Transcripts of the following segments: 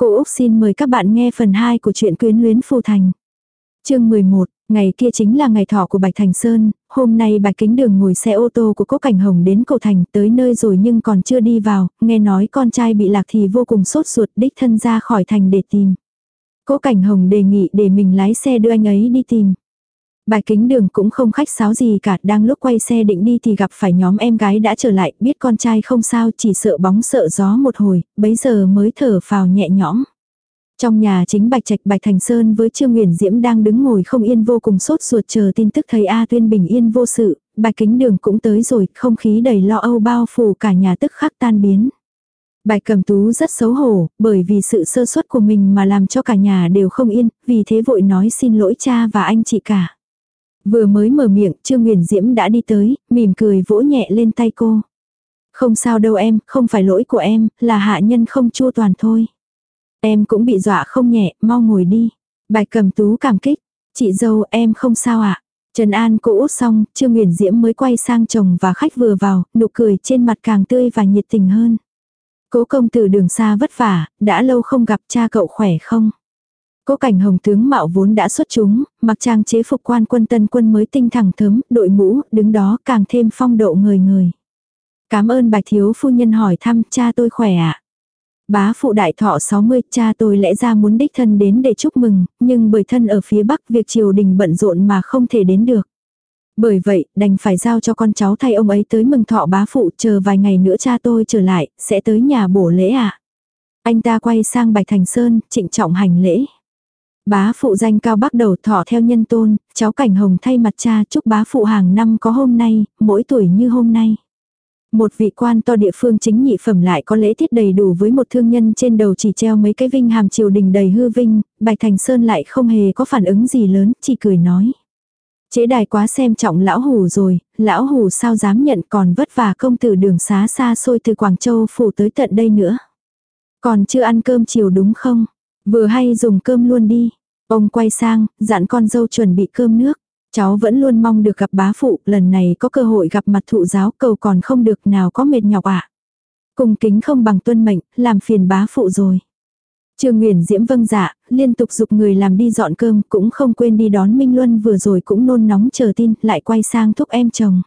Cô Úc xin mời các bạn nghe phần 2 của truyện quyến luyến phù thành. chương 11, ngày kia chính là ngày thọ của Bạch Thành Sơn, hôm nay Bạch Kính Đường ngồi xe ô tô của Cố Cảnh Hồng đến cầu thành tới nơi rồi nhưng còn chưa đi vào, nghe nói con trai bị lạc thì vô cùng sốt ruột đích thân ra khỏi thành để tìm. Cố Cảnh Hồng đề nghị để mình lái xe đưa anh ấy đi tìm. Bài kính đường cũng không khách sáo gì cả, đang lúc quay xe định đi thì gặp phải nhóm em gái đã trở lại, biết con trai không sao, chỉ sợ bóng sợ gió một hồi, bấy giờ mới thở phào nhẹ nhõm. Trong nhà chính Bạch Trạch Bạch Thành Sơn với Trương Nguyễn Diễm đang đứng ngồi không yên vô cùng sốt ruột chờ tin tức thấy A Tuyên bình yên vô sự, Bạch Kính Đường cũng tới rồi, không khí đầy lo âu bao phủ cả nhà tức khắc tan biến. Bạch Cẩm Tú rất xấu hổ, bởi vì sự sơ suất của mình mà làm cho cả nhà đều không yên, vì thế vội nói xin lỗi cha và anh chị cả. Vừa mới mở miệng, Trương Nguyền Diễm đã đi tới, mỉm cười vỗ nhẹ lên tay cô. Không sao đâu em, không phải lỗi của em, là hạ nhân không chua toàn thôi. Em cũng bị dọa không nhẹ, mau ngồi đi. Bạch cầm tú cảm kích. Chị dâu em không sao ạ. À? Trần An cô út xong, Trương Nguyễn Diễm mới quay sang chồng và khách vừa vào, nụ cười trên mặt càng tươi và nhiệt tình hơn. Cố công tử đường xa vất vả, đã lâu không gặp cha cậu khỏe không? Cố cảnh hồng tướng mạo vốn đã xuất chúng, mặc trang chế phục quan quân tân quân mới tinh thẳng thớm, đội mũ, đứng đó càng thêm phong độ người người. Cảm ơn bạch thiếu phu nhân hỏi thăm cha tôi khỏe ạ. À? Bá phụ đại thọ 60, cha tôi lẽ ra muốn đích thân đến để chúc mừng, nhưng bởi thân ở phía bắc việc triều đình bận rộn mà không thể đến được. Bởi vậy, đành phải giao cho con cháu thay ông ấy tới mừng thọ bá phụ chờ vài ngày nữa cha tôi trở lại, sẽ tới nhà bổ lễ ạ. À. Anh ta quay sang Bạch Thành Sơn, trịnh trọng hành lễ. Bá phụ danh cao bắt đầu thọ theo nhân tôn, cháu cảnh hồng thay mặt cha chúc bá phụ hàng năm có hôm nay, mỗi tuổi như hôm nay. Một vị quan to địa phương chính nhị phẩm lại có lễ tiết đầy đủ với một thương nhân trên đầu chỉ treo mấy cái vinh hàm triều đình đầy hư vinh, Bạch Thành Sơn lại không hề có phản ứng gì lớn, chỉ cười nói. Chế đài quá xem trọng lão hủ rồi, lão hủ sao dám nhận còn vất vả công tử đường xá xa xôi từ Quảng Châu phủ tới tận đây nữa. Còn chưa ăn cơm chiều đúng không? Vừa hay dùng cơm luôn đi. Ông quay sang, dặn con dâu chuẩn bị cơm nước. Cháu vẫn luôn mong được gặp bá phụ, lần này có cơ hội gặp mặt thụ giáo cầu còn không được nào có mệt nhọc ạ. À. Cùng kính không bằng tuân mệnh, làm phiền bá phụ rồi. Trương Nguyễn Diễm vâng dạ, liên tục dục người làm đi dọn cơm, cũng không quên đi đón Minh Luân vừa rồi cũng nôn nóng chờ tin, lại quay sang thúc em chồng.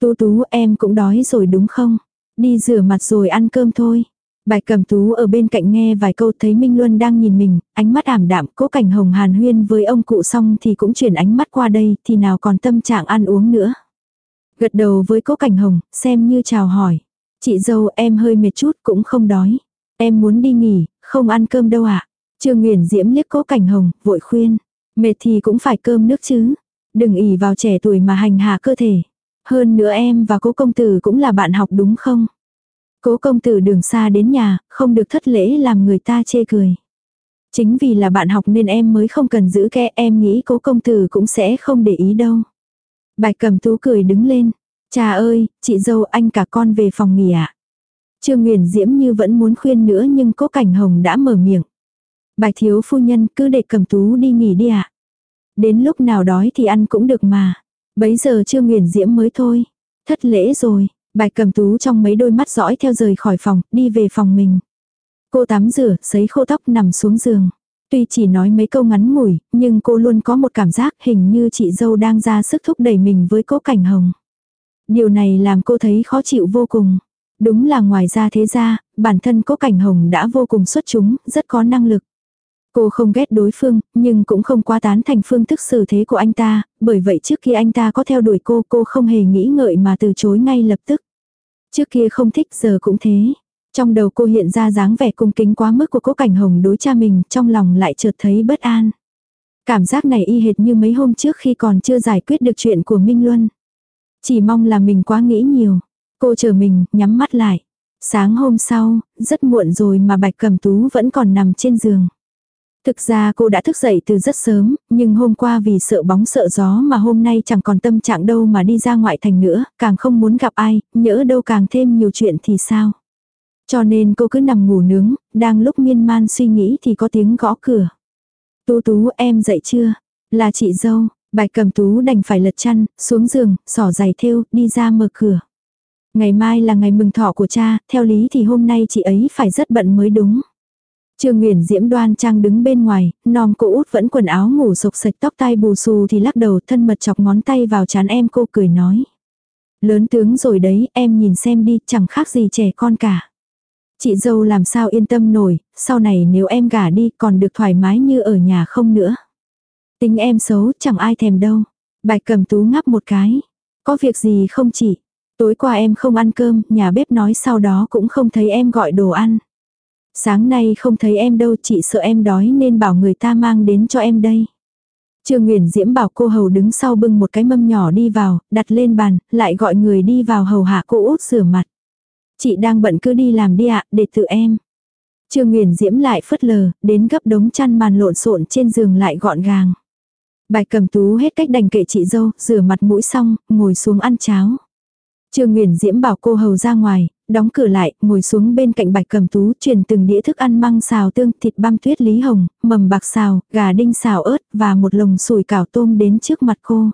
Tú tú em cũng đói rồi đúng không? Đi rửa mặt rồi ăn cơm thôi. Bài cầm tú ở bên cạnh nghe vài câu thấy Minh Luân đang nhìn mình, ánh mắt ảm đạm, cố cảnh hồng hàn huyên với ông cụ xong thì cũng chuyển ánh mắt qua đây, thì nào còn tâm trạng ăn uống nữa. Gật đầu với cố cảnh hồng, xem như chào hỏi. Chị dâu em hơi mệt chút cũng không đói. Em muốn đi nghỉ, không ăn cơm đâu ạ. À? Trương nguyễn Diễm liếc cố cảnh hồng, vội khuyên. Mệt thì cũng phải cơm nước chứ. Đừng ỉ vào trẻ tuổi mà hành hạ cơ thể. Hơn nữa em và cố công tử cũng là bạn học đúng không? Cố công tử đường xa đến nhà, không được thất lễ làm người ta chê cười. Chính vì là bạn học nên em mới không cần giữ kẽ em nghĩ cố công tử cũng sẽ không để ý đâu. Bạch cầm tú cười đứng lên. Cha ơi, chị dâu anh cả con về phòng nghỉ ạ. À? Trương Nguyễn Diễm như vẫn muốn khuyên nữa nhưng cố cảnh hồng đã mở miệng. Bạch thiếu phu nhân cứ để cầm tú đi nghỉ đi ạ. À? Đến lúc nào đói thì ăn cũng được mà. Bấy giờ Trương Nguyễn Diễm mới thôi. Thất lễ rồi, Bạch cầm tú trong mấy đôi mắt dõi theo rời khỏi phòng, đi về phòng mình. Cô tắm rửa, sấy khô tóc nằm xuống giường. Tuy chỉ nói mấy câu ngắn ngủi, nhưng cô luôn có một cảm giác hình như chị dâu đang ra sức thúc đẩy mình với cố cảnh hồng. Điều này làm cô thấy khó chịu vô cùng. Đúng là ngoài ra thế ra, bản thân cố cảnh hồng đã vô cùng xuất chúng, rất có năng lực. Cô không ghét đối phương, nhưng cũng không quá tán thành phương thức xử thế của anh ta, bởi vậy trước khi anh ta có theo đuổi cô, cô không hề nghĩ ngợi mà từ chối ngay lập tức. Trước kia không thích giờ cũng thế. Trong đầu cô hiện ra dáng vẻ cung kính quá mức của cố cảnh hồng đối cha mình, trong lòng lại chợt thấy bất an. Cảm giác này y hệt như mấy hôm trước khi còn chưa giải quyết được chuyện của Minh Luân. Chỉ mong là mình quá nghĩ nhiều. Cô chờ mình, nhắm mắt lại. Sáng hôm sau, rất muộn rồi mà Bạch cẩm Tú vẫn còn nằm trên giường. Thực ra cô đã thức dậy từ rất sớm, nhưng hôm qua vì sợ bóng sợ gió mà hôm nay chẳng còn tâm trạng đâu mà đi ra ngoại thành nữa, càng không muốn gặp ai, nhỡ đâu càng thêm nhiều chuyện thì sao. Cho nên cô cứ nằm ngủ nướng, đang lúc miên man suy nghĩ thì có tiếng gõ cửa. Tú tú em dậy chưa? Là chị dâu, bạch cầm tú đành phải lật chăn, xuống giường, xỏ giày thêu, đi ra mở cửa. Ngày mai là ngày mừng thọ của cha, theo lý thì hôm nay chị ấy phải rất bận mới đúng. Trương Nguyễn Diễm đoan trang đứng bên ngoài, nòm cô út vẫn quần áo ngủ sộc sạch tóc tai bù xù thì lắc đầu thân mật chọc ngón tay vào chán em cô cười nói. Lớn tướng rồi đấy, em nhìn xem đi, chẳng khác gì trẻ con cả. Chị dâu làm sao yên tâm nổi, sau này nếu em gả đi còn được thoải mái như ở nhà không nữa. Tính em xấu, chẳng ai thèm đâu. Bạch cầm tú ngắp một cái. Có việc gì không chị? Tối qua em không ăn cơm, nhà bếp nói sau đó cũng không thấy em gọi đồ ăn. Sáng nay không thấy em đâu chị sợ em đói nên bảo người ta mang đến cho em đây. Trương Nguyễn Diễm bảo cô hầu đứng sau bưng một cái mâm nhỏ đi vào, đặt lên bàn, lại gọi người đi vào hầu hạ cô út rửa mặt. Chị đang bận cứ đi làm đi ạ, để tự em. Trương Nguyễn Diễm lại phất lờ, đến gấp đống chăn màn lộn xộn trên giường lại gọn gàng. Bạch cầm tú hết cách đành kệ chị dâu, rửa mặt mũi xong, ngồi xuống ăn cháo. Trương Nguyễn Diễm bảo cô hầu ra ngoài, đóng cửa lại, ngồi xuống bên cạnh bạch cầm tú, truyền từng đĩa thức ăn măng xào tương, thịt băm tuyết lý hồng, mầm bạc xào, gà đinh xào ớt và một lồng sủi cảo tôm đến trước mặt cô.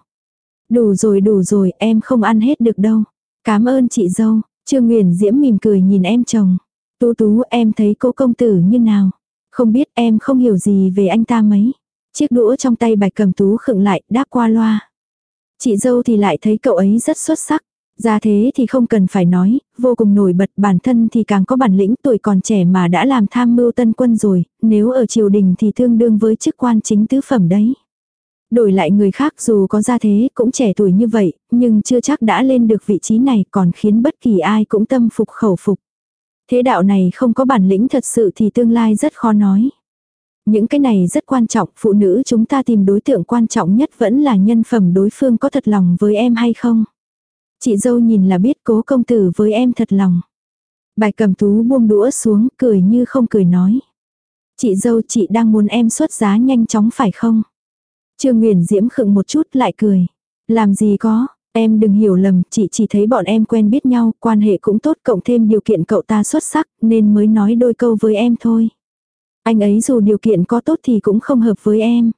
Đủ rồi đủ rồi, em không ăn hết được đâu. Cảm ơn chị dâu, Trương Nguyễn Diễm mỉm cười nhìn em chồng. Tú tú em thấy cô công tử như nào. Không biết em không hiểu gì về anh ta mấy. Chiếc đũa trong tay bạch cầm tú khựng lại, đáp qua loa. Chị dâu thì lại thấy cậu ấy rất xuất sắc. Ra thế thì không cần phải nói, vô cùng nổi bật bản thân thì càng có bản lĩnh tuổi còn trẻ mà đã làm tham mưu tân quân rồi, nếu ở triều đình thì tương đương với chức quan chính tứ phẩm đấy. Đổi lại người khác dù có ra thế cũng trẻ tuổi như vậy, nhưng chưa chắc đã lên được vị trí này còn khiến bất kỳ ai cũng tâm phục khẩu phục. Thế đạo này không có bản lĩnh thật sự thì tương lai rất khó nói. Những cái này rất quan trọng, phụ nữ chúng ta tìm đối tượng quan trọng nhất vẫn là nhân phẩm đối phương có thật lòng với em hay không. Chị dâu nhìn là biết cố công tử với em thật lòng. Bài cầm tú buông đũa xuống, cười như không cười nói. Chị dâu chị đang muốn em xuất giá nhanh chóng phải không? Trương nguyễn Diễm khựng một chút lại cười. Làm gì có, em đừng hiểu lầm, chị chỉ thấy bọn em quen biết nhau, quan hệ cũng tốt cộng thêm điều kiện cậu ta xuất sắc nên mới nói đôi câu với em thôi. Anh ấy dù điều kiện có tốt thì cũng không hợp với em.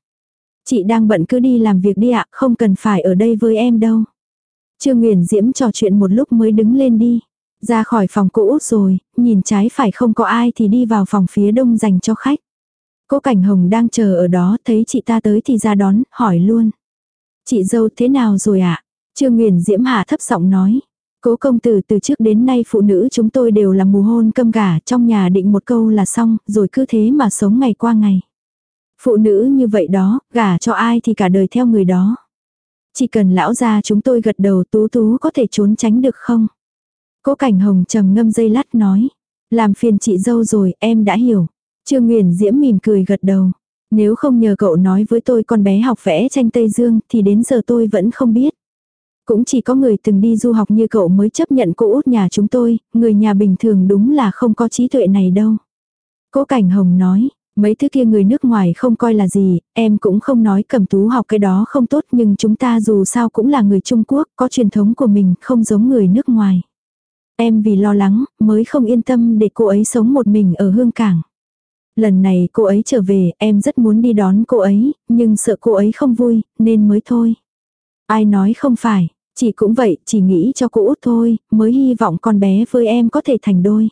Chị đang bận cứ đi làm việc đi ạ, không cần phải ở đây với em đâu. Trương Nguyền Diễm trò chuyện một lúc mới đứng lên đi. Ra khỏi phòng cũ rồi, nhìn trái phải không có ai thì đi vào phòng phía đông dành cho khách. Cô Cảnh Hồng đang chờ ở đó, thấy chị ta tới thì ra đón, hỏi luôn. Chị dâu thế nào rồi ạ? À? Trương Nguyền Diễm hạ thấp giọng nói. Cố công tử từ trước đến nay phụ nữ chúng tôi đều là mù hôn câm gà, trong nhà định một câu là xong, rồi cứ thế mà sống ngày qua ngày. Phụ nữ như vậy đó, gả cho ai thì cả đời theo người đó. Chỉ cần lão gia chúng tôi gật đầu tú tú có thể trốn tránh được không? Cố cảnh hồng trầm ngâm dây lát nói. Làm phiền chị dâu rồi, em đã hiểu. Trương Nguyền Diễm mỉm cười gật đầu. Nếu không nhờ cậu nói với tôi con bé học vẽ tranh Tây Dương thì đến giờ tôi vẫn không biết. Cũng chỉ có người từng đi du học như cậu mới chấp nhận cô út nhà chúng tôi, người nhà bình thường đúng là không có trí tuệ này đâu. Cố Cảnh Hồng nói, mấy thứ kia người nước ngoài không coi là gì, em cũng không nói cầm tú học cái đó không tốt nhưng chúng ta dù sao cũng là người Trung Quốc, có truyền thống của mình, không giống người nước ngoài. Em vì lo lắng, mới không yên tâm để cô ấy sống một mình ở hương cảng. Lần này cô ấy trở về, em rất muốn đi đón cô ấy, nhưng sợ cô ấy không vui, nên mới thôi. Ai nói không phải, chỉ cũng vậy, chỉ nghĩ cho cô út thôi, mới hy vọng con bé với em có thể thành đôi.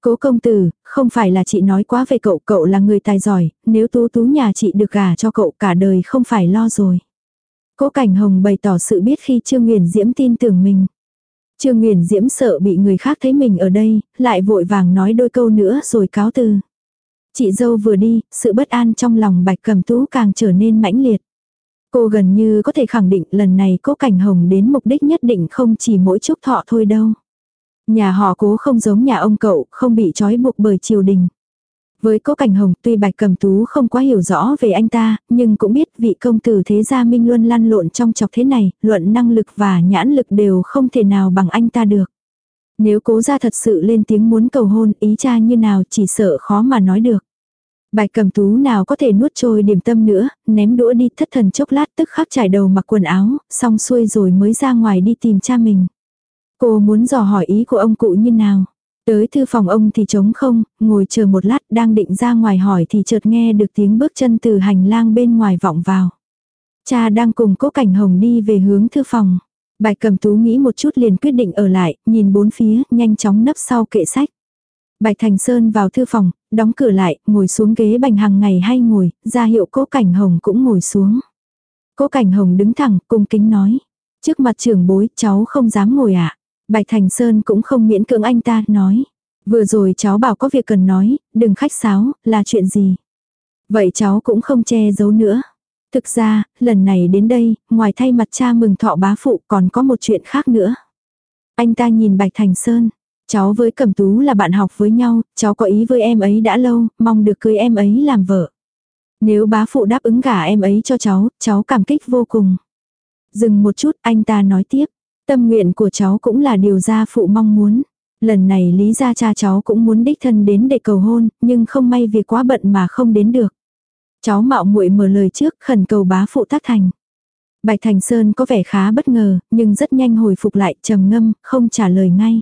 Cố công tử, không phải là chị nói quá về cậu, cậu là người tài giỏi, nếu tú tú nhà chị được gả cho cậu cả đời không phải lo rồi. Cố Cảnh Hồng bày tỏ sự biết khi Trương Nguyền Diễm tin tưởng mình. Trương Nguyền Diễm sợ bị người khác thấy mình ở đây, lại vội vàng nói đôi câu nữa rồi cáo từ. Chị dâu vừa đi, sự bất an trong lòng bạch cầm tú càng trở nên mãnh liệt. Cô gần như có thể khẳng định lần này cố cảnh hồng đến mục đích nhất định không chỉ mỗi chúc thọ thôi đâu. Nhà họ cố không giống nhà ông cậu, không bị trói buộc bởi triều đình. Với cố cảnh hồng tuy bạch cầm tú không quá hiểu rõ về anh ta, nhưng cũng biết vị công tử thế gia minh luôn lăn lộn trong chọc thế này, luận năng lực và nhãn lực đều không thể nào bằng anh ta được. Nếu cố ra thật sự lên tiếng muốn cầu hôn ý cha như nào chỉ sợ khó mà nói được. Bạch cầm tú nào có thể nuốt trôi điểm tâm nữa, ném đũa đi thất thần chốc lát tức khắc trải đầu mặc quần áo, xong xuôi rồi mới ra ngoài đi tìm cha mình. Cô muốn dò hỏi ý của ông cụ như nào. Tới thư phòng ông thì trống không, ngồi chờ một lát đang định ra ngoài hỏi thì chợt nghe được tiếng bước chân từ hành lang bên ngoài vọng vào. Cha đang cùng cố cảnh hồng đi về hướng thư phòng. Bạch cầm tú nghĩ một chút liền quyết định ở lại, nhìn bốn phía, nhanh chóng nấp sau kệ sách. Bạch Thành Sơn vào thư phòng, đóng cửa lại, ngồi xuống ghế bành hàng ngày hay ngồi, ra hiệu cố cảnh hồng cũng ngồi xuống. Cố cảnh hồng đứng thẳng, cung kính nói. Trước mặt trưởng bối, cháu không dám ngồi ạ. À? Bạch Thành Sơn cũng không miễn cưỡng anh ta, nói. Vừa rồi cháu bảo có việc cần nói, đừng khách sáo, là chuyện gì. Vậy cháu cũng không che giấu nữa. Thực ra, lần này đến đây, ngoài thay mặt cha mừng thọ bá phụ còn có một chuyện khác nữa. Anh ta nhìn Bạch Thành Sơn. Cháu với Cẩm Tú là bạn học với nhau, cháu có ý với em ấy đã lâu, mong được cưới em ấy làm vợ. Nếu bá phụ đáp ứng gả em ấy cho cháu, cháu cảm kích vô cùng. Dừng một chút, anh ta nói tiếp. Tâm nguyện của cháu cũng là điều gia phụ mong muốn. Lần này lý gia cha cháu cũng muốn đích thân đến để cầu hôn, nhưng không may việc quá bận mà không đến được. Cháu mạo muội mở lời trước khẩn cầu bá phụ tác thành. Bạch Thành Sơn có vẻ khá bất ngờ, nhưng rất nhanh hồi phục lại trầm ngâm, không trả lời ngay.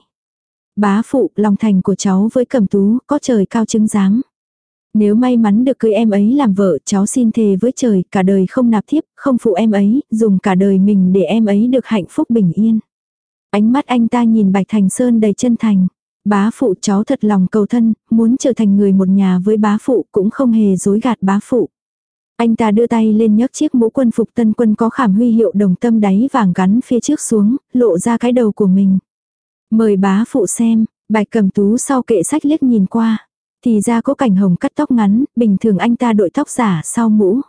Bá phụ, lòng thành của cháu với cẩm tú, có trời cao chứng giám. Nếu may mắn được cưới em ấy làm vợ, cháu xin thề với trời, cả đời không nạp thiếp, không phụ em ấy, dùng cả đời mình để em ấy được hạnh phúc bình yên. Ánh mắt anh ta nhìn Bạch Thành Sơn đầy chân thành. Bá phụ cháu thật lòng cầu thân, muốn trở thành người một nhà với bá phụ cũng không hề dối gạt bá phụ. Anh ta đưa tay lên nhấc chiếc mũ quân phục tân quân có khảm huy hiệu đồng tâm đáy vàng gắn phía trước xuống, lộ ra cái đầu của mình. Mời bá phụ xem, bạch cầm tú sau kệ sách liếc nhìn qua. Thì ra cố cảnh hồng cắt tóc ngắn, bình thường anh ta đội tóc giả sau mũ.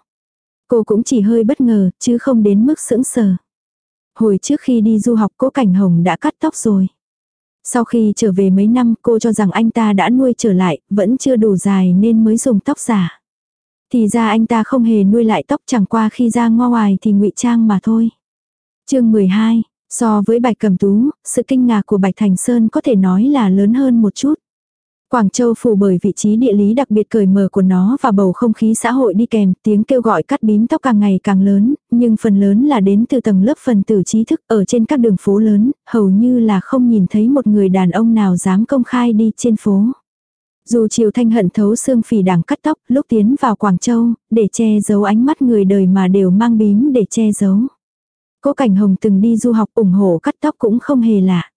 Cô cũng chỉ hơi bất ngờ, chứ không đến mức sững sờ. Hồi trước khi đi du học cố cảnh hồng đã cắt tóc rồi. Sau khi trở về mấy năm cô cho rằng anh ta đã nuôi trở lại, vẫn chưa đủ dài nên mới dùng tóc giả. Thì ra anh ta không hề nuôi lại tóc chẳng qua khi ra ngoài thì ngụy trang mà thôi. chương 12, so với bạch cầm tú, sự kinh ngạc của bạch thành sơn có thể nói là lớn hơn một chút. Quảng Châu phủ bởi vị trí địa lý đặc biệt cởi mở của nó và bầu không khí xã hội đi kèm, tiếng kêu gọi cắt bím tóc càng ngày càng lớn, nhưng phần lớn là đến từ tầng lớp phần tử trí thức ở trên các đường phố lớn, hầu như là không nhìn thấy một người đàn ông nào dám công khai đi trên phố. Dù Triều Thanh hận thấu xương phỉ đảng cắt tóc lúc tiến vào Quảng Châu, để che giấu ánh mắt người đời mà đều mang bím để che giấu. Cố Cảnh Hồng từng đi du học ủng hộ cắt tóc cũng không hề lạ.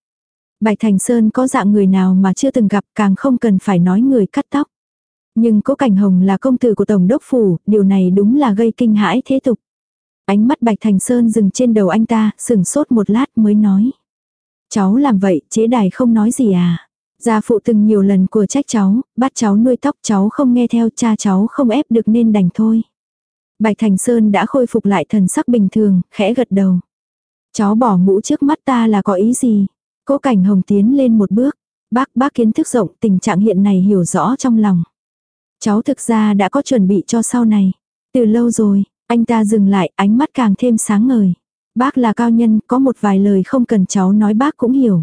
Bạch Thành Sơn có dạng người nào mà chưa từng gặp càng không cần phải nói người cắt tóc. Nhưng Cố Cảnh Hồng là công tử của Tổng đốc Phủ, điều này đúng là gây kinh hãi thế tục. Ánh mắt Bạch Thành Sơn dừng trên đầu anh ta, sừng sốt một lát mới nói. Cháu làm vậy, chế đài không nói gì à? Gia phụ từng nhiều lần của trách cháu, bắt cháu nuôi tóc cháu không nghe theo cha cháu không ép được nên đành thôi. Bạch Thành Sơn đã khôi phục lại thần sắc bình thường, khẽ gật đầu. Cháu bỏ mũ trước mắt ta là có ý gì? Cố cảnh hồng tiến lên một bước. Bác bác kiến thức rộng tình trạng hiện này hiểu rõ trong lòng. Cháu thực ra đã có chuẩn bị cho sau này. Từ lâu rồi, anh ta dừng lại ánh mắt càng thêm sáng ngời. Bác là cao nhân, có một vài lời không cần cháu nói bác cũng hiểu.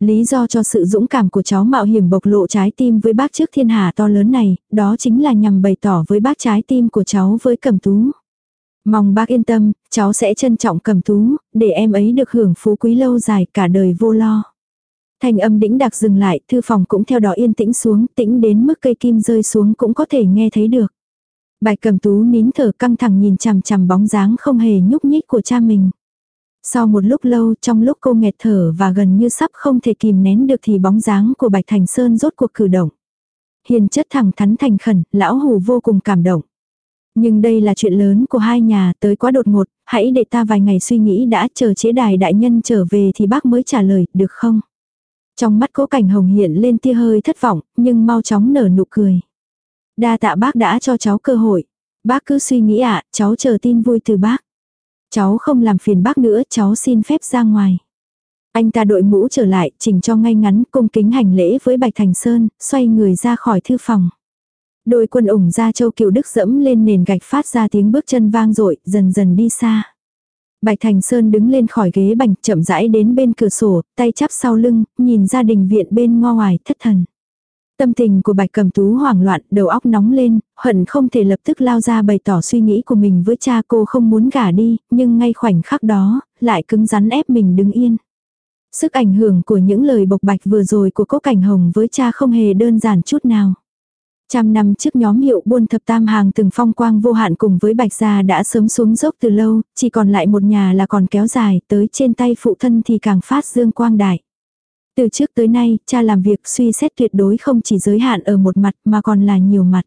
Lý do cho sự dũng cảm của cháu mạo hiểm bộc lộ trái tim với bác trước thiên hạ to lớn này, đó chính là nhằm bày tỏ với bác trái tim của cháu với cẩm tú. Mong bác yên tâm, cháu sẽ trân trọng cầm tú, để em ấy được hưởng phú quý lâu dài cả đời vô lo. Thành âm đĩnh đặc dừng lại, thư phòng cũng theo đó yên tĩnh xuống, tĩnh đến mức cây kim rơi xuống cũng có thể nghe thấy được. Bạch cầm tú nín thở căng thẳng nhìn chằm chằm bóng dáng không hề nhúc nhích của cha mình. Sau một lúc lâu trong lúc cô nghẹt thở và gần như sắp không thể kìm nén được thì bóng dáng của Bạch Thành Sơn rốt cuộc cử động. Hiền chất thẳng thắn thành khẩn, lão hù vô cùng cảm động. Nhưng đây là chuyện lớn của hai nhà tới quá đột ngột, hãy để ta vài ngày suy nghĩ đã chờ chế đài đại nhân trở về thì bác mới trả lời, được không? Trong mắt cố cảnh hồng hiện lên tia hơi thất vọng, nhưng mau chóng nở nụ cười. Đa tạ bác đã cho cháu cơ hội. Bác cứ suy nghĩ ạ, cháu chờ tin vui từ bác. Cháu không làm phiền bác nữa, cháu xin phép ra ngoài. Anh ta đội mũ trở lại, chỉnh cho ngay ngắn, cung kính hành lễ với Bạch Thành Sơn, xoay người ra khỏi thư phòng. Đôi quân ủng ra châu kiều đức dẫm lên nền gạch phát ra tiếng bước chân vang dội dần dần đi xa. Bạch Thành Sơn đứng lên khỏi ghế bành chậm rãi đến bên cửa sổ, tay chắp sau lưng, nhìn ra đình viện bên ngo ngoài thất thần. Tâm tình của bạch cầm tú hoảng loạn, đầu óc nóng lên, hận không thể lập tức lao ra bày tỏ suy nghĩ của mình với cha cô không muốn gả đi, nhưng ngay khoảnh khắc đó, lại cứng rắn ép mình đứng yên. Sức ảnh hưởng của những lời bộc bạch vừa rồi của cố cảnh hồng với cha không hề đơn giản chút nào. Trăm năm trước nhóm hiệu buôn thập tam hàng từng phong quang vô hạn cùng với bạch gia đã sớm xuống dốc từ lâu, chỉ còn lại một nhà là còn kéo dài, tới trên tay phụ thân thì càng phát dương quang đại. Từ trước tới nay, cha làm việc suy xét tuyệt đối không chỉ giới hạn ở một mặt mà còn là nhiều mặt.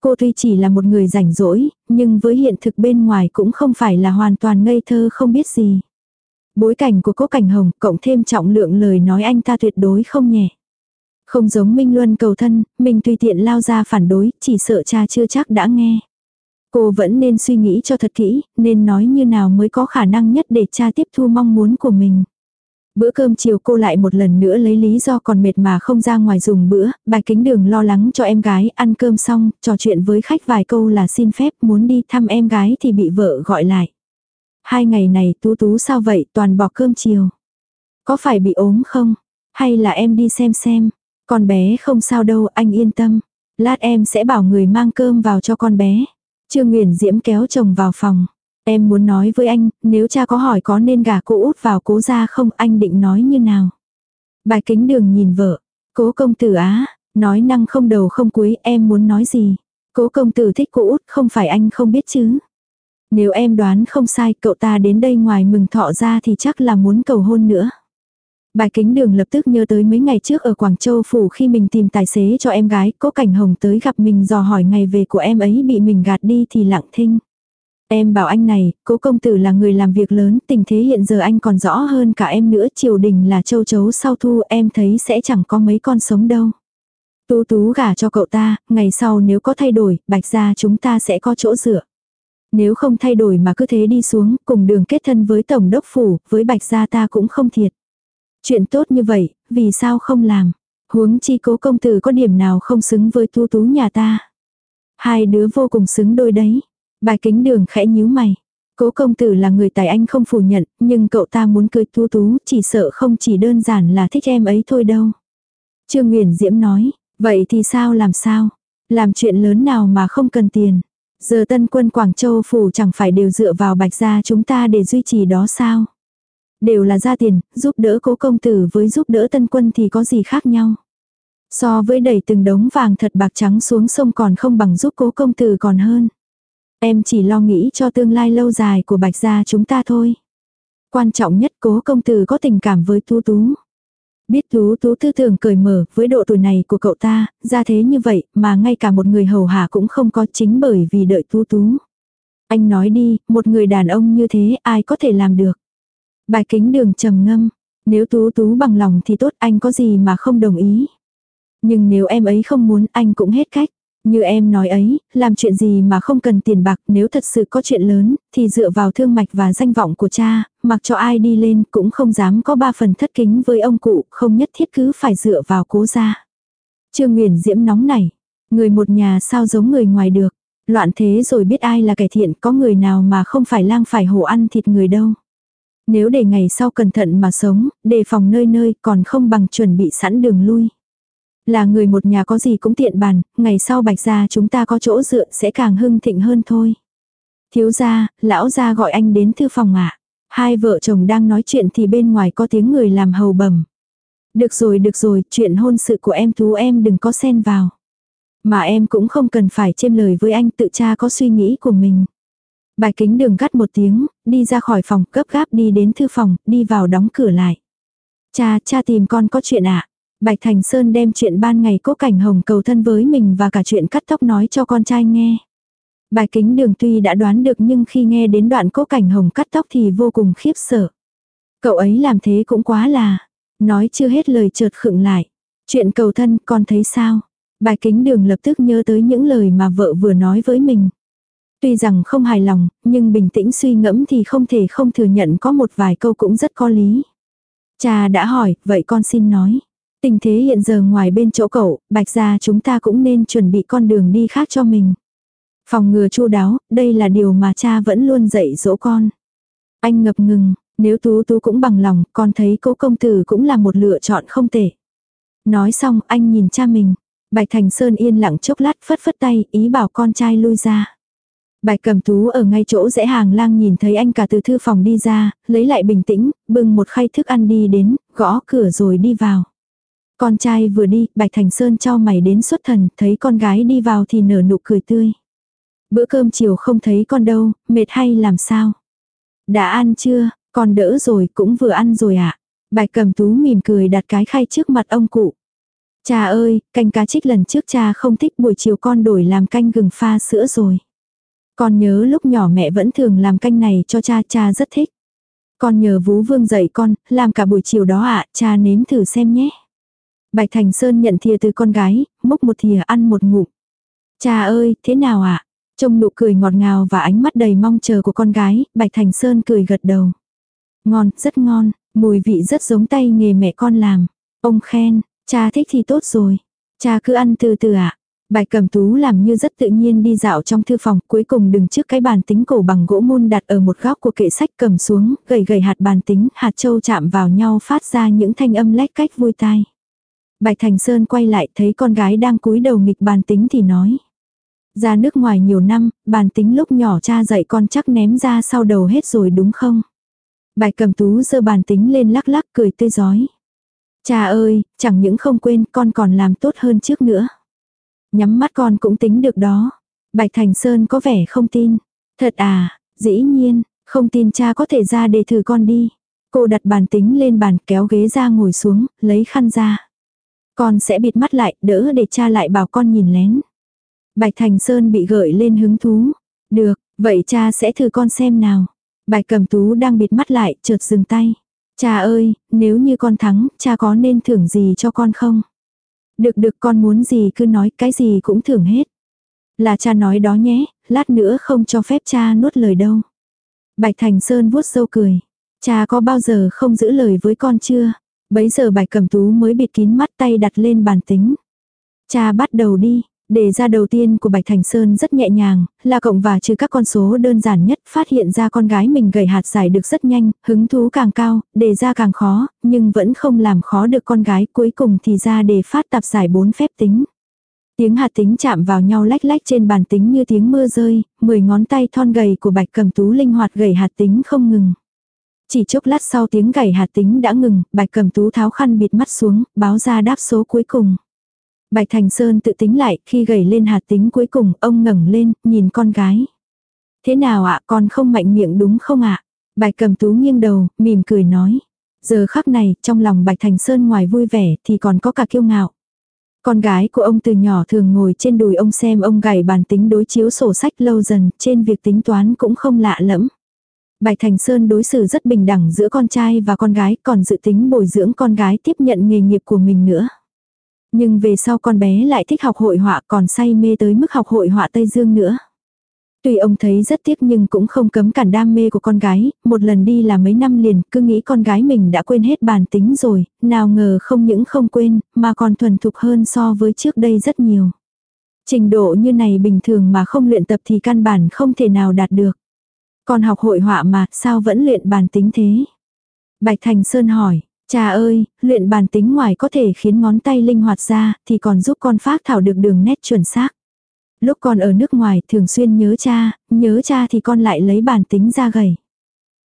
Cô tuy chỉ là một người rảnh rỗi, nhưng với hiện thực bên ngoài cũng không phải là hoàn toàn ngây thơ không biết gì. Bối cảnh của cố cảnh hồng, cộng thêm trọng lượng lời nói anh ta tuyệt đối không nhẹ. Không giống Minh Luân cầu thân, mình tùy tiện lao ra phản đối, chỉ sợ cha chưa chắc đã nghe. Cô vẫn nên suy nghĩ cho thật kỹ, nên nói như nào mới có khả năng nhất để cha tiếp thu mong muốn của mình. Bữa cơm chiều cô lại một lần nữa lấy lý do còn mệt mà không ra ngoài dùng bữa, bài kính đường lo lắng cho em gái ăn cơm xong, trò chuyện với khách vài câu là xin phép muốn đi thăm em gái thì bị vợ gọi lại. Hai ngày này tú tú sao vậy toàn bỏ cơm chiều. Có phải bị ốm không? Hay là em đi xem xem? Con bé không sao đâu anh yên tâm. Lát em sẽ bảo người mang cơm vào cho con bé. Trương Nguyễn Diễm kéo chồng vào phòng. Em muốn nói với anh, nếu cha có hỏi có nên gả cô út vào cố ra không anh định nói như nào. Bài kính đường nhìn vợ. Cố công tử á, nói năng không đầu không cuối em muốn nói gì. Cố công tử thích cô út không phải anh không biết chứ. Nếu em đoán không sai cậu ta đến đây ngoài mừng thọ ra thì chắc là muốn cầu hôn nữa. Bài kính đường lập tức nhớ tới mấy ngày trước ở Quảng Châu Phủ khi mình tìm tài xế cho em gái, cố cảnh hồng tới gặp mình dò hỏi ngày về của em ấy bị mình gạt đi thì lặng thinh. Em bảo anh này, cố công tử là người làm việc lớn, tình thế hiện giờ anh còn rõ hơn cả em nữa, triều đình là châu chấu sau thu em thấy sẽ chẳng có mấy con sống đâu. Tú tú gả cho cậu ta, ngày sau nếu có thay đổi, bạch ra chúng ta sẽ có chỗ dựa. Nếu không thay đổi mà cứ thế đi xuống, cùng đường kết thân với tổng đốc phủ, với bạch gia ta cũng không thiệt. Chuyện tốt như vậy, vì sao không làm? Huống chi cố công tử có điểm nào không xứng với tu tú nhà ta. Hai đứa vô cùng xứng đôi đấy. Bài kính đường khẽ nhíu mày. Cố công tử là người tài anh không phủ nhận, nhưng cậu ta muốn cưới tu tú chỉ sợ không chỉ đơn giản là thích em ấy thôi đâu. Trương Nguyễn Diễm nói, vậy thì sao làm sao? Làm chuyện lớn nào mà không cần tiền? Giờ tân quân Quảng Châu phủ chẳng phải đều dựa vào bạch gia chúng ta để duy trì đó sao? Đều là ra tiền, giúp đỡ cố công tử với giúp đỡ tân quân thì có gì khác nhau? So với đẩy từng đống vàng thật bạc trắng xuống sông còn không bằng giúp cố công tử còn hơn. Em chỉ lo nghĩ cho tương lai lâu dài của bạch gia chúng ta thôi. Quan trọng nhất cố công tử có tình cảm với tú tú. Biết tú tú tư tưởng cởi mở với độ tuổi này của cậu ta, ra thế như vậy mà ngay cả một người hầu hạ cũng không có chính bởi vì đợi tú tú. Anh nói đi, một người đàn ông như thế ai có thể làm được. Bài kính đường trầm ngâm, nếu tú tú bằng lòng thì tốt anh có gì mà không đồng ý. Nhưng nếu em ấy không muốn anh cũng hết cách. Như em nói ấy, làm chuyện gì mà không cần tiền bạc nếu thật sự có chuyện lớn, thì dựa vào thương mạch và danh vọng của cha, mặc cho ai đi lên cũng không dám có ba phần thất kính với ông cụ, không nhất thiết cứ phải dựa vào cố gia. Trương nguyễn Diễm nóng này, người một nhà sao giống người ngoài được, loạn thế rồi biết ai là kẻ thiện, có người nào mà không phải lang phải hổ ăn thịt người đâu. Nếu để ngày sau cẩn thận mà sống, đề phòng nơi nơi còn không bằng chuẩn bị sẵn đường lui. Là người một nhà có gì cũng tiện bàn, ngày sau bạch gia chúng ta có chỗ dựa sẽ càng hưng thịnh hơn thôi. Thiếu gia, lão gia gọi anh đến thư phòng ạ. Hai vợ chồng đang nói chuyện thì bên ngoài có tiếng người làm hầu bẩm. Được rồi được rồi, chuyện hôn sự của em tú em đừng có xen vào. Mà em cũng không cần phải chêm lời với anh tự cha có suy nghĩ của mình. Bài kính đường gắt một tiếng, đi ra khỏi phòng cấp gáp đi đến thư phòng, đi vào đóng cửa lại. Cha, cha tìm con có chuyện ạ. À? Bạch Thành Sơn đem chuyện ban ngày cố cảnh hồng cầu thân với mình và cả chuyện cắt tóc nói cho con trai nghe. Bài kính đường tuy đã đoán được nhưng khi nghe đến đoạn cố cảnh hồng cắt tóc thì vô cùng khiếp sợ. Cậu ấy làm thế cũng quá là. Nói chưa hết lời chợt khựng lại. Chuyện cầu thân con thấy sao? Bài kính đường lập tức nhớ tới những lời mà vợ vừa nói với mình. Tuy rằng không hài lòng, nhưng bình tĩnh suy ngẫm thì không thể không thừa nhận có một vài câu cũng rất có lý. Cha đã hỏi, vậy con xin nói. Tình thế hiện giờ ngoài bên chỗ cậu, bạch gia chúng ta cũng nên chuẩn bị con đường đi khác cho mình. Phòng ngừa chu đáo, đây là điều mà cha vẫn luôn dạy dỗ con. Anh ngập ngừng, nếu tú tú cũng bằng lòng, con thấy cố công tử cũng là một lựa chọn không tệ. Nói xong anh nhìn cha mình. Bạch Thành Sơn yên lặng chốc lát phất phất tay, ý bảo con trai lui ra. Bạch cầm tú ở ngay chỗ rẽ hàng lang nhìn thấy anh cả từ thư phòng đi ra, lấy lại bình tĩnh, bưng một khay thức ăn đi đến, gõ cửa rồi đi vào. Con trai vừa đi, Bạch Thành Sơn cho mày đến xuất thần, thấy con gái đi vào thì nở nụ cười tươi. Bữa cơm chiều không thấy con đâu, mệt hay làm sao? Đã ăn chưa, con đỡ rồi, cũng vừa ăn rồi ạ. À? Bạch cầm tú mỉm cười đặt cái khay trước mặt ông cụ. Cha ơi, canh cá trích lần trước cha không thích buổi chiều con đổi làm canh gừng pha sữa rồi. Con nhớ lúc nhỏ mẹ vẫn thường làm canh này cho cha, cha rất thích. Con nhờ Vú Vương dạy con, làm cả buổi chiều đó ạ, cha nếm thử xem nhé. Bạch Thành Sơn nhận thìa từ con gái, múc một thìa ăn một ngụm. Cha ơi, thế nào ạ? Trông nụ cười ngọt ngào và ánh mắt đầy mong chờ của con gái, Bạch Thành Sơn cười gật đầu. Ngon, rất ngon, mùi vị rất giống tay nghề mẹ con làm. Ông khen, cha thích thì tốt rồi. Cha cứ ăn từ từ ạ. Bạch cầm Tú làm như rất tự nhiên đi dạo trong thư phòng, cuối cùng đứng trước cái bàn tính cổ bằng gỗ mun đặt ở một góc của kệ sách cầm xuống, gầy gầy hạt bàn tính, hạt châu chạm vào nhau phát ra những thanh âm lách cách vui tai. Bạch Thành Sơn quay lại thấy con gái đang cúi đầu nghịch bàn tính thì nói. Ra nước ngoài nhiều năm, bàn tính lúc nhỏ cha dạy con chắc ném ra sau đầu hết rồi đúng không? Bạch cầm tú giơ bàn tính lên lắc lắc cười tươi giói. Cha ơi, chẳng những không quên con còn làm tốt hơn trước nữa. Nhắm mắt con cũng tính được đó. Bạch Thành Sơn có vẻ không tin. Thật à, dĩ nhiên, không tin cha có thể ra để thử con đi. Cô đặt bàn tính lên bàn kéo ghế ra ngồi xuống, lấy khăn ra. Con sẽ bịt mắt lại, đỡ để cha lại bảo con nhìn lén. Bạch Thành Sơn bị gợi lên hứng thú. Được, vậy cha sẽ thử con xem nào. Bạch cầm tú đang bịt mắt lại, chợt dừng tay. Cha ơi, nếu như con thắng, cha có nên thưởng gì cho con không? Được được con muốn gì cứ nói, cái gì cũng thưởng hết. Là cha nói đó nhé, lát nữa không cho phép cha nuốt lời đâu. Bạch Thành Sơn vuốt sâu cười. Cha có bao giờ không giữ lời với con chưa? Bấy giờ bạch cẩm tú mới bịt kín mắt tay đặt lên bàn tính. Cha bắt đầu đi. Đề ra đầu tiên của Bạch Thành Sơn rất nhẹ nhàng, là cộng và trừ các con số đơn giản nhất, phát hiện ra con gái mình gầy hạt giải được rất nhanh, hứng thú càng cao, đề ra càng khó, nhưng vẫn không làm khó được con gái, cuối cùng thì ra đề phát tạp giải bốn phép tính. Tiếng hạt tính chạm vào nhau lách lách trên bàn tính như tiếng mưa rơi, mười ngón tay thon gầy của Bạch Cầm Tú linh hoạt gầy hạt tính không ngừng. Chỉ chốc lát sau tiếng gảy hạt tính đã ngừng, Bạch Cầm Tú tháo khăn bịt mắt xuống, báo ra đáp số cuối cùng. Bạch Thành Sơn tự tính lại, khi gầy lên hạt tính cuối cùng, ông ngẩng lên, nhìn con gái. Thế nào ạ, con không mạnh miệng đúng không ạ? Bạch cầm tú nghiêng đầu, mỉm cười nói. Giờ khắc này, trong lòng Bạch Thành Sơn ngoài vui vẻ, thì còn có cả kiêu ngạo. Con gái của ông từ nhỏ thường ngồi trên đùi ông xem ông gảy bàn tính đối chiếu sổ sách lâu dần, trên việc tính toán cũng không lạ lẫm. Bạch Thành Sơn đối xử rất bình đẳng giữa con trai và con gái, còn dự tính bồi dưỡng con gái tiếp nhận nghề nghiệp của mình nữa. Nhưng về sau con bé lại thích học hội họa còn say mê tới mức học hội họa Tây Dương nữa. Tuy ông thấy rất tiếc nhưng cũng không cấm cản đam mê của con gái, một lần đi là mấy năm liền, cứ nghĩ con gái mình đã quên hết bản tính rồi, nào ngờ không những không quên, mà còn thuần thục hơn so với trước đây rất nhiều. Trình độ như này bình thường mà không luyện tập thì căn bản không thể nào đạt được. Con học hội họa mà, sao vẫn luyện bản tính thế? Bạch Thành Sơn hỏi, Cha ơi, luyện bàn tính ngoài có thể khiến ngón tay linh hoạt ra, thì còn giúp con phát thảo được đường nét chuẩn xác. Lúc con ở nước ngoài thường xuyên nhớ cha, nhớ cha thì con lại lấy bàn tính ra gầy.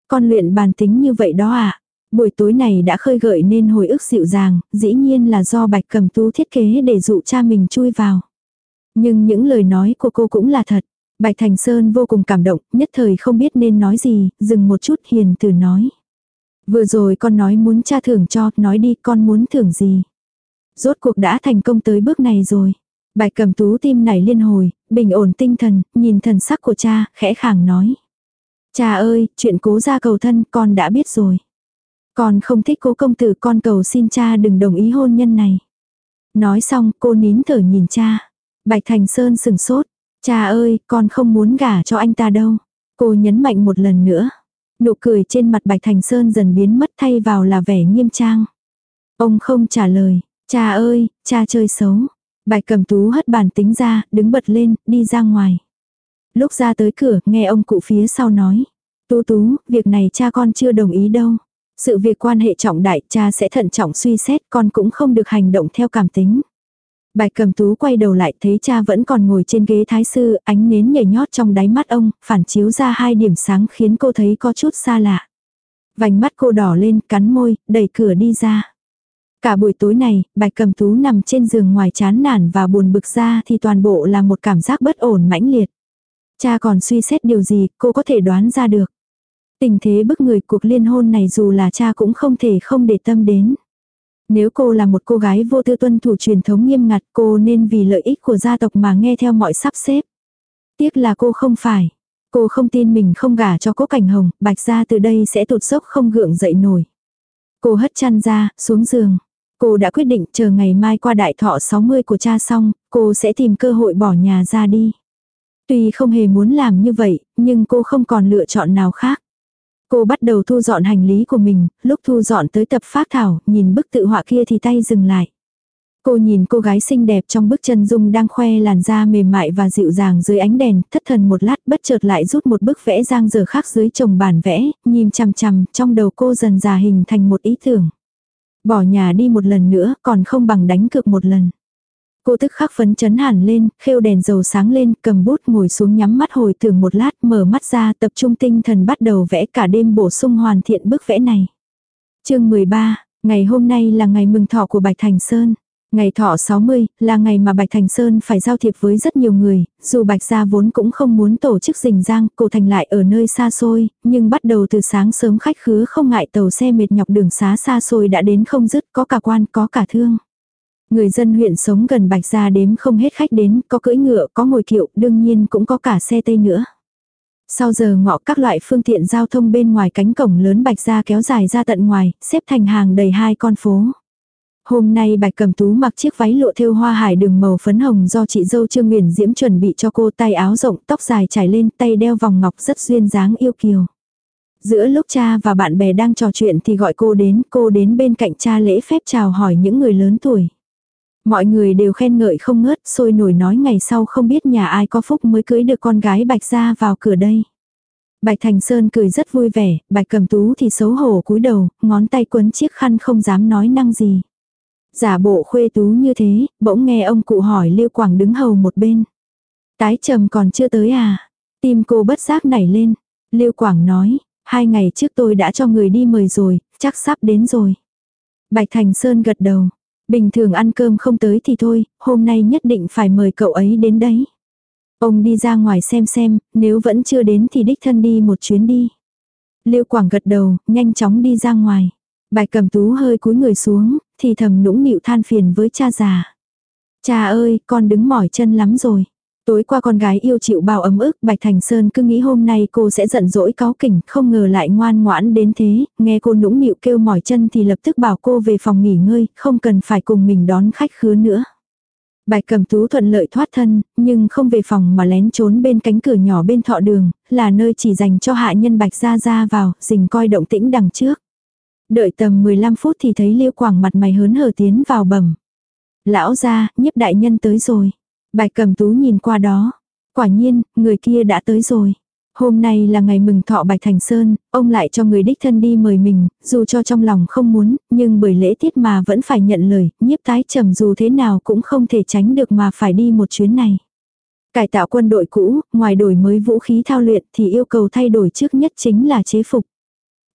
Con luyện bàn tính như vậy đó à? Buổi tối này đã khơi gợi nên hồi ức dịu dàng, dĩ nhiên là do bạch cầm tú thiết kế để dụ cha mình chui vào. Nhưng những lời nói của cô cũng là thật. Bạch Thành Sơn vô cùng cảm động, nhất thời không biết nên nói gì, dừng một chút hiền từ nói. Vừa rồi con nói muốn cha thưởng cho, nói đi con muốn thưởng gì. Rốt cuộc đã thành công tới bước này rồi. Bạch cầm tú tim này liên hồi, bình ổn tinh thần, nhìn thần sắc của cha, khẽ khàng nói. Cha ơi, chuyện cố ra cầu thân con đã biết rồi. Con không thích cố công tử con cầu xin cha đừng đồng ý hôn nhân này. Nói xong cô nín thở nhìn cha. Bạch Thành Sơn sừng sốt. Cha ơi, con không muốn gả cho anh ta đâu. Cô nhấn mạnh một lần nữa. Nụ cười trên mặt Bạch Thành Sơn dần biến mất thay vào là vẻ nghiêm trang. Ông không trả lời, cha ơi, cha chơi xấu. Bạch cầm tú hất bàn tính ra, đứng bật lên, đi ra ngoài. Lúc ra tới cửa, nghe ông cụ phía sau nói. Tú tú, việc này cha con chưa đồng ý đâu. Sự việc quan hệ trọng đại, cha sẽ thận trọng suy xét, con cũng không được hành động theo cảm tính. Bạch cầm tú quay đầu lại thấy cha vẫn còn ngồi trên ghế thái sư, ánh nến nhảy nhót trong đáy mắt ông, phản chiếu ra hai điểm sáng khiến cô thấy có chút xa lạ. Vành mắt cô đỏ lên, cắn môi, đẩy cửa đi ra. Cả buổi tối này, bạch cầm tú nằm trên giường ngoài chán nản và buồn bực ra thì toàn bộ là một cảm giác bất ổn mãnh liệt. Cha còn suy xét điều gì, cô có thể đoán ra được. Tình thế bức người cuộc liên hôn này dù là cha cũng không thể không để tâm đến. Nếu cô là một cô gái vô tư tuân thủ truyền thống nghiêm ngặt cô nên vì lợi ích của gia tộc mà nghe theo mọi sắp xếp. Tiếc là cô không phải. Cô không tin mình không gả cho cố cảnh hồng, bạch gia từ đây sẽ tụt dốc không gượng dậy nổi. Cô hất chăn ra, xuống giường. Cô đã quyết định chờ ngày mai qua đại thọ 60 của cha xong, cô sẽ tìm cơ hội bỏ nhà ra đi. Tuy không hề muốn làm như vậy, nhưng cô không còn lựa chọn nào khác. Cô bắt đầu thu dọn hành lý của mình, lúc thu dọn tới tập phát thảo, nhìn bức tự họa kia thì tay dừng lại. Cô nhìn cô gái xinh đẹp trong bức chân dung đang khoe làn da mềm mại và dịu dàng dưới ánh đèn, thất thần một lát bất chợt lại rút một bức vẽ giang dở khác dưới chồng bản vẽ, nhìn chằm chằm, trong đầu cô dần già hình thành một ý tưởng. Bỏ nhà đi một lần nữa, còn không bằng đánh cược một lần. Cô tức khắc phấn chấn hẳn lên, khêu đèn dầu sáng lên, cầm bút ngồi xuống nhắm mắt hồi tưởng một lát, mở mắt ra tập trung tinh thần bắt đầu vẽ cả đêm bổ sung hoàn thiện bức vẽ này. chương 13, ngày hôm nay là ngày mừng thọ của Bạch Thành Sơn. Ngày thọ 60 là ngày mà Bạch Thành Sơn phải giao thiệp với rất nhiều người, dù Bạch Gia vốn cũng không muốn tổ chức rình giang, cổ thành lại ở nơi xa xôi, nhưng bắt đầu từ sáng sớm khách khứa không ngại tàu xe mệt nhọc đường xá xa xôi đã đến không dứt, có cả quan, có cả thương. Người dân huyện sống gần Bạch Gia đếm không hết khách đến, có cưỡi ngựa, có ngồi kiệu, đương nhiên cũng có cả xe tây nữa. Sau giờ ngọ các loại phương tiện giao thông bên ngoài cánh cổng lớn Bạch Gia kéo dài ra tận ngoài, xếp thành hàng đầy hai con phố. Hôm nay Bạch cẩm Tú mặc chiếc váy lụa thêu hoa hải đường màu phấn hồng do chị dâu Trương Nguyễn Diễm chuẩn bị cho cô tay áo rộng, tóc dài trải lên, tay đeo vòng ngọc rất duyên dáng yêu kiều. Giữa lúc cha và bạn bè đang trò chuyện thì gọi cô đến, cô đến bên cạnh cha lễ phép chào hỏi những người lớn tuổi. Mọi người đều khen ngợi không ngớt, sôi nổi nói ngày sau không biết nhà ai có phúc mới cưới được con gái Bạch ra vào cửa đây. Bạch Thành Sơn cười rất vui vẻ, Bạch Cầm Tú thì xấu hổ cúi đầu, ngón tay quấn chiếc khăn không dám nói năng gì. Giả bộ khuê tú như thế, bỗng nghe ông cụ hỏi Liêu Quảng đứng hầu một bên. Tái trầm còn chưa tới à? Tim cô bất giác nảy lên. Liêu Quảng nói, hai ngày trước tôi đã cho người đi mời rồi, chắc sắp đến rồi. Bạch Thành Sơn gật đầu. Bình thường ăn cơm không tới thì thôi, hôm nay nhất định phải mời cậu ấy đến đấy. Ông đi ra ngoài xem xem, nếu vẫn chưa đến thì đích thân đi một chuyến đi. Liêu Quảng gật đầu, nhanh chóng đi ra ngoài. Bài cầm tú hơi cúi người xuống, thì thầm nũng nịu than phiền với cha già. Cha ơi, con đứng mỏi chân lắm rồi. Tối qua con gái yêu chịu bao ấm ức, Bạch Thành Sơn cứ nghĩ hôm nay cô sẽ giận dỗi cáo kỉnh, không ngờ lại ngoan ngoãn đến thế, nghe cô nũng nịu kêu mỏi chân thì lập tức bảo cô về phòng nghỉ ngơi, không cần phải cùng mình đón khách khứa nữa. Bạch cầm tú thuận lợi thoát thân, nhưng không về phòng mà lén trốn bên cánh cửa nhỏ bên thọ đường, là nơi chỉ dành cho hạ nhân Bạch ra ra vào, dình coi động tĩnh đằng trước. Đợi tầm 15 phút thì thấy Liêu Quảng mặt mày hớn hở tiến vào bẩm. Lão ra, nhiếp đại nhân tới rồi. Bạch cầm tú nhìn qua đó. Quả nhiên, người kia đã tới rồi. Hôm nay là ngày mừng thọ Bạch Thành Sơn, ông lại cho người đích thân đi mời mình, dù cho trong lòng không muốn, nhưng bởi lễ tiết mà vẫn phải nhận lời, nhiếp tái trầm dù thế nào cũng không thể tránh được mà phải đi một chuyến này. Cải tạo quân đội cũ, ngoài đổi mới vũ khí thao luyện thì yêu cầu thay đổi trước nhất chính là chế phục.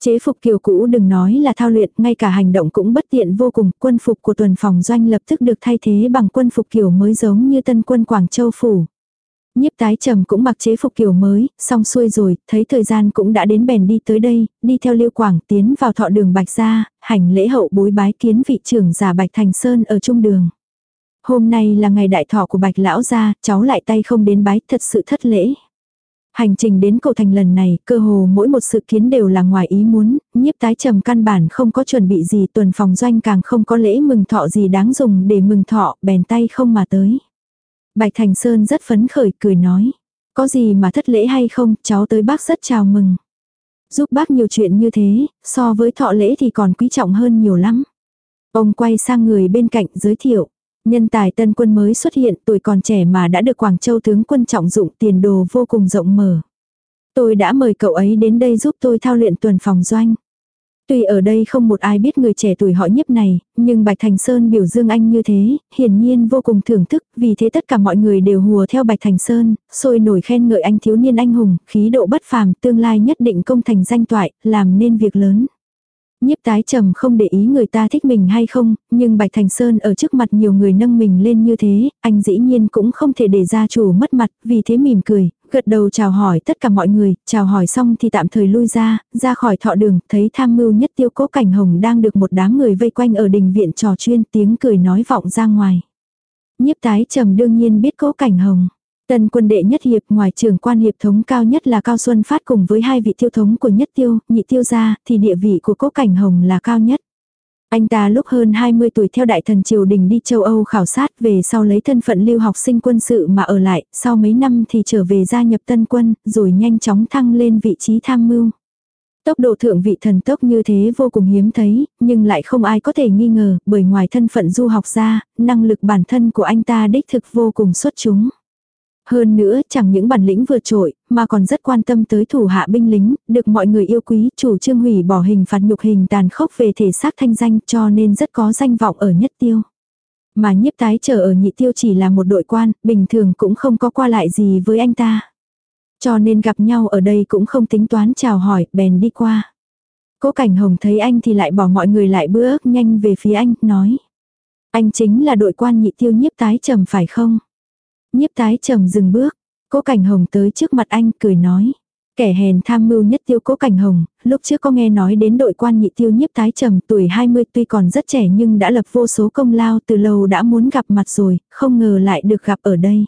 Chế phục kiểu cũ đừng nói là thao luyện, ngay cả hành động cũng bất tiện vô cùng, quân phục của tuần phòng doanh lập tức được thay thế bằng quân phục kiểu mới giống như tân quân Quảng Châu Phủ. Nhiếp tái trầm cũng mặc chế phục kiểu mới, xong xuôi rồi, thấy thời gian cũng đã đến bèn đi tới đây, đi theo liêu quảng tiến vào thọ đường Bạch Gia, hành lễ hậu bối bái kiến vị trưởng giả Bạch Thành Sơn ở trung đường. Hôm nay là ngày đại thọ của Bạch Lão Gia, cháu lại tay không đến bái, thật sự thất lễ. Hành trình đến cầu thành lần này, cơ hồ mỗi một sự kiến đều là ngoài ý muốn, nhiếp tái trầm căn bản không có chuẩn bị gì tuần phòng doanh càng không có lễ mừng thọ gì đáng dùng để mừng thọ, bèn tay không mà tới. Bạch Thành Sơn rất phấn khởi cười nói, có gì mà thất lễ hay không, cháu tới bác rất chào mừng. Giúp bác nhiều chuyện như thế, so với thọ lễ thì còn quý trọng hơn nhiều lắm. Ông quay sang người bên cạnh giới thiệu. Nhân tài tân quân mới xuất hiện tuổi còn trẻ mà đã được Quảng Châu tướng quân trọng dụng tiền đồ vô cùng rộng mở. Tôi đã mời cậu ấy đến đây giúp tôi thao luyện tuần phòng doanh. Tuy ở đây không một ai biết người trẻ tuổi họ nhiếp này, nhưng Bạch Thành Sơn biểu dương anh như thế, hiển nhiên vô cùng thưởng thức, vì thế tất cả mọi người đều hùa theo Bạch Thành Sơn, sôi nổi khen ngợi anh thiếu niên anh hùng, khí độ bất phàm, tương lai nhất định công thành danh toại, làm nên việc lớn. Nhiếp tái trầm không để ý người ta thích mình hay không, nhưng Bạch Thành Sơn ở trước mặt nhiều người nâng mình lên như thế, anh dĩ nhiên cũng không thể để gia chủ mất mặt, vì thế mỉm cười, Gật đầu chào hỏi tất cả mọi người, chào hỏi xong thì tạm thời lui ra, ra khỏi thọ đường, thấy tham mưu nhất tiêu cố cảnh hồng đang được một đám người vây quanh ở đình viện trò chuyên tiếng cười nói vọng ra ngoài. Nhiếp tái trầm đương nhiên biết cố cảnh hồng. Tân quân đệ nhất hiệp ngoài trưởng quan hiệp thống cao nhất là Cao Xuân Phát cùng với hai vị tiêu thống của nhất tiêu, nhị tiêu gia, thì địa vị của cố cảnh hồng là cao nhất. Anh ta lúc hơn 20 tuổi theo đại thần triều đình đi châu Âu khảo sát về sau lấy thân phận lưu học sinh quân sự mà ở lại, sau mấy năm thì trở về gia nhập tân quân, rồi nhanh chóng thăng lên vị trí tham mưu. Tốc độ thượng vị thần tốc như thế vô cùng hiếm thấy, nhưng lại không ai có thể nghi ngờ, bởi ngoài thân phận du học ra, năng lực bản thân của anh ta đích thực vô cùng xuất chúng. Hơn nữa chẳng những bản lĩnh vượt trội, mà còn rất quan tâm tới thủ hạ binh lính, được mọi người yêu quý, chủ trương hủy bỏ hình phạt nhục hình tàn khốc về thể xác thanh danh cho nên rất có danh vọng ở nhất tiêu. Mà nhiếp tái trở ở nhị tiêu chỉ là một đội quan, bình thường cũng không có qua lại gì với anh ta. Cho nên gặp nhau ở đây cũng không tính toán chào hỏi, bèn đi qua. Cố Cảnh Hồng thấy anh thì lại bỏ mọi người lại bước nhanh về phía anh, nói. Anh chính là đội quan nhị tiêu nhiếp tái trầm phải không? Nhiếp tái trầm dừng bước. Cố Cảnh Hồng tới trước mặt anh cười nói. Kẻ hèn tham mưu nhất tiêu cố cảnh hồng, lúc trước có nghe nói đến đội quan nhị tiêu nhiếp tái trầm tuổi 20 tuy còn rất trẻ nhưng đã lập vô số công lao từ lâu đã muốn gặp mặt rồi, không ngờ lại được gặp ở đây.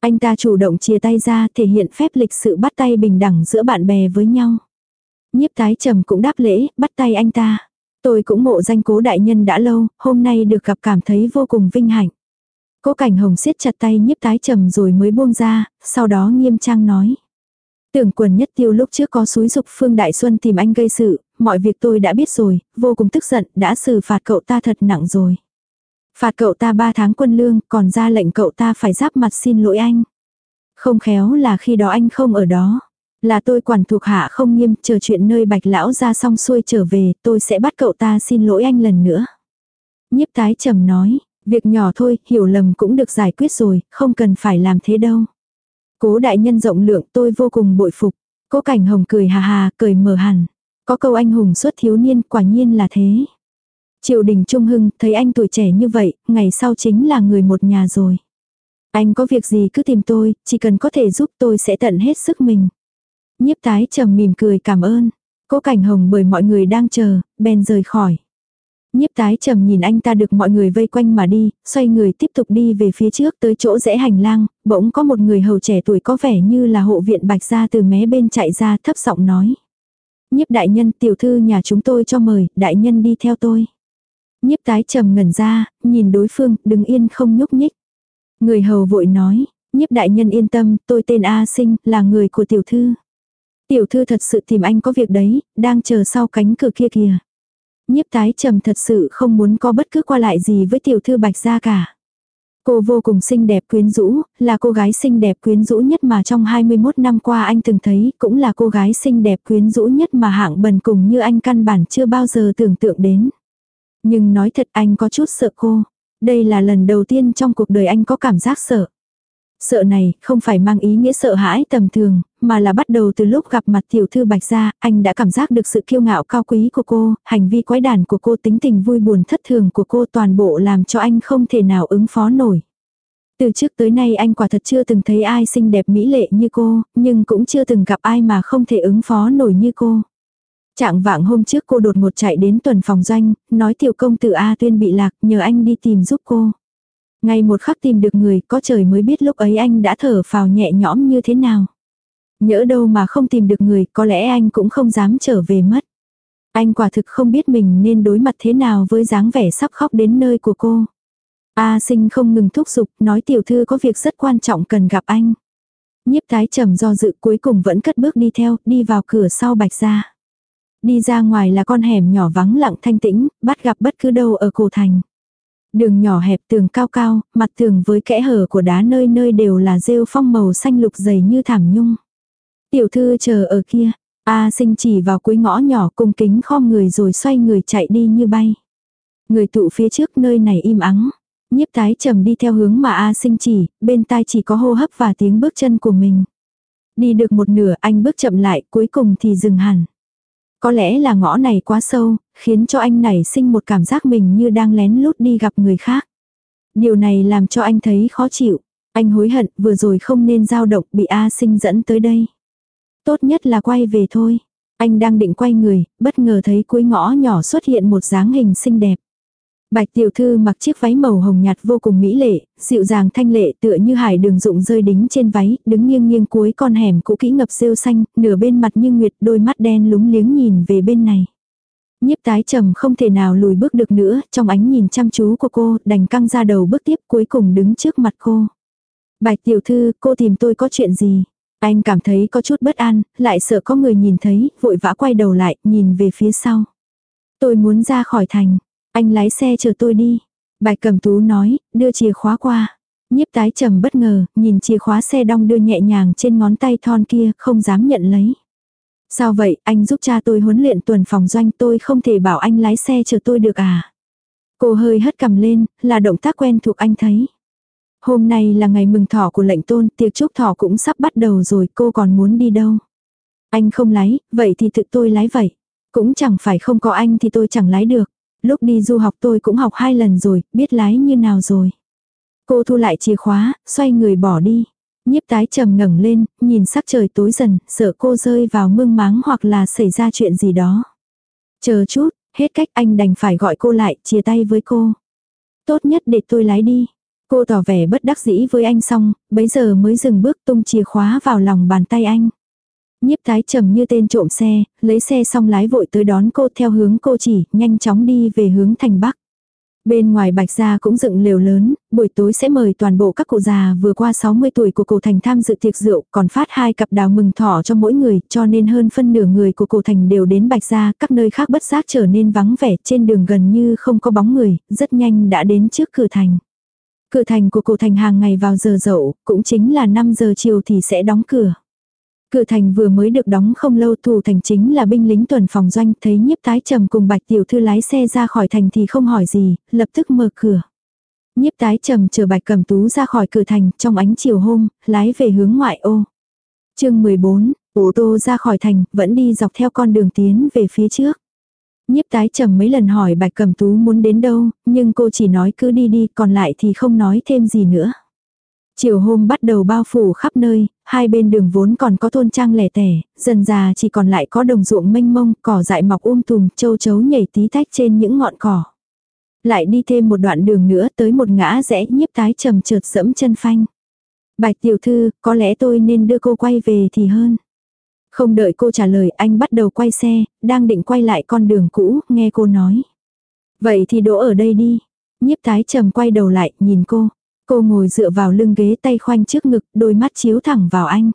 Anh ta chủ động chia tay ra thể hiện phép lịch sự bắt tay bình đẳng giữa bạn bè với nhau. Nhiếp tái trầm cũng đáp lễ, bắt tay anh ta. Tôi cũng mộ danh cố đại nhân đã lâu, hôm nay được gặp cảm thấy vô cùng vinh hạnh. Cố cảnh hồng siết chặt tay nhiếp tái trầm rồi mới buông ra, sau đó nghiêm trang nói. Tưởng quần nhất tiêu lúc trước có xúi dục Phương Đại Xuân tìm anh gây sự, mọi việc tôi đã biết rồi, vô cùng tức giận, đã xử phạt cậu ta thật nặng rồi. Phạt cậu ta 3 tháng quân lương, còn ra lệnh cậu ta phải giáp mặt xin lỗi anh. Không khéo là khi đó anh không ở đó. Là tôi quản thuộc hạ không nghiêm, chờ chuyện nơi bạch lão ra xong xuôi trở về, tôi sẽ bắt cậu ta xin lỗi anh lần nữa. Nhiếp tái trầm nói, việc nhỏ thôi, hiểu lầm cũng được giải quyết rồi, không cần phải làm thế đâu. Cố đại nhân rộng lượng tôi vô cùng bội phục. Cố cảnh hồng cười hà hà, cười mở hẳn. Có câu anh hùng xuất thiếu niên, quả nhiên là thế. Triều đình Trung Hưng, thấy anh tuổi trẻ như vậy, ngày sau chính là người một nhà rồi. Anh có việc gì cứ tìm tôi, chỉ cần có thể giúp tôi sẽ tận hết sức mình. Nhiếp tái trầm mỉm cười cảm ơn. Cố cảnh hồng bởi mọi người đang chờ, bèn rời khỏi. Nhiếp tái trầm nhìn anh ta được mọi người vây quanh mà đi, xoay người tiếp tục đi về phía trước tới chỗ rẽ hành lang, bỗng có một người hầu trẻ tuổi có vẻ như là hộ viện bạch ra từ mé bên chạy ra thấp giọng nói. Nhiếp đại nhân tiểu thư nhà chúng tôi cho mời, đại nhân đi theo tôi. Nhiếp tái trầm ngẩn ra, nhìn đối phương, đứng yên không nhúc nhích. Người hầu vội nói, nhiếp đại nhân yên tâm, tôi tên A Sinh, là người của tiểu thư. Tiểu thư thật sự tìm anh có việc đấy, đang chờ sau cánh cửa kia kìa. Nhiếp tái trầm thật sự không muốn có bất cứ qua lại gì với tiểu thư bạch gia cả. Cô vô cùng xinh đẹp quyến rũ, là cô gái xinh đẹp quyến rũ nhất mà trong 21 năm qua anh từng thấy, cũng là cô gái xinh đẹp quyến rũ nhất mà hạng bần cùng như anh căn bản chưa bao giờ tưởng tượng đến. Nhưng nói thật anh có chút sợ cô. Đây là lần đầu tiên trong cuộc đời anh có cảm giác sợ. Sợ này không phải mang ý nghĩa sợ hãi tầm thường, mà là bắt đầu từ lúc gặp mặt tiểu thư bạch gia, anh đã cảm giác được sự kiêu ngạo cao quý của cô, hành vi quái đản của cô tính tình vui buồn thất thường của cô toàn bộ làm cho anh không thể nào ứng phó nổi. Từ trước tới nay anh quả thật chưa từng thấy ai xinh đẹp mỹ lệ như cô, nhưng cũng chưa từng gặp ai mà không thể ứng phó nổi như cô. Trạng vạng hôm trước cô đột ngột chạy đến tuần phòng doanh, nói tiểu công tử A tuyên bị lạc nhờ anh đi tìm giúp cô. Ngay một khắc tìm được người có trời mới biết lúc ấy anh đã thở phào nhẹ nhõm như thế nào. Nhỡ đâu mà không tìm được người có lẽ anh cũng không dám trở về mất. Anh quả thực không biết mình nên đối mặt thế nào với dáng vẻ sắp khóc đến nơi của cô. A sinh không ngừng thúc giục nói tiểu thư có việc rất quan trọng cần gặp anh. Nhiếp thái trầm do dự cuối cùng vẫn cất bước đi theo, đi vào cửa sau bạch ra. Đi ra ngoài là con hẻm nhỏ vắng lặng thanh tĩnh, bắt gặp bất cứ đâu ở cổ thành. Đường nhỏ hẹp tường cao cao, mặt tường với kẽ hở của đá nơi nơi đều là rêu phong màu xanh lục dày như thảm nhung. Tiểu thư chờ ở kia, A sinh chỉ vào cuối ngõ nhỏ cung kính khom người rồi xoay người chạy đi như bay. Người tụ phía trước nơi này im ắng. Nhiếp tái trầm đi theo hướng mà A sinh chỉ, bên tai chỉ có hô hấp và tiếng bước chân của mình. Đi được một nửa anh bước chậm lại cuối cùng thì dừng hẳn. Có lẽ là ngõ này quá sâu, khiến cho anh nảy sinh một cảm giác mình như đang lén lút đi gặp người khác. Điều này làm cho anh thấy khó chịu. Anh hối hận, vừa rồi không nên giao động bị A sinh dẫn tới đây. Tốt nhất là quay về thôi. Anh đang định quay người, bất ngờ thấy cuối ngõ nhỏ xuất hiện một dáng hình xinh đẹp. Bạch tiểu thư mặc chiếc váy màu hồng nhạt vô cùng mỹ lệ, dịu dàng thanh lệ tựa như hải đường dụng rơi đính trên váy, đứng nghiêng nghiêng cuối con hẻm cũ kỹ ngập rêu xanh, nửa bên mặt như nguyệt đôi mắt đen lúng liếng nhìn về bên này. Nhiếp tái trầm không thể nào lùi bước được nữa, trong ánh nhìn chăm chú của cô, đành căng ra đầu bước tiếp cuối cùng đứng trước mặt cô. Bạch tiểu thư, cô tìm tôi có chuyện gì? Anh cảm thấy có chút bất an, lại sợ có người nhìn thấy, vội vã quay đầu lại, nhìn về phía sau. Tôi muốn ra khỏi thành. Anh lái xe chờ tôi đi. Bạch cầm tú nói, đưa chìa khóa qua. Nhiếp tái trầm bất ngờ, nhìn chìa khóa xe đong đưa nhẹ nhàng trên ngón tay thon kia, không dám nhận lấy. Sao vậy, anh giúp cha tôi huấn luyện tuần phòng doanh tôi không thể bảo anh lái xe chờ tôi được à? Cô hơi hất cầm lên, là động tác quen thuộc anh thấy. Hôm nay là ngày mừng thọ của lệnh tôn, tiệc chúc thọ cũng sắp bắt đầu rồi, cô còn muốn đi đâu? Anh không lái, vậy thì tự tôi lái vậy. Cũng chẳng phải không có anh thì tôi chẳng lái được. Lúc đi du học tôi cũng học hai lần rồi, biết lái như nào rồi. Cô thu lại chìa khóa, xoay người bỏ đi. Nhiếp tái trầm ngẩng lên, nhìn sắc trời tối dần, sợ cô rơi vào mương máng hoặc là xảy ra chuyện gì đó. Chờ chút, hết cách anh đành phải gọi cô lại, chia tay với cô. Tốt nhất để tôi lái đi. Cô tỏ vẻ bất đắc dĩ với anh xong, bấy giờ mới dừng bước tung chìa khóa vào lòng bàn tay anh. Nhiếp tái trầm như tên trộm xe, lấy xe xong lái vội tới đón cô theo hướng cô chỉ, nhanh chóng đi về hướng thành Bắc. Bên ngoài bạch gia cũng dựng lều lớn, buổi tối sẽ mời toàn bộ các cụ già vừa qua 60 tuổi của cổ thành tham dự tiệc rượu, còn phát hai cặp đào mừng thỏ cho mỗi người, cho nên hơn phân nửa người của cổ thành đều đến bạch gia, các nơi khác bất giác trở nên vắng vẻ, trên đường gần như không có bóng người, rất nhanh đã đến trước cửa thành. Cửa thành của cổ thành hàng ngày vào giờ dậu, cũng chính là 5 giờ chiều thì sẽ đóng cửa. Cửa thành vừa mới được đóng không lâu thủ thành chính là binh lính tuần phòng doanh thấy nhiếp tái trầm cùng bạch tiểu thư lái xe ra khỏi thành thì không hỏi gì, lập tức mở cửa. Nhiếp tái trầm chờ bạch cầm tú ra khỏi cửa thành trong ánh chiều hôm, lái về hướng ngoại ô. chương 14, ô tô ra khỏi thành, vẫn đi dọc theo con đường tiến về phía trước. Nhiếp tái trầm mấy lần hỏi bạch cầm tú muốn đến đâu, nhưng cô chỉ nói cứ đi đi, còn lại thì không nói thêm gì nữa. Chiều hôm bắt đầu bao phủ khắp nơi, hai bên đường vốn còn có thôn trang lẻ tẻ, dần già chỉ còn lại có đồng ruộng mênh mông, cỏ dại mọc um tùm, châu chấu nhảy tí tách trên những ngọn cỏ. Lại đi thêm một đoạn đường nữa tới một ngã rẽ nhiếp tái trầm trượt dẫm chân phanh. Bạch tiểu thư, có lẽ tôi nên đưa cô quay về thì hơn. Không đợi cô trả lời anh bắt đầu quay xe, đang định quay lại con đường cũ, nghe cô nói. Vậy thì đỗ ở đây đi. Nhiếp tái trầm quay đầu lại, nhìn cô. Cô ngồi dựa vào lưng ghế tay khoanh trước ngực, đôi mắt chiếu thẳng vào anh.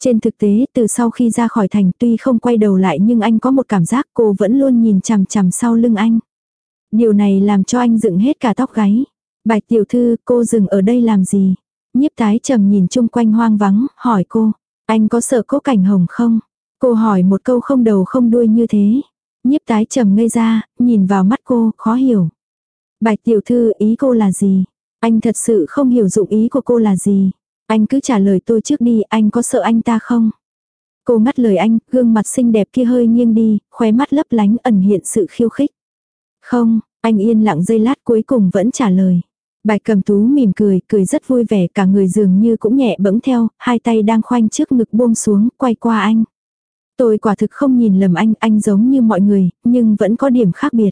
Trên thực tế, từ sau khi ra khỏi thành tuy không quay đầu lại nhưng anh có một cảm giác cô vẫn luôn nhìn chằm chằm sau lưng anh. Điều này làm cho anh dựng hết cả tóc gáy. Bạch tiểu thư, cô dừng ở đây làm gì? Nhiếp tái trầm nhìn chung quanh hoang vắng, hỏi cô. Anh có sợ cố cảnh hồng không? Cô hỏi một câu không đầu không đuôi như thế. Nhiếp tái trầm ngây ra, nhìn vào mắt cô, khó hiểu. Bạch tiểu thư ý cô là gì? Anh thật sự không hiểu dụng ý của cô là gì. Anh cứ trả lời tôi trước đi, anh có sợ anh ta không? Cô ngắt lời anh, gương mặt xinh đẹp kia hơi nghiêng đi, khóe mắt lấp lánh ẩn hiện sự khiêu khích. Không, anh yên lặng giây lát cuối cùng vẫn trả lời. Bạch cầm tú mỉm cười, cười rất vui vẻ, cả người dường như cũng nhẹ bẫng theo, hai tay đang khoanh trước ngực buông xuống, quay qua anh. Tôi quả thực không nhìn lầm anh, anh giống như mọi người, nhưng vẫn có điểm khác biệt.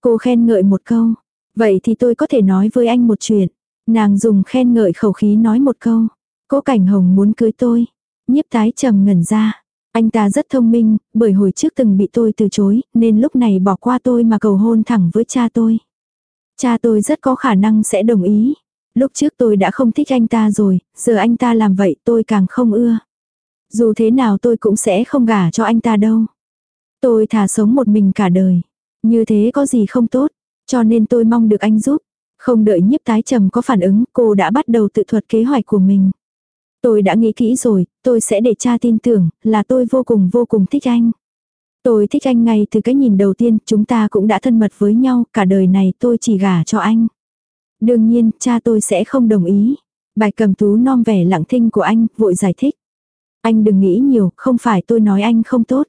Cô khen ngợi một câu, vậy thì tôi có thể nói với anh một chuyện. Nàng dùng khen ngợi khẩu khí nói một câu. Cố Cảnh Hồng muốn cưới tôi. Nhiếp tái trầm ngẩn ra. Anh ta rất thông minh, bởi hồi trước từng bị tôi từ chối, nên lúc này bỏ qua tôi mà cầu hôn thẳng với cha tôi. Cha tôi rất có khả năng sẽ đồng ý. Lúc trước tôi đã không thích anh ta rồi, giờ anh ta làm vậy tôi càng không ưa. Dù thế nào tôi cũng sẽ không gả cho anh ta đâu. Tôi thà sống một mình cả đời. Như thế có gì không tốt, cho nên tôi mong được anh giúp. Không đợi nhiếp tái trầm có phản ứng, cô đã bắt đầu tự thuật kế hoạch của mình. Tôi đã nghĩ kỹ rồi, tôi sẽ để cha tin tưởng, là tôi vô cùng vô cùng thích anh. Tôi thích anh ngay từ cái nhìn đầu tiên, chúng ta cũng đã thân mật với nhau, cả đời này tôi chỉ gả cho anh. Đương nhiên, cha tôi sẽ không đồng ý. Bài cầm tú non vẻ lặng thinh của anh, vội giải thích. Anh đừng nghĩ nhiều, không phải tôi nói anh không tốt.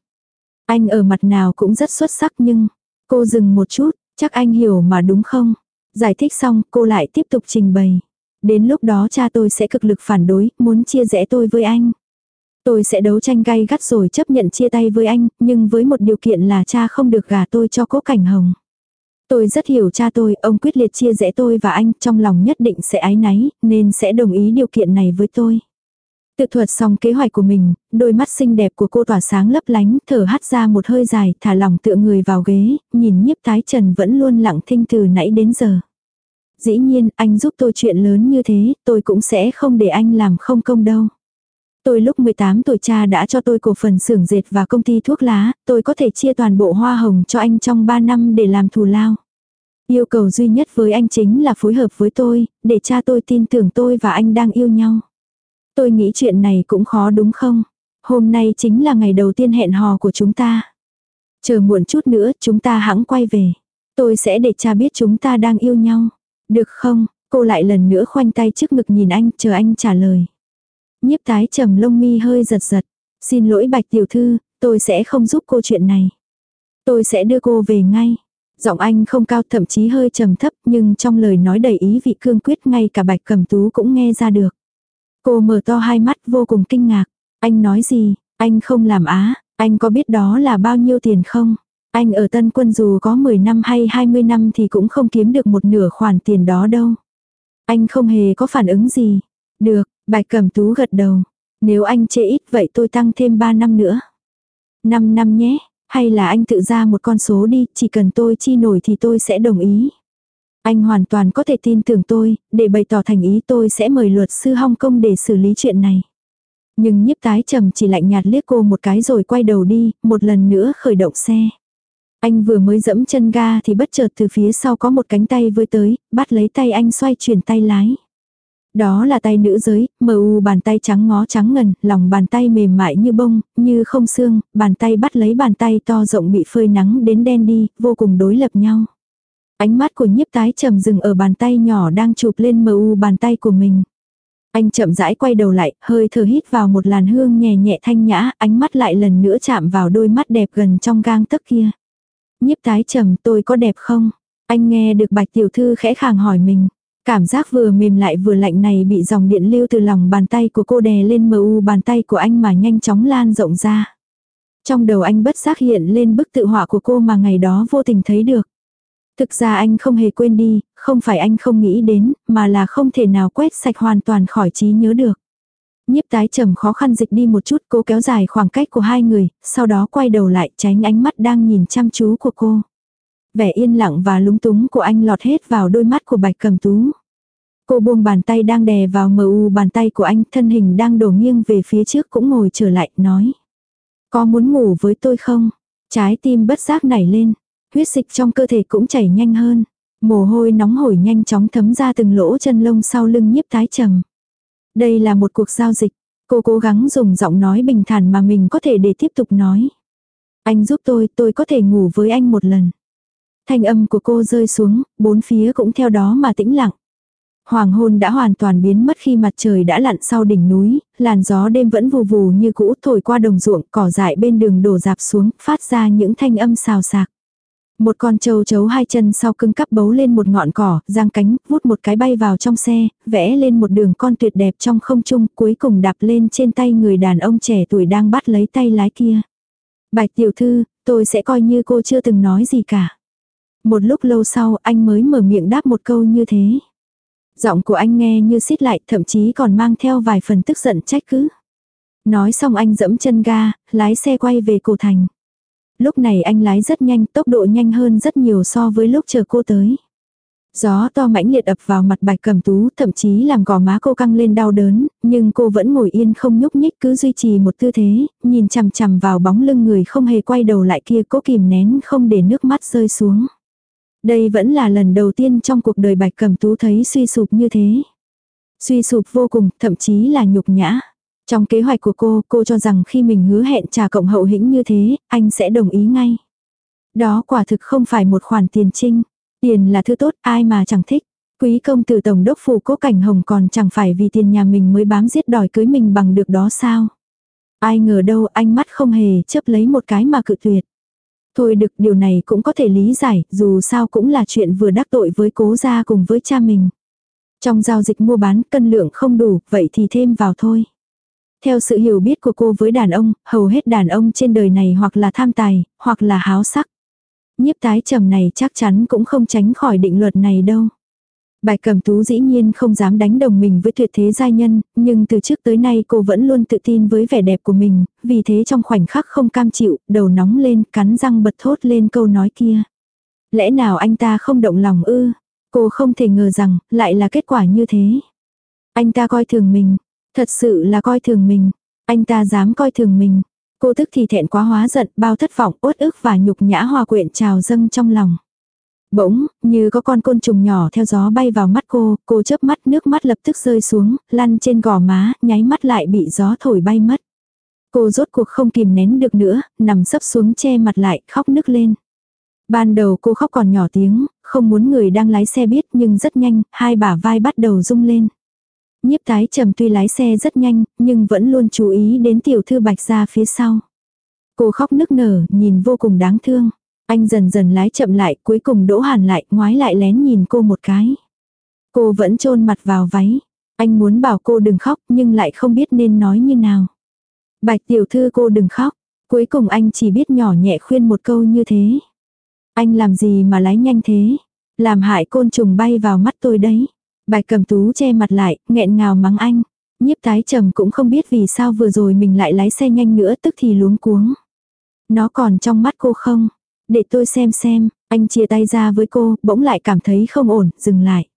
Anh ở mặt nào cũng rất xuất sắc nhưng... Cô dừng một chút, chắc anh hiểu mà đúng không? Giải thích xong, cô lại tiếp tục trình bày. Đến lúc đó cha tôi sẽ cực lực phản đối, muốn chia rẽ tôi với anh. Tôi sẽ đấu tranh gay gắt rồi chấp nhận chia tay với anh, nhưng với một điều kiện là cha không được gả tôi cho cố cảnh hồng. Tôi rất hiểu cha tôi, ông quyết liệt chia rẽ tôi và anh, trong lòng nhất định sẽ ái náy, nên sẽ đồng ý điều kiện này với tôi. Tự thuật xong kế hoạch của mình, đôi mắt xinh đẹp của cô tỏa sáng lấp lánh, thở hắt ra một hơi dài, thả lỏng tựa người vào ghế, nhìn nhiếp tái trần vẫn luôn lặng thinh từ nãy đến giờ. Dĩ nhiên, anh giúp tôi chuyện lớn như thế, tôi cũng sẽ không để anh làm không công đâu. Tôi lúc 18 tuổi cha đã cho tôi cổ phần xưởng dệt và công ty thuốc lá, tôi có thể chia toàn bộ hoa hồng cho anh trong 3 năm để làm thù lao. Yêu cầu duy nhất với anh chính là phối hợp với tôi, để cha tôi tin tưởng tôi và anh đang yêu nhau. Tôi nghĩ chuyện này cũng khó đúng không? Hôm nay chính là ngày đầu tiên hẹn hò của chúng ta. Chờ muộn chút nữa chúng ta hãng quay về. Tôi sẽ để cha biết chúng ta đang yêu nhau. Được không? Cô lại lần nữa khoanh tay trước ngực nhìn anh chờ anh trả lời. Nhiếp tái trầm lông mi hơi giật giật. Xin lỗi bạch tiểu thư, tôi sẽ không giúp cô chuyện này. Tôi sẽ đưa cô về ngay. Giọng anh không cao thậm chí hơi trầm thấp nhưng trong lời nói đầy ý vị cương quyết ngay cả bạch cầm tú cũng nghe ra được. Cô mở to hai mắt vô cùng kinh ngạc. Anh nói gì, anh không làm á, anh có biết đó là bao nhiêu tiền không? Anh ở tân quân dù có 10 năm hay 20 năm thì cũng không kiếm được một nửa khoản tiền đó đâu. Anh không hề có phản ứng gì. Được, bạch cẩm tú gật đầu. Nếu anh chê ít vậy tôi tăng thêm 3 năm nữa. 5 năm nhé, hay là anh tự ra một con số đi, chỉ cần tôi chi nổi thì tôi sẽ đồng ý. Anh hoàn toàn có thể tin tưởng tôi, để bày tỏ thành ý tôi sẽ mời luật sư Hong Kong để xử lý chuyện này. Nhưng nhiếp tái trầm chỉ lạnh nhạt liếc cô một cái rồi quay đầu đi, một lần nữa khởi động xe. Anh vừa mới dẫm chân ga thì bất chợt từ phía sau có một cánh tay với tới, bắt lấy tay anh xoay chuyển tay lái. Đó là tay nữ giới, mờ u bàn tay trắng ngó trắng ngần, lòng bàn tay mềm mại như bông, như không xương, bàn tay bắt lấy bàn tay to rộng bị phơi nắng đến đen đi, vô cùng đối lập nhau. Ánh mắt của nhiếp tái trầm dừng ở bàn tay nhỏ đang chụp lên mờ u bàn tay của mình. Anh chậm rãi quay đầu lại, hơi thở hít vào một làn hương nhẹ nhẹ thanh nhã, ánh mắt lại lần nữa chạm vào đôi mắt đẹp gần trong gang tấc kia. Nhiếp tái trầm tôi có đẹp không? Anh nghe được bạch tiểu thư khẽ khàng hỏi mình. Cảm giác vừa mềm lại vừa lạnh này bị dòng điện lưu từ lòng bàn tay của cô đè lên mờ u bàn tay của anh mà nhanh chóng lan rộng ra. Trong đầu anh bất giác hiện lên bức tự họa của cô mà ngày đó vô tình thấy được. Thực ra anh không hề quên đi, không phải anh không nghĩ đến, mà là không thể nào quét sạch hoàn toàn khỏi trí nhớ được. Nhiếp tái trầm khó khăn dịch đi một chút cố kéo dài khoảng cách của hai người, sau đó quay đầu lại tránh ánh mắt đang nhìn chăm chú của cô. Vẻ yên lặng và lúng túng của anh lọt hết vào đôi mắt của bạch cầm tú. Cô buông bàn tay đang đè vào mờ u bàn tay của anh, thân hình đang đổ nghiêng về phía trước cũng ngồi trở lại, nói. Có muốn ngủ với tôi không? Trái tim bất giác nảy lên, huyết dịch trong cơ thể cũng chảy nhanh hơn. Mồ hôi nóng hổi nhanh chóng thấm ra từng lỗ chân lông sau lưng nhiếp tái trầm. Đây là một cuộc giao dịch. Cô cố gắng dùng giọng nói bình thản mà mình có thể để tiếp tục nói. Anh giúp tôi, tôi có thể ngủ với anh một lần. Thanh âm của cô rơi xuống, bốn phía cũng theo đó mà tĩnh lặng. Hoàng hôn đã hoàn toàn biến mất khi mặt trời đã lặn sau đỉnh núi, làn gió đêm vẫn vù vù như cũ thổi qua đồng ruộng, cỏ dại bên đường đổ dạp xuống, phát ra những thanh âm xào xạc. Một con trâu chấu hai chân sau cưng cắp bấu lên một ngọn cỏ, giang cánh, vút một cái bay vào trong xe, vẽ lên một đường con tuyệt đẹp trong không trung, cuối cùng đạp lên trên tay người đàn ông trẻ tuổi đang bắt lấy tay lái kia. Bạch tiểu thư, tôi sẽ coi như cô chưa từng nói gì cả. Một lúc lâu sau anh mới mở miệng đáp một câu như thế. Giọng của anh nghe như xít lại thậm chí còn mang theo vài phần tức giận trách cứ. Nói xong anh dẫm chân ga, lái xe quay về cổ thành. Lúc này anh lái rất nhanh, tốc độ nhanh hơn rất nhiều so với lúc chờ cô tới. Gió to mãnh liệt ập vào mặt bạch cẩm tú, thậm chí làm gò má cô căng lên đau đớn, nhưng cô vẫn ngồi yên không nhúc nhích cứ duy trì một tư thế, nhìn chằm chằm vào bóng lưng người không hề quay đầu lại kia cố kìm nén không để nước mắt rơi xuống. Đây vẫn là lần đầu tiên trong cuộc đời bạch cẩm tú thấy suy sụp như thế. Suy sụp vô cùng, thậm chí là nhục nhã. Trong kế hoạch của cô, cô cho rằng khi mình hứa hẹn trả cộng hậu hĩnh như thế, anh sẽ đồng ý ngay. Đó quả thực không phải một khoản tiền trinh. Tiền là thứ tốt, ai mà chẳng thích. Quý công tử tổng đốc phủ cố cảnh hồng còn chẳng phải vì tiền nhà mình mới bám giết đòi cưới mình bằng được đó sao. Ai ngờ đâu anh mắt không hề chấp lấy một cái mà cự tuyệt. Thôi được điều này cũng có thể lý giải, dù sao cũng là chuyện vừa đắc tội với cố gia cùng với cha mình. Trong giao dịch mua bán cân lượng không đủ, vậy thì thêm vào thôi. Theo sự hiểu biết của cô với đàn ông, hầu hết đàn ông trên đời này hoặc là tham tài, hoặc là háo sắc. Nhiếp tái trầm này chắc chắn cũng không tránh khỏi định luật này đâu. Bài cầm tú dĩ nhiên không dám đánh đồng mình với tuyệt thế giai nhân, nhưng từ trước tới nay cô vẫn luôn tự tin với vẻ đẹp của mình, vì thế trong khoảnh khắc không cam chịu, đầu nóng lên, cắn răng bật thốt lên câu nói kia. Lẽ nào anh ta không động lòng ư? Cô không thể ngờ rằng, lại là kết quả như thế. Anh ta coi thường mình, thật sự là coi thường mình. Anh ta dám coi thường mình. Cô tức thì thẹn quá hóa giận, bao thất vọng, uất ức và nhục nhã hòa quyện trào dâng trong lòng. Bỗng, như có con côn trùng nhỏ theo gió bay vào mắt cô, cô chớp mắt nước mắt lập tức rơi xuống, lăn trên gò má, nháy mắt lại bị gió thổi bay mất. Cô rốt cuộc không kìm nén được nữa, nằm sấp xuống che mặt lại, khóc nức lên. Ban đầu cô khóc còn nhỏ tiếng, không muốn người đang lái xe biết nhưng rất nhanh, hai bả vai bắt đầu rung lên. Nhiếp tái trầm tuy lái xe rất nhanh, nhưng vẫn luôn chú ý đến tiểu thư bạch ra phía sau. Cô khóc nức nở, nhìn vô cùng đáng thương. Anh dần dần lái chậm lại, cuối cùng đỗ hàn lại, ngoái lại lén nhìn cô một cái. Cô vẫn chôn mặt vào váy. Anh muốn bảo cô đừng khóc, nhưng lại không biết nên nói như nào. Bạch tiểu thư cô đừng khóc. Cuối cùng anh chỉ biết nhỏ nhẹ khuyên một câu như thế. Anh làm gì mà lái nhanh thế? Làm hại côn trùng bay vào mắt tôi đấy bài cầm tú che mặt lại, nghẹn ngào mắng anh. Nhiếp tái trầm cũng không biết vì sao vừa rồi mình lại lái xe nhanh nữa tức thì luống cuống. Nó còn trong mắt cô không? Để tôi xem xem, anh chia tay ra với cô, bỗng lại cảm thấy không ổn, dừng lại.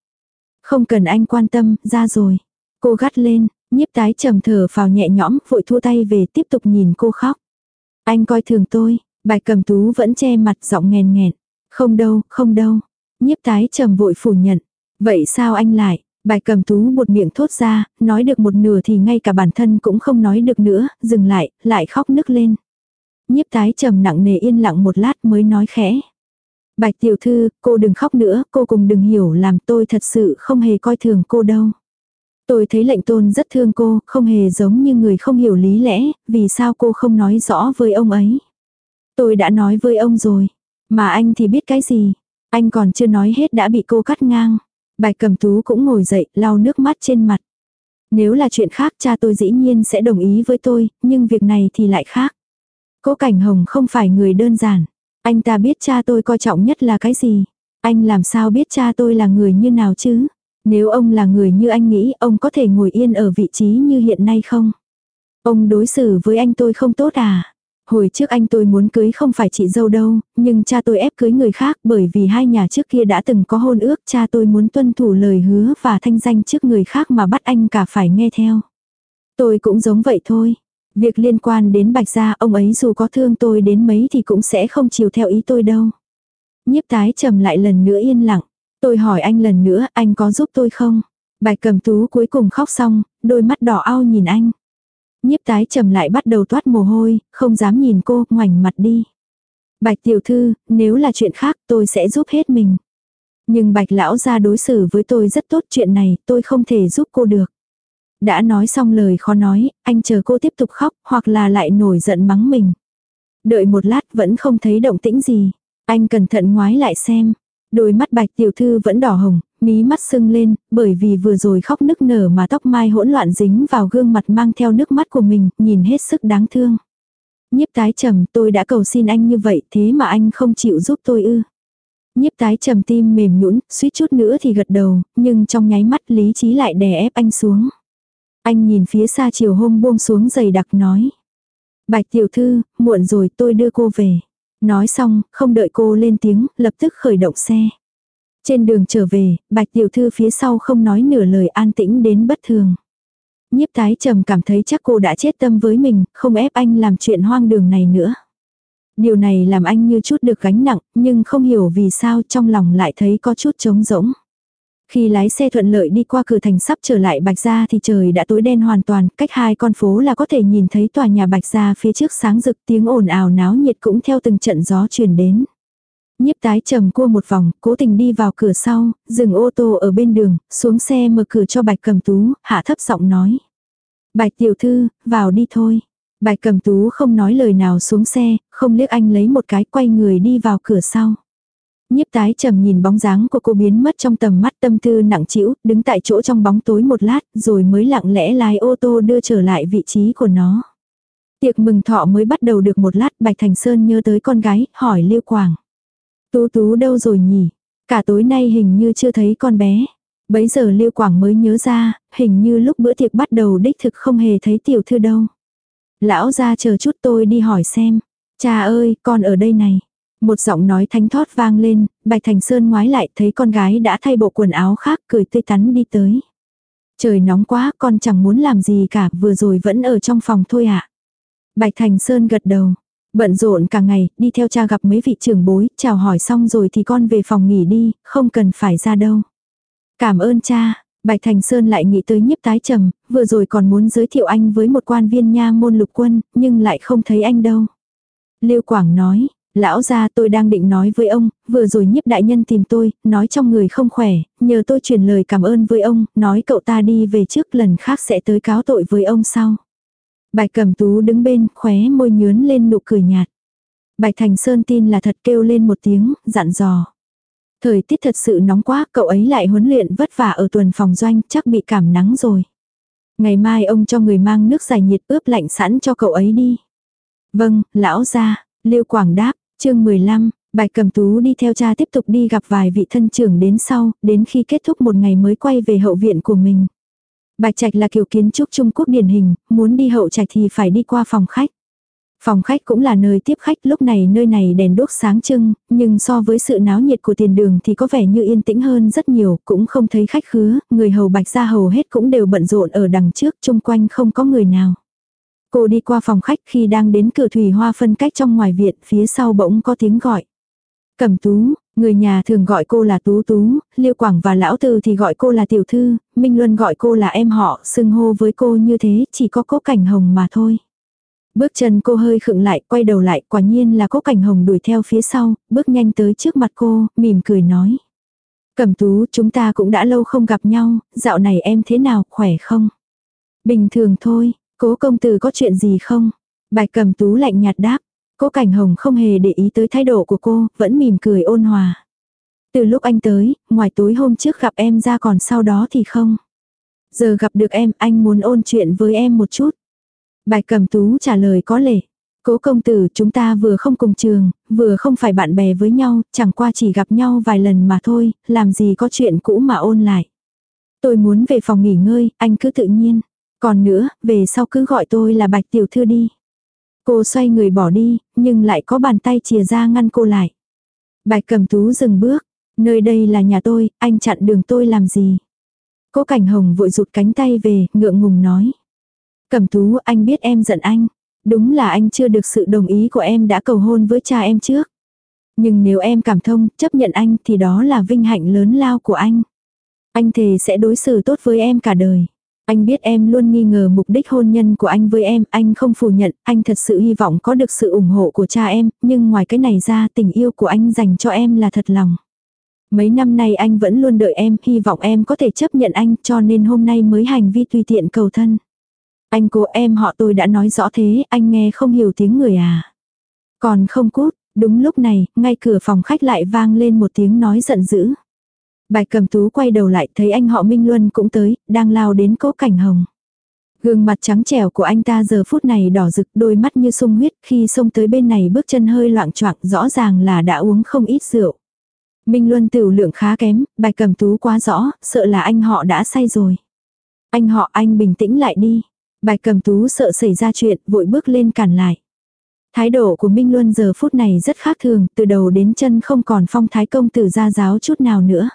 Không cần anh quan tâm, ra rồi. Cô gắt lên, nhiếp tái trầm thở vào nhẹ nhõm, vội thua tay về tiếp tục nhìn cô khóc. Anh coi thường tôi, bài cầm tú vẫn che mặt giọng nghèn nghẹn. Không đâu, không đâu. Nhiếp tái trầm vội phủ nhận. Vậy sao anh lại? Bài cầm tú một miệng thốt ra, nói được một nửa thì ngay cả bản thân cũng không nói được nữa, dừng lại, lại khóc nức lên. Nhiếp tái trầm nặng nề yên lặng một lát mới nói khẽ. Bạch tiểu thư, cô đừng khóc nữa, cô cùng đừng hiểu làm tôi thật sự không hề coi thường cô đâu. Tôi thấy lệnh tôn rất thương cô, không hề giống như người không hiểu lý lẽ, vì sao cô không nói rõ với ông ấy. Tôi đã nói với ông rồi, mà anh thì biết cái gì, anh còn chưa nói hết đã bị cô cắt ngang. Bạch cầm tú cũng ngồi dậy, lau nước mắt trên mặt. Nếu là chuyện khác cha tôi dĩ nhiên sẽ đồng ý với tôi, nhưng việc này thì lại khác. Cố Cảnh Hồng không phải người đơn giản. Anh ta biết cha tôi coi trọng nhất là cái gì. Anh làm sao biết cha tôi là người như nào chứ? Nếu ông là người như anh nghĩ, ông có thể ngồi yên ở vị trí như hiện nay không? Ông đối xử với anh tôi không tốt à? Hồi trước anh tôi muốn cưới không phải chị dâu đâu, nhưng cha tôi ép cưới người khác bởi vì hai nhà trước kia đã từng có hôn ước cha tôi muốn tuân thủ lời hứa và thanh danh trước người khác mà bắt anh cả phải nghe theo. Tôi cũng giống vậy thôi. Việc liên quan đến bạch gia ông ấy dù có thương tôi đến mấy thì cũng sẽ không chiều theo ý tôi đâu. Nhiếp tái trầm lại lần nữa yên lặng. Tôi hỏi anh lần nữa anh có giúp tôi không? Bạch cầm tú cuối cùng khóc xong, đôi mắt đỏ ao nhìn anh. Nhiếp tái trầm lại bắt đầu toát mồ hôi, không dám nhìn cô, ngoảnh mặt đi. Bạch tiểu thư, nếu là chuyện khác tôi sẽ giúp hết mình. Nhưng bạch lão gia đối xử với tôi rất tốt chuyện này, tôi không thể giúp cô được. Đã nói xong lời khó nói, anh chờ cô tiếp tục khóc, hoặc là lại nổi giận mắng mình. Đợi một lát vẫn không thấy động tĩnh gì. Anh cẩn thận ngoái lại xem. Đôi mắt bạch tiểu thư vẫn đỏ hồng, mí mắt sưng lên, bởi vì vừa rồi khóc nức nở mà tóc mai hỗn loạn dính vào gương mặt mang theo nước mắt của mình, nhìn hết sức đáng thương. Nhiếp tái trầm tôi đã cầu xin anh như vậy thế mà anh không chịu giúp tôi ư. Nhiếp tái trầm tim mềm nhũn suýt chút nữa thì gật đầu, nhưng trong nháy mắt lý trí lại đè ép anh xuống. Anh nhìn phía xa chiều hôm buông xuống dày đặc nói. Bạch tiểu thư, muộn rồi tôi đưa cô về. Nói xong, không đợi cô lên tiếng, lập tức khởi động xe. Trên đường trở về, bạch tiểu thư phía sau không nói nửa lời an tĩnh đến bất thường. Nhiếp tái trầm cảm thấy chắc cô đã chết tâm với mình, không ép anh làm chuyện hoang đường này nữa. Điều này làm anh như chút được gánh nặng, nhưng không hiểu vì sao trong lòng lại thấy có chút trống rỗng. Khi lái xe thuận lợi đi qua cửa thành sắp trở lại Bạch Gia thì trời đã tối đen hoàn toàn, cách hai con phố là có thể nhìn thấy tòa nhà Bạch Gia phía trước sáng rực tiếng ồn ào náo nhiệt cũng theo từng trận gió truyền đến. Nhiếp tái trầm cua một vòng, cố tình đi vào cửa sau, dừng ô tô ở bên đường, xuống xe mở cửa cho Bạch Cầm Tú, hạ thấp giọng nói. Bạch tiểu thư, vào đi thôi. Bạch Cầm Tú không nói lời nào xuống xe, không liếc anh lấy một cái quay người đi vào cửa sau. Nhiếp tái trầm nhìn bóng dáng của cô biến mất trong tầm mắt tâm tư nặng trĩu, đứng tại chỗ trong bóng tối một lát, rồi mới lặng lẽ lái ô tô đưa trở lại vị trí của nó. Tiệc mừng thọ mới bắt đầu được một lát, Bạch Thành Sơn nhớ tới con gái, hỏi Lưu Quảng. Tú tú đâu rồi nhỉ? Cả tối nay hình như chưa thấy con bé. Bấy giờ Lưu Quảng mới nhớ ra, hình như lúc bữa tiệc bắt đầu đích thực không hề thấy tiểu thư đâu. Lão ra chờ chút tôi đi hỏi xem. Cha ơi, con ở đây này. Một giọng nói thánh thót vang lên, Bạch Thành Sơn ngoái lại thấy con gái đã thay bộ quần áo khác cười tươi tắn đi tới. Trời nóng quá, con chẳng muốn làm gì cả, vừa rồi vẫn ở trong phòng thôi ạ. À. Bạch Thành Sơn gật đầu. Bận rộn cả ngày, đi theo cha gặp mấy vị trưởng bối, chào hỏi xong rồi thì con về phòng nghỉ đi, không cần phải ra đâu. Cảm ơn cha, Bạch Thành Sơn lại nghĩ tới nhiếp tái trầm, vừa rồi còn muốn giới thiệu anh với một quan viên nha môn lục quân, nhưng lại không thấy anh đâu. Lưu Quảng nói, lão gia tôi đang định nói với ông, vừa rồi nhiếp đại nhân tìm tôi, nói trong người không khỏe, nhờ tôi truyền lời cảm ơn với ông, nói cậu ta đi về trước lần khác sẽ tới cáo tội với ông sau. Bạch Cẩm Tú đứng bên, khóe môi nhướn lên nụ cười nhạt. Bạch Thành Sơn tin là thật kêu lên một tiếng, dặn dò. Thời tiết thật sự nóng quá, cậu ấy lại huấn luyện vất vả ở tuần phòng doanh, chắc bị cảm nắng rồi. Ngày mai ông cho người mang nước giải nhiệt ướp lạnh sẵn cho cậu ấy đi. Vâng, lão gia, Lưu Quảng đáp, chương 15, Bạch Cầm Tú đi theo cha tiếp tục đi gặp vài vị thân trưởng đến sau, đến khi kết thúc một ngày mới quay về hậu viện của mình. Bạch Trạch là kiểu kiến trúc Trung Quốc điển hình, muốn đi hậu trạch thì phải đi qua phòng khách. Phòng khách cũng là nơi tiếp khách, lúc này nơi này đèn đốt sáng trưng, nhưng so với sự náo nhiệt của tiền đường thì có vẻ như yên tĩnh hơn rất nhiều, cũng không thấy khách khứa, người hầu bạch ra hầu hết cũng đều bận rộn ở đằng trước, chung quanh không có người nào. Cô đi qua phòng khách khi đang đến cửa thủy hoa phân cách trong ngoài viện, phía sau bỗng có tiếng gọi. Cẩm tú, người nhà thường gọi cô là Tú Tú, Liêu Quảng và Lão Từ thì gọi cô là Tiểu Thư, Minh Luân gọi cô là em họ, xưng hô với cô như thế chỉ có cố cảnh hồng mà thôi. Bước chân cô hơi khựng lại, quay đầu lại, quả nhiên là cố cảnh hồng đuổi theo phía sau, bước nhanh tới trước mặt cô, mỉm cười nói. Cẩm tú, chúng ta cũng đã lâu không gặp nhau, dạo này em thế nào, khỏe không? Bình thường thôi, cố công tử có chuyện gì không? Bạch cẩm tú lạnh nhạt đáp. Cố cảnh hồng không hề để ý tới thái độ của cô, vẫn mỉm cười ôn hòa. Từ lúc anh tới, ngoài tối hôm trước gặp em ra còn sau đó thì không. Giờ gặp được em, anh muốn ôn chuyện với em một chút. Bạch cầm tú trả lời có lệ. Cố công tử chúng ta vừa không cùng trường, vừa không phải bạn bè với nhau, chẳng qua chỉ gặp nhau vài lần mà thôi, làm gì có chuyện cũ mà ôn lại. Tôi muốn về phòng nghỉ ngơi, anh cứ tự nhiên. Còn nữa, về sau cứ gọi tôi là Bạch Tiểu Thư đi. Cô xoay người bỏ đi, nhưng lại có bàn tay chìa ra ngăn cô lại. Bạch cầm tú dừng bước. Nơi đây là nhà tôi, anh chặn đường tôi làm gì? Cố cảnh hồng vội rụt cánh tay về, ngượng ngùng nói. Cẩm tú anh biết em giận anh. Đúng là anh chưa được sự đồng ý của em đã cầu hôn với cha em trước. Nhưng nếu em cảm thông, chấp nhận anh thì đó là vinh hạnh lớn lao của anh. Anh thề sẽ đối xử tốt với em cả đời. Anh biết em luôn nghi ngờ mục đích hôn nhân của anh với em, anh không phủ nhận, anh thật sự hy vọng có được sự ủng hộ của cha em, nhưng ngoài cái này ra tình yêu của anh dành cho em là thật lòng. Mấy năm nay anh vẫn luôn đợi em, hy vọng em có thể chấp nhận anh cho nên hôm nay mới hành vi tùy tiện cầu thân. Anh của em họ tôi đã nói rõ thế, anh nghe không hiểu tiếng người à. Còn không cút, đúng lúc này, ngay cửa phòng khách lại vang lên một tiếng nói giận dữ. Bạch cầm tú quay đầu lại thấy anh họ Minh Luân cũng tới, đang lao đến cố cảnh hồng. Gương mặt trắng trẻo của anh ta giờ phút này đỏ rực đôi mắt như sung huyết khi xông tới bên này bước chân hơi loạn choạng rõ ràng là đã uống không ít rượu. Minh Luân tiểu lượng khá kém, bạch cầm tú quá rõ, sợ là anh họ đã say rồi. Anh họ anh bình tĩnh lại đi. Bạch cầm tú sợ xảy ra chuyện, vội bước lên cản lại. Thái độ của Minh Luân giờ phút này rất khác thường, từ đầu đến chân không còn phong thái công tử gia giáo chút nào nữa.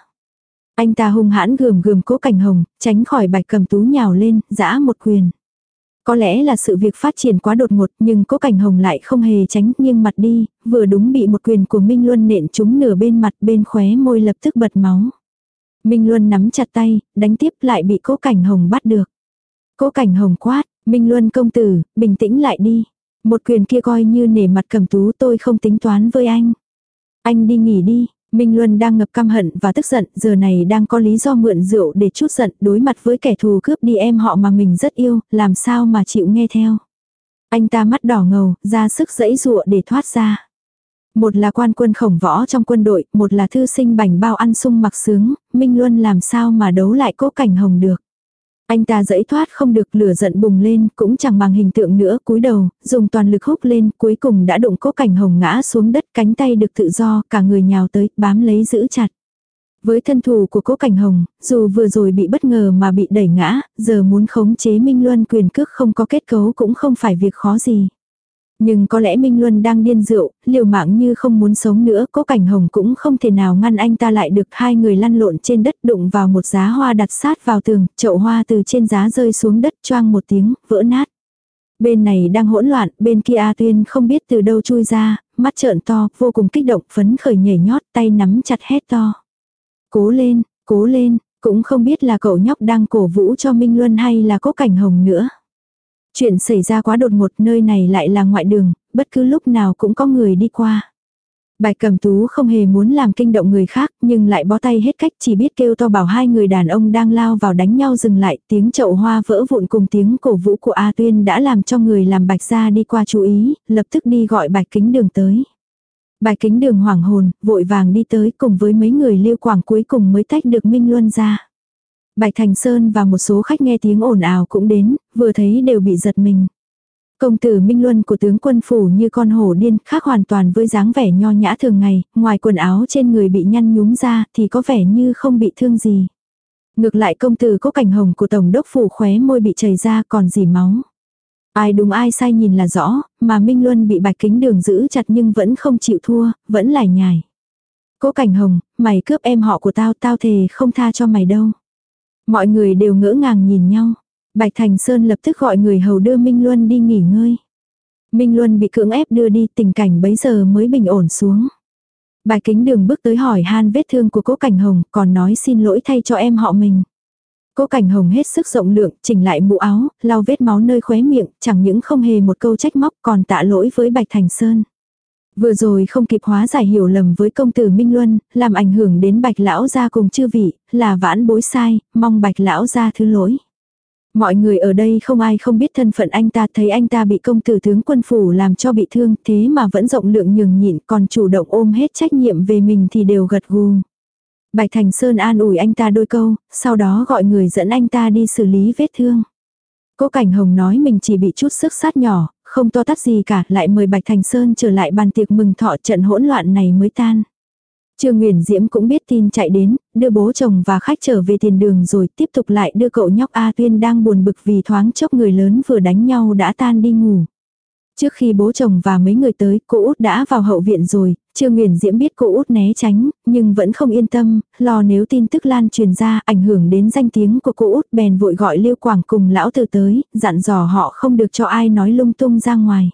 Anh ta hung hãn gườm gườm cố cảnh hồng, tránh khỏi bạch cầm tú nhào lên, giã một quyền. Có lẽ là sự việc phát triển quá đột ngột nhưng cố cảnh hồng lại không hề tránh nghiêng mặt đi, vừa đúng bị một quyền của Minh Luân nện trúng nửa bên mặt bên khóe môi lập tức bật máu. Minh Luân nắm chặt tay, đánh tiếp lại bị cố cảnh hồng bắt được. Cố cảnh hồng quát, Minh Luân công tử, bình tĩnh lại đi. Một quyền kia coi như nể mặt cầm tú tôi không tính toán với anh. Anh đi nghỉ đi, Minh Luân đang ngập căm hận và tức giận, giờ này đang có lý do mượn rượu để chút giận đối mặt với kẻ thù cướp đi em họ mà mình rất yêu, làm sao mà chịu nghe theo. Anh ta mắt đỏ ngầu, ra sức dẫy dụa để thoát ra. Một là quan quân khổng võ trong quân đội, một là thư sinh bảnh bao ăn sung mặc sướng, Minh Luân làm sao mà đấu lại cố cảnh hồng được. Anh ta dẫy thoát không được lửa giận bùng lên, cũng chẳng bằng hình tượng nữa, cúi đầu, dùng toàn lực húc lên, cuối cùng đã đụng cố cảnh hồng ngã xuống đất, cánh tay được tự do, cả người nhào tới, bám lấy giữ chặt. Với thân thủ của cố cảnh hồng, dù vừa rồi bị bất ngờ mà bị đẩy ngã, giờ muốn khống chế Minh Luân quyền cước không có kết cấu cũng không phải việc khó gì. Nhưng có lẽ Minh Luân đang điên rượu, liều mạng như không muốn sống nữa, cố cảnh hồng cũng không thể nào ngăn anh ta lại được hai người lăn lộn trên đất đụng vào một giá hoa đặt sát vào tường, chậu hoa từ trên giá rơi xuống đất choang một tiếng, vỡ nát. Bên này đang hỗn loạn, bên kia A Tuyên không biết từ đâu chui ra, mắt trợn to, vô cùng kích động, phấn khởi nhảy nhót, tay nắm chặt hét to. Cố lên, cố lên, cũng không biết là cậu nhóc đang cổ vũ cho Minh Luân hay là cố cảnh hồng nữa. Chuyện xảy ra quá đột ngột nơi này lại là ngoại đường, bất cứ lúc nào cũng có người đi qua. Bạch cầm tú không hề muốn làm kinh động người khác nhưng lại bó tay hết cách chỉ biết kêu to bảo hai người đàn ông đang lao vào đánh nhau dừng lại tiếng chậu hoa vỡ vụn cùng tiếng cổ vũ của A Tuyên đã làm cho người làm bạch ra đi qua chú ý, lập tức đi gọi bạch kính đường tới. Bạch kính đường hoảng hồn, vội vàng đi tới cùng với mấy người lưu quảng cuối cùng mới tách được Minh Luân ra. Bạch Thành Sơn và một số khách nghe tiếng ồn ào cũng đến, vừa thấy đều bị giật mình. Công tử Minh Luân của tướng quân phủ như con hổ điên, khác hoàn toàn với dáng vẻ nho nhã thường ngày, ngoài quần áo trên người bị nhăn nhúm ra thì có vẻ như không bị thương gì. Ngược lại công tử có cảnh hồng của tổng đốc phủ khóe môi bị chảy ra còn gì máu. Ai đúng ai sai nhìn là rõ, mà Minh Luân bị bạch kính đường giữ chặt nhưng vẫn không chịu thua, vẫn lải nhải. Cố cảnh hồng, mày cướp em họ của tao, tao thề không tha cho mày đâu. Mọi người đều ngỡ ngàng nhìn nhau. Bạch Thành Sơn lập tức gọi người hầu đưa Minh Luân đi nghỉ ngơi. Minh Luân bị cưỡng ép đưa đi tình cảnh bấy giờ mới bình ổn xuống. Bạch kính đường bước tới hỏi han vết thương của cố cảnh hồng còn nói xin lỗi thay cho em họ mình. Cố cảnh hồng hết sức rộng lượng, chỉnh lại mũ áo, lau vết máu nơi khóe miệng, chẳng những không hề một câu trách móc còn tạ lỗi với Bạch Thành Sơn. Vừa rồi không kịp hóa giải hiểu lầm với công tử Minh Luân, làm ảnh hưởng đến bạch lão gia cùng chư vị, là vãn bối sai, mong bạch lão gia thứ lỗi. Mọi người ở đây không ai không biết thân phận anh ta thấy anh ta bị công tử tướng quân phủ làm cho bị thương thế mà vẫn rộng lượng nhường nhịn còn chủ động ôm hết trách nhiệm về mình thì đều gật gù. Bạch Thành Sơn an ủi anh ta đôi câu, sau đó gọi người dẫn anh ta đi xử lý vết thương. Cố Cảnh Hồng nói mình chỉ bị chút sức sát nhỏ, không to tắt gì cả, lại mời Bạch Thành Sơn trở lại bàn tiệc mừng thọ trận hỗn loạn này mới tan. Trương nguyễn Diễm cũng biết tin chạy đến, đưa bố chồng và khách trở về tiền đường rồi tiếp tục lại đưa cậu nhóc A Tuyên đang buồn bực vì thoáng chốc người lớn vừa đánh nhau đã tan đi ngủ. Trước khi bố chồng và mấy người tới, cô út đã vào hậu viện rồi, Trương Nguyễn Diễm biết cô út né tránh, nhưng vẫn không yên tâm, lo nếu tin tức lan truyền ra ảnh hưởng đến danh tiếng của cô út bèn vội gọi Liêu Quảng cùng lão tử tới, dặn dò họ không được cho ai nói lung tung ra ngoài.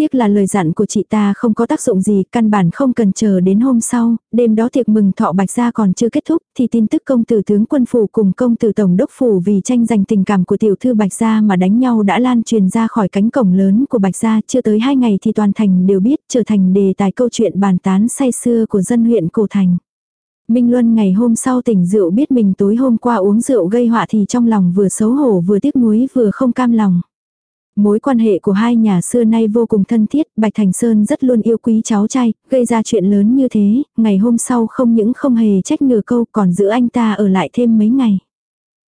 Tiếc là lời dặn của chị ta không có tác dụng gì, căn bản không cần chờ đến hôm sau, đêm đó tiệc mừng thọ bạch gia còn chưa kết thúc, thì tin tức công tử tướng quân phủ cùng công tử tổng đốc phủ vì tranh giành tình cảm của tiểu thư bạch gia mà đánh nhau đã lan truyền ra khỏi cánh cổng lớn của bạch gia, chưa tới hai ngày thì toàn thành đều biết, trở thành đề tài câu chuyện bàn tán say xưa của dân huyện cổ thành. Minh Luân ngày hôm sau tỉnh rượu biết mình tối hôm qua uống rượu gây họa thì trong lòng vừa xấu hổ vừa tiếc nuối vừa không cam lòng. Mối quan hệ của hai nhà xưa nay vô cùng thân thiết, Bạch Thành Sơn rất luôn yêu quý cháu trai, gây ra chuyện lớn như thế, ngày hôm sau không những không hề trách ngừa câu còn giữ anh ta ở lại thêm mấy ngày.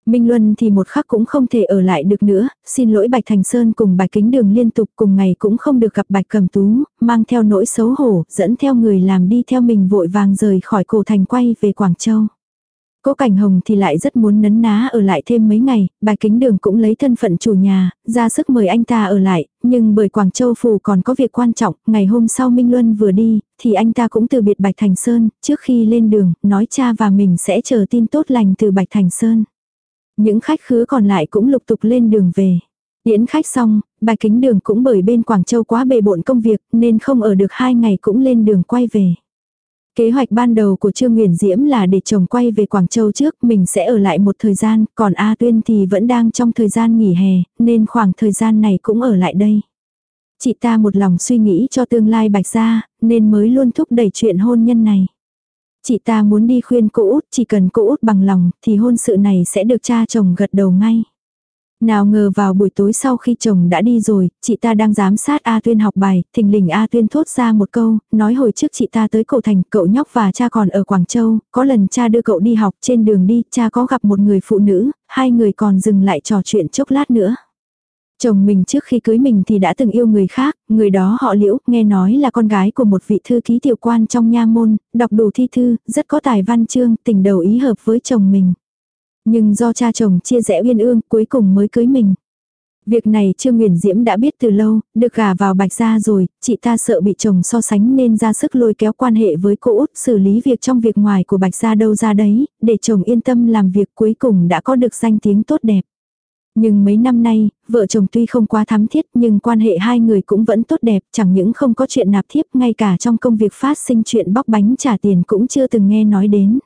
Minh Luân thì một khắc cũng không thể ở lại được nữa, xin lỗi Bạch Thành Sơn cùng Bạch Kính Đường liên tục cùng ngày cũng không được gặp Bạch Cầm Tú, mang theo nỗi xấu hổ, dẫn theo người làm đi theo mình vội vàng rời khỏi cổ thành quay về Quảng Châu. Cố Cảnh Hồng thì lại rất muốn nấn ná ở lại thêm mấy ngày, bài kính đường cũng lấy thân phận chủ nhà, ra sức mời anh ta ở lại, nhưng bởi Quảng Châu Phủ còn có việc quan trọng, ngày hôm sau Minh Luân vừa đi, thì anh ta cũng từ biệt Bạch Thành Sơn, trước khi lên đường, nói cha và mình sẽ chờ tin tốt lành từ Bạch Thành Sơn. Những khách khứa còn lại cũng lục tục lên đường về. Điễn khách xong, bài kính đường cũng bởi bên Quảng Châu quá bề bộn công việc nên không ở được hai ngày cũng lên đường quay về. Kế hoạch ban đầu của Trương Nguyễn Diễm là để chồng quay về Quảng Châu trước, mình sẽ ở lại một thời gian, còn A Tuyên thì vẫn đang trong thời gian nghỉ hè, nên khoảng thời gian này cũng ở lại đây. Chị ta một lòng suy nghĩ cho tương lai bạch gia, nên mới luôn thúc đẩy chuyện hôn nhân này. Chị ta muốn đi khuyên cô út, chỉ cần cô út bằng lòng, thì hôn sự này sẽ được cha chồng gật đầu ngay. Nào ngờ vào buổi tối sau khi chồng đã đi rồi, chị ta đang giám sát A Tuyên học bài, thình lình A Tuyên thốt ra một câu, nói hồi trước chị ta tới cổ thành, cậu nhóc và cha còn ở Quảng Châu, có lần cha đưa cậu đi học trên đường đi, cha có gặp một người phụ nữ, hai người còn dừng lại trò chuyện chốc lát nữa. Chồng mình trước khi cưới mình thì đã từng yêu người khác, người đó họ liễu, nghe nói là con gái của một vị thư ký tiểu quan trong nha môn, đọc đủ thi thư, rất có tài văn chương, tình đầu ý hợp với chồng mình. Nhưng do cha chồng chia rẽ uyên ương, cuối cùng mới cưới mình. Việc này Trương Nguyễn Diễm đã biết từ lâu, được gả vào bạch gia rồi, chị ta sợ bị chồng so sánh nên ra sức lôi kéo quan hệ với cô út, xử lý việc trong việc ngoài của bạch gia đâu ra đấy, để chồng yên tâm làm việc cuối cùng đã có được danh tiếng tốt đẹp. Nhưng mấy năm nay, vợ chồng tuy không quá thắm thiết nhưng quan hệ hai người cũng vẫn tốt đẹp, chẳng những không có chuyện nạp thiếp, ngay cả trong công việc phát sinh chuyện bóc bánh trả tiền cũng chưa từng nghe nói đến.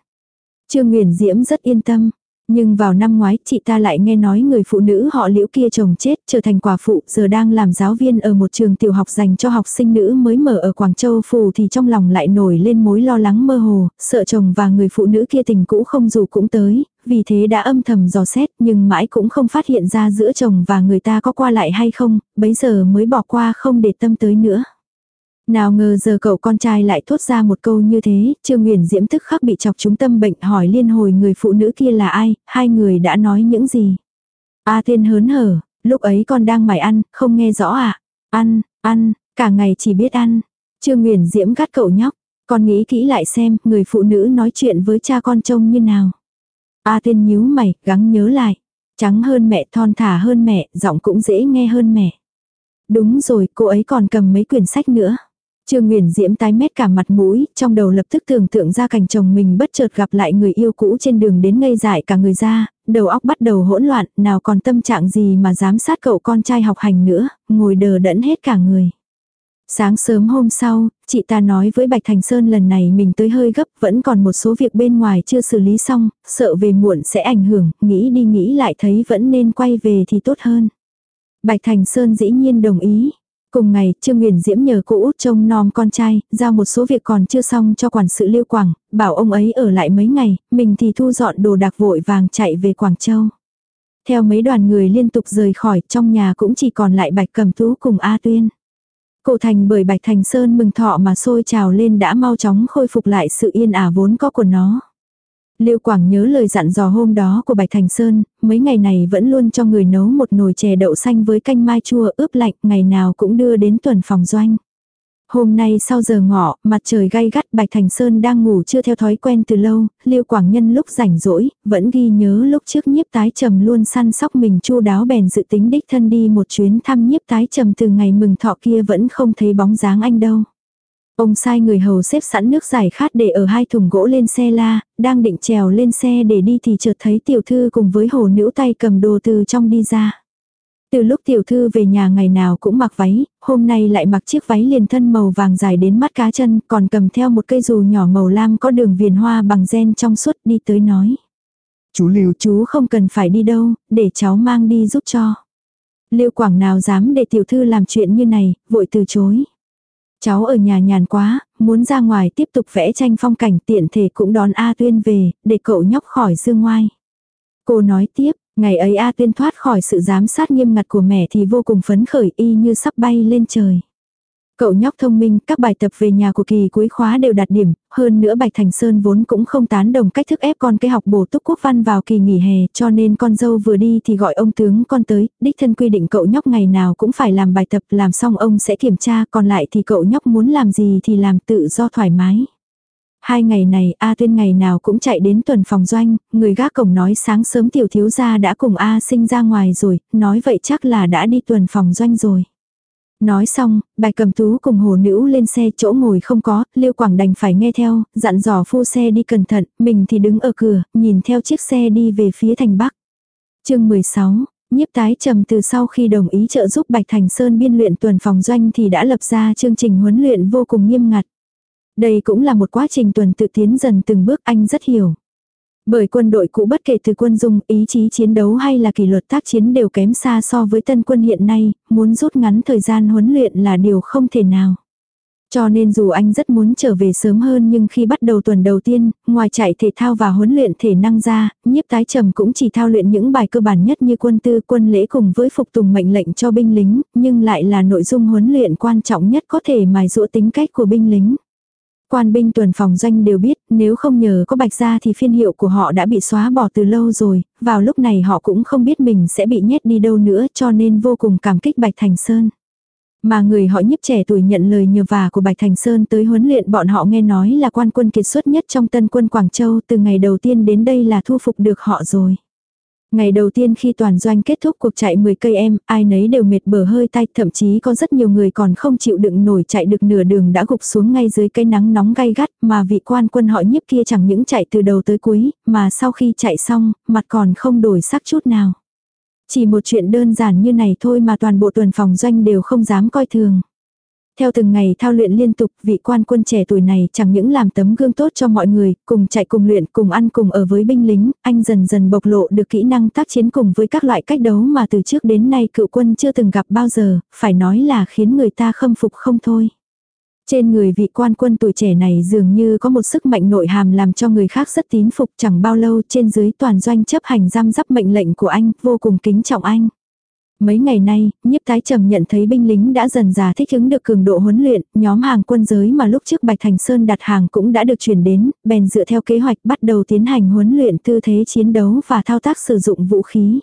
Trương Nguyễn Diễm rất yên tâm, nhưng vào năm ngoái chị ta lại nghe nói người phụ nữ họ liễu kia chồng chết trở thành quả phụ giờ đang làm giáo viên ở một trường tiểu học dành cho học sinh nữ mới mở ở Quảng Châu phù thì trong lòng lại nổi lên mối lo lắng mơ hồ, sợ chồng và người phụ nữ kia tình cũ không dù cũng tới, vì thế đã âm thầm dò xét nhưng mãi cũng không phát hiện ra giữa chồng và người ta có qua lại hay không, bấy giờ mới bỏ qua không để tâm tới nữa. Nào ngờ giờ cậu con trai lại thốt ra một câu như thế, Trương Nguyễn Diễm tức khắc bị chọc trúng tâm bệnh hỏi liên hồi người phụ nữ kia là ai, hai người đã nói những gì. A thiên hớn hở, lúc ấy con đang mải ăn, không nghe rõ à? Ăn, ăn, cả ngày chỉ biết ăn. Trương Nguyễn Diễm gắt cậu nhóc, con nghĩ kỹ lại xem, người phụ nữ nói chuyện với cha con trông như nào. A thiên nhíu mày, gắng nhớ lại. Trắng hơn mẹ, thon thả hơn mẹ, giọng cũng dễ nghe hơn mẹ. Đúng rồi, cô ấy còn cầm mấy quyển sách nữa. Trương Nguyễn Diễm tái mét cả mặt mũi, trong đầu lập tức tưởng tượng ra cảnh chồng mình bất chợt gặp lại người yêu cũ trên đường đến ngây dại cả người ra, đầu óc bắt đầu hỗn loạn, nào còn tâm trạng gì mà giám sát cậu con trai học hành nữa, ngồi đờ đẫn hết cả người. Sáng sớm hôm sau, chị ta nói với Bạch Thành Sơn lần này mình tới hơi gấp, vẫn còn một số việc bên ngoài chưa xử lý xong, sợ về muộn sẽ ảnh hưởng, nghĩ đi nghĩ lại thấy vẫn nên quay về thì tốt hơn. Bạch Thành Sơn dĩ nhiên đồng ý, Cùng ngày, Trương Nguyễn Diễm nhờ cô út trông nom con trai, giao một số việc còn chưa xong cho quản sự Lưu Quảng, bảo ông ấy ở lại mấy ngày, mình thì thu dọn đồ đạc vội vàng chạy về Quảng Châu. Theo mấy đoàn người liên tục rời khỏi, trong nhà cũng chỉ còn lại Bạch cẩm Tú cùng A Tuyên. Cổ thành bởi Bạch Thành Sơn mừng thọ mà sôi trào lên đã mau chóng khôi phục lại sự yên ả vốn có của nó. Lưu Quảng nhớ lời dặn dò hôm đó của Bạch Thành Sơn, mấy ngày này vẫn luôn cho người nấu một nồi chè đậu xanh với canh mai chua ướp lạnh, ngày nào cũng đưa đến tuần phòng doanh. Hôm nay sau giờ ngọ, mặt trời gay gắt Bạch Thành Sơn đang ngủ chưa theo thói quen từ lâu, Lưu Quảng Nhân lúc rảnh rỗi, vẫn ghi nhớ lúc trước nhiếp tái trầm luôn săn sóc mình chu đáo bèn dự tính đích thân đi một chuyến thăm nhiếp tái trầm từ ngày mừng thọ kia vẫn không thấy bóng dáng anh đâu. Ông sai người hầu xếp sẵn nước giải khát để ở hai thùng gỗ lên xe la, đang định trèo lên xe để đi thì chợt thấy tiểu thư cùng với hồ nữ tay cầm đồ từ trong đi ra. Từ lúc tiểu thư về nhà ngày nào cũng mặc váy, hôm nay lại mặc chiếc váy liền thân màu vàng dài đến mắt cá chân, còn cầm theo một cây dù nhỏ màu lam có đường viền hoa bằng gen trong suốt đi tới nói. Chú Lưu chú không cần phải đi đâu, để cháu mang đi giúp cho. Lưu Quảng nào dám để tiểu thư làm chuyện như này, vội từ chối. Cháu ở nhà nhàn quá, muốn ra ngoài tiếp tục vẽ tranh phong cảnh tiện thể cũng đón A Tuyên về, để cậu nhóc khỏi dương ngoai. Cô nói tiếp, ngày ấy A Tuyên thoát khỏi sự giám sát nghiêm ngặt của mẹ thì vô cùng phấn khởi y như sắp bay lên trời. Cậu nhóc thông minh, các bài tập về nhà của kỳ cuối khóa đều đạt điểm, hơn nữa Bạch Thành Sơn vốn cũng không tán đồng cách thức ép con cái học bổ túc quốc văn vào kỳ nghỉ hè, cho nên con dâu vừa đi thì gọi ông tướng con tới, đích thân quy định cậu nhóc ngày nào cũng phải làm bài tập, làm xong ông sẽ kiểm tra, còn lại thì cậu nhóc muốn làm gì thì làm tự do thoải mái. Hai ngày này A Tuyên ngày nào cũng chạy đến tuần phòng doanh, người gác cổng nói sáng sớm tiểu thiếu gia đã cùng A sinh ra ngoài rồi, nói vậy chắc là đã đi tuần phòng doanh rồi. Nói xong, bài cầm tú cùng hồ nữ lên xe chỗ ngồi không có, Liêu Quảng đành phải nghe theo, dặn dò phu xe đi cẩn thận, mình thì đứng ở cửa, nhìn theo chiếc xe đi về phía thành Bắc. chương 16, nhiếp tái trầm từ sau khi đồng ý trợ giúp Bạch Thành Sơn biên luyện tuần phòng doanh thì đã lập ra chương trình huấn luyện vô cùng nghiêm ngặt. Đây cũng là một quá trình tuần tự tiến dần từng bước anh rất hiểu. Bởi quân đội cũ bất kể từ quân dung, ý chí chiến đấu hay là kỷ luật tác chiến đều kém xa so với tân quân hiện nay, muốn rút ngắn thời gian huấn luyện là điều không thể nào. Cho nên dù anh rất muốn trở về sớm hơn nhưng khi bắt đầu tuần đầu tiên, ngoài chạy thể thao và huấn luyện thể năng ra, nhiếp tái trầm cũng chỉ thao luyện những bài cơ bản nhất như quân tư quân lễ cùng với phục tùng mệnh lệnh cho binh lính, nhưng lại là nội dung huấn luyện quan trọng nhất có thể mài dũa tính cách của binh lính. Quan binh tuần phòng doanh đều biết, nếu không nhờ có bạch gia thì phiên hiệu của họ đã bị xóa bỏ từ lâu rồi, vào lúc này họ cũng không biết mình sẽ bị nhét đi đâu nữa cho nên vô cùng cảm kích Bạch Thành Sơn. Mà người họ nhiếp trẻ tuổi nhận lời nhờ vả của Bạch Thành Sơn tới huấn luyện bọn họ nghe nói là quan quân kiệt xuất nhất trong tân quân Quảng Châu từ ngày đầu tiên đến đây là thu phục được họ rồi. Ngày đầu tiên khi toàn doanh kết thúc cuộc chạy 10 cây em, ai nấy đều mệt bờ hơi tay, thậm chí có rất nhiều người còn không chịu đựng nổi chạy được nửa đường đã gục xuống ngay dưới cây nắng nóng gay gắt, mà vị quan quân họ nhiếp kia chẳng những chạy từ đầu tới cuối, mà sau khi chạy xong, mặt còn không đổi sắc chút nào. Chỉ một chuyện đơn giản như này thôi mà toàn bộ tuần phòng doanh đều không dám coi thường. Theo từng ngày thao luyện liên tục, vị quan quân trẻ tuổi này chẳng những làm tấm gương tốt cho mọi người, cùng chạy cùng luyện, cùng ăn cùng ở với binh lính, anh dần dần bộc lộ được kỹ năng tác chiến cùng với các loại cách đấu mà từ trước đến nay cựu quân chưa từng gặp bao giờ, phải nói là khiến người ta khâm phục không thôi. Trên người vị quan quân tuổi trẻ này dường như có một sức mạnh nội hàm làm cho người khác rất tín phục chẳng bao lâu trên dưới toàn doanh chấp hành giam giáp mệnh lệnh của anh, vô cùng kính trọng anh. Mấy ngày nay, nhiếp tái trầm nhận thấy binh lính đã dần già thích ứng được cường độ huấn luyện, nhóm hàng quân giới mà lúc trước Bạch Thành Sơn đặt hàng cũng đã được chuyển đến, bèn dựa theo kế hoạch bắt đầu tiến hành huấn luyện tư thế chiến đấu và thao tác sử dụng vũ khí.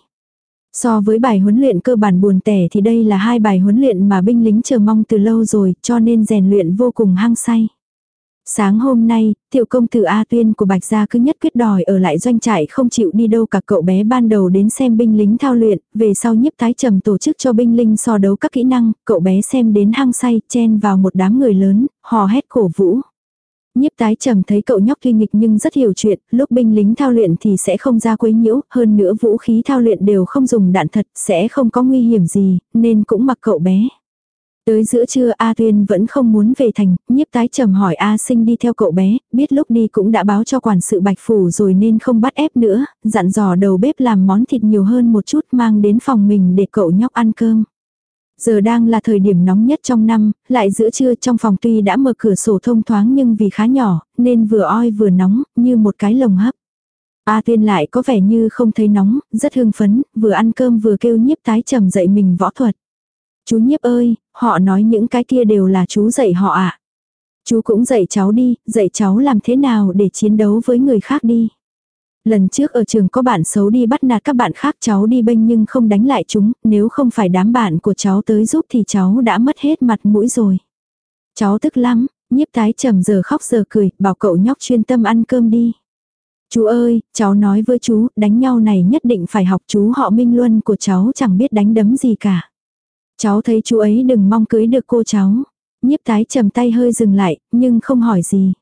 So với bài huấn luyện cơ bản buồn tẻ thì đây là hai bài huấn luyện mà binh lính chờ mong từ lâu rồi, cho nên rèn luyện vô cùng hăng say. Sáng hôm nay, tiểu công tử A Tuyên của Bạch Gia cứ nhất quyết đòi ở lại doanh trại không chịu đi đâu cả cậu bé ban đầu đến xem binh lính thao luyện, về sau nhiếp thái trầm tổ chức cho binh lính so đấu các kỹ năng, cậu bé xem đến hang say, chen vào một đám người lớn, hò hét cổ vũ. Nhiếp tái trầm thấy cậu nhóc tuy nghịch nhưng rất hiểu chuyện, lúc binh lính thao luyện thì sẽ không ra quấy nhiễu, hơn nữa vũ khí thao luyện đều không dùng đạn thật, sẽ không có nguy hiểm gì, nên cũng mặc cậu bé. Tới giữa trưa A Tuyên vẫn không muốn về thành, nhiếp tái trầm hỏi A sinh đi theo cậu bé, biết lúc đi cũng đã báo cho quản sự bạch phủ rồi nên không bắt ép nữa, dặn dò đầu bếp làm món thịt nhiều hơn một chút mang đến phòng mình để cậu nhóc ăn cơm. Giờ đang là thời điểm nóng nhất trong năm, lại giữa trưa trong phòng tuy đã mở cửa sổ thông thoáng nhưng vì khá nhỏ, nên vừa oi vừa nóng, như một cái lồng hấp. A Tuyên lại có vẻ như không thấy nóng, rất hưng phấn, vừa ăn cơm vừa kêu nhiếp tái trầm dậy mình võ thuật. Chú nhiếp ơi, họ nói những cái kia đều là chú dạy họ ạ. À. Chú cũng dạy cháu đi, dạy cháu làm thế nào để chiến đấu với người khác đi. Lần trước ở trường có bạn xấu đi bắt nạt các bạn khác cháu đi bênh nhưng không đánh lại chúng, nếu không phải đám bạn của cháu tới giúp thì cháu đã mất hết mặt mũi rồi. Cháu tức lắm, nhiếp tái trầm giờ khóc giờ cười, bảo cậu nhóc chuyên tâm ăn cơm đi. Chú ơi, cháu nói với chú, đánh nhau này nhất định phải học chú họ Minh Luân của cháu chẳng biết đánh đấm gì cả. Cháu thấy chú ấy đừng mong cưới được cô cháu. Nhiếp tái trầm tay hơi dừng lại, nhưng không hỏi gì.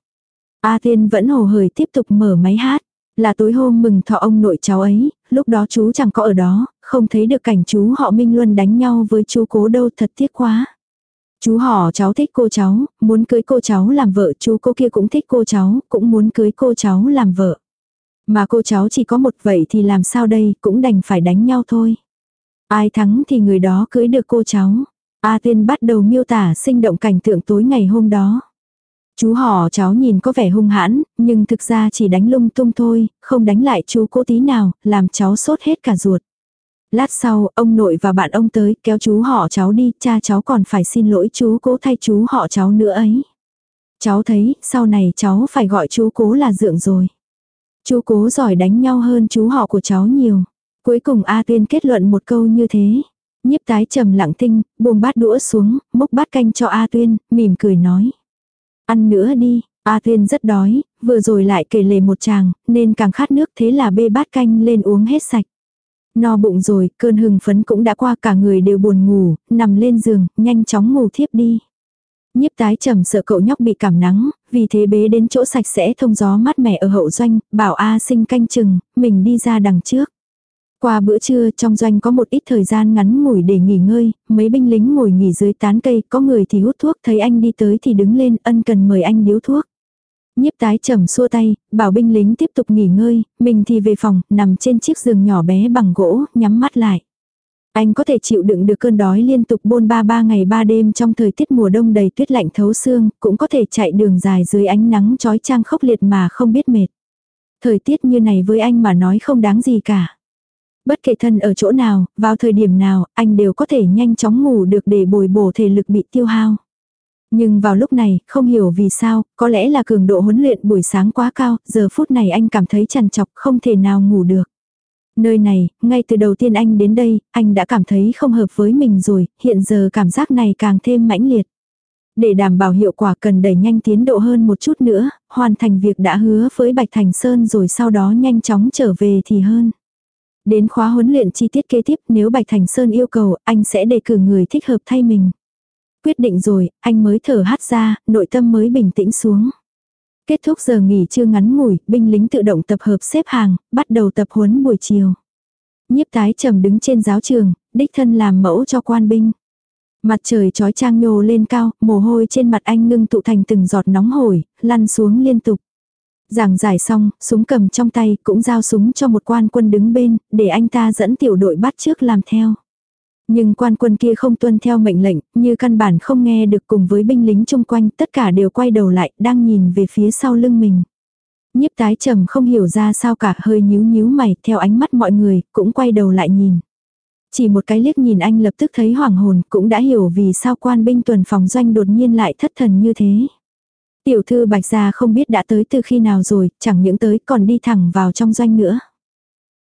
A thiên vẫn hồ hởi tiếp tục mở máy hát. Là tối hôm mừng thọ ông nội cháu ấy, lúc đó chú chẳng có ở đó, không thấy được cảnh chú họ Minh Luân đánh nhau với chú cố đâu thật tiếc quá. Chú họ cháu thích cô cháu, muốn cưới cô cháu làm vợ, chú cô kia cũng thích cô cháu, cũng muốn cưới cô cháu làm vợ. Mà cô cháu chỉ có một vậy thì làm sao đây, cũng đành phải đánh nhau thôi. Ai thắng thì người đó cưới được cô cháu. A Tiên bắt đầu miêu tả sinh động cảnh tượng tối ngày hôm đó. Chú họ cháu nhìn có vẻ hung hãn, nhưng thực ra chỉ đánh lung tung thôi, không đánh lại chú cô tí nào, làm cháu sốt hết cả ruột. Lát sau, ông nội và bạn ông tới, kéo chú họ cháu đi, cha cháu còn phải xin lỗi chú cố thay chú họ cháu nữa ấy. Cháu thấy, sau này cháu phải gọi chú cố là dượng rồi. Chú cố giỏi đánh nhau hơn chú họ của cháu nhiều. Cuối cùng A Tuyên kết luận một câu như thế. Nhiếp tái trầm lặng tinh, buông bát đũa xuống, múc bát canh cho A Tuyên, mỉm cười nói. Ăn nữa đi, A Tuyên rất đói, vừa rồi lại kể lể một chàng, nên càng khát nước thế là bê bát canh lên uống hết sạch. No bụng rồi, cơn hừng phấn cũng đã qua cả người đều buồn ngủ, nằm lên giường, nhanh chóng ngủ thiếp đi. Nhiếp tái trầm sợ cậu nhóc bị cảm nắng, vì thế bế đến chỗ sạch sẽ thông gió mát mẻ ở hậu doanh, bảo A sinh canh chừng, mình đi ra đằng trước. Qua bữa trưa trong doanh có một ít thời gian ngắn ngủi để nghỉ ngơi, mấy binh lính ngồi nghỉ dưới tán cây, có người thì hút thuốc, thấy anh đi tới thì đứng lên, ân cần mời anh điếu thuốc. Nhiếp tái trầm xua tay, bảo binh lính tiếp tục nghỉ ngơi, mình thì về phòng, nằm trên chiếc giường nhỏ bé bằng gỗ, nhắm mắt lại. Anh có thể chịu đựng được cơn đói liên tục bôn ba ba ngày ba đêm trong thời tiết mùa đông đầy tuyết lạnh thấu xương, cũng có thể chạy đường dài dưới ánh nắng chói chang khốc liệt mà không biết mệt. Thời tiết như này với anh mà nói không đáng gì cả. Bất kể thân ở chỗ nào, vào thời điểm nào, anh đều có thể nhanh chóng ngủ được để bồi bổ thể lực bị tiêu hao. Nhưng vào lúc này, không hiểu vì sao, có lẽ là cường độ huấn luyện buổi sáng quá cao, giờ phút này anh cảm thấy chằn chọc không thể nào ngủ được. Nơi này, ngay từ đầu tiên anh đến đây, anh đã cảm thấy không hợp với mình rồi, hiện giờ cảm giác này càng thêm mãnh liệt. Để đảm bảo hiệu quả cần đẩy nhanh tiến độ hơn một chút nữa, hoàn thành việc đã hứa với Bạch Thành Sơn rồi sau đó nhanh chóng trở về thì hơn. Đến khóa huấn luyện chi tiết kế tiếp nếu Bạch Thành Sơn yêu cầu, anh sẽ đề cử người thích hợp thay mình. Quyết định rồi, anh mới thở hát ra, nội tâm mới bình tĩnh xuống. Kết thúc giờ nghỉ trưa ngắn ngủi, binh lính tự động tập hợp xếp hàng, bắt đầu tập huấn buổi chiều. Nhiếp tái trầm đứng trên giáo trường, đích thân làm mẫu cho quan binh. Mặt trời trói trang nhô lên cao, mồ hôi trên mặt anh ngưng tụ thành từng giọt nóng hổi, lăn xuống liên tục. Giảng giải xong, súng cầm trong tay cũng giao súng cho một quan quân đứng bên, để anh ta dẫn tiểu đội bắt trước làm theo. Nhưng quan quân kia không tuân theo mệnh lệnh, như căn bản không nghe được cùng với binh lính chung quanh, tất cả đều quay đầu lại, đang nhìn về phía sau lưng mình. Nhiếp tái trầm không hiểu ra sao cả hơi nhíu nhíu mày, theo ánh mắt mọi người, cũng quay đầu lại nhìn. Chỉ một cái liếc nhìn anh lập tức thấy hoảng hồn, cũng đã hiểu vì sao quan binh tuần phòng doanh đột nhiên lại thất thần như thế. Tiểu thư bạch gia không biết đã tới từ khi nào rồi, chẳng những tới còn đi thẳng vào trong doanh nữa.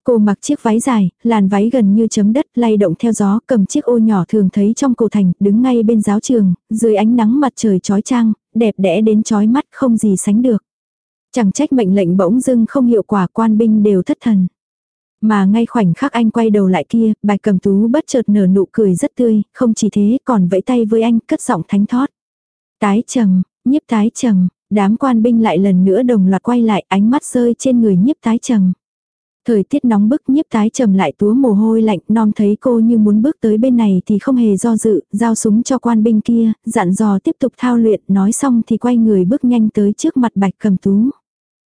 Cô mặc chiếc váy dài, làn váy gần như chấm đất, lay động theo gió, cầm chiếc ô nhỏ thường thấy trong cổ thành, đứng ngay bên giáo trường, dưới ánh nắng mặt trời chói chang, đẹp đẽ đến chói mắt không gì sánh được. Chẳng trách mệnh lệnh bỗng dưng không hiệu quả quan binh đều thất thần. Mà ngay khoảnh khắc anh quay đầu lại kia, bạch cầm tú bất chợt nở nụ cười rất tươi, không chỉ thế còn vẫy tay với anh cất giọng thánh thót. Tái trầm, nhiếp tái trầm, đám quan binh lại lần nữa đồng loạt quay lại ánh mắt rơi trên người nhiếp tái trầm. Thời tiết nóng bức nhiếp tái trầm lại túa mồ hôi lạnh, non thấy cô như muốn bước tới bên này thì không hề do dự, giao súng cho quan binh kia, dặn dò tiếp tục thao luyện, nói xong thì quay người bước nhanh tới trước mặt bạch cầm tú.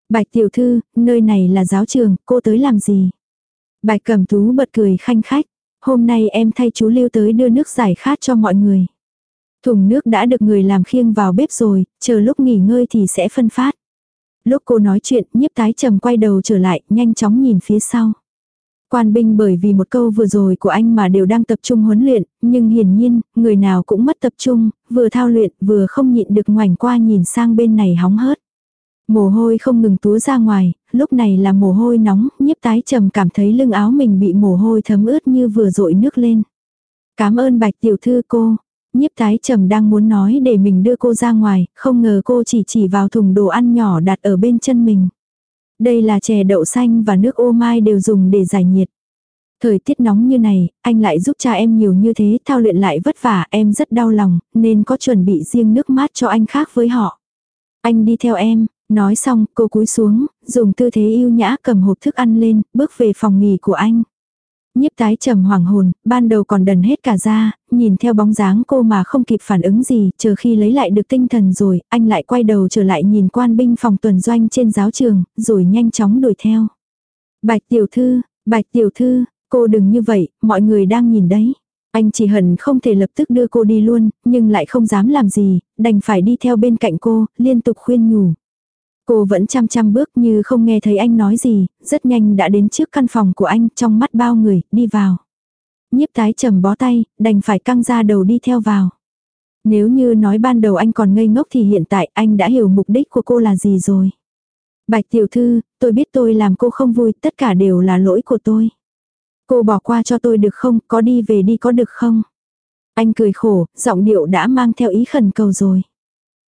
Bạch tiểu thư, nơi này là giáo trường, cô tới làm gì? Bạch cầm tú bật cười khanh khách, hôm nay em thay chú lưu tới đưa nước giải khát cho mọi người. Thùng nước đã được người làm khiêng vào bếp rồi, chờ lúc nghỉ ngơi thì sẽ phân phát. Lúc cô nói chuyện, nhiếp tái trầm quay đầu trở lại, nhanh chóng nhìn phía sau. Quan binh bởi vì một câu vừa rồi của anh mà đều đang tập trung huấn luyện, nhưng hiển nhiên, người nào cũng mất tập trung, vừa thao luyện vừa không nhịn được ngoảnh qua nhìn sang bên này hóng hớt. Mồ hôi không ngừng túa ra ngoài, lúc này là mồ hôi nóng, nhiếp tái trầm cảm thấy lưng áo mình bị mồ hôi thấm ướt như vừa rội nước lên. Cảm ơn bạch tiểu thư cô, Nhiếp tái trầm đang muốn nói để mình đưa cô ra ngoài, không ngờ cô chỉ chỉ vào thùng đồ ăn nhỏ đặt ở bên chân mình. Đây là chè đậu xanh và nước ô mai đều dùng để giải nhiệt. Thời tiết nóng như này, anh lại giúp cha em nhiều như thế, thao luyện lại vất vả, em rất đau lòng, nên có chuẩn bị riêng nước mát cho anh khác với họ. Anh đi theo em, nói xong, cô cúi xuống, dùng tư thế yêu nhã cầm hộp thức ăn lên, bước về phòng nghỉ của anh. Nhiếp tái trầm hoàng hồn, ban đầu còn đần hết cả ra, nhìn theo bóng dáng cô mà không kịp phản ứng gì, chờ khi lấy lại được tinh thần rồi, anh lại quay đầu trở lại nhìn quan binh phòng tuần doanh trên giáo trường, rồi nhanh chóng đuổi theo. Bạch tiểu thư, bạch tiểu thư, cô đừng như vậy, mọi người đang nhìn đấy. Anh chỉ hận không thể lập tức đưa cô đi luôn, nhưng lại không dám làm gì, đành phải đi theo bên cạnh cô, liên tục khuyên nhủ. Cô vẫn chăm chăm bước như không nghe thấy anh nói gì, rất nhanh đã đến trước căn phòng của anh trong mắt bao người, đi vào. Nhiếp tái trầm bó tay, đành phải căng ra đầu đi theo vào. Nếu như nói ban đầu anh còn ngây ngốc thì hiện tại anh đã hiểu mục đích của cô là gì rồi. Bạch tiểu thư, tôi biết tôi làm cô không vui, tất cả đều là lỗi của tôi. Cô bỏ qua cho tôi được không, có đi về đi có được không? Anh cười khổ, giọng điệu đã mang theo ý khẩn cầu rồi.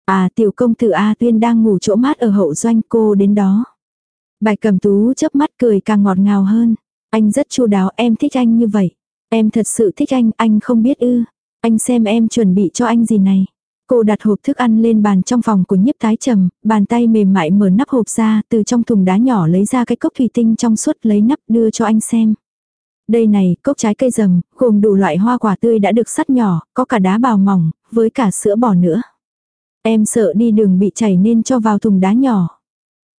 À tiểu công tử A Tuyên đang ngủ chỗ mát ở hậu doanh cô đến đó. Bài cầm tú chớp mắt cười càng ngọt ngào hơn. Anh rất chu đáo em thích anh như vậy. Em thật sự thích anh, anh không biết ư. Anh xem em chuẩn bị cho anh gì này. Cô đặt hộp thức ăn lên bàn trong phòng của nhiếp tái trầm, bàn tay mềm mại mở nắp hộp ra, từ trong thùng đá nhỏ lấy ra cái cốc thủy tinh trong suốt lấy nắp đưa cho anh xem. Đây này, cốc trái cây rầm, gồm đủ loại hoa quả tươi đã được sắt nhỏ, có cả đá bào mỏng, với cả sữa bò nữa. Em sợ đi đường bị chảy nên cho vào thùng đá nhỏ.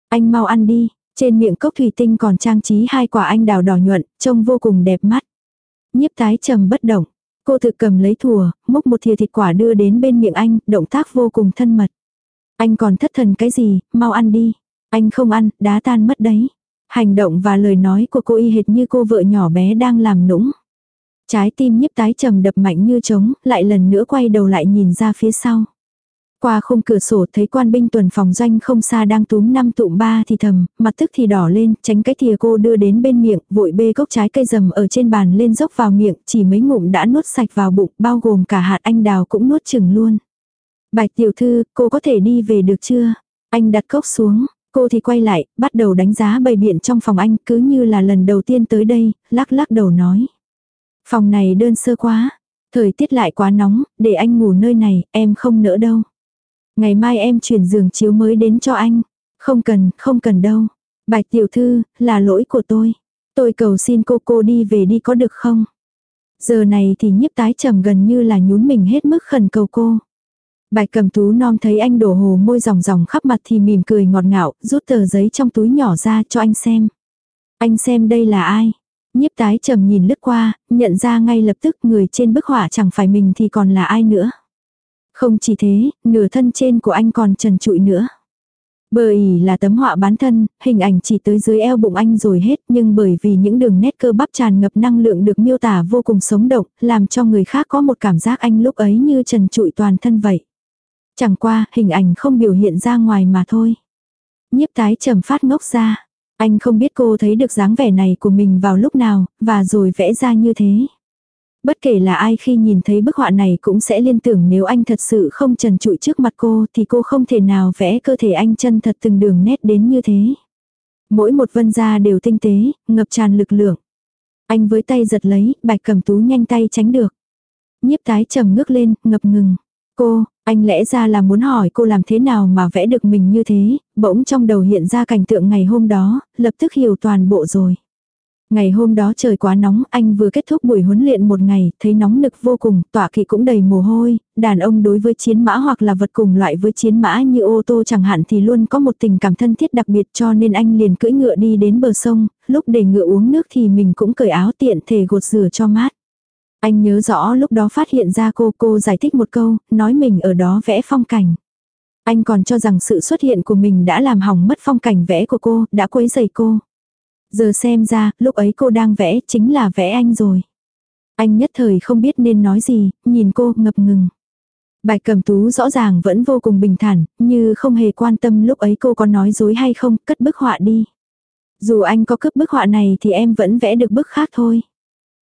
Anh mau ăn đi, trên miệng cốc thủy tinh còn trang trí hai quả anh đào đỏ nhuận, trông vô cùng đẹp mắt. Nhiếp tái trầm bất động. Cô thực cầm lấy thùa, múc một thìa thịt quả đưa đến bên miệng anh, động tác vô cùng thân mật. Anh còn thất thần cái gì, mau ăn đi. Anh không ăn, đá tan mất đấy. Hành động và lời nói của cô y hệt như cô vợ nhỏ bé đang làm nũng. Trái tim nhiếp tái trầm đập mạnh như trống, lại lần nữa quay đầu lại nhìn ra phía sau. Qua khung cửa sổ thấy quan binh tuần phòng doanh không xa đang túm năm tụm ba thì thầm, mặt tức thì đỏ lên, tránh cái thìa cô đưa đến bên miệng, vội bê gốc trái cây rầm ở trên bàn lên dốc vào miệng, chỉ mấy ngụm đã nuốt sạch vào bụng, bao gồm cả hạt anh đào cũng nuốt chừng luôn. Bạch tiểu thư, cô có thể đi về được chưa? Anh đặt cốc xuống, cô thì quay lại, bắt đầu đánh giá bầy biện trong phòng anh, cứ như là lần đầu tiên tới đây, lắc lắc đầu nói. Phòng này đơn sơ quá, thời tiết lại quá nóng, để anh ngủ nơi này, em không nỡ đâu. Ngày mai em chuyển giường chiếu mới đến cho anh. Không cần, không cần đâu. Bạch tiểu thư, là lỗi của tôi. Tôi cầu xin cô cô đi về đi có được không? Giờ này thì nhiếp tái trầm gần như là nhún mình hết mức khẩn cầu cô. Bạch cầm tú non thấy anh đổ hồ môi ròng ròng khắp mặt thì mỉm cười ngọt ngào, rút tờ giấy trong túi nhỏ ra cho anh xem. Anh xem đây là ai? Nhiếp tái trầm nhìn lướt qua, nhận ra ngay lập tức người trên bức họa chẳng phải mình thì còn là ai nữa. Không chỉ thế, nửa thân trên của anh còn trần trụi nữa. bởi là tấm họa bán thân, hình ảnh chỉ tới dưới eo bụng anh rồi hết nhưng bởi vì những đường nét cơ bắp tràn ngập năng lượng được miêu tả vô cùng sống động, làm cho người khác có một cảm giác anh lúc ấy như trần trụi toàn thân vậy. Chẳng qua, hình ảnh không biểu hiện ra ngoài mà thôi. Nhiếp tái trầm phát ngốc ra. Anh không biết cô thấy được dáng vẻ này của mình vào lúc nào, và rồi vẽ ra như thế. Bất kể là ai khi nhìn thấy bức họa này cũng sẽ liên tưởng nếu anh thật sự không trần trụi trước mặt cô thì cô không thể nào vẽ cơ thể anh chân thật từng đường nét đến như thế. Mỗi một vân da đều tinh tế, ngập tràn lực lượng. Anh với tay giật lấy, bạch cầm tú nhanh tay tránh được. Nhiếp tái trầm ngước lên, ngập ngừng. Cô, anh lẽ ra là muốn hỏi cô làm thế nào mà vẽ được mình như thế, bỗng trong đầu hiện ra cảnh tượng ngày hôm đó, lập tức hiểu toàn bộ rồi. Ngày hôm đó trời quá nóng, anh vừa kết thúc buổi huấn luyện một ngày, thấy nóng nực vô cùng, tỏa kỵ cũng đầy mồ hôi, đàn ông đối với chiến mã hoặc là vật cùng loại với chiến mã như ô tô chẳng hạn thì luôn có một tình cảm thân thiết đặc biệt cho nên anh liền cưỡi ngựa đi đến bờ sông, lúc để ngựa uống nước thì mình cũng cởi áo tiện thể gột rửa cho mát. Anh nhớ rõ lúc đó phát hiện ra cô, cô giải thích một câu, nói mình ở đó vẽ phong cảnh. Anh còn cho rằng sự xuất hiện của mình đã làm hỏng mất phong cảnh vẽ của cô, đã quấy rầy cô. Giờ xem ra, lúc ấy cô đang vẽ chính là vẽ anh rồi. Anh nhất thời không biết nên nói gì, nhìn cô ngập ngừng. Bạch cầm tú rõ ràng vẫn vô cùng bình thản, như không hề quan tâm lúc ấy cô có nói dối hay không, cất bức họa đi. Dù anh có cướp bức họa này thì em vẫn vẽ được bức khác thôi.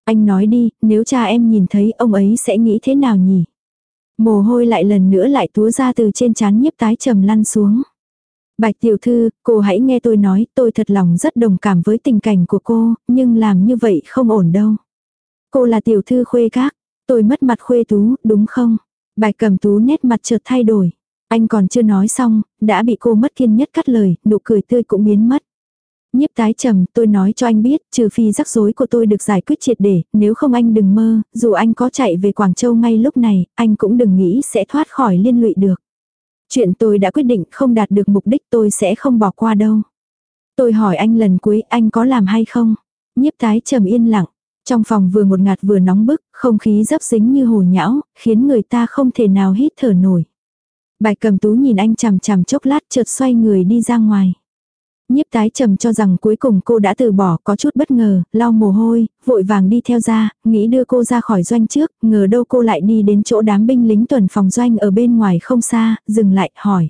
Anh nói đi, nếu cha em nhìn thấy ông ấy sẽ nghĩ thế nào nhỉ? Mồ hôi lại lần nữa lại túa ra từ trên trán nhiếp tái trầm lăn xuống. Bạch tiểu thư, cô hãy nghe tôi nói, tôi thật lòng rất đồng cảm với tình cảnh của cô, nhưng làm như vậy không ổn đâu. Cô là tiểu thư khuê các, tôi mất mặt khuê tú, đúng không? Bạch cầm tú nét mặt chợt thay đổi. Anh còn chưa nói xong, đã bị cô mất kiên nhất cắt lời, nụ cười tươi cũng biến mất. Nhiếp tái trầm, tôi nói cho anh biết, trừ phi rắc rối của tôi được giải quyết triệt để, nếu không anh đừng mơ, dù anh có chạy về Quảng Châu ngay lúc này, anh cũng đừng nghĩ sẽ thoát khỏi liên lụy được. Chuyện tôi đã quyết định không đạt được mục đích tôi sẽ không bỏ qua đâu. Tôi hỏi anh lần cuối anh có làm hay không? Nhiếp tái trầm yên lặng. Trong phòng vừa một ngạt vừa nóng bức, không khí dấp dính như hồ nhão, khiến người ta không thể nào hít thở nổi. Bạch cầm tú nhìn anh chằm chằm chốc lát chợt xoay người đi ra ngoài. Nhiếp tái trầm cho rằng cuối cùng cô đã từ bỏ có chút bất ngờ, lau mồ hôi, vội vàng đi theo ra, nghĩ đưa cô ra khỏi doanh trước, ngờ đâu cô lại đi đến chỗ đám binh lính tuần phòng doanh ở bên ngoài không xa, dừng lại, hỏi.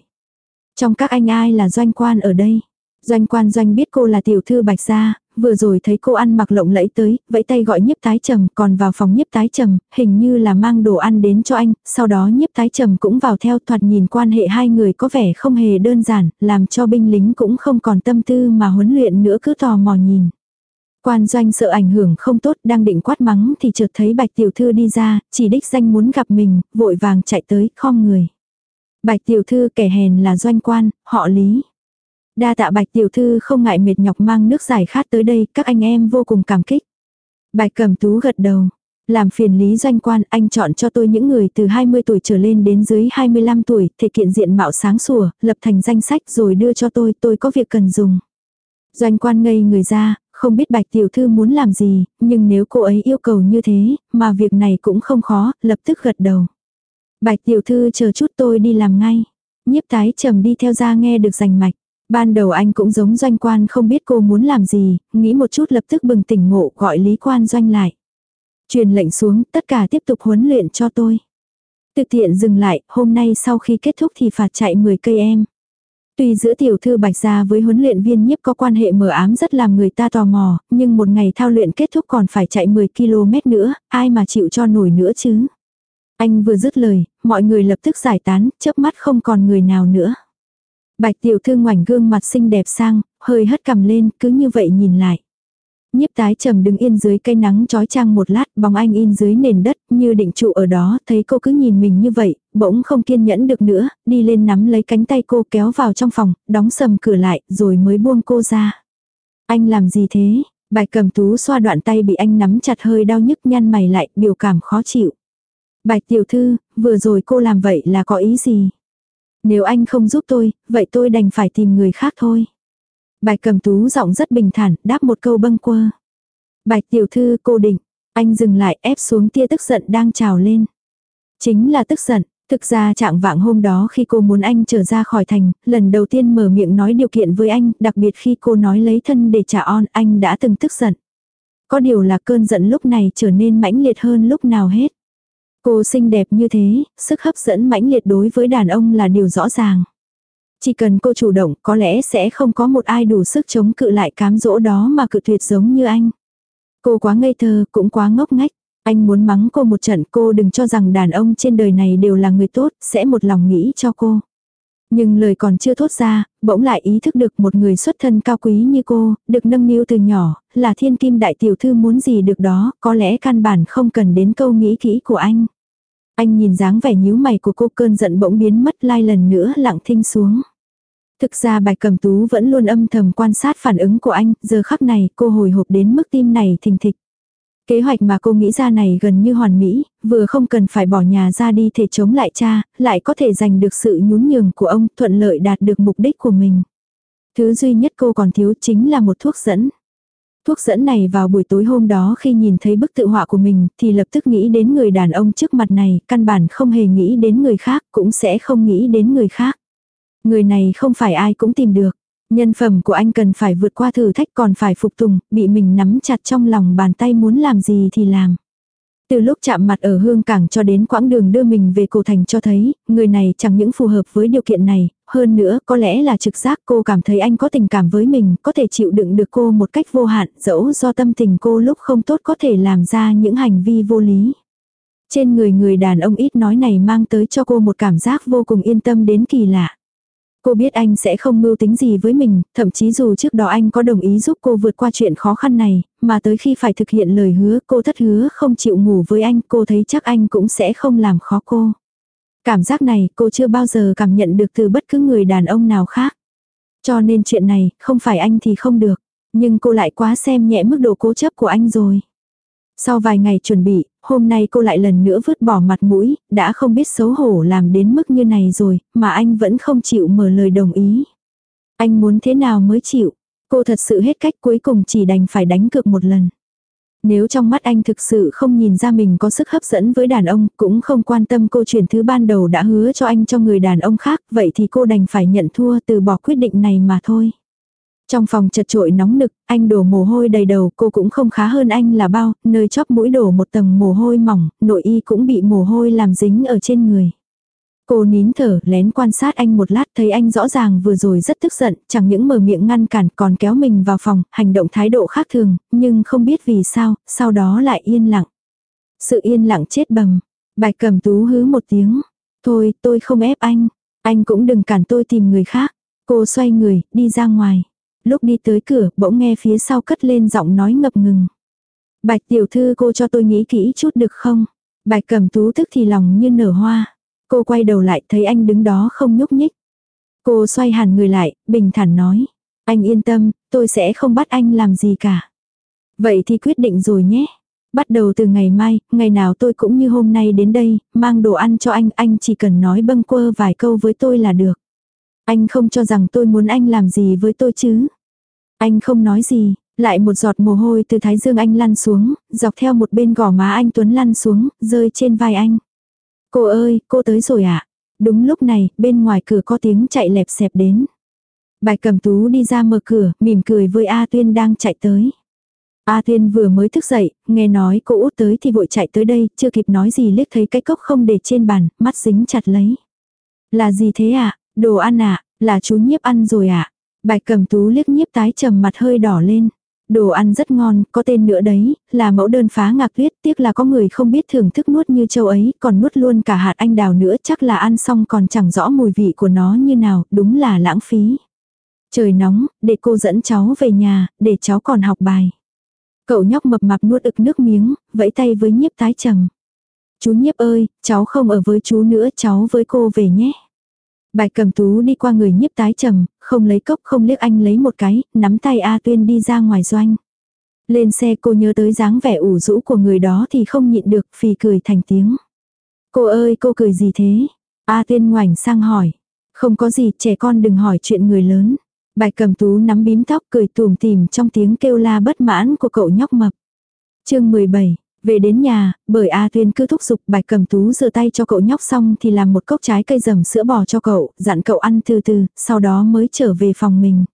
Trong các anh ai là doanh quan ở đây? Doanh quan doanh biết cô là tiểu thư bạch gia, vừa rồi thấy cô ăn mặc lộng lẫy tới, vẫy tay gọi nhiếp tái trầm, còn vào phòng nhiếp tái trầm, hình như là mang đồ ăn đến cho anh, sau đó nhiếp tái trầm cũng vào theo thoạt nhìn quan hệ hai người có vẻ không hề đơn giản, làm cho binh lính cũng không còn tâm tư mà huấn luyện nữa cứ tò mò nhìn. Quan doanh sợ ảnh hưởng không tốt đang định quát mắng thì chợt thấy bạch tiểu thư đi ra, chỉ đích danh muốn gặp mình, vội vàng chạy tới, khom người. Bạch tiểu thư kẻ hèn là doanh quan, họ lý. Đa tạ bạch tiểu thư không ngại mệt nhọc mang nước giải khát tới đây, các anh em vô cùng cảm kích. Bạch cầm tú gật đầu. Làm phiền lý doanh quan, anh chọn cho tôi những người từ 20 tuổi trở lên đến dưới 25 tuổi, thể kiện diện mạo sáng sủa, lập thành danh sách rồi đưa cho tôi, tôi có việc cần dùng. Doanh quan ngây người ra, Không biết bạch tiểu thư muốn làm gì, nhưng nếu cô ấy yêu cầu như thế, mà việc này cũng không khó, lập tức gật đầu. Bạch tiểu thư chờ chút tôi đi làm ngay. Nhiếp tái trầm đi theo ra nghe được rành mạch. Ban đầu anh cũng giống doanh quan không biết cô muốn làm gì, nghĩ một chút lập tức bừng tỉnh ngộ gọi lý quan doanh lại. Truyền lệnh xuống, tất cả tiếp tục huấn luyện cho tôi. Từ tiện dừng lại, hôm nay sau khi kết thúc thì phạt chạy 10 cây em. Tuy giữa tiểu thư Bạch Gia với huấn luyện viên nhiếp có quan hệ mờ ám rất làm người ta tò mò, nhưng một ngày thao luyện kết thúc còn phải chạy 10 km nữa, ai mà chịu cho nổi nữa chứ. Anh vừa dứt lời, mọi người lập tức giải tán, chớp mắt không còn người nào nữa. Bạch tiểu thư ngoảnh gương mặt xinh đẹp sang, hơi hất cằm lên, cứ như vậy nhìn lại. Nhiếp tái trầm đứng yên dưới cây nắng trói trang một lát, bóng anh in dưới nền đất, như định trụ ở đó, thấy cô cứ nhìn mình như vậy, bỗng không kiên nhẫn được nữa, đi lên nắm lấy cánh tay cô kéo vào trong phòng, đóng sầm cửa lại, rồi mới buông cô ra. Anh làm gì thế? Bạch cầm tú xoa đoạn tay bị anh nắm chặt hơi đau nhức nhăn mày lại, biểu cảm khó chịu. Bạch tiểu thư, vừa rồi cô làm vậy là có ý gì? Nếu anh không giúp tôi, vậy tôi đành phải tìm người khác thôi. Bạch cầm tú giọng rất bình thản, đáp một câu bâng quơ. Bạch tiểu thư cô định, anh dừng lại ép xuống tia tức giận đang trào lên. Chính là tức giận, thực ra trạng vạng hôm đó khi cô muốn anh trở ra khỏi thành, lần đầu tiên mở miệng nói điều kiện với anh, đặc biệt khi cô nói lấy thân để trả on, anh đã từng tức giận. Có điều là cơn giận lúc này trở nên mãnh liệt hơn lúc nào hết. Cô xinh đẹp như thế, sức hấp dẫn mãnh liệt đối với đàn ông là điều rõ ràng. Chỉ cần cô chủ động có lẽ sẽ không có một ai đủ sức chống cự lại cám dỗ đó mà cự tuyệt giống như anh. Cô quá ngây thơ, cũng quá ngốc ngách. Anh muốn mắng cô một trận cô đừng cho rằng đàn ông trên đời này đều là người tốt, sẽ một lòng nghĩ cho cô. Nhưng lời còn chưa thốt ra, bỗng lại ý thức được một người xuất thân cao quý như cô, được nâng niu từ nhỏ, là thiên kim đại tiểu thư muốn gì được đó, có lẽ căn bản không cần đến câu nghĩ kỹ của anh. Anh nhìn dáng vẻ nhíu mày của cô cơn giận bỗng biến mất lai lần nữa lặng thinh xuống. Thực ra bài cầm tú vẫn luôn âm thầm quan sát phản ứng của anh, giờ khắc này cô hồi hộp đến mức tim này thình thịch. Kế hoạch mà cô nghĩ ra này gần như hoàn mỹ, vừa không cần phải bỏ nhà ra đi thể chống lại cha, lại có thể giành được sự nhún nhường của ông, thuận lợi đạt được mục đích của mình. Thứ duy nhất cô còn thiếu chính là một thuốc dẫn. Thuốc dẫn này vào buổi tối hôm đó khi nhìn thấy bức tự họa của mình thì lập tức nghĩ đến người đàn ông trước mặt này, căn bản không hề nghĩ đến người khác, cũng sẽ không nghĩ đến người khác. Người này không phải ai cũng tìm được. Nhân phẩm của anh cần phải vượt qua thử thách còn phải phục tùng, bị mình nắm chặt trong lòng bàn tay muốn làm gì thì làm. Từ lúc chạm mặt ở hương cảng cho đến quãng đường đưa mình về cổ thành cho thấy, người này chẳng những phù hợp với điều kiện này, hơn nữa có lẽ là trực giác cô cảm thấy anh có tình cảm với mình, có thể chịu đựng được cô một cách vô hạn, dẫu do tâm tình cô lúc không tốt có thể làm ra những hành vi vô lý. Trên người người đàn ông ít nói này mang tới cho cô một cảm giác vô cùng yên tâm đến kỳ lạ. Cô biết anh sẽ không mưu tính gì với mình, thậm chí dù trước đó anh có đồng ý giúp cô vượt qua chuyện khó khăn này, mà tới khi phải thực hiện lời hứa cô thất hứa không chịu ngủ với anh cô thấy chắc anh cũng sẽ không làm khó cô. Cảm giác này cô chưa bao giờ cảm nhận được từ bất cứ người đàn ông nào khác. Cho nên chuyện này không phải anh thì không được, nhưng cô lại quá xem nhẹ mức độ cố chấp của anh rồi. Sau vài ngày chuẩn bị, hôm nay cô lại lần nữa vứt bỏ mặt mũi, đã không biết xấu hổ làm đến mức như này rồi, mà anh vẫn không chịu mở lời đồng ý. Anh muốn thế nào mới chịu, cô thật sự hết cách cuối cùng chỉ đành phải đánh cược một lần. Nếu trong mắt anh thực sự không nhìn ra mình có sức hấp dẫn với đàn ông, cũng không quan tâm cô chuyển thứ ban đầu đã hứa cho anh cho người đàn ông khác, vậy thì cô đành phải nhận thua từ bỏ quyết định này mà thôi. Trong phòng chật trội nóng nực, anh đổ mồ hôi đầy đầu, cô cũng không khá hơn anh là bao, nơi chóp mũi đổ một tầng mồ hôi mỏng, nội y cũng bị mồ hôi làm dính ở trên người. Cô nín thở, lén quan sát anh một lát thấy anh rõ ràng vừa rồi rất tức giận, chẳng những mở miệng ngăn cản còn kéo mình vào phòng, hành động thái độ khác thường, nhưng không biết vì sao, sau đó lại yên lặng. Sự yên lặng chết bầm. Bạch cầm tú hứ một tiếng. Thôi, tôi không ép anh. Anh cũng đừng cản tôi tìm người khác. Cô xoay người, đi ra ngoài. Lúc đi tới cửa, bỗng nghe phía sau cất lên giọng nói ngập ngừng. Bạch tiểu thư cô cho tôi nghĩ kỹ chút được không? Bạch cầm tú tức thì lòng như nở hoa. Cô quay đầu lại thấy anh đứng đó không nhúc nhích. Cô xoay hẳn người lại, bình thản nói. Anh yên tâm, tôi sẽ không bắt anh làm gì cả. Vậy thì quyết định rồi nhé. Bắt đầu từ ngày mai, ngày nào tôi cũng như hôm nay đến đây, mang đồ ăn cho anh, anh chỉ cần nói bâng quơ vài câu với tôi là được. Anh không cho rằng tôi muốn anh làm gì với tôi chứ. Anh không nói gì, Lại một giọt mồ hôi từ thái dương anh lăn xuống, dọc theo một bên gò má anh Tuấn lăn xuống, rơi trên vai anh. Cô ơi, cô tới rồi ạ. À? Đúng lúc này, bên ngoài cửa có tiếng chạy lẹp xẹp đến. Bài cầm tú đi ra mở cửa, mỉm cười với A Tuyên đang chạy tới. A Tuyên vừa mới thức dậy, nghe nói cô út tới thì vội chạy tới đây, chưa kịp nói gì liếc thấy cái cốc không để trên bàn, mắt dính chặt lấy. Là gì thế ạ? À? Đồ ăn ạ? À? Là chú nhiếp ăn rồi ạ? À? Bạch cầm tú liếc nhiếp tái trầm mặt hơi đỏ lên. Đồ ăn rất ngon, có tên nữa đấy, là mẫu đơn phá ngạc tuyết, tiếc là có người không biết thưởng thức nuốt như châu ấy, còn nuốt luôn cả hạt anh đào nữa, chắc là ăn xong còn chẳng rõ mùi vị của nó như nào, đúng là lãng phí. Trời nóng, để cô dẫn cháu về nhà, để cháu còn học bài. Cậu nhóc mập mạp nuốt ực nước miếng, vẫy tay với nhiếp tái trầm. Chú nhiếp ơi, cháu không ở với chú nữa, cháu với cô về nhé. Bài cầm tú đi qua người nhiếp tái trầm, không lấy cốc không liếc anh lấy một cái, nắm tay A Tuyên đi ra ngoài doanh. Lên xe cô nhớ tới dáng vẻ ủ rũ của người đó thì không nhịn được phì cười thành tiếng. Cô ơi cô cười gì thế? A Tuyên ngoảnh sang hỏi. Không có gì trẻ con đừng hỏi chuyện người lớn. Bài cầm tú nắm bím tóc cười tùm tìm trong tiếng kêu la bất mãn của cậu nhóc mập. chương 17, về đến nhà, bởi A Tuyên cứ thúc giục bạch cầm tú rửa tay cho cậu nhóc xong thì làm một cốc trái cây rầm sữa bò cho cậu, dặn cậu ăn từ từ, sau đó mới trở về phòng mình.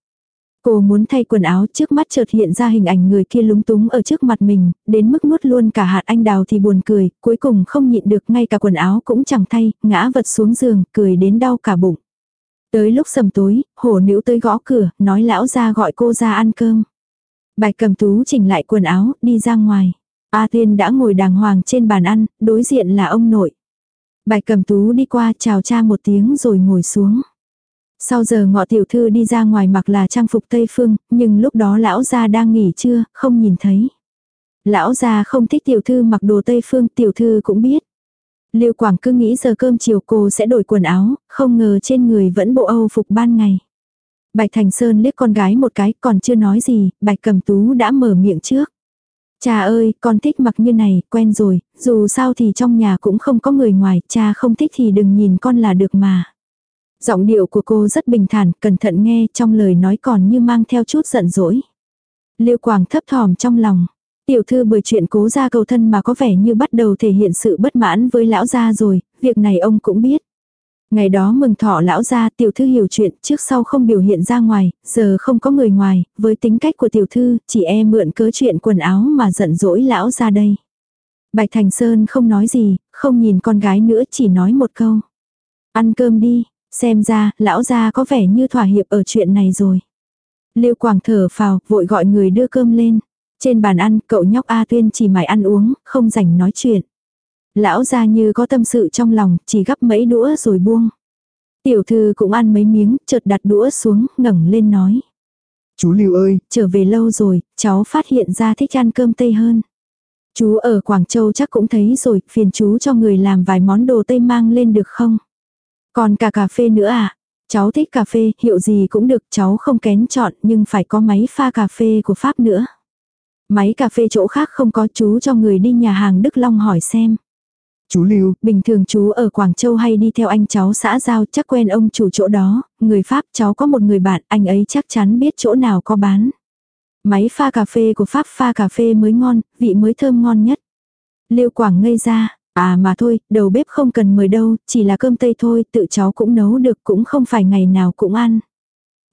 Cô muốn thay quần áo trước mắt chợt hiện ra hình ảnh người kia lúng túng ở trước mặt mình, đến mức nuốt luôn cả hạt anh đào thì buồn cười, cuối cùng không nhịn được ngay cả quần áo cũng chẳng thay, ngã vật xuống giường, cười đến đau cả bụng. Tới lúc sầm tối, hổ nữ tới gõ cửa, nói lão ra gọi cô ra ăn cơm. Bạch cầm tú chỉnh lại quần áo, đi ra ngoài. A Thiên đã ngồi đàng hoàng trên bàn ăn, đối diện là ông nội. Bạch cầm tú đi qua chào cha một tiếng rồi ngồi xuống. Sau giờ ngọ tiểu thư đi ra ngoài mặc là trang phục Tây Phương, nhưng lúc đó lão gia đang nghỉ trưa, không nhìn thấy. Lão gia không thích tiểu thư mặc đồ Tây Phương, tiểu thư cũng biết. Lưu Quảng cứ nghĩ giờ cơm chiều cô sẽ đổi quần áo, không ngờ trên người vẫn bộ Âu phục ban ngày. Bạch Thành Sơn liếc con gái một cái, còn chưa nói gì, Bạch Cầm Tú đã mở miệng trước. Cha ơi, con thích mặc như này, quen rồi, dù sao thì trong nhà cũng không có người ngoài, cha không thích thì đừng nhìn con là được mà. Giọng điệu của cô rất bình thản, cẩn thận nghe, trong lời nói còn như mang theo chút giận dỗi. Liêu Quảng thấp thỏm trong lòng. Tiểu thư bởi chuyện cố ra cầu thân mà có vẻ như bắt đầu thể hiện sự bất mãn với lão gia rồi, việc này ông cũng biết. Ngày đó mừng thọ lão gia tiểu thư hiểu chuyện trước sau không biểu hiện ra ngoài, giờ không có người ngoài, với tính cách của tiểu thư, chỉ e mượn cớ chuyện quần áo mà giận dỗi lão gia đây. Bạch Thành Sơn không nói gì, không nhìn con gái nữa chỉ nói một câu. Ăn cơm đi, xem ra, lão gia có vẻ như thỏa hiệp ở chuyện này rồi. Liêu Quảng thở phào, vội gọi người đưa cơm lên. Trên bàn ăn, cậu nhóc A Tuyên chỉ mải ăn uống, không rảnh nói chuyện. Lão ra như có tâm sự trong lòng, chỉ gắp mấy đũa rồi buông. Tiểu thư cũng ăn mấy miếng, chợt đặt đũa xuống, ngẩng lên nói. Chú Lưu ơi, trở về lâu rồi, cháu phát hiện ra thích ăn cơm Tây hơn. Chú ở Quảng Châu chắc cũng thấy rồi, phiền chú cho người làm vài món đồ Tây mang lên được không? Còn cả cà phê nữa à? Cháu thích cà phê, hiệu gì cũng được, cháu không kén chọn, nhưng phải có máy pha cà phê của Pháp nữa. Máy cà phê chỗ khác không có chú cho người đi nhà hàng Đức Long hỏi xem. Chú Lưu, bình thường chú ở Quảng Châu hay đi theo anh cháu xã giao chắc quen ông chủ chỗ đó, người Pháp cháu có một người bạn, anh ấy chắc chắn biết chỗ nào có bán. Máy pha cà phê của Pháp pha cà phê mới ngon, vị mới thơm ngon nhất. Lưu Quảng ngây ra, à mà thôi, đầu bếp không cần mời đâu, chỉ là cơm tây thôi, tự cháu cũng nấu được cũng không phải ngày nào cũng ăn.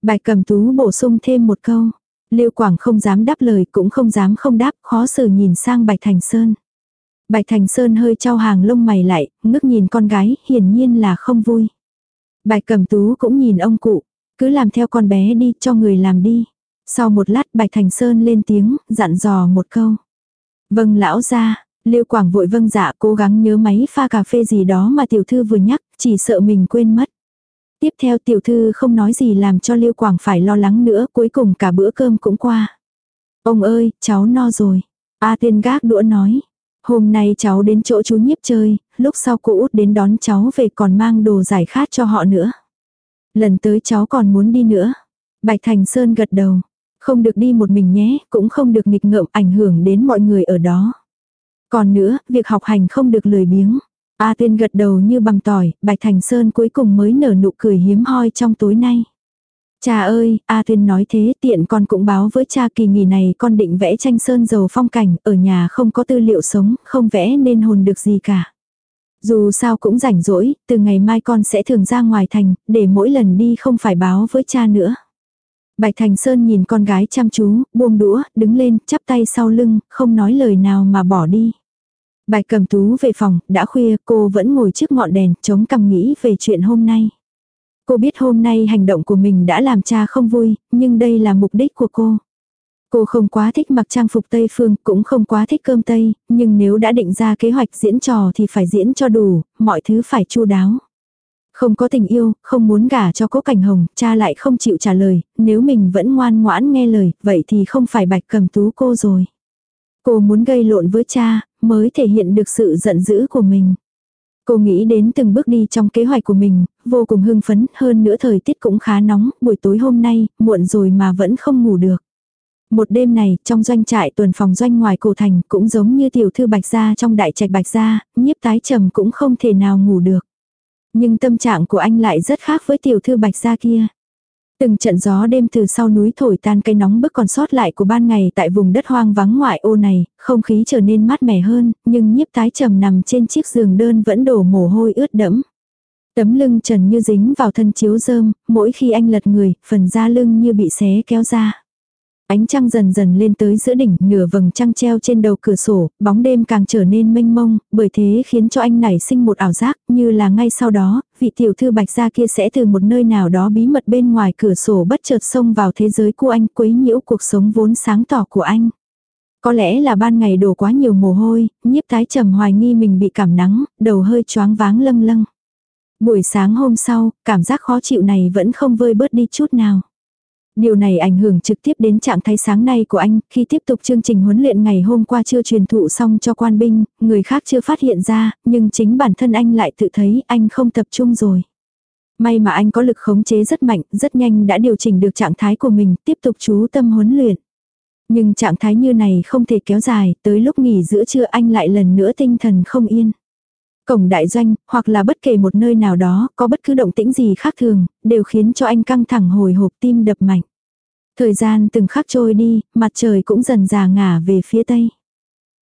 Bài cầm tú bổ sung thêm một câu. Lưu Quảng không dám đáp lời cũng không dám không đáp, khó xử nhìn sang Bạch Thành Sơn. Bạch Thành Sơn hơi trao hàng lông mày lại, ngước nhìn con gái, hiển nhiên là không vui. Bạch Cẩm Tú cũng nhìn ông cụ, cứ làm theo con bé đi, cho người làm đi. Sau một lát Bạch Thành Sơn lên tiếng, dặn dò một câu. Vâng lão ra, Lưu Quảng vội vâng dạ cố gắng nhớ máy pha cà phê gì đó mà tiểu thư vừa nhắc, chỉ sợ mình quên mất. Tiếp theo tiểu thư không nói gì làm cho Lưu Quảng phải lo lắng nữa, cuối cùng cả bữa cơm cũng qua. Ông ơi, cháu no rồi. A tiên gác đũa nói. Hôm nay cháu đến chỗ chú nhiếp chơi, lúc sau cô út đến đón cháu về còn mang đồ giải khát cho họ nữa. Lần tới cháu còn muốn đi nữa. Bạch Thành Sơn gật đầu. Không được đi một mình nhé, cũng không được nghịch ngợm ảnh hưởng đến mọi người ở đó. Còn nữa, việc học hành không được lười biếng. A Tiên gật đầu như bằng tỏi, Bạch Thành Sơn cuối cùng mới nở nụ cười hiếm hoi trong tối nay. Cha ơi, A Thuyên nói thế tiện con cũng báo với cha kỳ nghỉ này con định vẽ tranh sơn dầu phong cảnh, ở nhà không có tư liệu sống, không vẽ nên hồn được gì cả. Dù sao cũng rảnh rỗi, từ ngày mai con sẽ thường ra ngoài thành, để mỗi lần đi không phải báo với cha nữa. Bạch Thành Sơn nhìn con gái chăm chú, buông đũa, đứng lên, chắp tay sau lưng, không nói lời nào mà bỏ đi. Bạch cầm tú về phòng, đã khuya, cô vẫn ngồi trước ngọn đèn, chống cằm nghĩ về chuyện hôm nay. Cô biết hôm nay hành động của mình đã làm cha không vui, nhưng đây là mục đích của cô. Cô không quá thích mặc trang phục Tây Phương, cũng không quá thích cơm Tây, nhưng nếu đã định ra kế hoạch diễn trò thì phải diễn cho đủ, mọi thứ phải chu đáo. Không có tình yêu, không muốn gả cho cố cảnh hồng, cha lại không chịu trả lời, nếu mình vẫn ngoan ngoãn nghe lời, vậy thì không phải bạch cầm tú cô rồi. Cô muốn gây lộn với cha, mới thể hiện được sự giận dữ của mình. Cô nghĩ đến từng bước đi trong kế hoạch của mình, vô cùng hưng phấn, hơn nữa thời tiết cũng khá nóng, buổi tối hôm nay, muộn rồi mà vẫn không ngủ được. Một đêm này, trong doanh trại tuần phòng doanh ngoài cổ thành, cũng giống như tiểu thư Bạch Gia trong đại trạch Bạch Gia, nhiếp tái trầm cũng không thể nào ngủ được. Nhưng tâm trạng của anh lại rất khác với tiểu thư Bạch Gia kia. Từng trận gió đêm từ sau núi thổi tan cây nóng bức còn sót lại của ban ngày tại vùng đất hoang vắng ngoại ô này, không khí trở nên mát mẻ hơn, nhưng nhiếp tái trầm nằm trên chiếc giường đơn vẫn đổ mồ hôi ướt đẫm. Tấm lưng trần như dính vào thân chiếu rơm, mỗi khi anh lật người, phần da lưng như bị xé kéo ra. Ánh trăng dần dần lên tới giữa đỉnh, nửa vầng trăng treo trên đầu cửa sổ, bóng đêm càng trở nên mênh mông, bởi thế khiến cho anh nảy sinh một ảo giác, như là ngay sau đó, vị tiểu thư bạch gia kia sẽ từ một nơi nào đó bí mật bên ngoài cửa sổ bất chợt xông vào thế giới của anh quấy nhiễu cuộc sống vốn sáng tỏ của anh. Có lẽ là ban ngày đổ quá nhiều mồ hôi, nhiếp tái trầm hoài nghi mình bị cảm nắng, đầu hơi choáng váng lâng lâng. Buổi sáng hôm sau, cảm giác khó chịu này vẫn không vơi bớt đi chút nào. Điều này ảnh hưởng trực tiếp đến trạng thái sáng nay của anh, khi tiếp tục chương trình huấn luyện ngày hôm qua chưa truyền thụ xong cho quan binh, người khác chưa phát hiện ra, nhưng chính bản thân anh lại tự thấy anh không tập trung rồi. May mà anh có lực khống chế rất mạnh, rất nhanh đã điều chỉnh được trạng thái của mình, tiếp tục chú tâm huấn luyện. Nhưng trạng thái như này không thể kéo dài, tới lúc nghỉ giữa trưa anh lại lần nữa tinh thần không yên. Cổng đại doanh, hoặc là bất kể một nơi nào đó, có bất cứ động tĩnh gì khác thường, đều khiến cho anh căng thẳng hồi hộp tim đập mạnh. Thời gian từng khắc trôi đi, mặt trời cũng dần già ngả về phía tây.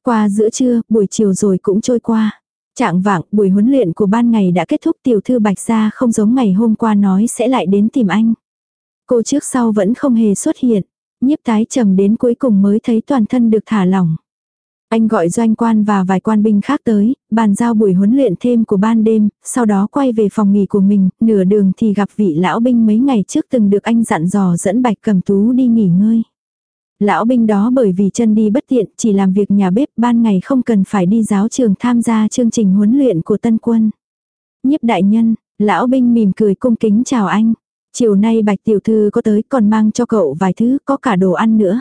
Qua giữa trưa, buổi chiều rồi cũng trôi qua. Trạng vạng, buổi huấn luyện của ban ngày đã kết thúc tiểu thư bạch gia không giống ngày hôm qua nói sẽ lại đến tìm anh. Cô trước sau vẫn không hề xuất hiện. Nhiếp tái trầm đến cuối cùng mới thấy toàn thân được thả lỏng. Anh gọi doanh quan và vài quan binh khác tới, bàn giao buổi huấn luyện thêm của ban đêm, sau đó quay về phòng nghỉ của mình, nửa đường thì gặp vị lão binh mấy ngày trước từng được anh dặn dò dẫn bạch cầm tú đi nghỉ ngơi. Lão binh đó bởi vì chân đi bất tiện, chỉ làm việc nhà bếp ban ngày không cần phải đi giáo trường tham gia chương trình huấn luyện của tân quân. Nhiếp đại nhân, lão binh mỉm cười cung kính chào anh. Chiều nay bạch tiểu thư có tới còn mang cho cậu vài thứ, có cả đồ ăn nữa.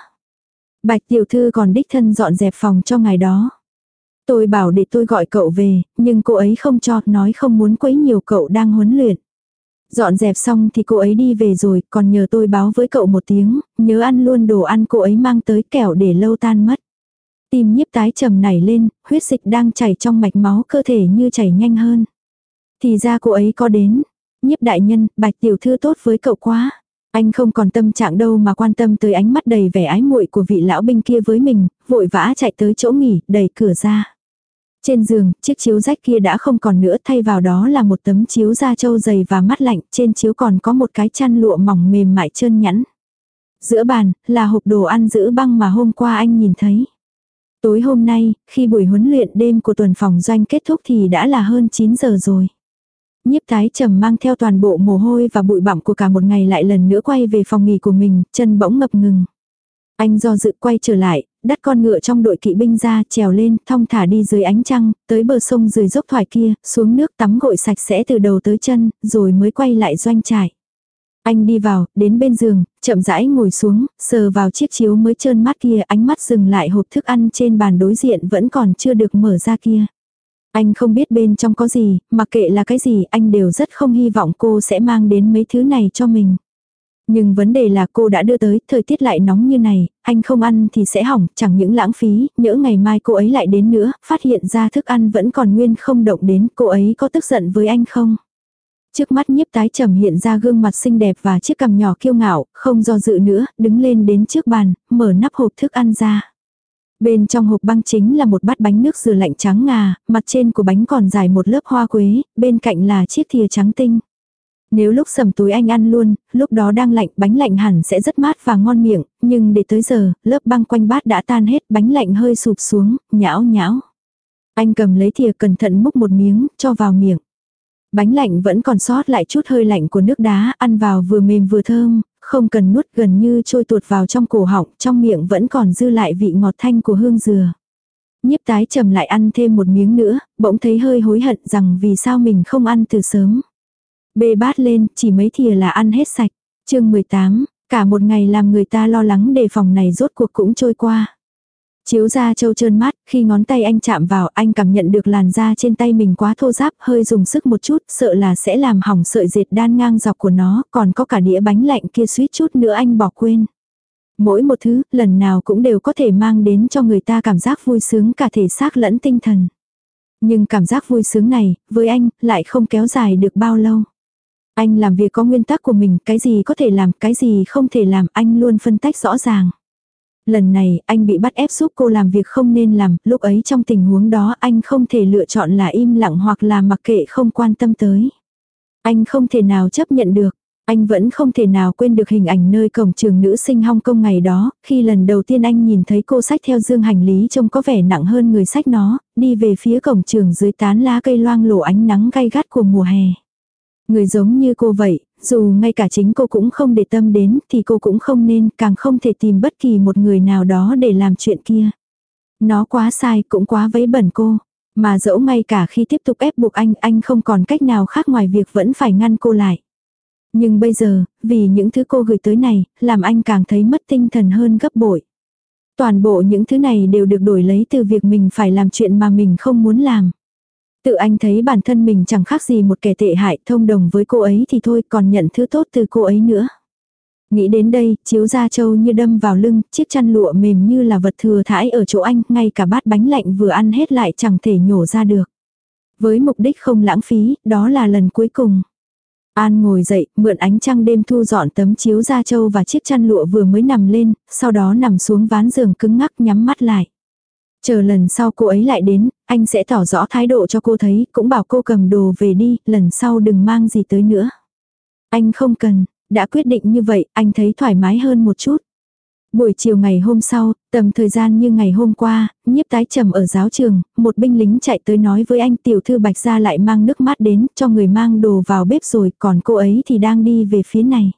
Bạch tiểu thư còn đích thân dọn dẹp phòng cho ngài đó. Tôi bảo để tôi gọi cậu về, nhưng cô ấy không cho, nói không muốn quấy nhiều cậu đang huấn luyện. Dọn dẹp xong thì cô ấy đi về rồi, còn nhờ tôi báo với cậu một tiếng, nhớ ăn luôn đồ ăn cô ấy mang tới kẻo để lâu tan mất. Tim nhiếp tái trầm nảy lên, huyết dịch đang chảy trong mạch máu cơ thể như chảy nhanh hơn. Thì ra cô ấy có đến. Nhiếp đại nhân, bạch tiểu thư tốt với cậu quá. Anh không còn tâm trạng đâu mà quan tâm tới ánh mắt đầy vẻ ái muội của vị lão binh kia với mình, vội vã chạy tới chỗ nghỉ, đẩy cửa ra. Trên giường, chiếc chiếu rách kia đã không còn nữa thay vào đó là một tấm chiếu da trâu dày và mắt lạnh, trên chiếu còn có một cái chăn lụa mỏng mềm mại trơn nhẵn. Giữa bàn, là hộp đồ ăn giữ băng mà hôm qua anh nhìn thấy. Tối hôm nay, khi buổi huấn luyện đêm của tuần phòng doanh kết thúc thì đã là hơn 9 giờ rồi. Nhiếp tái trầm mang theo toàn bộ mồ hôi và bụi bặm của cả một ngày lại lần nữa quay về phòng nghỉ của mình, chân bỗng ngập ngừng. Anh do dự quay trở lại, đắt con ngựa trong đội kỵ binh ra, trèo lên, thong thả đi dưới ánh trăng, tới bờ sông dưới dốc thoải kia, xuống nước tắm gội sạch sẽ từ đầu tới chân, rồi mới quay lại doanh trại. Anh đi vào, đến bên giường, chậm rãi ngồi xuống, sờ vào chiếc chiếu mới trơn mát kia, ánh mắt dừng lại hộp thức ăn trên bàn đối diện vẫn còn chưa được mở ra kia. Anh không biết bên trong có gì, mặc kệ là cái gì anh đều rất không hy vọng cô sẽ mang đến mấy thứ này cho mình. Nhưng vấn đề là cô đã đưa tới, thời tiết lại nóng như này, anh không ăn thì sẽ hỏng, chẳng những lãng phí, nhỡ ngày mai cô ấy lại đến nữa, phát hiện ra thức ăn vẫn còn nguyên không động đến, cô ấy có tức giận với anh không? Trước mắt nhiếp tái trầm hiện ra gương mặt xinh đẹp và chiếc cằm nhỏ kiêu ngạo, không do dự nữa, đứng lên đến trước bàn, mở nắp hộp thức ăn ra. Bên trong hộp băng chính là một bát bánh nước dừa lạnh trắng ngà, mặt trên của bánh còn dài một lớp hoa quế, bên cạnh là chiếc thìa trắng tinh. Nếu lúc sầm tối anh ăn luôn, lúc đó đang lạnh bánh lạnh hẳn sẽ rất mát và ngon miệng, nhưng để tới giờ, lớp băng quanh bát đã tan hết bánh lạnh hơi sụp xuống, nhão nhão. Anh cầm lấy thìa cẩn thận múc một miếng, cho vào miệng. Bánh lạnh vẫn còn sót lại chút hơi lạnh của nước đá, ăn vào vừa mềm vừa thơm, không cần nuốt gần như trôi tuột vào trong cổ họng, trong miệng vẫn còn dư lại vị ngọt thanh của hương dừa. Nhiếp tái trầm lại ăn thêm một miếng nữa, bỗng thấy hơi hối hận rằng vì sao mình không ăn từ sớm. Bê bát lên, chỉ mấy thìa là ăn hết sạch. chương 18, cả một ngày làm người ta lo lắng đề phòng này rốt cuộc cũng trôi qua. Chiếu da trâu trơn mát, khi ngón tay anh chạm vào anh cảm nhận được làn da trên tay mình quá thô ráp, hơi dùng sức một chút, sợ là sẽ làm hỏng sợi dệt đan ngang dọc của nó, còn có cả đĩa bánh lạnh kia suýt chút nữa anh bỏ quên. Mỗi một thứ, lần nào cũng đều có thể mang đến cho người ta cảm giác vui sướng cả thể xác lẫn tinh thần. Nhưng cảm giác vui sướng này, với anh, lại không kéo dài được bao lâu. Anh làm việc có nguyên tắc của mình, cái gì có thể làm, cái gì không thể làm, anh luôn phân tách rõ ràng. Lần này, anh bị bắt ép giúp cô làm việc không nên làm, lúc ấy trong tình huống đó anh không thể lựa chọn là im lặng hoặc là mặc kệ không quan tâm tới. Anh không thể nào chấp nhận được. Anh vẫn không thể nào quên được hình ảnh nơi cổng trường nữ sinh Hong Kong ngày đó, khi lần đầu tiên anh nhìn thấy cô sách theo dương hành lý trông có vẻ nặng hơn người sách nó, đi về phía cổng trường dưới tán lá cây loang lổ ánh nắng gay gắt của mùa hè. Người giống như cô vậy, dù ngay cả chính cô cũng không để tâm đến thì cô cũng không nên, càng không thể tìm bất kỳ một người nào đó để làm chuyện kia. Nó quá sai cũng quá vấy bẩn cô. Mà dẫu ngay cả khi tiếp tục ép buộc anh, anh không còn cách nào khác ngoài việc vẫn phải ngăn cô lại. Nhưng bây giờ, vì những thứ cô gửi tới này, làm anh càng thấy mất tinh thần hơn gấp bội. Toàn bộ những thứ này đều được đổi lấy từ việc mình phải làm chuyện mà mình không muốn làm. Tự anh thấy bản thân mình chẳng khác gì một kẻ tệ hại thông đồng với cô ấy thì thôi còn nhận thứ tốt từ cô ấy nữa. Nghĩ đến đây, chiếu da trâu như đâm vào lưng, chiếc chăn lụa mềm như là vật thừa thãi ở chỗ anh, ngay cả bát bánh lạnh vừa ăn hết lại chẳng thể nhổ ra được. Với mục đích không lãng phí, đó là lần cuối cùng. An ngồi dậy, mượn ánh trăng đêm thu dọn tấm chiếu da trâu và chiếc chăn lụa vừa mới nằm lên, sau đó nằm xuống ván giường cứng ngắc nhắm mắt lại. Chờ lần sau cô ấy lại đến, anh sẽ tỏ rõ thái độ cho cô thấy, cũng bảo cô cầm đồ về đi, lần sau đừng mang gì tới nữa. Anh không cần, đã quyết định như vậy, anh thấy thoải mái hơn một chút. Buổi chiều ngày hôm sau, tầm thời gian như ngày hôm qua, nhiếp tái trầm ở giáo trường, một binh lính chạy tới nói với anh tiểu thư bạch ra lại mang nước mát đến, cho người mang đồ vào bếp rồi, còn cô ấy thì đang đi về phía này.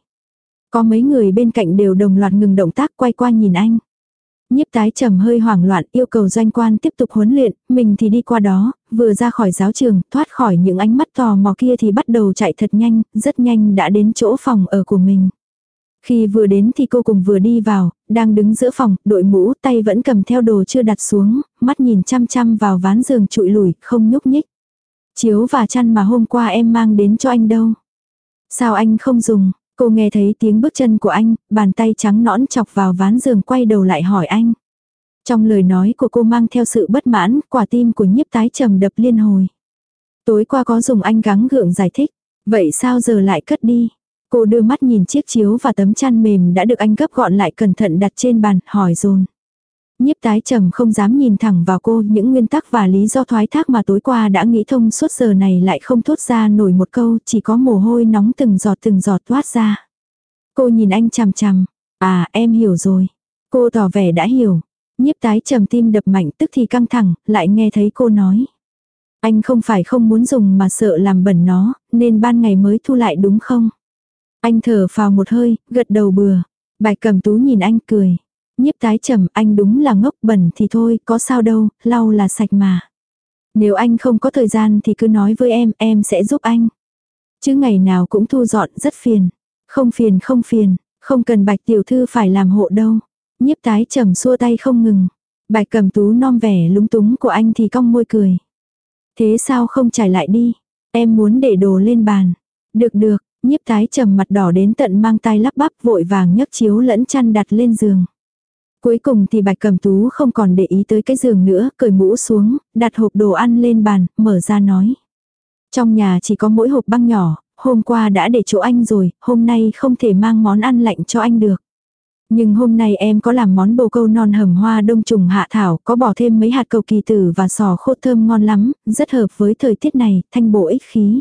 Có mấy người bên cạnh đều đồng loạt ngừng động tác quay qua nhìn anh. Nhiếp tái trầm hơi hoảng loạn yêu cầu doanh quan tiếp tục huấn luyện, mình thì đi qua đó, vừa ra khỏi giáo trường, thoát khỏi những ánh mắt tò mò kia thì bắt đầu chạy thật nhanh, rất nhanh đã đến chỗ phòng ở của mình. Khi vừa đến thì cô cùng vừa đi vào, đang đứng giữa phòng, đội mũ, tay vẫn cầm theo đồ chưa đặt xuống, mắt nhìn chăm chăm vào ván giường trụi lủi, không nhúc nhích. Chiếu và chăn mà hôm qua em mang đến cho anh đâu. Sao anh không dùng, Cô nghe thấy tiếng bước chân của anh, bàn tay trắng nõn chọc vào ván giường quay đầu lại hỏi anh. Trong lời nói của cô mang theo sự bất mãn, quả tim của nhiếp tái trầm đập liên hồi. Tối qua có dùng anh gắng gượng giải thích. Vậy sao giờ lại cất đi? Cô đưa mắt nhìn chiếc chiếu và tấm chăn mềm đã được anh gấp gọn lại cẩn thận đặt trên bàn, hỏi dồn Nhiếp tái trầm không dám nhìn thẳng vào cô, những nguyên tắc và lý do thoái thác mà tối qua đã nghĩ thông suốt giờ này lại không thốt ra nổi một câu, chỉ có mồ hôi nóng từng giọt từng giọt toát ra. Cô nhìn anh chằm chằm, à em hiểu rồi. Cô tỏ vẻ đã hiểu. Nhiếp tái trầm tim đập mạnh tức thì căng thẳng, lại nghe thấy cô nói. Anh không phải không muốn dùng mà sợ làm bẩn nó, nên ban ngày mới thu lại đúng không? Anh thở phào một hơi, gật đầu bừa. Bạch cầm tú nhìn anh cười. Nhiếp tái trầm anh đúng là ngốc bẩn thì thôi, có sao đâu, lau là sạch mà. Nếu anh không có thời gian thì cứ nói với em, em sẽ giúp anh. Chứ ngày nào cũng thu dọn rất phiền. Không phiền không phiền, không cần bạch tiểu thư phải làm hộ đâu. Nhiếp tái trầm xua tay không ngừng. Bạch cầm tú non vẻ lúng túng của anh thì cong môi cười. Thế sao không trải lại đi? Em muốn để đồ lên bàn. Được được, nhiếp tái trầm mặt đỏ đến tận mang tay lắp bắp vội vàng nhấc chiếu lẫn chăn đặt lên giường. Cuối cùng thì bạch cầm tú không còn để ý tới cái giường nữa, cởi mũ xuống, đặt hộp đồ ăn lên bàn, mở ra nói. Trong nhà chỉ có mỗi hộp băng nhỏ, hôm qua đã để chỗ anh rồi, hôm nay không thể mang món ăn lạnh cho anh được. Nhưng hôm nay em có làm món bồ câu non hầm hoa đông trùng hạ thảo, có bỏ thêm mấy hạt cầu kỳ tử và sò khô thơm ngon lắm, rất hợp với thời tiết này, thanh bổ ích khí.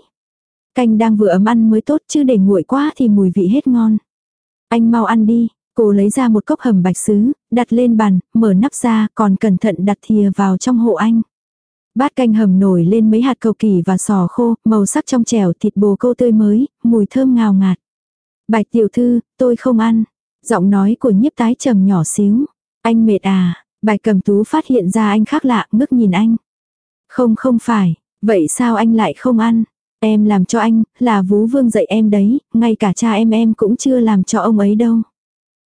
Canh đang vừa ấm ăn mới tốt chứ để nguội quá thì mùi vị hết ngon. Anh mau ăn đi, cô lấy ra một cốc hầm bạch sứ, đặt lên bàn, mở nắp ra, còn cẩn thận đặt thìa vào trong hộ anh. Bát canh hầm nổi lên mấy hạt cầu kỳ và sò khô, màu sắc trong trẻo thịt bồ câu tươi mới, mùi thơm ngào ngạt. Bạch tiểu thư, tôi không ăn. Giọng nói của nhiếp tái trầm nhỏ xíu. Anh mệt à, bạch cầm tú phát hiện ra anh khác lạ, ngước nhìn anh. Không không phải, vậy sao anh lại không ăn? Em làm cho anh, là vú vương dạy em đấy, ngay cả cha em em cũng chưa làm cho ông ấy đâu.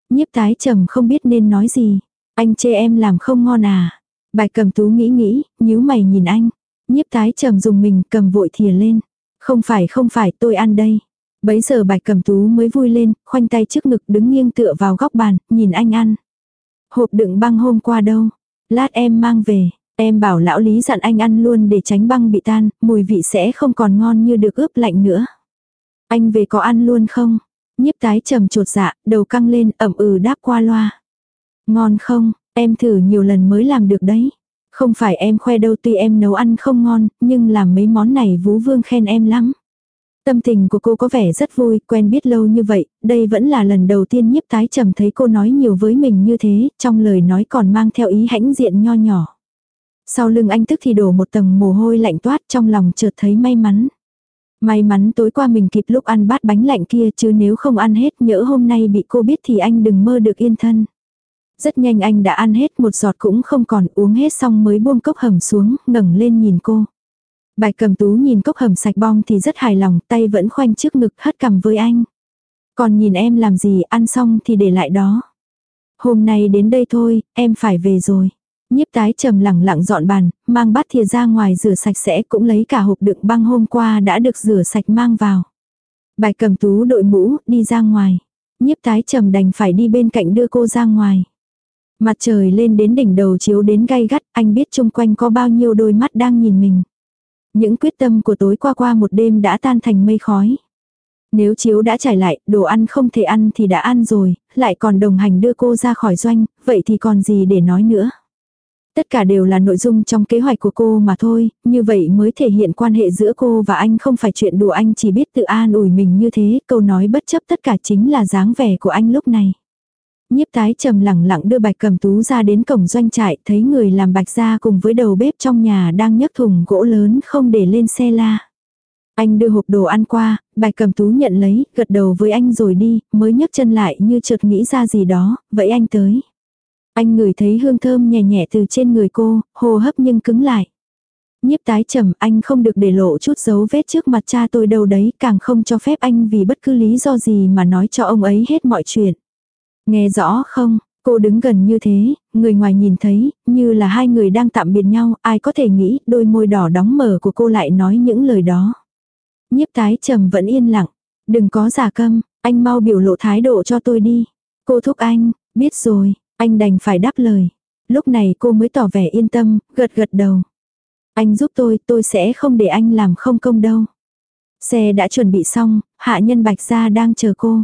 Nhiếp tái trầm không biết nên nói gì. Anh chê em làm không ngon à. Bạch cầm tú nghĩ nghĩ, nhíu mày nhìn anh. Nhiếp tái trầm dùng mình cầm vội thìa lên. Không phải không phải tôi ăn đây. Bấy giờ bạch cầm tú mới vui lên, khoanh tay trước ngực đứng nghiêng tựa vào góc bàn, nhìn anh ăn. Hộp đựng băng hôm qua đâu? Lát em mang về. Em bảo lão lý dặn anh ăn luôn để tránh băng bị tan, mùi vị sẽ không còn ngon như được ướp lạnh nữa. Anh về có ăn luôn không? Nhiếp tái trầm trột dạ, đầu căng lên, ẩm ừ đáp qua loa. Ngon không, em thử nhiều lần mới làm được đấy. Không phải em khoe đâu tuy em nấu ăn không ngon, nhưng làm mấy món này vú vương khen em lắm. Tâm tình của cô có vẻ rất vui, quen biết lâu như vậy, đây vẫn là lần đầu tiên nhiếp tái trầm thấy cô nói nhiều với mình như thế, trong lời nói còn mang theo ý hãnh diện nho nhỏ. Sau lưng anh tức thì đổ một tầng mồ hôi lạnh toát trong lòng chợt thấy may mắn. May mắn tối qua mình kịp lúc ăn bát bánh lạnh kia chứ nếu không ăn hết nhỡ hôm nay bị cô biết thì anh đừng mơ được yên thân. Rất nhanh anh đã ăn hết một giọt cũng không còn uống hết xong mới buông cốc hầm xuống, ngẩng lên nhìn cô. Bạch cầm tú nhìn cốc hầm sạch bong thì rất hài lòng, tay vẫn khoanh trước ngực hất cầm với anh. Còn nhìn em làm gì, ăn xong thì để lại đó. Hôm nay đến đây thôi, em phải về rồi. Nhiếp tái trầm lẳng lặng dọn bàn, mang bát thìa ra ngoài rửa sạch sẽ cũng lấy cả hộp đựng băng hôm qua đã được rửa sạch mang vào. Bạch cầm tú đội mũ, đi ra ngoài. Nhiếp tái trầm đành phải đi bên cạnh đưa cô ra ngoài. Mặt trời lên đến đỉnh đầu chiếu đến gay gắt, anh biết chung quanh có bao nhiêu đôi mắt đang nhìn mình. Những quyết tâm của tối qua qua một đêm đã tan thành mây khói. Nếu chiếu đã trải lại, đồ ăn không thể ăn thì đã ăn rồi, lại còn đồng hành đưa cô ra khỏi doanh, vậy thì còn gì để nói nữa. Tất cả đều là nội dung trong kế hoạch của cô mà thôi, như vậy mới thể hiện quan hệ giữa cô và anh không phải chuyện đùa anh chỉ biết tự an ủi mình như thế, câu nói bất chấp tất cả chính là dáng vẻ của anh lúc này. Nhiếp tái trầm lẳng lặng đưa bạch cầm tú ra đến cổng doanh trại, thấy người làm bạch ra cùng với đầu bếp trong nhà đang nhấc thùng gỗ lớn không để lên xe la. Anh đưa hộp đồ ăn qua, bạch cầm tú nhận lấy, gật đầu với anh rồi đi, mới nhấc chân lại như chợt nghĩ ra gì đó, vậy anh tới. Anh ngửi thấy hương thơm nhẹ nhẹ từ trên người cô, hô hấp nhưng cứng lại. Nhiếp tái trầm anh không được để lộ chút dấu vết trước mặt cha tôi đâu đấy, càng không cho phép anh vì bất cứ lý do gì mà nói cho ông ấy hết mọi chuyện. Nghe rõ không, cô đứng gần như thế, người ngoài nhìn thấy, như là hai người đang tạm biệt nhau, ai có thể nghĩ đôi môi đỏ đóng mở của cô lại nói những lời đó. Nhiếp tái trầm vẫn yên lặng, đừng có giả câm, anh mau biểu lộ thái độ cho tôi đi. Cô thúc anh, biết rồi, anh đành phải đáp lời. Lúc này cô mới tỏ vẻ yên tâm, gật gật đầu. Anh giúp tôi, tôi sẽ không để anh làm không công đâu. Xe đã chuẩn bị xong, hạ nhân bạch gia đang chờ cô.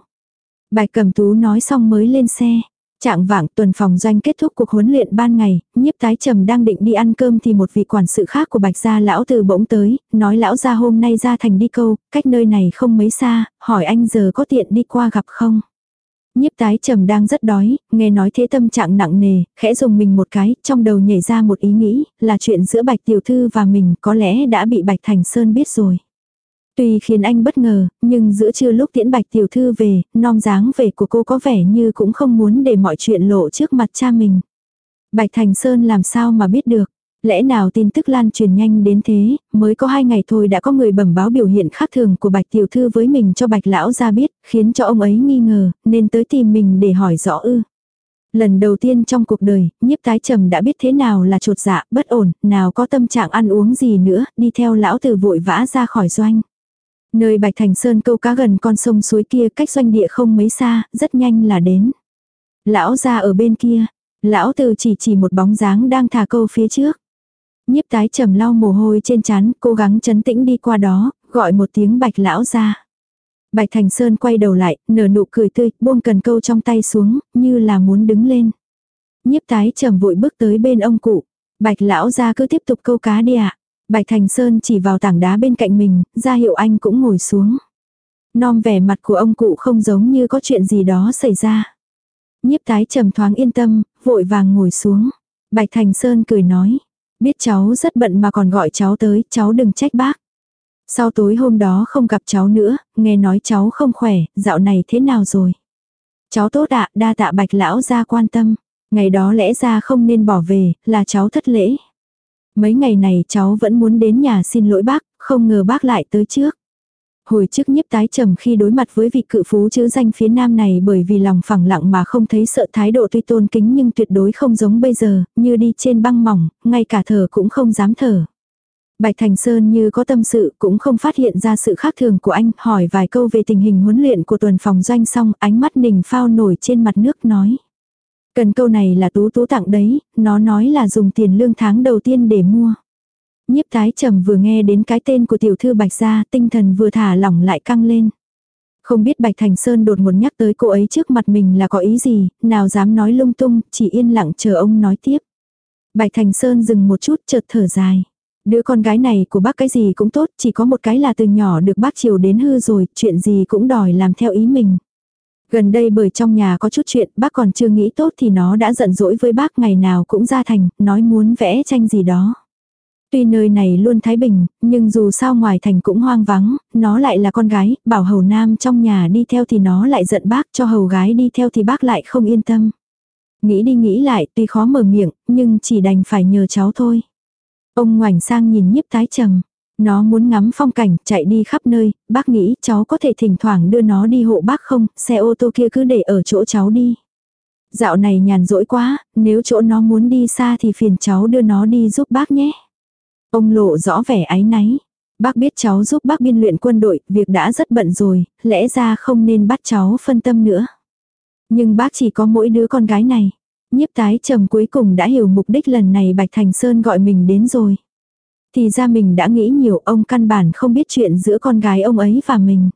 Bạch Cẩm Tú nói xong mới lên xe. Trạng vạng tuần phòng doanh kết thúc cuộc huấn luyện ban ngày, nhiếp tái trầm đang định đi ăn cơm thì một vị quản sự khác của bạch gia lão từ bỗng tới, nói lão gia hôm nay ra thành đi câu, cách nơi này không mấy xa, hỏi anh giờ có tiện đi qua gặp không. Nhiếp tái trầm đang rất đói, nghe nói thế tâm trạng nặng nề, khẽ dùng mình một cái, trong đầu nhảy ra một ý nghĩ, là chuyện giữa bạch tiểu thư và mình có lẽ đã bị bạch thành sơn biết rồi. Tuy khiến anh bất ngờ, nhưng giữa trưa lúc tiễn bạch tiểu thư về, non dáng về của cô có vẻ như cũng không muốn để mọi chuyện lộ trước mặt cha mình. Bạch Thành Sơn làm sao mà biết được. Lẽ nào tin tức lan truyền nhanh đến thế, mới có hai ngày thôi đã có người bẩm báo biểu hiện khác thường của bạch tiểu thư với mình cho bạch lão ra biết, khiến cho ông ấy nghi ngờ, nên tới tìm mình để hỏi rõ ư. Lần đầu tiên trong cuộc đời, nhiếp tái trầm đã biết thế nào là trột dạ, bất ổn, nào có tâm trạng ăn uống gì nữa, đi theo lão từ vội vã ra khỏi doanh. Nơi Bạch Thành Sơn câu cá gần con sông suối kia cách doanh địa không mấy xa, rất nhanh là đến. Lão ra ở bên kia, lão từ chỉ chỉ một bóng dáng đang thả câu phía trước. Nhiếp tái trầm lau mồ hôi trên chán, cố gắng chấn tĩnh đi qua đó, gọi một tiếng bạch lão ra. Bạch Thành Sơn quay đầu lại, nở nụ cười tươi, buông cần câu trong tay xuống, như là muốn đứng lên. Nhiếp tái trầm vội bước tới bên ông cụ. Bạch lão ra cứ tiếp tục câu cá đi ạ. Bạch Thành Sơn chỉ vào tảng đá bên cạnh mình, ra hiệu anh cũng ngồi xuống. Nom vẻ mặt của ông cụ không giống như có chuyện gì đó xảy ra. Nhiếp tái trầm thoáng yên tâm, vội vàng ngồi xuống. Bạch Thành Sơn cười nói. Biết cháu rất bận mà còn gọi cháu tới, cháu đừng trách bác. Sau tối hôm đó không gặp cháu nữa, nghe nói cháu không khỏe, dạo này thế nào rồi? Cháu tốt ạ, đa tạ bạch lão ra quan tâm. Ngày đó lẽ ra không nên bỏ về, là cháu thất lễ. Mấy ngày này cháu vẫn muốn đến nhà xin lỗi bác, không ngờ bác lại tới trước. Hồi trước nhiếp tái trầm khi đối mặt với vị cự phú chữ danh phía nam này bởi vì lòng phẳng lặng mà không thấy sợ thái độ tuy tôn kính nhưng tuyệt đối không giống bây giờ, như đi trên băng mỏng, ngay cả thở cũng không dám thở. Bạch Thành Sơn như có tâm sự cũng không phát hiện ra sự khác thường của anh, hỏi vài câu về tình hình huấn luyện của tuần phòng doanh xong, ánh mắt nình phao nổi trên mặt nước nói. Cần câu này là tú tú tặng đấy, nó nói là dùng tiền lương tháng đầu tiên để mua. Nhiếp tái trầm vừa nghe đến cái tên của tiểu thư Bạch gia, tinh thần vừa thả lỏng lại căng lên. Không biết Bạch Thành Sơn đột ngột nhắc tới cô ấy trước mặt mình là có ý gì, nào dám nói lung tung, chỉ yên lặng chờ ông nói tiếp. Bạch Thành Sơn dừng một chút chợt thở dài. Đứa con gái này của bác cái gì cũng tốt, chỉ có một cái là từ nhỏ được bác chiều đến hư rồi, chuyện gì cũng đòi làm theo ý mình. Gần đây bởi trong nhà có chút chuyện, bác còn chưa nghĩ tốt thì nó đã giận dỗi với bác ngày nào cũng ra thành, nói muốn vẽ tranh gì đó. Tuy nơi này luôn thái bình, nhưng dù sao ngoài thành cũng hoang vắng, nó lại là con gái, bảo hầu nam trong nhà đi theo thì nó lại giận bác, cho hầu gái đi theo thì bác lại không yên tâm. Nghĩ đi nghĩ lại, tuy khó mở miệng, nhưng chỉ đành phải nhờ cháu thôi. Ông ngoảnh sang nhìn nhiếp tái trầm. Nó muốn ngắm phong cảnh, chạy đi khắp nơi, bác nghĩ cháu có thể thỉnh thoảng đưa nó đi hộ bác không, xe ô tô kia cứ để ở chỗ cháu đi. Dạo này nhàn rỗi quá, nếu chỗ nó muốn đi xa thì phiền cháu đưa nó đi giúp bác nhé. Ông lộ rõ vẻ áy náy. Bác biết cháu giúp bác biên luyện quân đội, việc đã rất bận rồi, lẽ ra không nên bắt cháu phân tâm nữa. Nhưng bác chỉ có mỗi đứa con gái này. Nhiếp tái trầm cuối cùng đã hiểu mục đích lần này Bạch Thành Sơn gọi mình đến rồi. Thì ra mình đã nghĩ nhiều ông căn bản không biết chuyện giữa con gái ông ấy và mình.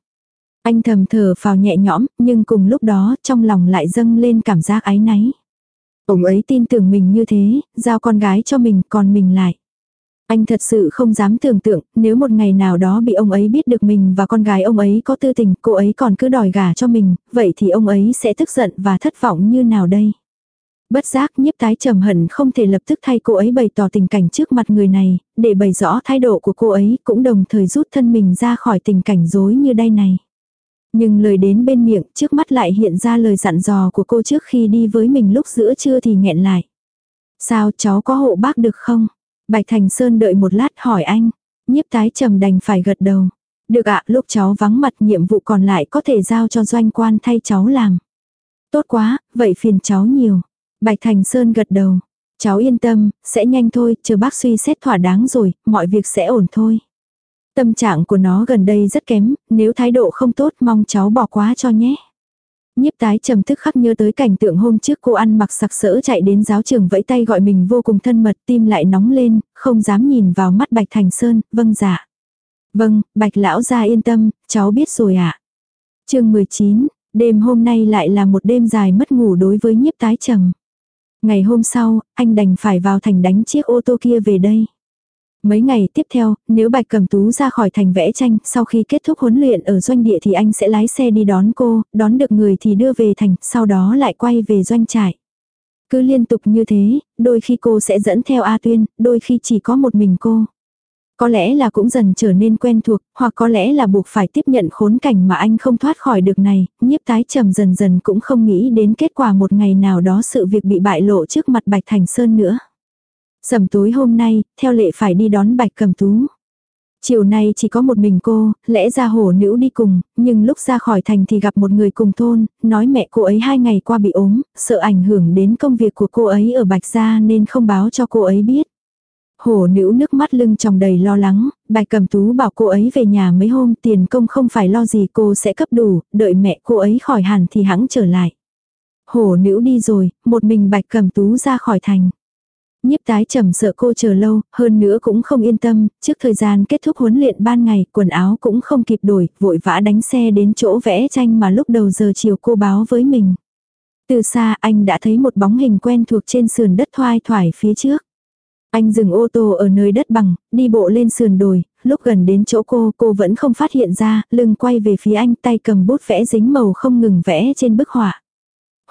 Anh thầm thở vào nhẹ nhõm, nhưng cùng lúc đó trong lòng lại dâng lên cảm giác áy náy. Ông ấy tin tưởng mình như thế, giao con gái cho mình còn mình lại. Anh thật sự không dám tưởng tượng, nếu một ngày nào đó bị ông ấy biết được mình và con gái ông ấy có tư tình, cô ấy còn cứ đòi gả cho mình, vậy thì ông ấy sẽ tức giận và thất vọng như nào đây? Bất giác nhiếp tái trầm hận không thể lập tức thay cô ấy bày tỏ tình cảnh trước mặt người này, để bày rõ thái độ của cô ấy cũng đồng thời rút thân mình ra khỏi tình cảnh dối như đây này. Nhưng lời đến bên miệng trước mắt lại hiện ra lời dặn dò của cô trước khi đi với mình lúc giữa trưa thì nghẹn lại. Sao cháu có hộ bác được không? Bạch Thành Sơn đợi một lát hỏi anh. Nhiếp tái trầm đành phải gật đầu. Được ạ, lúc cháu vắng mặt nhiệm vụ còn lại có thể giao cho doanh quan thay cháu làm. Tốt quá, vậy phiền cháu nhiều. Bạch Thành Sơn gật đầu. Cháu yên tâm, sẽ nhanh thôi, chờ bác suy xét thỏa đáng rồi, mọi việc sẽ ổn thôi. Tâm trạng của nó gần đây rất kém, nếu thái độ không tốt mong cháu bỏ qua cho nhé. Nhiếp tái trầm thức khắc nhớ tới cảnh tượng hôm trước cô ăn mặc sặc sỡ chạy đến giáo trường vẫy tay gọi mình vô cùng thân mật tim lại nóng lên, không dám nhìn vào mắt Bạch Thành Sơn, vâng dạ. Vâng, Bạch lão gia yên tâm, cháu biết rồi ạ. À. chương 19, đêm hôm nay lại là một đêm dài mất ngủ đối với nhiếp tái trầm. Ngày hôm sau, anh đành phải vào thành đánh chiếc ô tô kia về đây. Mấy ngày tiếp theo, nếu Bạch Cẩm Tú ra khỏi thành vẽ tranh, sau khi kết thúc huấn luyện ở doanh địa thì anh sẽ lái xe đi đón cô, đón được người thì đưa về thành, sau đó lại quay về doanh trại. Cứ liên tục như thế, đôi khi cô sẽ dẫn theo A Tuyên, đôi khi chỉ có một mình cô. Có lẽ là cũng dần trở nên quen thuộc, hoặc có lẽ là buộc phải tiếp nhận khốn cảnh mà anh không thoát khỏi được này, nhiếp tái trầm dần dần cũng không nghĩ đến kết quả một ngày nào đó sự việc bị bại lộ trước mặt Bạch Thành Sơn nữa. Sầm tối hôm nay, theo lệ phải đi đón Bạch Cầm Tú. Chiều nay chỉ có một mình cô, lẽ ra hổ nữ đi cùng, nhưng lúc ra khỏi thành thì gặp một người cùng thôn, nói mẹ cô ấy hai ngày qua bị ốm, sợ ảnh hưởng đến công việc của cô ấy ở Bạch Gia nên không báo cho cô ấy biết. Hổ nữ nước mắt lưng tròng đầy lo lắng, bạch cầm tú bảo cô ấy về nhà mấy hôm tiền công không phải lo gì cô sẽ cấp đủ, đợi mẹ cô ấy khỏi hẳn thì hãng trở lại. Hổ nữ đi rồi, một mình bạch cầm tú ra khỏi thành. Nhiếp tái trầm sợ cô chờ lâu, hơn nữa cũng không yên tâm, trước thời gian kết thúc huấn luyện ban ngày, quần áo cũng không kịp đổi, vội vã đánh xe đến chỗ vẽ tranh mà lúc đầu giờ chiều cô báo với mình. Từ xa anh đã thấy một bóng hình quen thuộc trên sườn đất thoai thoải phía trước. Anh dừng ô tô ở nơi đất bằng, đi bộ lên sườn đồi, lúc gần đến chỗ cô, cô vẫn không phát hiện ra, lưng quay về phía anh tay cầm bút vẽ dính màu không ngừng vẽ trên bức họa.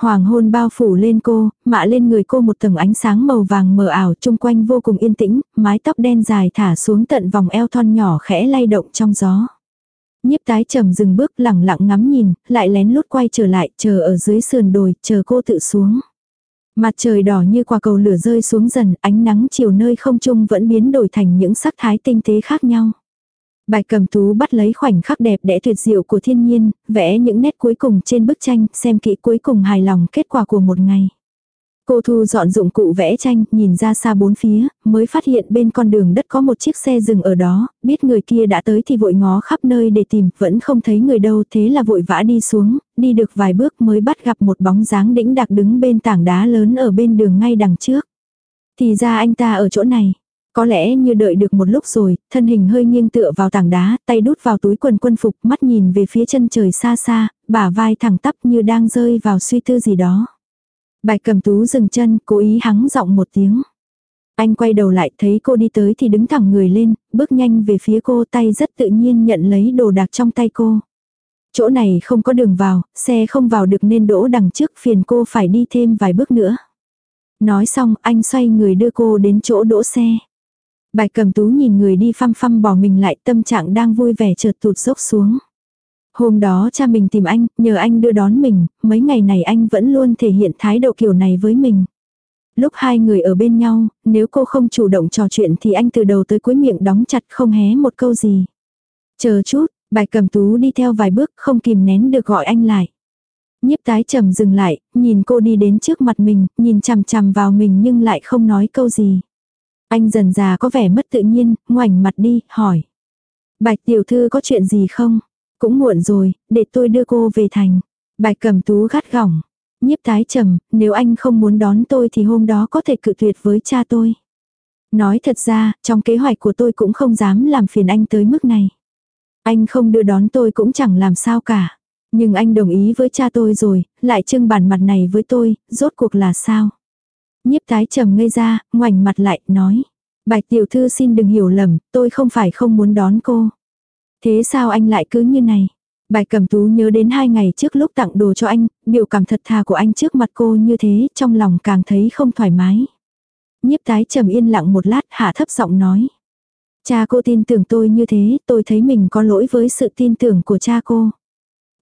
Hoàng hôn bao phủ lên cô, mạ lên người cô một tầng ánh sáng màu vàng mờ ảo chung quanh vô cùng yên tĩnh, mái tóc đen dài thả xuống tận vòng eo thon nhỏ khẽ lay động trong gió. Nhiếp tái trầm dừng bước lẳng lặng ngắm nhìn, lại lén lút quay trở lại, chờ ở dưới sườn đồi, chờ cô tự xuống. Mặt trời đỏ như quả cầu lửa rơi xuống dần, ánh nắng chiều nơi không trung vẫn biến đổi thành những sắc thái tinh tế khác nhau. Bài cầm tú bắt lấy khoảnh khắc đẹp đẽ tuyệt diệu của thiên nhiên, vẽ những nét cuối cùng trên bức tranh, xem kỹ cuối cùng hài lòng kết quả của một ngày. Cô thu dọn dụng cụ vẽ tranh, nhìn ra xa bốn phía, mới phát hiện bên con đường đất có một chiếc xe dừng ở đó, biết người kia đã tới thì vội ngó khắp nơi để tìm, vẫn không thấy người đâu, thế là vội vã đi xuống, đi được vài bước mới bắt gặp một bóng dáng đĩnh đặc đứng bên tảng đá lớn ở bên đường ngay đằng trước. Thì ra anh ta ở chỗ này. Có lẽ như đợi được một lúc rồi, thân hình hơi nghiêng tựa vào tảng đá, tay đút vào túi quần quân phục, mắt nhìn về phía chân trời xa xa, bả vai thẳng tắp như đang rơi vào suy tư gì đó. Bạch cầm tú dừng chân, cố ý hắng giọng một tiếng. Anh quay đầu lại thấy cô đi tới thì đứng thẳng người lên, bước nhanh về phía cô tay rất tự nhiên nhận lấy đồ đạc trong tay cô. Chỗ này không có đường vào, xe không vào được nên đỗ đằng trước phiền cô phải đi thêm vài bước nữa. Nói xong anh xoay người đưa cô đến chỗ đỗ xe bài cầm tú nhìn người đi phăm phăm bỏ mình lại tâm trạng đang vui vẻ chợt tụt dốc xuống. Hôm đó cha mình tìm anh, nhờ anh đưa đón mình, mấy ngày này anh vẫn luôn thể hiện thái độ kiểu này với mình. Lúc hai người ở bên nhau, nếu cô không chủ động trò chuyện thì anh từ đầu tới cuối miệng đóng chặt không hé một câu gì. Chờ chút, bài cầm tú đi theo vài bước không kìm nén được gọi anh lại. Nhiếp tái trầm dừng lại, nhìn cô đi đến trước mặt mình, nhìn chằm chằm vào mình nhưng lại không nói câu gì. Anh dần già có vẻ mất tự nhiên, ngoảnh mặt đi, hỏi. Bạch tiểu thư có chuyện gì không? Cũng muộn rồi, để tôi đưa cô về thành. Bạch cầm tú gắt gỏng. Nhiếp tái trầm, nếu anh không muốn đón tôi thì hôm đó có thể cự tuyệt với cha tôi. Nói thật ra, trong kế hoạch của tôi cũng không dám làm phiền anh tới mức này. Anh không đưa đón tôi cũng chẳng làm sao cả. Nhưng anh đồng ý với cha tôi rồi, lại trưng bản mặt này với tôi, rốt cuộc là sao? Nhiếp tái trầm ngây ra, ngoảnh mặt lại, nói. Bạch tiểu thư xin đừng hiểu lầm, tôi không phải không muốn đón cô. Thế sao anh lại cứ như này? Bạch cầm tú nhớ đến hai ngày trước lúc tặng đồ cho anh, biểu cảm thật thà của anh trước mặt cô như thế, trong lòng càng thấy không thoải mái. Nhiếp tái trầm yên lặng một lát hạ thấp giọng nói. Cha cô tin tưởng tôi như thế, tôi thấy mình có lỗi với sự tin tưởng của cha cô.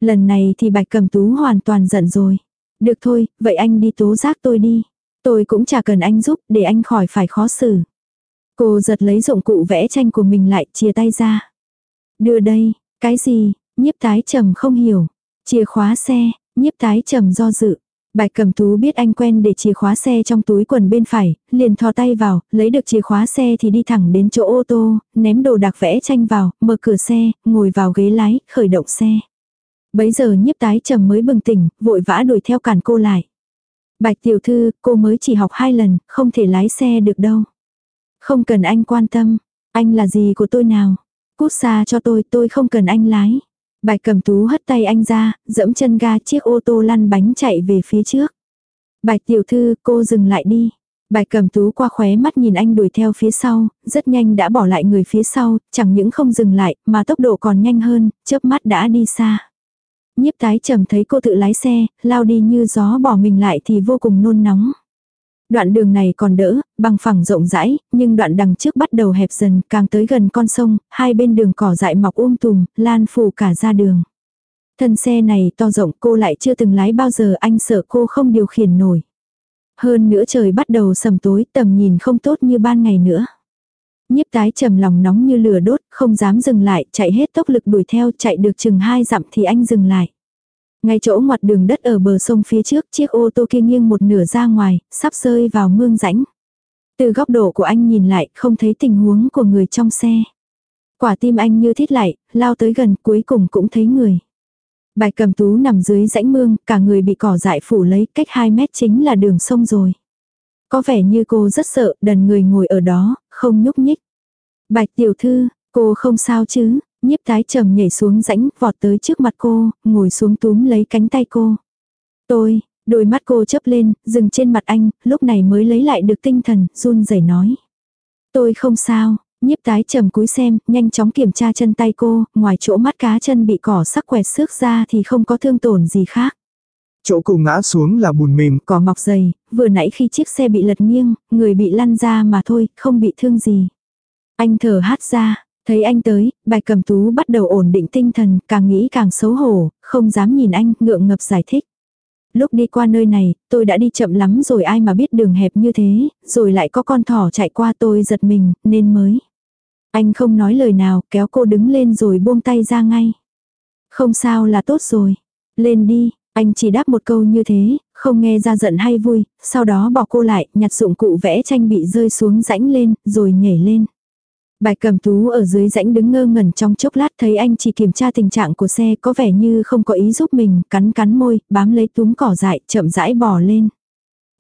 Lần này thì bạch cầm tú hoàn toàn giận rồi. Được thôi, vậy anh đi tố giác tôi đi. Tôi cũng chả cần anh giúp để anh khỏi phải khó xử. Cô giật lấy dụng cụ vẽ tranh của mình lại chia tay ra. Đưa đây, cái gì, nhiếp tái trầm không hiểu. Chìa khóa xe, nhiếp tái trầm do dự. Bạch cầm tú biết anh quen để chìa khóa xe trong túi quần bên phải, liền thò tay vào, lấy được chìa khóa xe thì đi thẳng đến chỗ ô tô, ném đồ đạc vẽ tranh vào, mở cửa xe, ngồi vào ghế lái, khởi động xe. Bấy giờ nhiếp tái trầm mới bừng tỉnh, vội vã đuổi theo cản cô lại. Bạch tiểu thư, cô mới chỉ học hai lần, không thể lái xe được đâu. Không cần anh quan tâm, anh là gì của tôi nào. Cút xa cho tôi, tôi không cần anh lái. Bạch cầm tú hất tay anh ra, dẫm chân ga chiếc ô tô lăn bánh chạy về phía trước. Bạch tiểu thư, cô dừng lại đi. Bạch cầm tú qua khóe mắt nhìn anh đuổi theo phía sau, rất nhanh đã bỏ lại người phía sau, chẳng những không dừng lại, mà tốc độ còn nhanh hơn, chớp mắt đã đi xa. Nhiếp tái trầm thấy cô tự lái xe, lao đi như gió bỏ mình lại thì vô cùng nôn nóng. Đoạn đường này còn đỡ, bằng phẳng rộng rãi, nhưng đoạn đằng trước bắt đầu hẹp dần, càng tới gần con sông, hai bên đường cỏ dại mọc um tùm, lan phủ cả ra đường. Thân xe này to rộng cô lại chưa từng lái bao giờ anh sợ cô không điều khiển nổi. Hơn nữa trời bắt đầu sầm tối tầm nhìn không tốt như ban ngày nữa. Nhiếp tái trầm lòng nóng như lửa đốt, không dám dừng lại, chạy hết tốc lực đuổi theo, chạy được chừng hai dặm thì anh dừng lại. Ngay chỗ ngoặt đường đất ở bờ sông phía trước, chiếc ô tô kia nghiêng một nửa ra ngoài, sắp rơi vào mương rãnh. Từ góc độ của anh nhìn lại, không thấy tình huống của người trong xe. Quả tim anh như thít lại, lao tới gần, cuối cùng cũng thấy người. Bạch cầm tú nằm dưới rãnh mương, cả người bị cỏ dại phủ lấy, cách 2 mét chính là đường sông rồi. Có vẻ như cô rất sợ, đần người ngồi ở đó, không nhúc nhích. Bạch tiểu thư, cô không sao chứ, nhiếp tái trầm nhảy xuống rãnh, vọt tới trước mặt cô, ngồi xuống túm lấy cánh tay cô. Tôi, đôi mắt cô chớp lên, dừng trên mặt anh, lúc này mới lấy lại được tinh thần, run rẩy nói. Tôi không sao, nhiếp tái trầm cúi xem, nhanh chóng kiểm tra chân tay cô, ngoài chỗ mắt cá chân bị cỏ sắc quẹt xước ra thì không có thương tổn gì khác. Chỗ cô ngã xuống là bùn mềm. Cỏ mọc dày, vừa nãy khi chiếc xe bị lật nghiêng, người bị lăn ra mà thôi, không bị thương gì. Anh thở hát ra, thấy anh tới, bài cầm tú bắt đầu ổn định tinh thần, càng nghĩ càng xấu hổ, không dám nhìn anh, ngượng ngập giải thích. Lúc đi qua nơi này, tôi đã đi chậm lắm rồi ai mà biết đường hẹp như thế, rồi lại có con thỏ chạy qua tôi giật mình, nên mới. Anh không nói lời nào, kéo cô đứng lên rồi buông tay ra ngay. Không sao là tốt rồi. Lên đi, anh chỉ đáp một câu như thế, không nghe ra giận hay vui, sau đó bỏ cô lại, nhặt dụng cụ vẽ tranh bị rơi xuống rãnh lên, rồi nhảy lên. Bài cầm tú ở dưới rãnh đứng ngơ ngẩn trong chốc lát thấy anh chỉ kiểm tra tình trạng của xe có vẻ như không có ý giúp mình, cắn cắn môi, bám lấy túm cỏ dại, chậm rãi bỏ lên.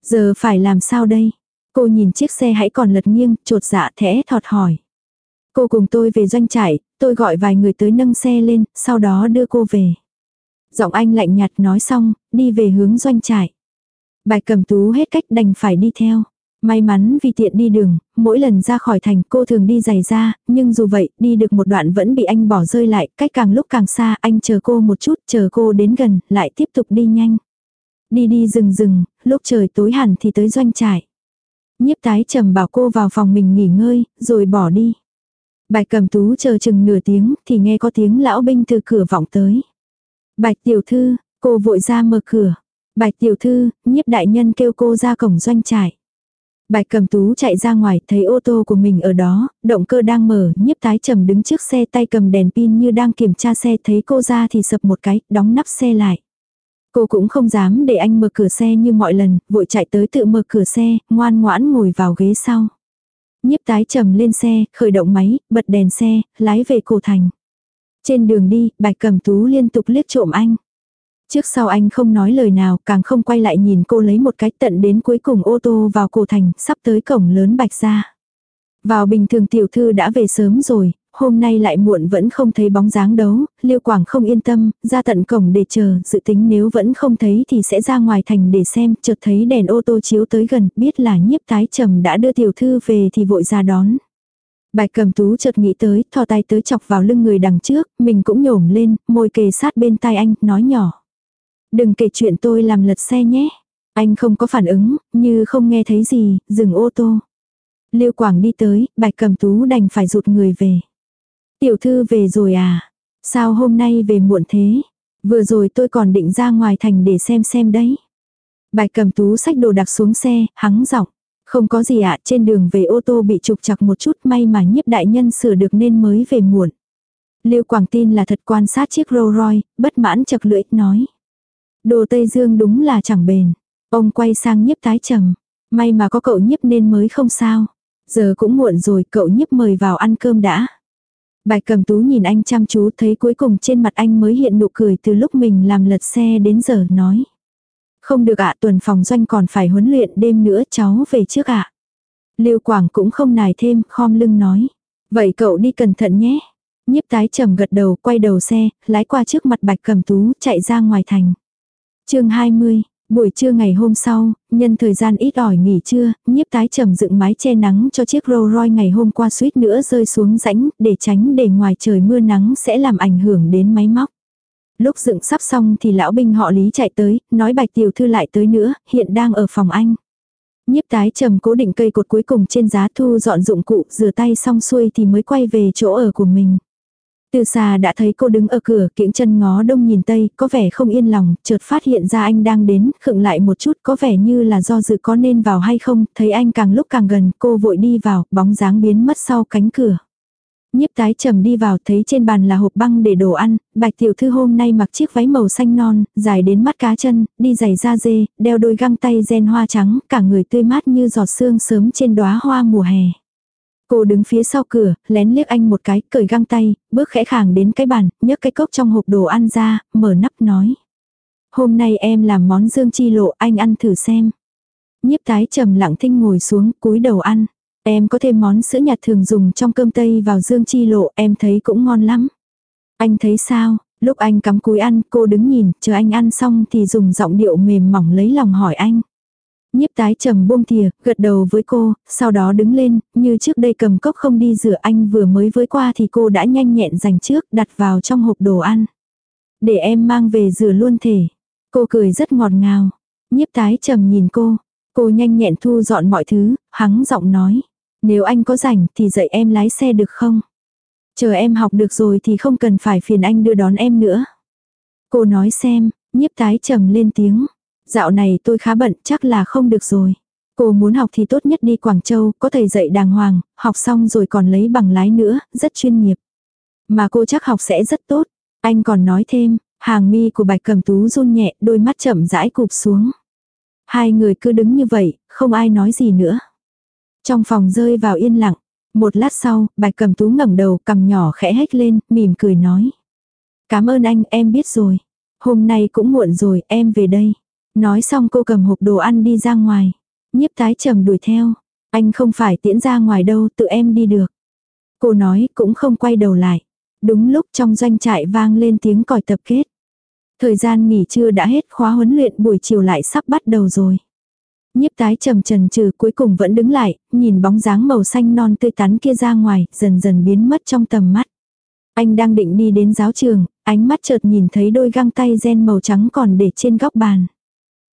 Giờ phải làm sao đây? Cô nhìn chiếc xe hãy còn lật nghiêng, trột dạ thẽ thọt hỏi. Cô cùng tôi về doanh trại, tôi gọi vài người tới nâng xe lên, sau đó đưa cô về. Giọng anh lạnh nhạt nói xong, đi về hướng doanh trại. Bài cầm tú hết cách đành phải đi theo. May mắn vì tiện đi đường, mỗi lần ra khỏi thành cô thường đi giày ra, nhưng dù vậy, đi được một đoạn vẫn bị anh bỏ rơi lại, cách càng lúc càng xa, anh chờ cô một chút, chờ cô đến gần, lại tiếp tục đi nhanh. Đi đi rừng rừng, lúc trời tối hẳn thì tới doanh trại. Nhiếp tái trầm bảo cô vào phòng mình nghỉ ngơi, rồi bỏ đi. Bạch cầm tú chờ chừng nửa tiếng, thì nghe có tiếng lão binh từ cửa vọng tới. Bạch tiểu thư, cô vội ra mở cửa. Bạch tiểu thư, nhiếp đại nhân kêu cô ra cổng doanh trại. Bạch cầm tú chạy ra ngoài, thấy ô tô của mình ở đó, động cơ đang mở, nhiếp tái trầm đứng trước xe tay cầm đèn pin như đang kiểm tra xe, thấy cô ra thì sập một cái, đóng nắp xe lại. Cô cũng không dám để anh mở cửa xe như mọi lần, vội chạy tới tự mở cửa xe, ngoan ngoãn ngồi vào ghế sau. Nhiếp tái trầm lên xe, khởi động máy, bật đèn xe, lái về cổ thành. Trên đường đi, bạch cầm tú liên tục liếc trộm anh. Trước sau anh không nói lời nào, càng không quay lại nhìn cô lấy một cái tận đến cuối cùng ô tô vào cổ thành, sắp tới cổng lớn bạch ra. Vào bình thường tiểu thư đã về sớm rồi, hôm nay lại muộn vẫn không thấy bóng dáng đấu, Liêu Quảng không yên tâm, ra tận cổng để chờ, dự tính nếu vẫn không thấy thì sẽ ra ngoài thành để xem, chợt thấy đèn ô tô chiếu tới gần, biết là nhiếp tái trầm đã đưa tiểu thư về thì vội ra đón. Bạch cầm tú chợt nghĩ tới, thò tay tới chọc vào lưng người đằng trước, mình cũng nhổm lên, môi kề sát bên tai anh, nói nhỏ. Đừng kể chuyện tôi làm lật xe nhé. Anh không có phản ứng, như không nghe thấy gì, dừng ô tô. Liêu Quảng đi tới, bạch cầm tú đành phải rụt người về. Tiểu thư về rồi à? Sao hôm nay về muộn thế? Vừa rồi tôi còn định ra ngoài thành để xem xem đấy. Bạch cầm tú xách đồ đặt xuống xe, hắng giọng. Không có gì ạ, trên đường về ô tô bị trục chặt một chút may mà nhiếp đại nhân sửa được nên mới về muộn. Lưu Quảng tin là thật quan sát chiếc Rolls Royce, bất mãn chật lưỡi, nói. Đồ Tây Dương đúng là chẳng bền. Ông quay sang nhiếp tái trầm. May mà có cậu nhiếp nên mới không sao. Giờ cũng muộn rồi, cậu nhiếp mời vào ăn cơm đã. Bạch cầm tú nhìn anh chăm chú thấy cuối cùng trên mặt anh mới hiện nụ cười từ lúc mình làm lật xe đến giờ nói. Không được ạ tuần phòng doanh còn phải huấn luyện đêm nữa cháu về trước ạ. Lưu Quảng cũng không nài thêm, khom lưng nói. Vậy cậu đi cẩn thận nhé. Nhiếp tái trầm gật đầu, quay đầu xe, lái qua trước mặt bạch cầm tú, chạy ra ngoài thành. chương 20, buổi trưa ngày hôm sau, nhân thời gian ít ỏi nghỉ trưa, nhiếp tái trầm dựng mái che nắng cho chiếc Rolls Royce ngày hôm qua suýt nữa rơi xuống rãnh, để tránh để ngoài trời mưa nắng sẽ làm ảnh hưởng đến máy móc. Lúc dựng sắp xong thì lão binh họ Lý chạy tới, nói bạch tiểu thư lại tới nữa, hiện đang ở phòng anh. Nhiếp tái trầm cố định cây cột cuối cùng trên giá thu dọn dụng cụ, rửa tay xong xuôi thì mới quay về chỗ ở của mình. Từ xa đã thấy cô đứng ở cửa, kiễng chân ngó đông nhìn tây, có vẻ không yên lòng, chợt phát hiện ra anh đang đến, khựng lại một chút, có vẻ như là do dự có nên vào hay không, thấy anh càng lúc càng gần, cô vội đi vào, bóng dáng biến mất sau cánh cửa. Nhiếp tái trầm đi vào thấy trên bàn là hộp băng để đồ ăn, bạch tiểu thư hôm nay mặc chiếc váy màu xanh non, dài đến mắt cá chân, đi giày da dê, đeo đôi găng tay ren hoa trắng, cả người tươi mát như giọt sương sớm trên đóa hoa mùa hè. Cô đứng phía sau cửa, lén liếc anh một cái, cởi găng tay, bước khẽ khàng đến cái bàn, nhấc cái cốc trong hộp đồ ăn ra, mở nắp nói. Hôm nay em làm món dương chi lộ, anh ăn thử xem. Nhiếp tái trầm lặng thinh ngồi xuống cúi đầu ăn. Em có thêm món sữa nhạt thường dùng trong cơm tây vào dương chi lộ em thấy cũng ngon lắm. Anh thấy sao? Lúc anh cắm cúi ăn cô đứng nhìn chờ anh ăn xong thì dùng giọng điệu mềm mỏng lấy lòng hỏi anh. Nhiếp tái trầm buông thìa, gật đầu với cô, sau đó đứng lên, như trước đây cầm cốc không đi rửa anh vừa mới với qua thì cô đã nhanh nhẹn dành trước, đặt vào trong hộp đồ ăn. Để em mang về rửa luôn thể. Cô cười rất ngọt ngào. Nhiếp tái trầm nhìn cô. Cô nhanh nhẹn thu dọn mọi thứ, hắng giọng nói. Nếu anh có rảnh thì dạy em lái xe được không? Chờ em học được rồi thì không cần phải phiền anh đưa đón em nữa. Cô nói xem, nhiếp tái trầm lên tiếng. Dạo này tôi khá bận, chắc là không được rồi. Cô muốn học thì tốt nhất đi Quảng Châu, có thầy dạy đàng hoàng, học xong rồi còn lấy bằng lái nữa, rất chuyên nghiệp. Mà cô chắc học sẽ rất tốt. Anh còn nói thêm, hàng mi của bạch cầm tú run nhẹ, đôi mắt chậm rãi cụp xuống. Hai người cứ đứng như vậy, không ai nói gì nữa. Trong phòng rơi vào yên lặng. Một lát sau, bạch cầm tú ngẩng đầu, cầm nhỏ khẽ hét lên, mỉm cười nói. Cảm ơn anh, em biết rồi. Hôm nay cũng muộn rồi, em về đây. Nói xong cô cầm hộp đồ ăn đi ra ngoài. Nhiếp tái trầm đuổi theo. Anh không phải tiễn ra ngoài đâu, tự em đi được. Cô nói cũng không quay đầu lại. Đúng lúc trong doanh trại vang lên tiếng còi tập kết. Thời gian nghỉ trưa đã hết khóa huấn luyện buổi chiều lại sắp bắt đầu rồi. Nhiếp tái trầm trần trừ cuối cùng vẫn đứng lại, nhìn bóng dáng màu xanh non tươi tắn kia ra ngoài, dần dần biến mất trong tầm mắt. Anh đang định đi đến giáo trường, ánh mắt chợt nhìn thấy đôi găng tay ren màu trắng còn để trên góc bàn.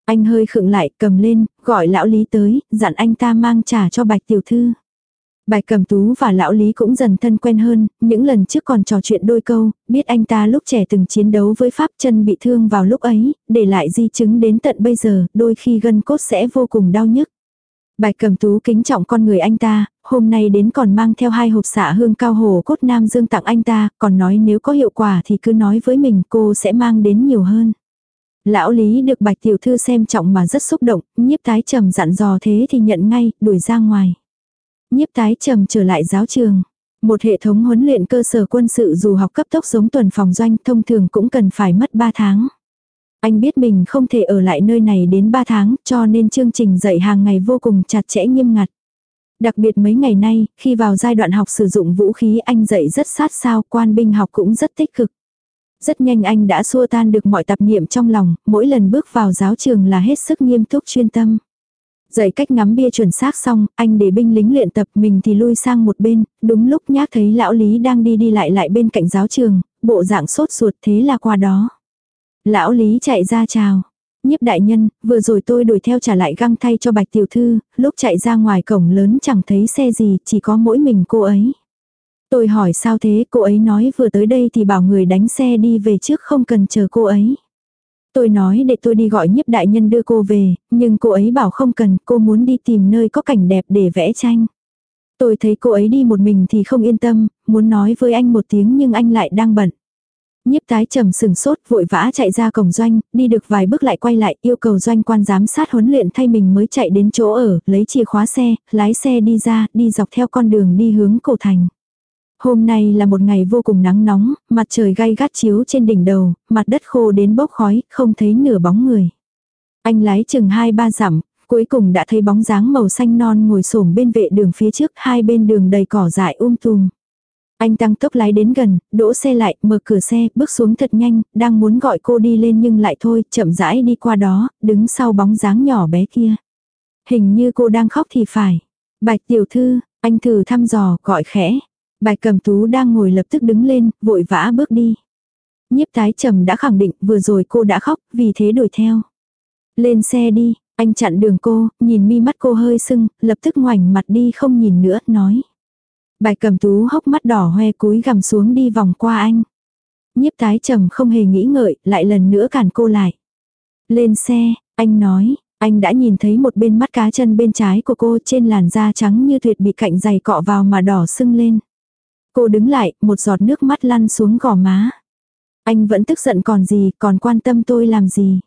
Anh hơi khựng lại, cầm lên, gọi lão lý tới, dặn anh ta mang trả cho bạch tiểu thư. Bạch cầm tú và lão lý cũng dần thân quen hơn, những lần trước còn trò chuyện đôi câu, biết anh ta lúc trẻ từng chiến đấu với pháp chân bị thương vào lúc ấy, để lại di chứng đến tận bây giờ, đôi khi gân cốt sẽ vô cùng đau nhức. Bạch cầm tú kính trọng con người anh ta, hôm nay đến còn mang theo hai hộp xạ hương cao hồ cốt nam dương tặng anh ta, còn nói nếu có hiệu quả thì cứ nói với mình cô sẽ mang đến nhiều hơn. Lão Lý được bạch tiểu thư xem trọng mà rất xúc động, nhiếp tái trầm dặn dò thế thì nhận ngay, đuổi ra ngoài. Nhiếp tái trầm trở lại giáo trường. Một hệ thống huấn luyện cơ sở quân sự dù học cấp tốc giống tuần phòng doanh thông thường cũng cần phải mất 3 tháng. Anh biết mình không thể ở lại nơi này đến 3 tháng cho nên chương trình dạy hàng ngày vô cùng chặt chẽ nghiêm ngặt. Đặc biệt mấy ngày nay, khi vào giai đoạn học sử dụng vũ khí anh dạy rất sát sao, quan binh học cũng rất tích cực. Rất nhanh anh đã xua tan được mọi tạp niệm trong lòng, mỗi lần bước vào giáo trường là hết sức nghiêm túc chuyên tâm. Dạy cách ngắm bia chuẩn xác xong, anh để binh lính luyện tập mình thì lui sang một bên, đúng lúc nhác thấy lão Lý đang đi đi lại lại bên cạnh giáo trường, bộ dạng sốt ruột thế là qua đó. Lão Lý chạy ra chào. Nhiếp đại nhân, vừa rồi tôi đuổi theo trả lại găng thay cho bạch tiểu thư, lúc chạy ra ngoài cổng lớn chẳng thấy xe gì, chỉ có mỗi mình cô ấy. Tôi hỏi sao thế, cô ấy nói vừa tới đây thì bảo người đánh xe đi về trước không cần chờ cô ấy. Tôi nói để tôi đi gọi nhiếp đại nhân đưa cô về, nhưng cô ấy bảo không cần, cô muốn đi tìm nơi có cảnh đẹp để vẽ tranh. Tôi thấy cô ấy đi một mình thì không yên tâm, muốn nói với anh một tiếng nhưng anh lại đang bận. Nhiếp tái trầm sừng sốt vội vã chạy ra cổng doanh, đi được vài bước lại quay lại yêu cầu doanh quan giám sát huấn luyện thay mình mới chạy đến chỗ ở, lấy chìa khóa xe, lái xe đi ra, đi dọc theo con đường đi hướng cổ thành. Hôm nay là một ngày vô cùng nắng nóng, mặt trời gay gắt chiếu trên đỉnh đầu, mặt đất khô đến bốc khói, không thấy nửa bóng người. Anh lái chừng hai ba dặm, cuối cùng đã thấy bóng dáng màu xanh non ngồi xổm bên vệ đường phía trước, hai bên đường đầy cỏ dại um tùm. Anh tăng tốc lái đến gần, đỗ xe lại, mở cửa xe, bước xuống thật nhanh, đang muốn gọi cô đi lên nhưng lại thôi, chậm rãi đi qua đó, đứng sau bóng dáng nhỏ bé kia. Hình như cô đang khóc thì phải. Bạch tiểu thư, anh thử thăm dò, gọi khẽ. Bài cầm tú đang ngồi lập tức đứng lên, vội vã bước đi. Nhiếp tái trầm đã khẳng định vừa rồi cô đã khóc, vì thế đuổi theo. Lên xe đi, anh chặn đường cô, nhìn mi mắt cô hơi sưng, lập tức ngoảnh mặt đi không nhìn nữa, nói. Bài cầm tú hốc mắt đỏ hoe cúi gằm xuống đi vòng qua anh. Nhiếp tái trầm không hề nghĩ ngợi, lại lần nữa cản cô lại. Lên xe, anh nói, anh đã nhìn thấy một bên mắt cá chân bên trái của cô trên làn da trắng như tuyệt bị cạnh giày cọ vào mà đỏ sưng lên. Cô đứng lại, một giọt nước mắt lăn xuống gò má. Anh vẫn tức giận còn gì, còn quan tâm tôi làm gì.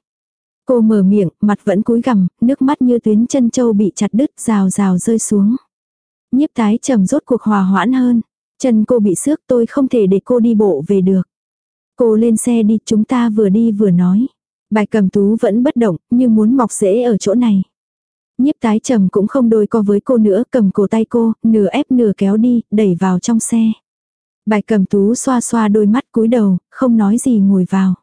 Cô mở miệng, mặt vẫn cúi gằm, nước mắt như tuyến chân châu bị chặt đứt, rào rào rơi xuống. Nhiếp tái trầm rốt cuộc hòa hoãn hơn. Chân cô bị xước tôi không thể để cô đi bộ về được. Cô lên xe đi, chúng ta vừa đi vừa nói. Bài cầm tú vẫn bất động, như muốn mọc rễ ở chỗ này. Nhiếp tái trầm cũng không đôi co với cô nữa, cầm cổ tay cô, nửa ép nửa kéo đi, đẩy vào trong xe. Bạch cầm tú xoa xoa đôi mắt cúi đầu, không nói gì ngồi vào.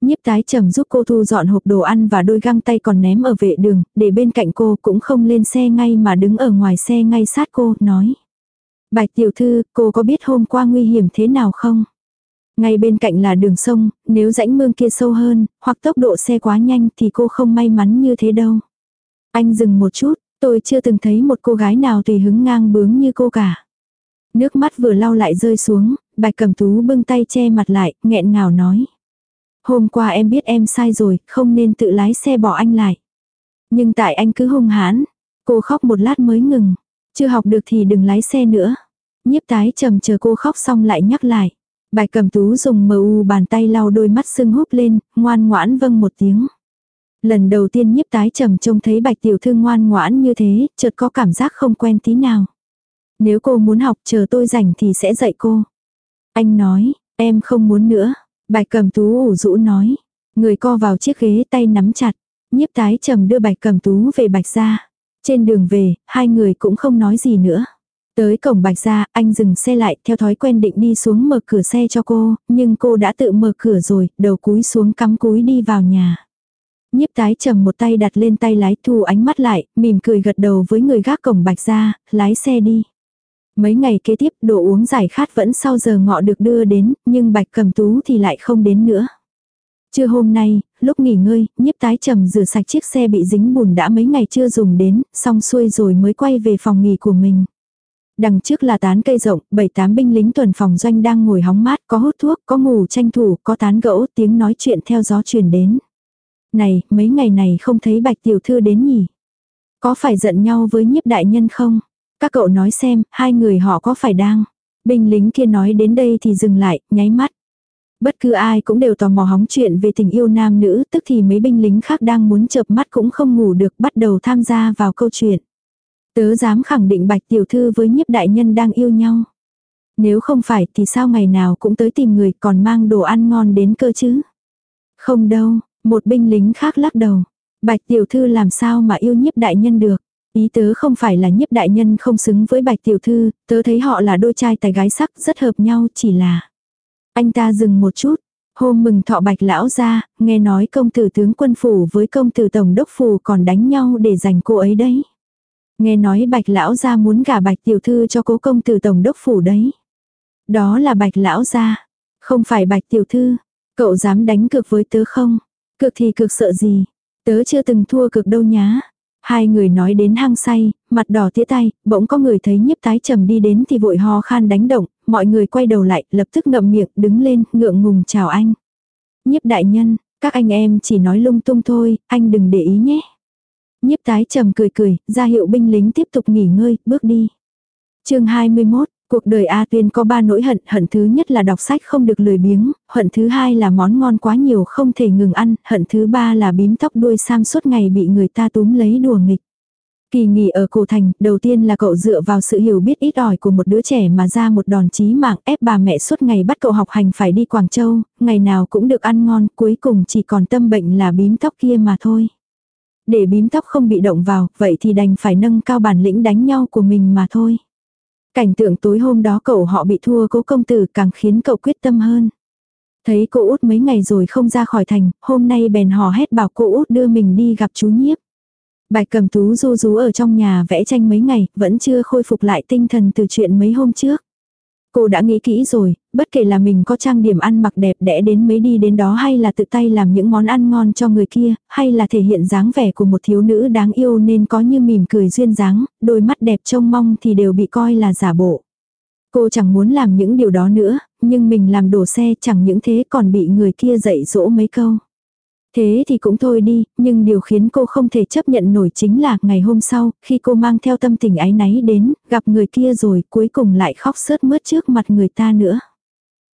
Nhiếp tái trầm giúp cô thu dọn hộp đồ ăn và đôi găng tay còn ném ở vệ đường, để bên cạnh cô cũng không lên xe ngay mà đứng ở ngoài xe ngay sát cô, nói. Bạch tiểu thư, cô có biết hôm qua nguy hiểm thế nào không? Ngay bên cạnh là đường sông, nếu rãnh mương kia sâu hơn, hoặc tốc độ xe quá nhanh thì cô không may mắn như thế đâu. Anh dừng một chút, tôi chưa từng thấy một cô gái nào tùy hứng ngang bướng như cô cả. Nước mắt vừa lau lại rơi xuống, bạch cầm tú bưng tay che mặt lại, nghẹn ngào nói. Hôm qua em biết em sai rồi, không nên tự lái xe bỏ anh lại. Nhưng tại anh cứ hung hãn, cô khóc một lát mới ngừng. Chưa học được thì đừng lái xe nữa. Nhiếp tái trầm chờ cô khóc xong lại nhắc lại. Bài cầm tú dùng mờ u bàn tay lau đôi mắt sưng húp lên, ngoan ngoãn vâng một tiếng. Lần đầu tiên nhiếp tái trầm trông thấy bạch tiểu thư ngoan ngoãn như thế, chợt có cảm giác không quen tí nào. Nếu cô muốn học chờ tôi rảnh thì sẽ dạy cô. Anh nói, em không muốn nữa. Bạch cầm tú ủ rũ nói. Người co vào chiếc ghế tay nắm chặt. Nhiếp tái trầm đưa bạch cầm tú về bạch ra. Trên đường về, hai người cũng không nói gì nữa. Tới cổng bạch ra, anh dừng xe lại, theo thói quen định đi xuống mở cửa xe cho cô, nhưng cô đã tự mở cửa rồi, đầu cúi xuống cắm cúi đi vào nhà. Nhiếp tái trầm một tay đặt lên tay lái thu ánh mắt lại, mỉm cười gật đầu với người gác cổng bạch ra, lái xe đi. Mấy ngày kế tiếp đồ uống giải khát vẫn sau giờ ngọ được đưa đến, nhưng bạch cầm tú thì lại không đến nữa. Trưa hôm nay, lúc nghỉ ngơi, nhiếp tái trầm rửa sạch chiếc xe bị dính bùn đã mấy ngày chưa dùng đến, xong xuôi rồi mới quay về phòng nghỉ của mình. Đằng trước là tán cây rộng, bảy tám binh lính tuần phòng doanh đang ngồi hóng mát, có hút thuốc, có ngủ tranh thủ, có tán gẫu, tiếng nói chuyện theo gió truyền đến. Này, mấy ngày này không thấy bạch tiểu thư đến nhỉ? Có phải giận nhau với nhiếp đại nhân không? Các cậu nói xem, hai người họ có phải đang. Binh lính kia nói đến đây thì dừng lại, nháy mắt. Bất cứ ai cũng đều tò mò hóng chuyện về tình yêu nam nữ, tức thì mấy binh lính khác đang muốn chợp mắt cũng không ngủ được bắt đầu tham gia vào câu chuyện. Tớ dám khẳng định bạch tiểu thư với nhiếp đại nhân đang yêu nhau. Nếu không phải thì sao ngày nào cũng tới tìm người còn mang đồ ăn ngon đến cơ chứ. Không đâu, một binh lính khác lắc đầu. Bạch tiểu thư làm sao mà yêu nhiếp đại nhân được. Ý tớ không phải là nhiếp đại nhân không xứng với bạch tiểu thư, tớ thấy họ là đôi trai tài gái sắc rất hợp nhau chỉ là. Anh ta dừng một chút, hôm mừng thọ bạch lão ra, nghe nói công tử tướng quân phủ với công tử tổng đốc phủ còn đánh nhau để giành cô ấy đấy. Nghe nói bạch lão ra muốn gả bạch tiểu thư cho cố công tử tổng đốc phủ đấy. Đó là bạch lão ra, không phải bạch tiểu thư. Cậu dám đánh cược với tớ không? Cược thì cược sợ gì? Tớ chưa từng thua cược đâu nhá. Hai người nói đến hang say, mặt đỏ tía tay, bỗng có người thấy nhiếp tái trầm đi đến thì vội ho khan đánh động, mọi người quay đầu lại, lập tức ngậm miệng, đứng lên, ngượng ngùng chào anh. Nhiếp đại nhân, các anh em chỉ nói lung tung thôi, anh đừng để ý nhé. Nhiếp tái trầm cười cười, ra hiệu binh lính tiếp tục nghỉ ngơi, bước đi. chương 21, Cuộc đời A Tuyên có ba nỗi hận, hận thứ nhất là đọc sách không được lười biếng, hận thứ hai là món ngon quá nhiều không thể ngừng ăn, hận thứ ba là bím tóc đuôi sam suốt ngày bị người ta túm lấy đùa nghịch. Kỳ nghỉ ở cổ thành, đầu tiên là cậu dựa vào sự hiểu biết ít ỏi của một đứa trẻ mà ra một đòn chí mạng ép bà mẹ suốt ngày bắt cậu học hành phải đi Quảng Châu, ngày nào cũng được ăn ngon, cuối cùng chỉ còn tâm bệnh là bím tóc kia mà thôi. Để bím tóc không bị động vào, vậy thì đành phải nâng cao bản lĩnh đánh nhau của mình mà thôi. Cảnh tượng tối hôm đó cậu họ bị thua cố công tử càng khiến cậu quyết tâm hơn. Thấy cô út mấy ngày rồi không ra khỏi thành, hôm nay bèn hò hét bảo cô út đưa mình đi gặp chú nhiếp. Bạch cầm tú du rú ở trong nhà vẽ tranh mấy ngày, vẫn chưa khôi phục lại tinh thần từ chuyện mấy hôm trước. Cô đã nghĩ kỹ rồi, bất kể là mình có trang điểm ăn mặc đẹp đẽ đến mấy đi đến đó hay là tự tay làm những món ăn ngon cho người kia, hay là thể hiện dáng vẻ của một thiếu nữ đáng yêu nên có như mỉm cười duyên dáng, đôi mắt đẹp trông mong thì đều bị coi là giả bộ. Cô chẳng muốn làm những điều đó nữa, nhưng mình làm đổ xe chẳng những thế còn bị người kia dạy dỗ mấy câu. Thế thì cũng thôi đi, nhưng điều khiến cô không thể chấp nhận nổi chính là ngày hôm sau, khi cô mang theo tâm tình ái náy đến, gặp người kia rồi cuối cùng lại khóc sớt mướt trước mặt người ta nữa.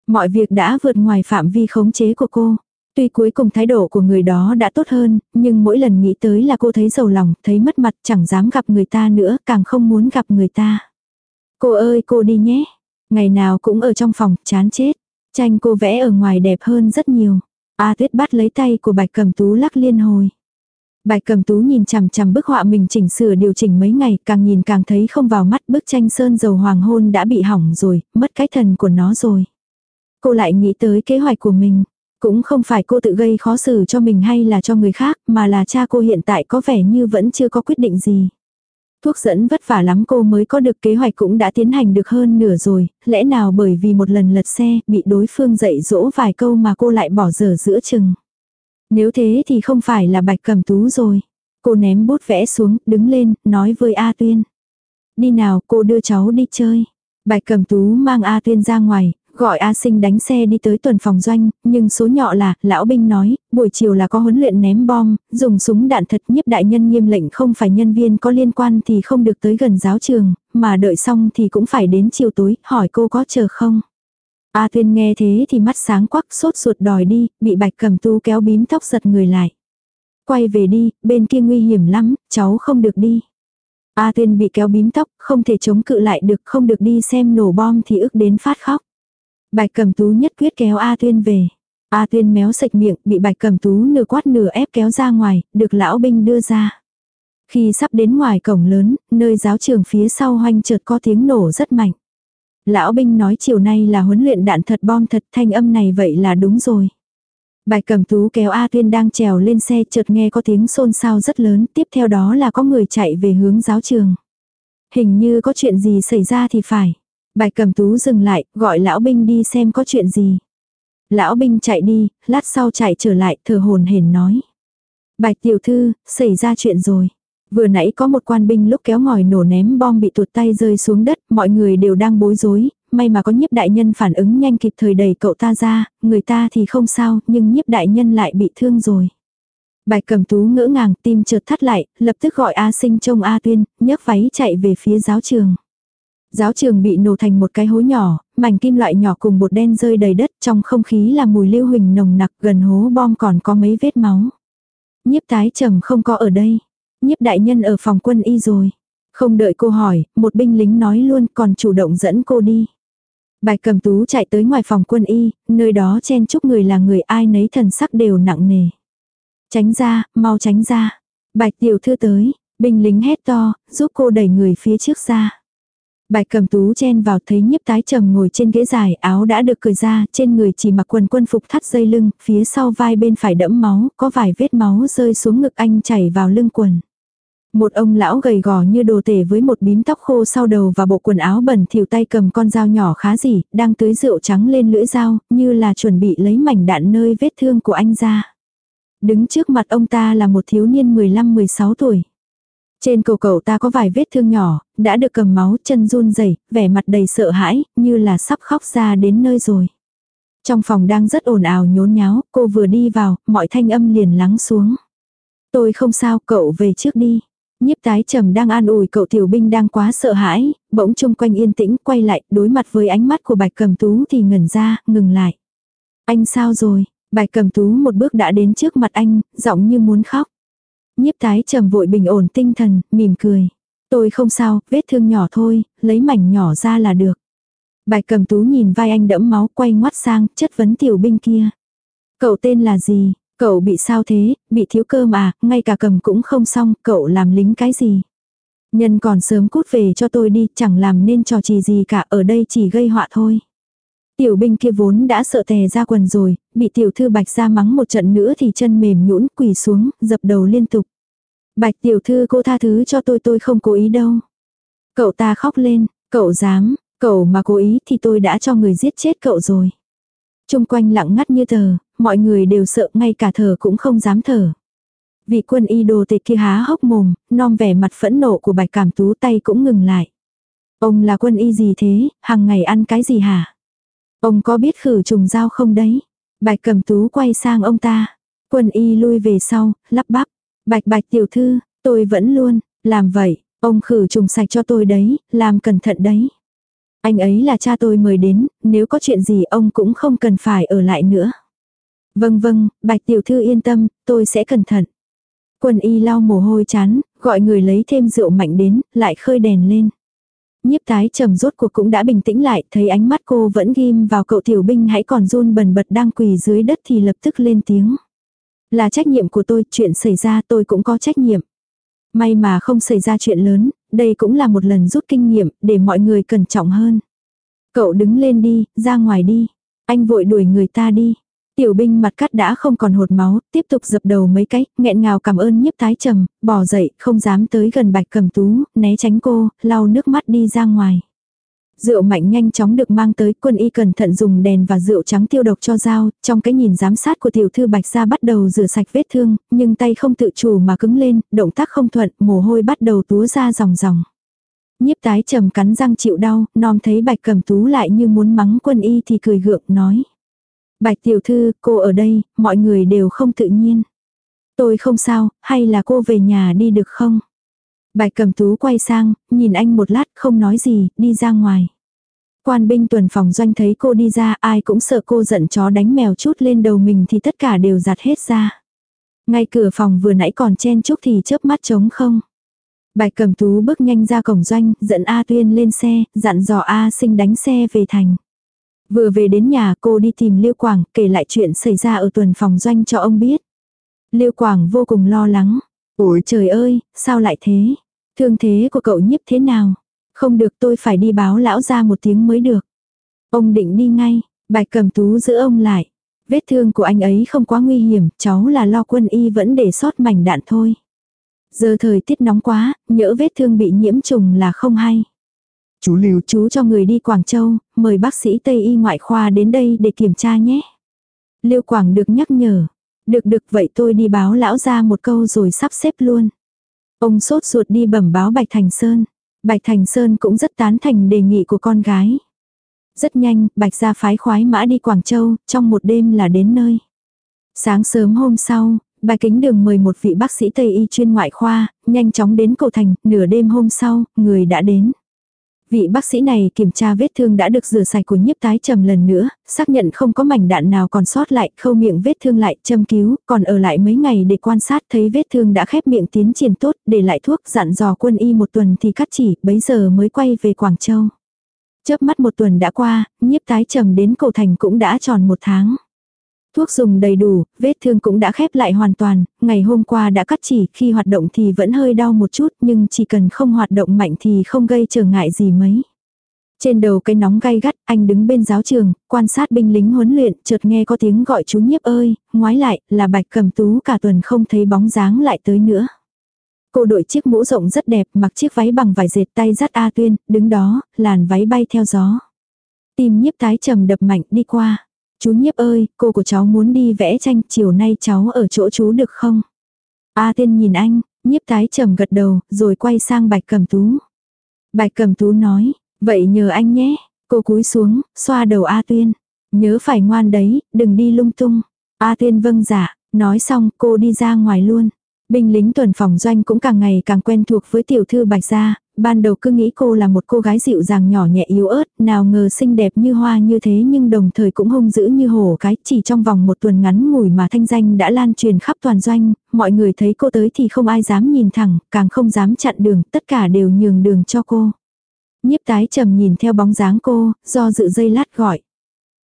Mọi việc đã vượt ngoài phạm vi khống chế của cô. Tuy cuối cùng thái độ của người đó đã tốt hơn, nhưng mỗi lần nghĩ tới là cô thấy giàu lòng, thấy mất mặt, chẳng dám gặp người ta nữa, càng không muốn gặp người ta. Cô ơi cô đi nhé. Ngày nào cũng ở trong phòng, chán chết. Tranh cô vẽ ở ngoài đẹp hơn rất nhiều. A tuyết bắt lấy tay của bạch cầm tú lắc liên hồi. Bạch cầm tú nhìn chằm chằm bức họa mình chỉnh sửa điều chỉnh mấy ngày, càng nhìn càng thấy không vào mắt bức tranh sơn dầu hoàng hôn đã bị hỏng rồi, mất cái thần của nó rồi. Cô lại nghĩ tới kế hoạch của mình. Cũng không phải cô tự gây khó xử cho mình hay là cho người khác, mà là cha cô hiện tại có vẻ như vẫn chưa có quyết định gì. Thuốc dẫn vất vả lắm cô mới có được kế hoạch cũng đã tiến hành được hơn nửa rồi, lẽ nào bởi vì một lần lật xe bị đối phương dạy dỗ vài câu mà cô lại bỏ dở giữa chừng. Nếu thế thì không phải là bạch cầm tú rồi. Cô ném bút vẽ xuống, đứng lên, nói với A Tuyên. Đi nào, cô đưa cháu đi chơi. Bạch cầm tú mang A Tuyên ra ngoài, gọi A Sinh đánh xe đi tới tuần phòng doanh, nhưng số nhỏ là, lão binh nói, buổi chiều là có huấn luyện ném bom, dùng súng đạn thật nhiếp đại nhân nghiêm lệnh không phải nhân viên có liên quan thì không được tới gần giáo trường, mà đợi xong thì cũng phải đến chiều tối, hỏi cô có chờ không. A Tuyên nghe thế thì mắt sáng quắc sốt ruột đòi đi, bị bạch cầm tu kéo bím tóc giật người lại. Quay về đi, bên kia nguy hiểm lắm, cháu không được đi. A Tuyên bị kéo bím tóc, không thể chống cự lại được, không được đi xem nổ bom thì ức đến phát khóc. Bạch cầm tú nhất quyết kéo A Tuyên về. A Tuyên méo sạch miệng, bị bạch cầm tú nửa quát nửa ép kéo ra ngoài, được lão binh đưa ra. Khi sắp đến ngoài cổng lớn, nơi giáo trường phía sau hoanh chợt có tiếng nổ rất mạnh. Lão binh nói chiều nay là huấn luyện đạn thật bom thật thanh âm này vậy là đúng rồi. Bạch cầm tú kéo A Tuyên đang trèo lên xe chợt nghe có tiếng xôn xao rất lớn, tiếp theo đó là có người chạy về hướng giáo trường. Hình như có chuyện gì xảy ra thì phải. Bạch cầm tú dừng lại, gọi lão binh đi xem có chuyện gì. Lão binh chạy đi, lát sau chạy trở lại, thở hồn hển nói. Bạch tiểu thư, xảy ra chuyện rồi. Vừa nãy có một quan binh lúc kéo ngòi nổ ném bom bị tuột tay rơi xuống đất, mọi người đều đang bối rối, may mà có nhiếp đại nhân phản ứng nhanh kịp thời đẩy cậu ta ra, người ta thì không sao, nhưng nhiếp đại nhân lại bị thương rồi. Bạch cầm tú ngỡ ngàng tim chợt thắt lại, lập tức gọi A sinh trông A tuyên, nhấc váy chạy về phía giáo trường. Giáo trường bị nổ thành một cái hố nhỏ, mảnh kim loại nhỏ cùng bột đen rơi đầy đất trong không khí là mùi lưu huỳnh nồng nặc gần hố bom còn có mấy vết máu. Nhiếp tái trầm không có ở đây. Nhiếp đại nhân ở phòng quân y rồi. Không đợi cô hỏi, một binh lính nói luôn còn chủ động dẫn cô đi. Bạch cầm tú chạy tới ngoài phòng quân y, nơi đó chen chúc người là người ai nấy thần sắc đều nặng nề. Tránh ra, mau tránh ra. Bạch tiểu thư tới, binh lính hét to, giúp cô đẩy người phía trước ra. Bạch cầm tú chen vào thấy nhiếp tái trầm ngồi trên ghế dài áo đã được cởi ra, trên người chỉ mặc quần quân phục thắt dây lưng, phía sau vai bên phải đẫm máu, có vài vết máu rơi xuống ngực anh chảy vào lưng quần. Một ông lão gầy gò như đồ tể với một bím tóc khô sau đầu và bộ quần áo bẩn thỉu tay cầm con dao nhỏ khá gì, đang tưới rượu trắng lên lưỡi dao, như là chuẩn bị lấy mảnh đạn nơi vết thương của anh ra. Đứng trước mặt ông ta là một thiếu niên 15-16 tuổi. Trên cổ cậu ta có vài vết thương nhỏ, đã được cầm máu, chân run rẩy, vẻ mặt đầy sợ hãi, như là sắp khóc ra đến nơi rồi. Trong phòng đang rất ồn ào nhốn nháo, cô vừa đi vào, mọi thanh âm liền lắng xuống. Tôi không sao, cậu về trước đi. Nhiếp tái trầm đang an ủi cậu tiểu binh đang quá sợ hãi, bỗng chung quanh yên tĩnh quay lại, đối mặt với ánh mắt của bạch cầm tú thì ngẩn ra, ngừng lại. Anh sao rồi? Bạch cầm tú một bước đã đến trước mặt anh, giọng như muốn khóc. Nhiếp tái trầm vội bình ổn tinh thần, mỉm cười. Tôi không sao, vết thương nhỏ thôi, lấy mảnh nhỏ ra là được. Bạch cầm tú nhìn vai anh đẫm máu quay ngoắt sang, chất vấn tiểu binh kia. Cậu tên là gì? Cậu bị sao thế, bị thiếu cơm à, ngay cả cầm cũng không xong, cậu làm lính cái gì? Nhân còn sớm cút về cho tôi đi, chẳng làm nên trò trì gì cả, ở đây chỉ gây họa thôi. Tiểu binh kia vốn đã sợ tè ra quần rồi, bị tiểu thư bạch ra mắng một trận nữa thì chân mềm nhũn quỳ xuống, dập đầu liên tục. Bạch tiểu thư cô tha thứ cho tôi tôi không cố ý đâu. Cậu ta khóc lên, cậu dám, cậu mà cố ý thì tôi đã cho người giết chết cậu rồi. Trung quanh lặng ngắt như tờ, mọi người đều sợ ngay cả thở cũng không dám thở. Vị quân y đồ tịch kia há hốc mồm, non vẻ mặt phẫn nộ của bạch cảm tú tay cũng ngừng lại. Ông là quân y gì thế, hàng ngày ăn cái gì hả? Ông có biết khử trùng dao không đấy? Bạch cầm tú quay sang ông ta. Quân y lui về sau, lắp bắp. Bạch bạch tiểu thư, tôi vẫn luôn, làm vậy, ông khử trùng sạch cho tôi đấy, làm cẩn thận đấy. Anh ấy là cha tôi mời đến, nếu có chuyện gì ông cũng không cần phải ở lại nữa. Vâng vâng, bạch tiểu thư yên tâm, tôi sẽ cẩn thận. Quân y lau mồ hôi chán, gọi người lấy thêm rượu mạnh đến, lại khơi đèn lên. Nhiếp tái trầm rốt cuộc cũng đã bình tĩnh lại, thấy ánh mắt cô vẫn ghim vào cậu tiểu binh hãy còn run bần bật đang quỳ dưới đất thì lập tức lên tiếng. Là trách nhiệm của tôi, chuyện xảy ra tôi cũng có trách nhiệm. May mà không xảy ra chuyện lớn, đây cũng là một lần rút kinh nghiệm, để mọi người cẩn trọng hơn. Cậu đứng lên đi, ra ngoài đi. Anh vội đuổi người ta đi. Tiểu binh mặt cắt đã không còn hột máu, tiếp tục dập đầu mấy cái, nghẹn ngào cảm ơn nhiếp tái trầm, bỏ dậy, không dám tới gần bạch cầm tú, né tránh cô, lau nước mắt đi ra ngoài. Rượu mạnh nhanh chóng được mang tới, quân y cẩn thận dùng đèn và rượu trắng tiêu độc cho dao, trong cái nhìn giám sát của tiểu thư bạch ra bắt đầu rửa sạch vết thương, nhưng tay không tự chủ mà cứng lên, động tác không thuận, mồ hôi bắt đầu túa ra ròng ròng. Nhiếp tái trầm cắn răng chịu đau, nom thấy bạch cầm tú lại như muốn mắng quân y thì cười gượng nói. Bạch tiểu thư, cô ở đây, mọi người đều không tự nhiên. Tôi không sao, hay là cô về nhà đi được không? Bạch cầm tú quay sang, nhìn anh một lát không nói gì, đi ra ngoài. Quan binh tuần phòng doanh thấy cô đi ra ai cũng sợ cô giận chó đánh mèo chút lên đầu mình thì tất cả đều giặt hết ra. Ngay cửa phòng vừa nãy còn chen chúc thì chớp mắt trống không. Bạch cầm tú bước nhanh ra cổng doanh, dẫn A Tuyên lên xe, dặn dò A sinh đánh xe về thành. Vừa về đến nhà cô đi tìm Liêu Quảng, kể lại chuyện xảy ra ở tuần phòng doanh cho ông biết. Liêu Quảng vô cùng lo lắng. Ủa trời ơi, sao lại thế? Thương thế của cậu nhiếp thế nào? Không được tôi phải đi báo lão ra một tiếng mới được. Ông định đi ngay, bạch cầm tú giữ ông lại. Vết thương của anh ấy không quá nguy hiểm, cháu là lo quân y vẫn để sót mảnh đạn thôi. Giờ thời tiết nóng quá, nhỡ vết thương bị nhiễm trùng là không hay. Chú Lưu chú cho người đi Quảng Châu, mời bác sĩ Tây y ngoại khoa đến đây để kiểm tra nhé. Lưu Quảng được nhắc nhở. Được được vậy tôi đi báo lão ra một câu rồi sắp xếp luôn. Ông sốt ruột đi bẩm báo Bạch Thành Sơn. Bạch Thành Sơn cũng rất tán thành đề nghị của con gái. Rất nhanh, Bạch gia phái khoái mã đi Quảng Châu, trong một đêm là đến nơi. Sáng sớm hôm sau, Bài kính đường mời một vị bác sĩ Tây y chuyên ngoại khoa, nhanh chóng đến cầu thành, nửa đêm hôm sau, người đã đến. Vị bác sĩ này kiểm tra vết thương đã được rửa sạch của nhiếp tái trầm lần nữa, xác nhận không có mảnh đạn nào còn sót lại, khâu miệng vết thương lại, châm cứu, còn ở lại mấy ngày để quan sát thấy vết thương đã khép miệng tiến triển tốt, để lại thuốc dặn dò quân y một tuần thì cắt chỉ, bấy giờ mới quay về Quảng Châu. Chớp mắt một tuần đã qua, nhiếp tái trầm đến cầu thành cũng đã tròn một tháng. Thuốc dùng đầy đủ, vết thương cũng đã khép lại hoàn toàn, ngày hôm qua đã cắt chỉ, khi hoạt động thì vẫn hơi đau một chút, nhưng chỉ cần không hoạt động mạnh thì không gây trở ngại gì mấy. Trên đầu cây nóng gay gắt, anh đứng bên giáo trường, quan sát binh lính huấn luyện, chợt nghe có tiếng gọi chú nhiếp ơi, ngoái lại, là bạch cầm tú cả tuần không thấy bóng dáng lại tới nữa. Cô đội chiếc mũ rộng rất đẹp, mặc chiếc váy bằng vải dệt tay dắt A Tuyên, đứng đó, làn váy bay theo gió. Tim nhiếp tái trầm đập mạnh đi qua. Chú nhiếp ơi, cô của cháu muốn đi vẽ tranh, chiều nay cháu ở chỗ chú được không? A tiên nhìn anh, nhiếp tái trầm gật đầu, rồi quay sang bạch cầm tú. Bạch cầm tú nói, vậy nhờ anh nhé. Cô cúi xuống, xoa đầu A tuyên. Nhớ phải ngoan đấy, đừng đi lung tung. A tuyên vâng dạ, nói xong cô đi ra ngoài luôn. Binh lính tuần phòng doanh cũng càng ngày càng quen thuộc với tiểu thư bạch gia, ban đầu cứ nghĩ cô là một cô gái dịu dàng nhỏ nhẹ yếu ớt, nào ngờ xinh đẹp như hoa như thế nhưng đồng thời cũng hung dữ như hổ cái, chỉ trong vòng một tuần ngắn ngủi mà thanh danh đã lan truyền khắp toàn doanh, mọi người thấy cô tới thì không ai dám nhìn thẳng, càng không dám chặn đường, tất cả đều nhường đường cho cô. Nhiếp tái trầm nhìn theo bóng dáng cô, do dự dây lát gọi.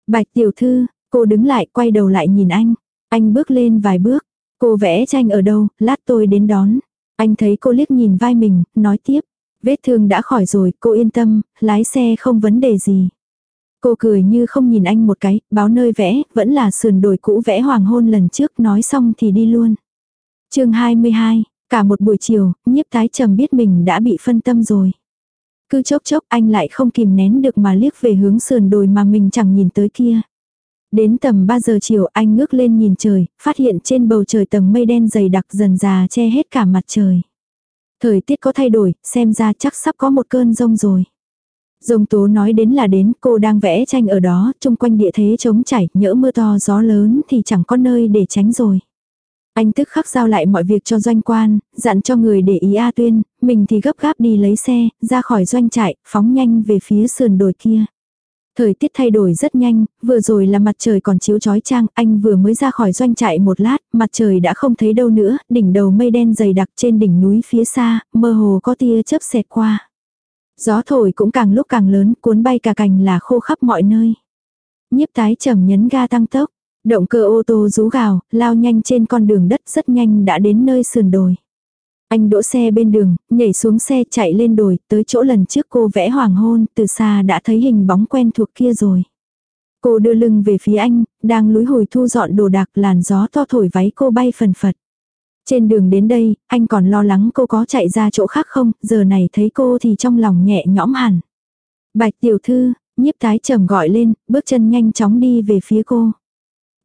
Bạch tiểu thư, cô đứng lại quay đầu lại nhìn anh, anh bước lên vài bước, cô vẽ tranh ở đâu, lát tôi đến đón. Anh thấy cô liếc nhìn vai mình, nói tiếp, Vết thương đã khỏi rồi, cô yên tâm, lái xe không vấn đề gì. Cô cười như không nhìn anh một cái, báo nơi vẽ, vẫn là sườn đồi cũ vẽ hoàng hôn lần trước, nói xong thì đi luôn. chương 22, cả một buổi chiều, nhiếp tái trầm biết mình đã bị phân tâm rồi. Cứ chốc chốc anh lại không kìm nén được mà liếc về hướng sườn đồi mà mình chẳng nhìn tới kia. Đến tầm 3 giờ chiều anh ngước lên nhìn trời, phát hiện trên bầu trời tầng mây đen dày đặc dần già che hết cả mặt trời. Thời tiết có thay đổi, xem ra chắc sắp có một cơn rông rồi. Rông tố nói đến là đến, cô đang vẽ tranh ở đó, chung quanh địa thế trống chảy, nhỡ mưa to gió lớn thì chẳng có nơi để tránh rồi. Anh tức khắc giao lại mọi việc cho doanh quan, dặn cho người để ý A Tuyên, mình thì gấp gáp đi lấy xe, ra khỏi doanh trại, phóng nhanh về phía sườn đồi kia. Thời tiết thay đổi rất nhanh, vừa rồi là mặt trời còn chiếu chói chang, anh vừa mới ra khỏi doanh trại một lát, mặt trời đã không thấy đâu nữa, đỉnh đầu mây đen dày đặc trên đỉnh núi phía xa, mơ hồ có tia chớp xẹt qua. Gió thổi cũng càng lúc càng lớn, cuốn bay cả cành là khô khắp mọi nơi. Nhiếp tái trầm nhấn ga tăng tốc, Động cơ ô tô rú gào, lao nhanh trên con đường đất rất nhanh đã đến nơi sườn đồi. Anh đỗ xe bên đường, nhảy xuống xe chạy lên đồi, tới chỗ lần trước cô vẽ hoàng hôn, từ xa đã thấy hình bóng quen thuộc kia rồi. Cô đưa lưng về phía anh, đang lúi hồi thu dọn đồ đạc làn gió to thổi váy cô bay phần phật. Trên đường đến đây, anh còn lo lắng cô có chạy ra chỗ khác không, giờ này thấy cô thì trong lòng nhẹ nhõm hẳn. Bạch tiểu thư, nhiếp tái trầm gọi lên, bước chân nhanh chóng đi về phía cô.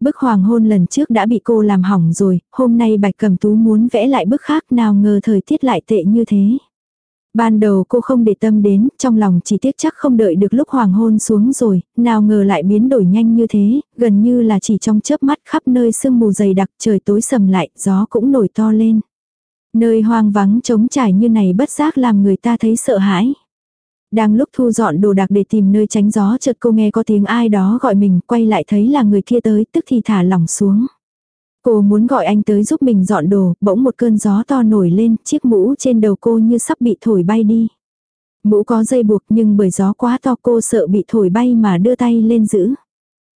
Bức hoàng hôn lần trước đã bị cô làm hỏng rồi, hôm nay bạch cầm tú muốn vẽ lại bức khác nào ngờ thời tiết lại tệ như thế. Ban đầu cô không để tâm đến, trong lòng chỉ tiếc chắc không đợi được lúc hoàng hôn xuống rồi, nào ngờ lại biến đổi nhanh như thế, gần như là chỉ trong chớp mắt khắp nơi sương mù dày đặc trời tối sầm lại, gió cũng nổi to lên. Nơi hoang vắng trống trải như này bất giác làm người ta thấy sợ hãi. Đang lúc thu dọn đồ đạc để tìm nơi tránh gió chợt cô nghe có tiếng ai đó gọi mình, quay lại thấy là người kia tới, tức thì thả lỏng xuống. Cô muốn gọi anh tới giúp mình dọn đồ, bỗng một cơn gió to nổi lên, chiếc mũ trên đầu cô như sắp bị thổi bay đi. Mũ có dây buộc nhưng bởi gió quá to cô sợ bị thổi bay mà đưa tay lên giữ.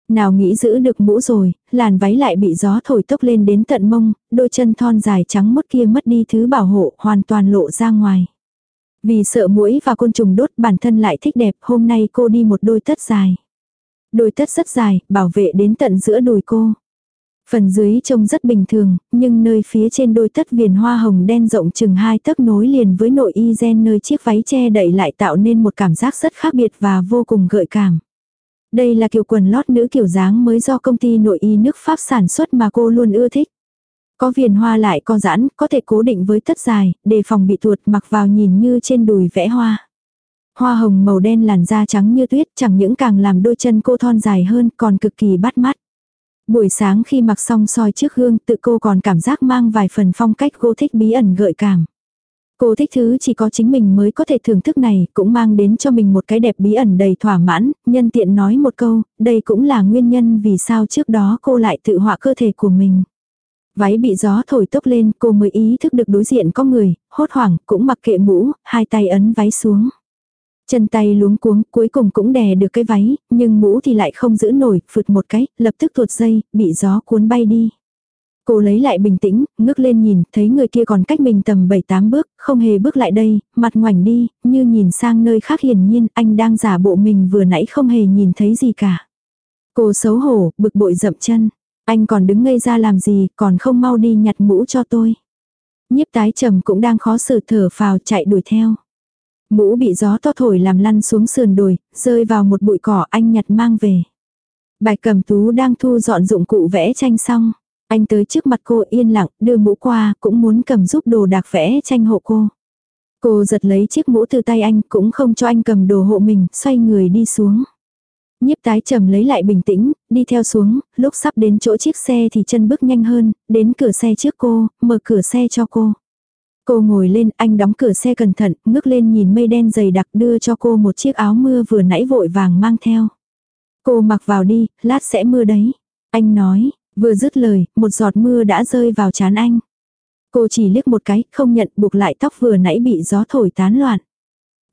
Nào nghĩ giữ được mũ rồi, làn váy lại bị gió thổi tốc lên đến tận mông, đôi chân thon dài trắng mốt kia mất đi thứ bảo hộ, hoàn toàn lộ ra ngoài. Vì sợ mũi và côn trùng đốt bản thân lại thích đẹp, hôm nay cô đi một đôi tất dài. Đôi tất rất dài, bảo vệ đến tận giữa đùi cô. Phần dưới trông rất bình thường, nhưng nơi phía trên đôi tất viền hoa hồng đen rộng chừng hai tấc nối liền với nội y gen nơi chiếc váy che đậy lại tạo nên một cảm giác rất khác biệt và vô cùng gợi cảm. Đây là kiểu quần lót nữ kiểu dáng mới do công ty nội y nước Pháp sản xuất mà cô luôn ưa thích. Có viền hoa lại co giãn, có thể cố định với tất dài, đề phòng bị tuột mặc vào nhìn như trên đùi vẽ hoa. Hoa hồng màu đen làn da trắng như tuyết chẳng những càng làm đôi chân cô thon dài hơn còn cực kỳ bắt mắt. Buổi sáng khi mặc xong soi trước gương tự cô còn cảm giác mang vài phần phong cách cô thích bí ẩn gợi cảm. Cô thích thứ chỉ có chính mình mới có thể thưởng thức này, cũng mang đến cho mình một cái đẹp bí ẩn đầy thỏa mãn, nhân tiện nói một câu, đây cũng là nguyên nhân vì sao trước đó cô lại tự họa cơ thể của mình. Váy bị gió thổi tốc lên cô mới ý thức được đối diện có người, hốt hoảng cũng mặc kệ mũ, hai tay ấn váy xuống. Chân tay luống cuống cuối cùng cũng đè được cái váy, nhưng mũ thì lại không giữ nổi, phượt một cái, lập tức tuột dây, bị gió cuốn bay đi. Cô lấy lại bình tĩnh, ngước lên nhìn, thấy người kia còn cách mình tầm 7-8 bước, không hề bước lại đây, mặt ngoảnh đi, như nhìn sang nơi khác hiển nhiên anh đang giả bộ mình vừa nãy không hề nhìn thấy gì cả. Cô xấu hổ, bực bội dậm chân. Anh còn đứng ngây ra làm gì, còn không mau đi nhặt mũ cho tôi. Nhiếp tái trầm cũng đang khó xử thở phào chạy đuổi theo. Mũ bị gió to thổi làm lăn xuống sườn đồi, rơi vào một bụi cỏ anh nhặt mang về. Bạch cầm tú đang thu dọn dụng cụ vẽ tranh xong. Anh tới trước mặt cô yên lặng, đưa mũ qua, cũng muốn cầm giúp đồ đạc vẽ tranh hộ cô. Cô giật lấy chiếc mũ từ tay anh, cũng không cho anh cầm đồ hộ mình, xoay người đi xuống. Nhiếp tái trầm lấy lại bình tĩnh, đi theo xuống, lúc sắp đến chỗ chiếc xe thì chân bước nhanh hơn, đến cửa xe trước cô, mở cửa xe cho cô. Cô ngồi lên, anh đóng cửa xe cẩn thận, ngước lên nhìn mây đen dày đặc đưa cho cô một chiếc áo mưa vừa nãy vội vàng mang theo. Cô mặc vào đi, lát sẽ mưa đấy. Anh nói, vừa dứt lời, một giọt mưa đã rơi vào trán anh. Cô chỉ liếc một cái, không nhận buộc lại tóc vừa nãy bị gió thổi tán loạn.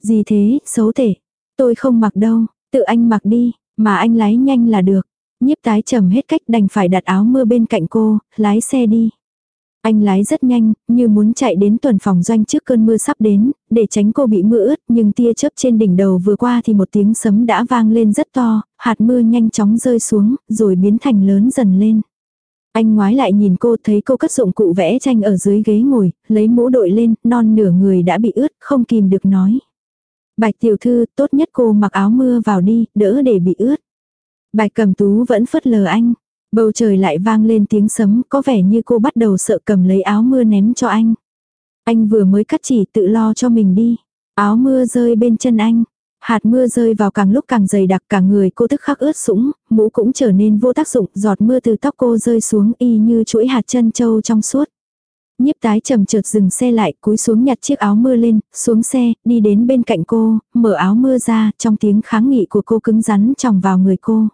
Gì thế, xấu thể. Tôi không mặc đâu, tự anh mặc đi, mà anh lái nhanh là được. Nhiếp tái trầm hết cách đành phải đặt áo mưa bên cạnh cô, lái xe đi. Anh lái rất nhanh, như muốn chạy đến tuần phòng doanh trước cơn mưa sắp đến, để tránh cô bị mưa ướt, nhưng tia chớp trên đỉnh đầu vừa qua thì một tiếng sấm đã vang lên rất to, hạt mưa nhanh chóng rơi xuống, rồi biến thành lớn dần lên. Anh ngoái lại nhìn cô thấy cô cất dụng cụ vẽ tranh ở dưới ghế ngồi, lấy mũ đội lên, non nửa người đã bị ướt, không kìm được nói. Bạch tiểu thư, tốt nhất cô mặc áo mưa vào đi, đỡ để bị ướt. Bạch cầm tú vẫn phớt lờ anh. Bầu trời lại vang lên tiếng sấm, có vẻ như cô bắt đầu sợ cầm lấy áo mưa ném cho anh. Anh vừa mới cắt chỉ tự lo cho mình đi. Áo mưa rơi bên chân anh. Hạt mưa rơi vào càng lúc càng dày đặc cả người cô tức khắc ướt sũng, mũ cũng trở nên vô tác dụng, giọt mưa từ tóc cô rơi xuống y như chuỗi hạt chân châu trong suốt. Nhiếp tái trầm chợt dừng xe lại, cúi xuống nhặt chiếc áo mưa lên, xuống xe, đi đến bên cạnh cô, mở áo mưa ra, trong tiếng kháng nghị của cô cứng rắn tròng vào người cô.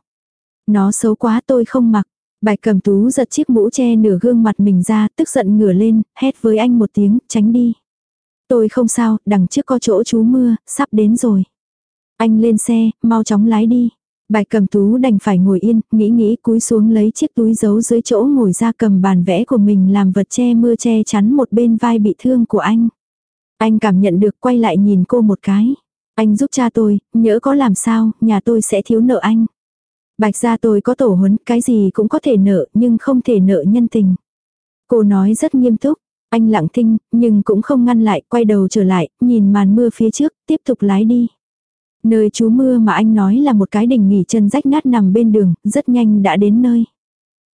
Nó xấu quá tôi không mặc. Bạch cầm tú giật chiếc mũ che nửa gương mặt mình ra, tức giận ngửa lên, hét với anh một tiếng, tránh đi. Tôi không sao, đằng trước có chỗ chú mưa, sắp đến rồi. Anh lên xe, mau chóng lái đi. Bạch cầm tú đành phải ngồi yên, nghĩ nghĩ cúi xuống lấy chiếc túi giấu dưới chỗ ngồi ra cầm bàn vẽ của mình làm vật che mưa che chắn một bên vai bị thương của anh. Anh cảm nhận được quay lại nhìn cô một cái. Anh giúp cha tôi, nhỡ có làm sao, nhà tôi sẽ thiếu nợ anh. Bạch gia tôi có tổ huấn, cái gì cũng có thể nợ, nhưng không thể nợ nhân tình. Cô nói rất nghiêm túc, anh lặng thinh, nhưng cũng không ngăn lại, quay đầu trở lại, nhìn màn mưa phía trước, tiếp tục lái đi. Nơi chú mưa mà anh nói là một cái đỉnh nghỉ chân rách nát nằm bên đường, rất nhanh đã đến nơi.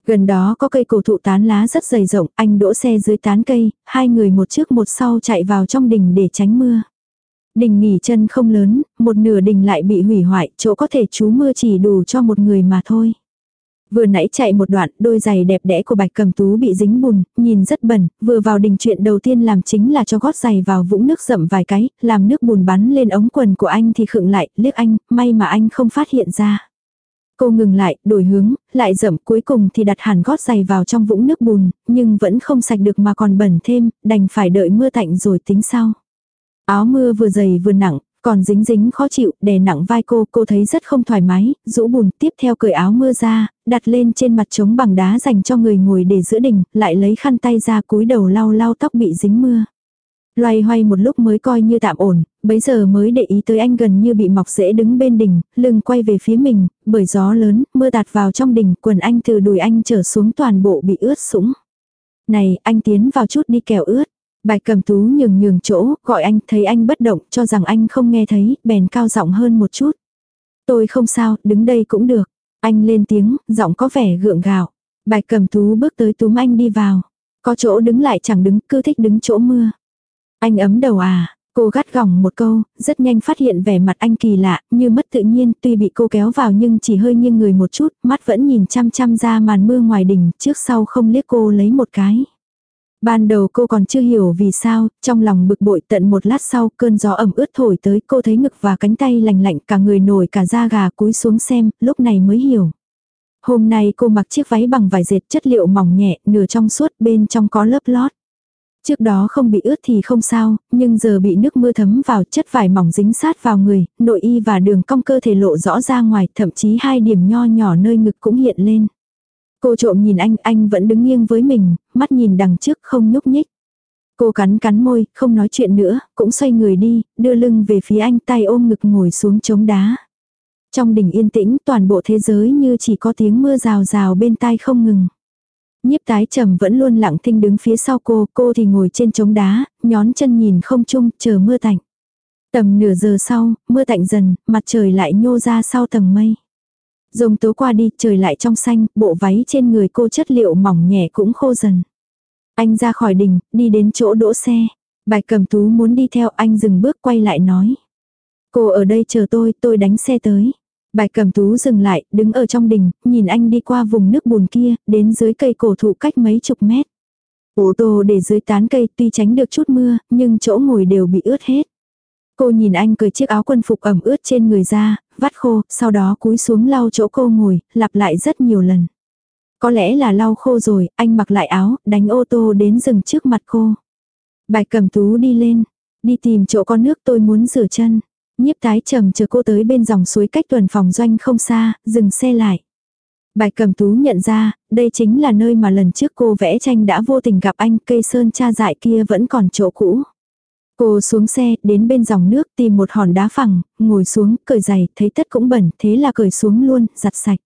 Gần đó có cây cổ thụ tán lá rất dày rộng, anh đỗ xe dưới tán cây, hai người một trước một sau chạy vào trong đình để tránh mưa. Đình nghỉ chân không lớn, một nửa đình lại bị hủy hoại, chỗ có thể trú mưa chỉ đủ cho một người mà thôi. Vừa nãy chạy một đoạn, đôi giày đẹp đẽ của bạch cầm tú bị dính bùn, nhìn rất bẩn, vừa vào đình chuyện đầu tiên làm chính là cho gót giày vào vũng nước rậm vài cái, làm nước bùn bắn lên ống quần của anh thì khựng lại, liếc anh, may mà anh không phát hiện ra. Cô ngừng lại, đổi hướng, lại rậm cuối cùng thì đặt hẳn gót giày vào trong vũng nước bùn, nhưng vẫn không sạch được mà còn bẩn thêm, đành phải đợi mưa tạnh rồi tính sau. Áo mưa vừa dày vừa nặng, còn dính dính khó chịu, đè nặng vai cô, cô thấy rất không thoải mái, rũ bùn, tiếp theo cởi áo mưa ra, đặt lên trên mặt trống bằng đá dành cho người ngồi để giữa đỉnh, lại lấy khăn tay ra cúi đầu lau lau tóc bị dính mưa. Loay hoay một lúc mới coi như tạm ổn, bấy giờ mới để ý tới anh gần như bị mọc rễ đứng bên đỉnh, lưng quay về phía mình, bởi gió lớn, mưa tạt vào trong đỉnh, quần anh từ đùi anh trở xuống toàn bộ bị ướt sũng. Này, anh tiến vào chút đi kẻo ướt bài cầm tú nhường nhường chỗ, gọi anh, thấy anh bất động, cho rằng anh không nghe thấy, bèn cao giọng hơn một chút. Tôi không sao, đứng đây cũng được. Anh lên tiếng, giọng có vẻ gượng gạo. bài cầm tú bước tới túm anh đi vào. Có chỗ đứng lại chẳng đứng, cứ thích đứng chỗ mưa. Anh ấm đầu à, cô gắt gỏng một câu, rất nhanh phát hiện vẻ mặt anh kỳ lạ, như mất tự nhiên, tuy bị cô kéo vào nhưng chỉ hơi nghiêng người một chút, mắt vẫn nhìn chăm chăm ra màn mưa ngoài đỉnh, trước sau không liếc cô lấy một cái. Ban đầu cô còn chưa hiểu vì sao, trong lòng bực bội tận một lát sau cơn gió ẩm ướt thổi tới cô thấy ngực và cánh tay lành lạnh cả người nổi cả da gà cúi xuống xem, lúc này mới hiểu. Hôm nay cô mặc chiếc váy bằng vải dệt chất liệu mỏng nhẹ, nửa trong suốt bên trong có lớp lót. Trước đó không bị ướt thì không sao, nhưng giờ bị nước mưa thấm vào chất vải mỏng dính sát vào người, nội y và đường cong cơ thể lộ rõ ra ngoài, thậm chí hai điểm nho nhỏ nơi ngực cũng hiện lên. Cô trộm nhìn anh, anh vẫn đứng nghiêng với mình, mắt nhìn đằng trước không nhúc nhích. Cô cắn cắn môi, không nói chuyện nữa, cũng xoay người đi, đưa lưng về phía anh tay ôm ngực ngồi xuống chống đá. Trong đỉnh yên tĩnh toàn bộ thế giới như chỉ có tiếng mưa rào rào bên tai không ngừng. Nhiếp tái trầm vẫn luôn lặng thinh đứng phía sau cô, cô thì ngồi trên chống đá, nhón chân nhìn không chung, chờ mưa tạnh. Tầm nửa giờ sau, mưa tạnh dần, mặt trời lại nhô ra sau tầng mây. Rông tố qua đi, trời lại trong xanh, bộ váy trên người cô chất liệu mỏng nhẹ cũng khô dần. Anh ra khỏi đình, đi đến chỗ đỗ xe. Bạch cầm tú muốn đi theo anh dừng bước quay lại nói. Cô ở đây chờ tôi, tôi đánh xe tới. Bạch cầm tú dừng lại, đứng ở trong đình, nhìn anh đi qua vùng nước bùn kia, đến dưới cây cổ thụ cách mấy chục mét. Ô tô để dưới tán cây tuy tránh được chút mưa, nhưng chỗ ngồi đều bị ướt hết. Cô nhìn anh cởi chiếc áo quân phục ẩm ướt trên người ra, vắt khô, sau đó cúi xuống lau chỗ cô ngồi, lặp lại rất nhiều lần. Có lẽ là lau khô rồi, anh mặc lại áo, đánh ô tô đến dừng trước mặt cô. Bạch cầm tú đi lên, đi tìm chỗ có nước tôi muốn rửa chân. Nhiếp tái trầm chờ cô tới bên dòng suối cách tuần phòng doanh không xa, dừng xe lại. Bạch cầm tú nhận ra, đây chính là nơi mà lần trước cô vẽ tranh đã vô tình gặp anh, cây sơn cha dại kia vẫn còn chỗ cũ. Cô xuống xe, đến bên dòng nước tìm một hòn đá phẳng, ngồi xuống, cởi giày, thấy tất cũng bẩn, thế là cởi xuống luôn, giặt sạch.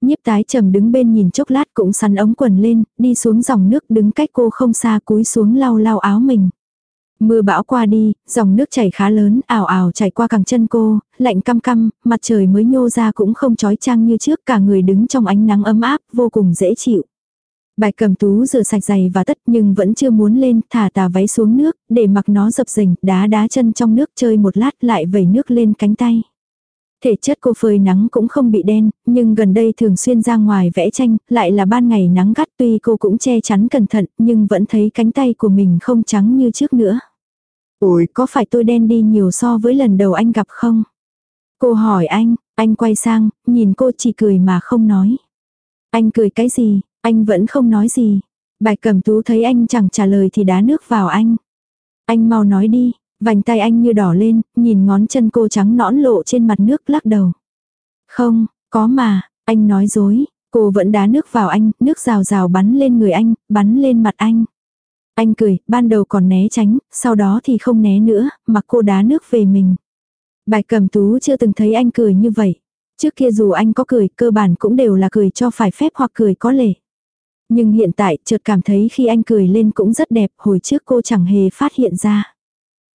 Nhiếp tái trầm đứng bên nhìn chốc lát cũng sắn ống quần lên, đi xuống dòng nước đứng cách cô không xa cúi xuống lau lau áo mình. Mưa bão qua đi, dòng nước chảy khá lớn, ảo ảo chảy qua cẳng chân cô, lạnh căm căm, mặt trời mới nhô ra cũng không trói trang như trước, cả người đứng trong ánh nắng ấm áp, vô cùng dễ chịu bài cầm tú rửa sạch giày và tất nhưng vẫn chưa muốn lên, thả tà váy xuống nước, để mặc nó dập dềnh, đá đá chân trong nước chơi một lát lại vẩy nước lên cánh tay. Thể chất cô phơi nắng cũng không bị đen, nhưng gần đây thường xuyên ra ngoài vẽ tranh, lại là ban ngày nắng gắt tuy cô cũng che chắn cẩn thận, nhưng vẫn thấy cánh tay của mình không trắng như trước nữa. Ôi, có phải tôi đen đi nhiều so với lần đầu anh gặp không? Cô hỏi anh, anh quay sang, nhìn cô chỉ cười mà không nói. Anh cười cái gì, anh vẫn không nói gì. Bạch cẩm tú thấy anh chẳng trả lời thì đá nước vào anh. Anh mau nói đi, vành tay anh như đỏ lên, nhìn ngón chân cô trắng nõn lộ trên mặt nước lắc đầu. Không, có mà, anh nói dối. Cô vẫn đá nước vào anh, nước rào rào bắn lên người anh, bắn lên mặt anh. Anh cười, ban đầu còn né tránh, sau đó thì không né nữa, mặc cô đá nước về mình. Bài cầm tú chưa từng thấy anh cười như vậy. Trước kia dù anh có cười, cơ bản cũng đều là cười cho phải phép hoặc cười có lệ. Nhưng hiện tại chợt cảm thấy khi anh cười lên cũng rất đẹp, hồi trước cô chẳng hề phát hiện ra.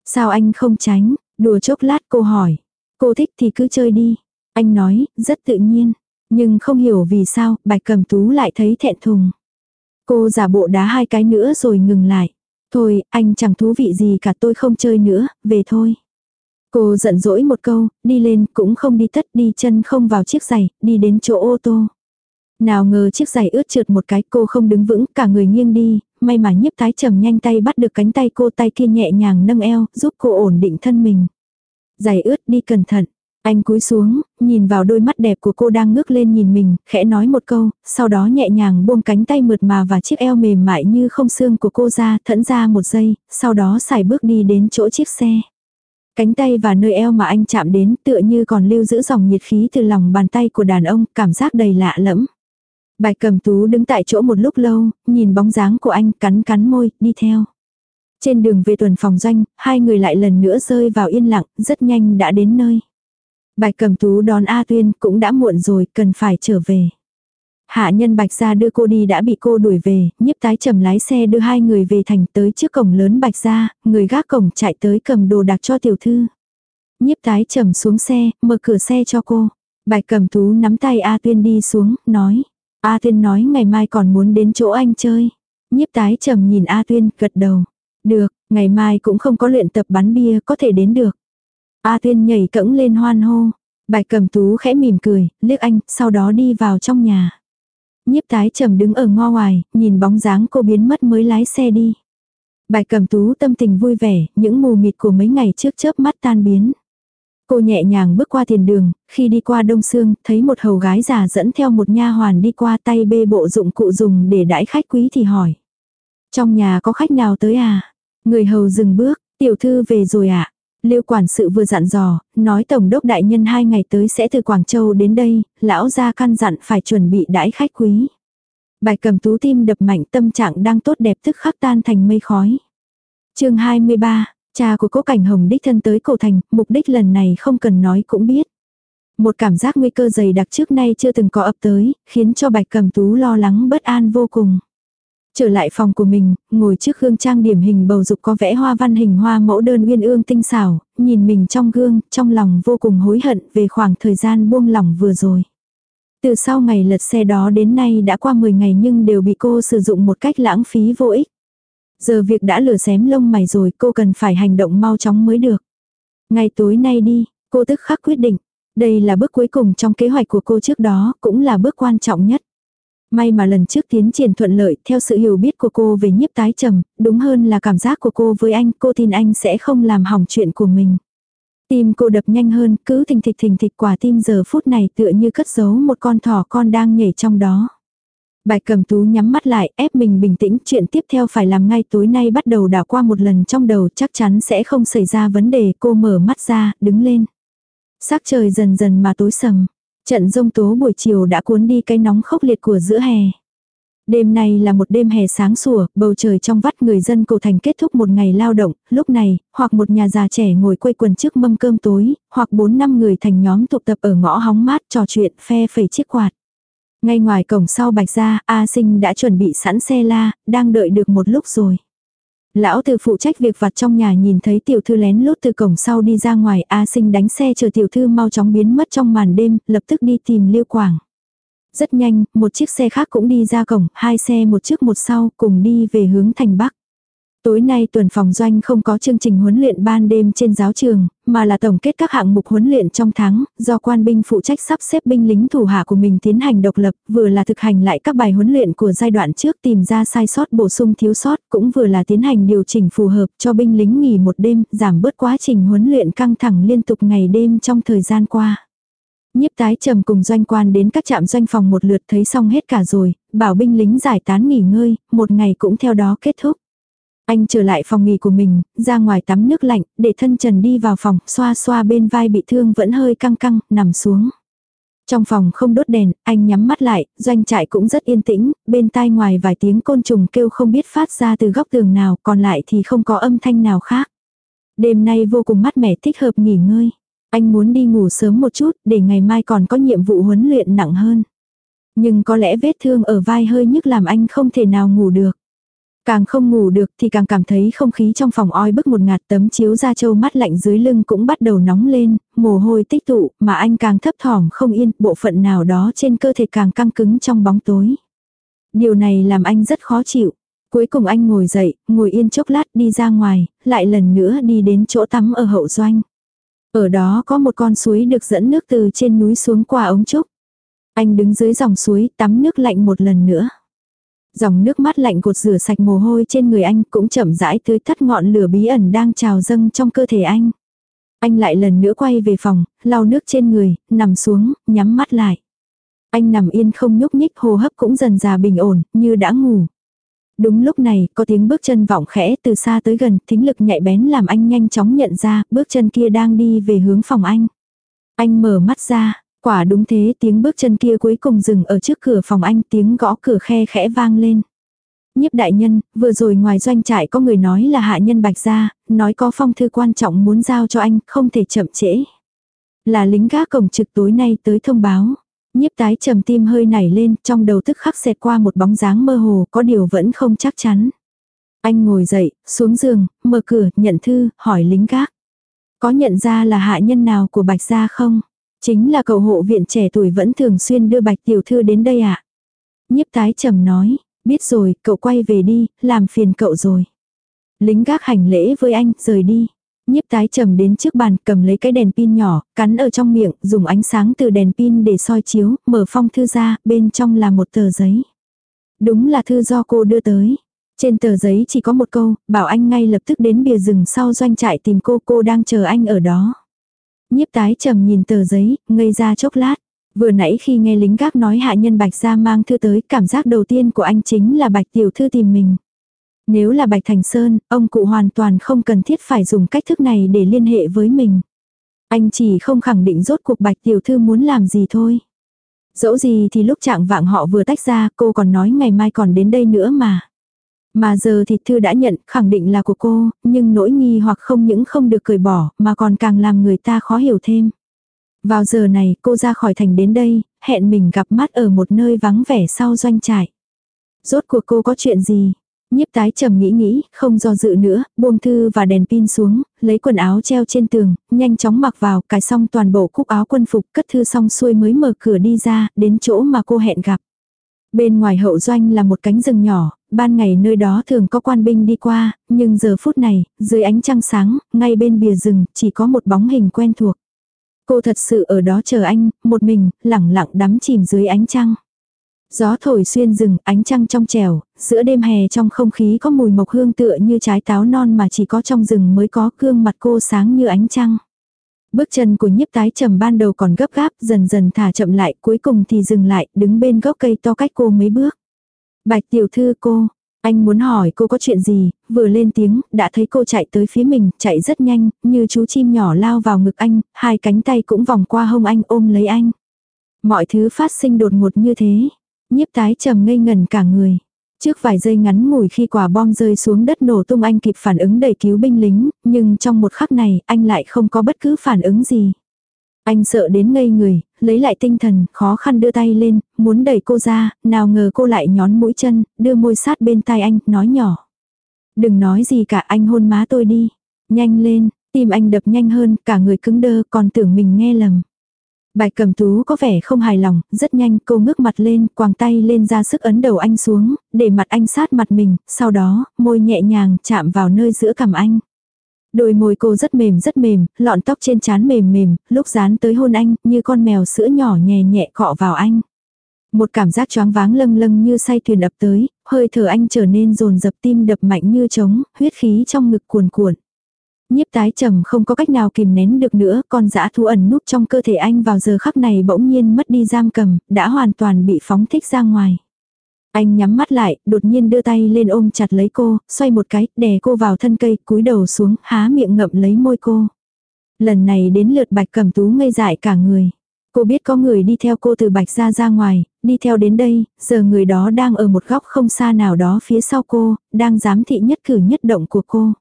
Sao anh không tránh, đùa chốc lát cô hỏi. Cô thích thì cứ chơi đi. Anh nói, rất tự nhiên. Nhưng không hiểu vì sao, bạch cầm tú lại thấy thẹn thùng. Cô giả bộ đá hai cái nữa rồi ngừng lại. Thôi, anh chẳng thú vị gì cả tôi không chơi nữa, về thôi. Cô giận dỗi một câu, đi lên cũng không đi tất đi chân không vào chiếc giày, đi đến chỗ ô tô. Nào ngờ chiếc giày ướt trượt một cái cô không đứng vững cả người nghiêng đi, may mà nhiếp tái trầm nhanh tay bắt được cánh tay cô tay kia nhẹ nhàng nâng eo, giúp cô ổn định thân mình. Giày ướt đi cẩn thận. Anh cúi xuống, nhìn vào đôi mắt đẹp của cô đang ngước lên nhìn mình, khẽ nói một câu, sau đó nhẹ nhàng buông cánh tay mượt mà và chiếc eo mềm mại như không xương của cô ra, thẫn ra một giây, sau đó xài bước đi đến chỗ chiếc xe. Cánh tay và nơi eo mà anh chạm đến tựa như còn lưu giữ dòng nhiệt khí từ lòng bàn tay của đàn ông, cảm giác đầy lạ lẫm. Bạch cầm tú đứng tại chỗ một lúc lâu, nhìn bóng dáng của anh cắn cắn môi, đi theo. Trên đường về tuần phòng doanh, hai người lại lần nữa rơi vào yên lặng, rất nhanh đã đến nơi. Bạch cầm tú đón A Tuyên cũng đã muộn rồi, cần phải trở về. Hạ nhân Bạch gia đưa cô đi đã bị cô đuổi về, nhiếp tái trầm lái xe đưa hai người về thành tới trước cổng lớn Bạch gia, người gác cổng chạy tới cầm đồ đặt cho tiểu thư. Nhiếp tái trầm xuống xe, mở cửa xe cho cô. Bạch cầm tú nắm tay A Tuyên đi xuống, nói. A Tuyên nói ngày mai còn muốn đến chỗ anh chơi. Nhiếp tái trầm nhìn A Tuyên, gật đầu. Được, ngày mai cũng không có luyện tập bắn bia, có thể đến được. A Tuyên nhảy cẫng lên hoan hô. Bạch cầm tú khẽ mỉm cười, liếc anh, sau đó đi vào trong nhà. Nhiếp tái trầm đứng ở ngo ngoài, nhìn bóng dáng cô biến mất mới lái xe đi. Bạch cầm tú tâm tình vui vẻ, những mù mịt của mấy ngày trước chớp mắt tan biến. Cô nhẹ nhàng bước qua tiền đường, khi đi qua đông xương, thấy một hầu gái già dẫn theo một nha hoàn đi qua tay bê bộ dụng cụ dùng để đãi khách quý thì hỏi. Trong nhà có khách nào tới à? Người hầu dừng bước, tiểu thư về rồi ạ. À? Lưu quản sự vừa dặn dò, nói tổng đốc đại nhân hai ngày tới sẽ từ Quảng Châu đến đây, lão gia căn dặn phải chuẩn bị đãi khách quý. Bài cầm tú tim đập mạnh tâm trạng đang tốt đẹp tức khắc tan thành mây khói. chương 23, cha của cố cảnh hồng đích thân tới cổ thành, mục đích lần này không cần nói cũng biết. Một cảm giác nguy cơ dày đặc trước nay chưa từng có ập tới, khiến cho bạch cầm tú lo lắng bất an vô cùng. Trở lại phòng của mình, ngồi trước gương trang điểm hình bầu dục có vẽ hoa văn hình hoa mẫu đơn uyên ương tinh xảo, nhìn mình trong gương, trong lòng vô cùng hối hận về khoảng thời gian buông lỏng vừa rồi. Từ sau ngày lật xe đó đến nay đã qua 10 ngày nhưng đều bị cô sử dụng một cách lãng phí vô ích. Giờ việc đã lửa xém lông mày rồi cô cần phải hành động mau chóng mới được. Ngày tối nay đi, cô tức khắc quyết định. Đây là bước cuối cùng trong kế hoạch của cô trước đó, cũng là bước quan trọng nhất. May mà lần trước tiến triển thuận lợi theo sự hiểu biết của cô về nhiếp tái trầm, đúng hơn là cảm giác của cô với anh, cô tin anh sẽ không làm hỏng chuyện của mình. Tim cô đập nhanh hơn, cứ thình thịch thình thịch quả tim giờ phút này tựa như cất giấu một con thỏ con đang nhảy trong đó. Bạch cầm tú nhắm mắt lại, ép mình bình tĩnh, chuyện tiếp theo phải làm ngay tối nay bắt đầu đảo qua một lần trong đầu chắc chắn sẽ không xảy ra vấn đề, cô mở mắt ra, đứng lên. Sắc trời dần dần mà tối sầm, Trận rông tố buổi chiều đã cuốn đi cái nóng khốc liệt của giữa hè. Đêm nay là một đêm hè sáng sủa, bầu trời trong vắt người dân cổ thành kết thúc một ngày lao động, lúc này, hoặc một nhà già trẻ ngồi quây quần trước mâm cơm tối, hoặc bốn năm người thành nhóm tụ tập ở ngõ hóng mát trò chuyện phe phẩy chiếc quạt. Ngay ngoài cổng sau bạch gia, A sinh đã chuẩn bị sẵn xe la, đang đợi được một lúc rồi. Lão từ phụ trách việc vặt trong nhà nhìn thấy tiểu thư lén lút từ cổng sau đi ra ngoài A sinh đánh xe chờ tiểu thư mau chóng biến mất trong màn đêm, lập tức đi tìm Liêu Quảng. Rất nhanh, một chiếc xe khác cũng đi ra cổng, hai xe một trước một sau cùng đi về hướng thành Bắc. Tối nay tuần phòng doanh không có chương trình huấn luyện ban đêm trên giáo trường, mà là tổng kết các hạng mục huấn luyện trong tháng, do quan binh phụ trách sắp xếp binh lính thủ hạ của mình tiến hành độc lập, vừa là thực hành lại các bài huấn luyện của giai đoạn trước tìm ra sai sót bổ sung thiếu sót, cũng vừa là tiến hành điều chỉnh phù hợp cho binh lính nghỉ một đêm, giảm bớt quá trình huấn luyện căng thẳng liên tục ngày đêm trong thời gian qua. Nhiếp tái trầm cùng doanh quan đến các trạm doanh phòng một lượt thấy xong hết cả rồi, bảo binh lính giải tán nghỉ ngơi, một ngày cũng theo đó kết thúc. Anh trở lại phòng nghỉ của mình, ra ngoài tắm nước lạnh, để thân trần đi vào phòng, xoa xoa bên vai bị thương vẫn hơi căng căng, nằm xuống. Trong phòng không đốt đèn, anh nhắm mắt lại, doanh trại cũng rất yên tĩnh, bên tai ngoài vài tiếng côn trùng kêu không biết phát ra từ góc tường nào, còn lại thì không có âm thanh nào khác. Đêm nay vô cùng mát mẻ thích hợp nghỉ ngơi. Anh muốn đi ngủ sớm một chút để ngày mai còn có nhiệm vụ huấn luyện nặng hơn. Nhưng có lẽ vết thương ở vai hơi nhức làm anh không thể nào ngủ được. Càng không ngủ được thì càng cảm thấy không khí trong phòng oi bức một ngạt tấm chiếu da châu mắt lạnh dưới lưng cũng bắt đầu nóng lên, mồ hôi tích tụ mà anh càng thấp thỏm không yên, bộ phận nào đó trên cơ thể càng căng cứng trong bóng tối. Điều này làm anh rất khó chịu. Cuối cùng anh ngồi dậy, ngồi yên chốc lát đi ra ngoài, lại lần nữa đi đến chỗ tắm ở hậu doanh. Ở đó có một con suối được dẫn nước từ trên núi xuống qua ống trúc. Anh đứng dưới dòng suối tắm nước lạnh một lần nữa. Dòng nước mắt lạnh cột rửa sạch mồ hôi trên người anh cũng chậm rãi tưới tắt ngọn lửa bí ẩn đang trào dâng trong cơ thể anh. Anh lại lần nữa quay về phòng, lau nước trên người, nằm xuống, nhắm mắt lại. Anh nằm yên không nhúc nhích hô hấp cũng dần già bình ổn, như đã ngủ. Đúng lúc này, có tiếng bước chân vọng khẽ từ xa tới gần, thính lực nhạy bén làm anh nhanh chóng nhận ra, bước chân kia đang đi về hướng phòng anh. Anh mở mắt ra, quả đúng thế tiếng bước chân kia cuối cùng dừng ở trước cửa phòng anh tiếng gõ cửa khe khẽ vang lên. Nhiếp đại nhân, vừa rồi ngoài doanh trại có người nói là hạ nhân bạch gia, nói có phong thư quan trọng muốn giao cho anh, không thể chậm trễ. Là lính gác cổng trực tối nay tới thông báo. Nhiếp tái trầm tim hơi nảy lên, trong đầu tức khắc xẹt qua một bóng dáng mơ hồ, có điều vẫn không chắc chắn. Anh ngồi dậy, xuống giường, mở cửa, nhận thư, hỏi lính gác. Có nhận ra là hạ nhân nào của Bạch Gia không? Chính là cậu hộ viện trẻ tuổi vẫn thường xuyên đưa Bạch Tiểu Thư đến đây ạ. À? Nhiếp tái trầm nói, biết rồi, cậu quay về đi, làm phiền cậu rồi. Lính gác hành lễ với anh, rời đi. Nhiếp tái trầm đến trước bàn cầm lấy cái đèn pin nhỏ, cắn ở trong miệng, dùng ánh sáng từ đèn pin để soi chiếu, mở phong thư ra, bên trong là một tờ giấy. Đúng là thư do cô đưa tới. Trên tờ giấy chỉ có một câu, bảo anh ngay lập tức đến bìa rừng sau doanh trại tìm cô, cô đang chờ anh ở đó. Nhiếp tái trầm nhìn tờ giấy, ngây ra chốc lát. Vừa nãy khi nghe lính gác nói hạ nhân bạch ra mang thư tới, cảm giác đầu tiên của anh chính là bạch tiểu thư tìm mình. Nếu là Bạch Thành Sơn, ông cụ hoàn toàn không cần thiết phải dùng cách thức này để liên hệ với mình. Anh chỉ không khẳng định rốt cuộc Bạch Tiểu Thư muốn làm gì thôi. Dẫu gì thì lúc trạng vạng họ vừa tách ra cô còn nói ngày mai còn đến đây nữa mà. Mà giờ thì Thư đã nhận khẳng định là của cô, nhưng nỗi nghi hoặc không những không được cởi bỏ mà còn càng làm người ta khó hiểu thêm. Vào giờ này cô ra khỏi thành đến đây, hẹn mình gặp mắt ở một nơi vắng vẻ sau doanh trại. Rốt cuộc cô có chuyện gì? Nhiếp tái trầm nghĩ nghĩ, không do dự nữa, buông thư và đèn pin xuống, lấy quần áo treo trên tường, nhanh chóng mặc vào, cài xong toàn bộ cúc áo quân phục, cất thư xong xuôi mới mở cửa đi ra, đến chỗ mà cô hẹn gặp. Bên ngoài hậu doanh là một cánh rừng nhỏ, ban ngày nơi đó thường có quan binh đi qua, nhưng giờ phút này, dưới ánh trăng sáng, ngay bên bìa rừng, chỉ có một bóng hình quen thuộc. Cô thật sự ở đó chờ anh, một mình, lẳng lặng đắm chìm dưới ánh trăng. Gió thổi xuyên rừng, ánh trăng trong trèo, giữa đêm hè trong không khí có mùi mộc hương tựa như trái táo non mà chỉ có trong rừng mới có gương mặt cô sáng như ánh trăng. Bước chân của nhiếp tái trầm ban đầu còn gấp gáp, dần dần thả chậm lại, cuối cùng thì dừng lại, đứng bên gốc cây to cách cô mấy bước. Bạch tiểu thư cô, anh muốn hỏi cô có chuyện gì, vừa lên tiếng, đã thấy cô chạy tới phía mình, chạy rất nhanh, như chú chim nhỏ lao vào ngực anh, hai cánh tay cũng vòng qua hông anh ôm lấy anh. Mọi thứ phát sinh đột ngột như thế, Nhiếp tái trầm ngây ngần cả người. Trước vài giây ngắn ngủi khi quả bom rơi xuống đất nổ tung anh kịp phản ứng đẩy cứu binh lính, nhưng trong một khắc này anh lại không có bất cứ phản ứng gì. Anh sợ đến ngây người, lấy lại tinh thần, khó khăn đưa tay lên, muốn đẩy cô ra, nào ngờ cô lại nhón mũi chân, đưa môi sát bên tai anh, nói nhỏ. Đừng nói gì cả anh hôn má tôi đi. Nhanh lên, tim anh đập nhanh hơn, cả người cứng đơ, còn tưởng mình nghe lầm. Bạch cầm tú có vẻ không hài lòng, rất nhanh cô ngước mặt lên, quàng tay lên ra sức ấn đầu anh xuống, để mặt anh sát mặt mình, sau đó, môi nhẹ nhàng chạm vào nơi giữa cằm anh. Đôi môi cô rất mềm rất mềm, lọn tóc trên trán mềm mềm, lúc dán tới hôn anh, như con mèo sữa nhỏ nhẹ nhẹ cọ vào anh. Một cảm giác choáng váng lâng lâng như say thuyền ập tới, hơi thở anh trở nên rồn dập tim đập mạnh như trống, huyết khí trong ngực cuồn cuộn. Nhiếp tái trầm không có cách nào kìm nén được nữa, con dã thú ẩn núp trong cơ thể anh vào giờ khắc này bỗng nhiên mất đi giam cầm, đã hoàn toàn bị phóng thích ra ngoài. Anh nhắm mắt lại, đột nhiên đưa tay lên ôm chặt lấy cô, xoay một cái, đè cô vào thân cây, cúi đầu xuống, há miệng ngậm lấy môi cô. Lần này đến lượt bạch cẩm tú ngây dại cả người. Cô biết có người đi theo cô từ Bạch ra ra ngoài, đi theo đến đây, giờ người đó đang ở một góc không xa nào đó phía sau cô, đang giám thị nhất cử nhất động của cô.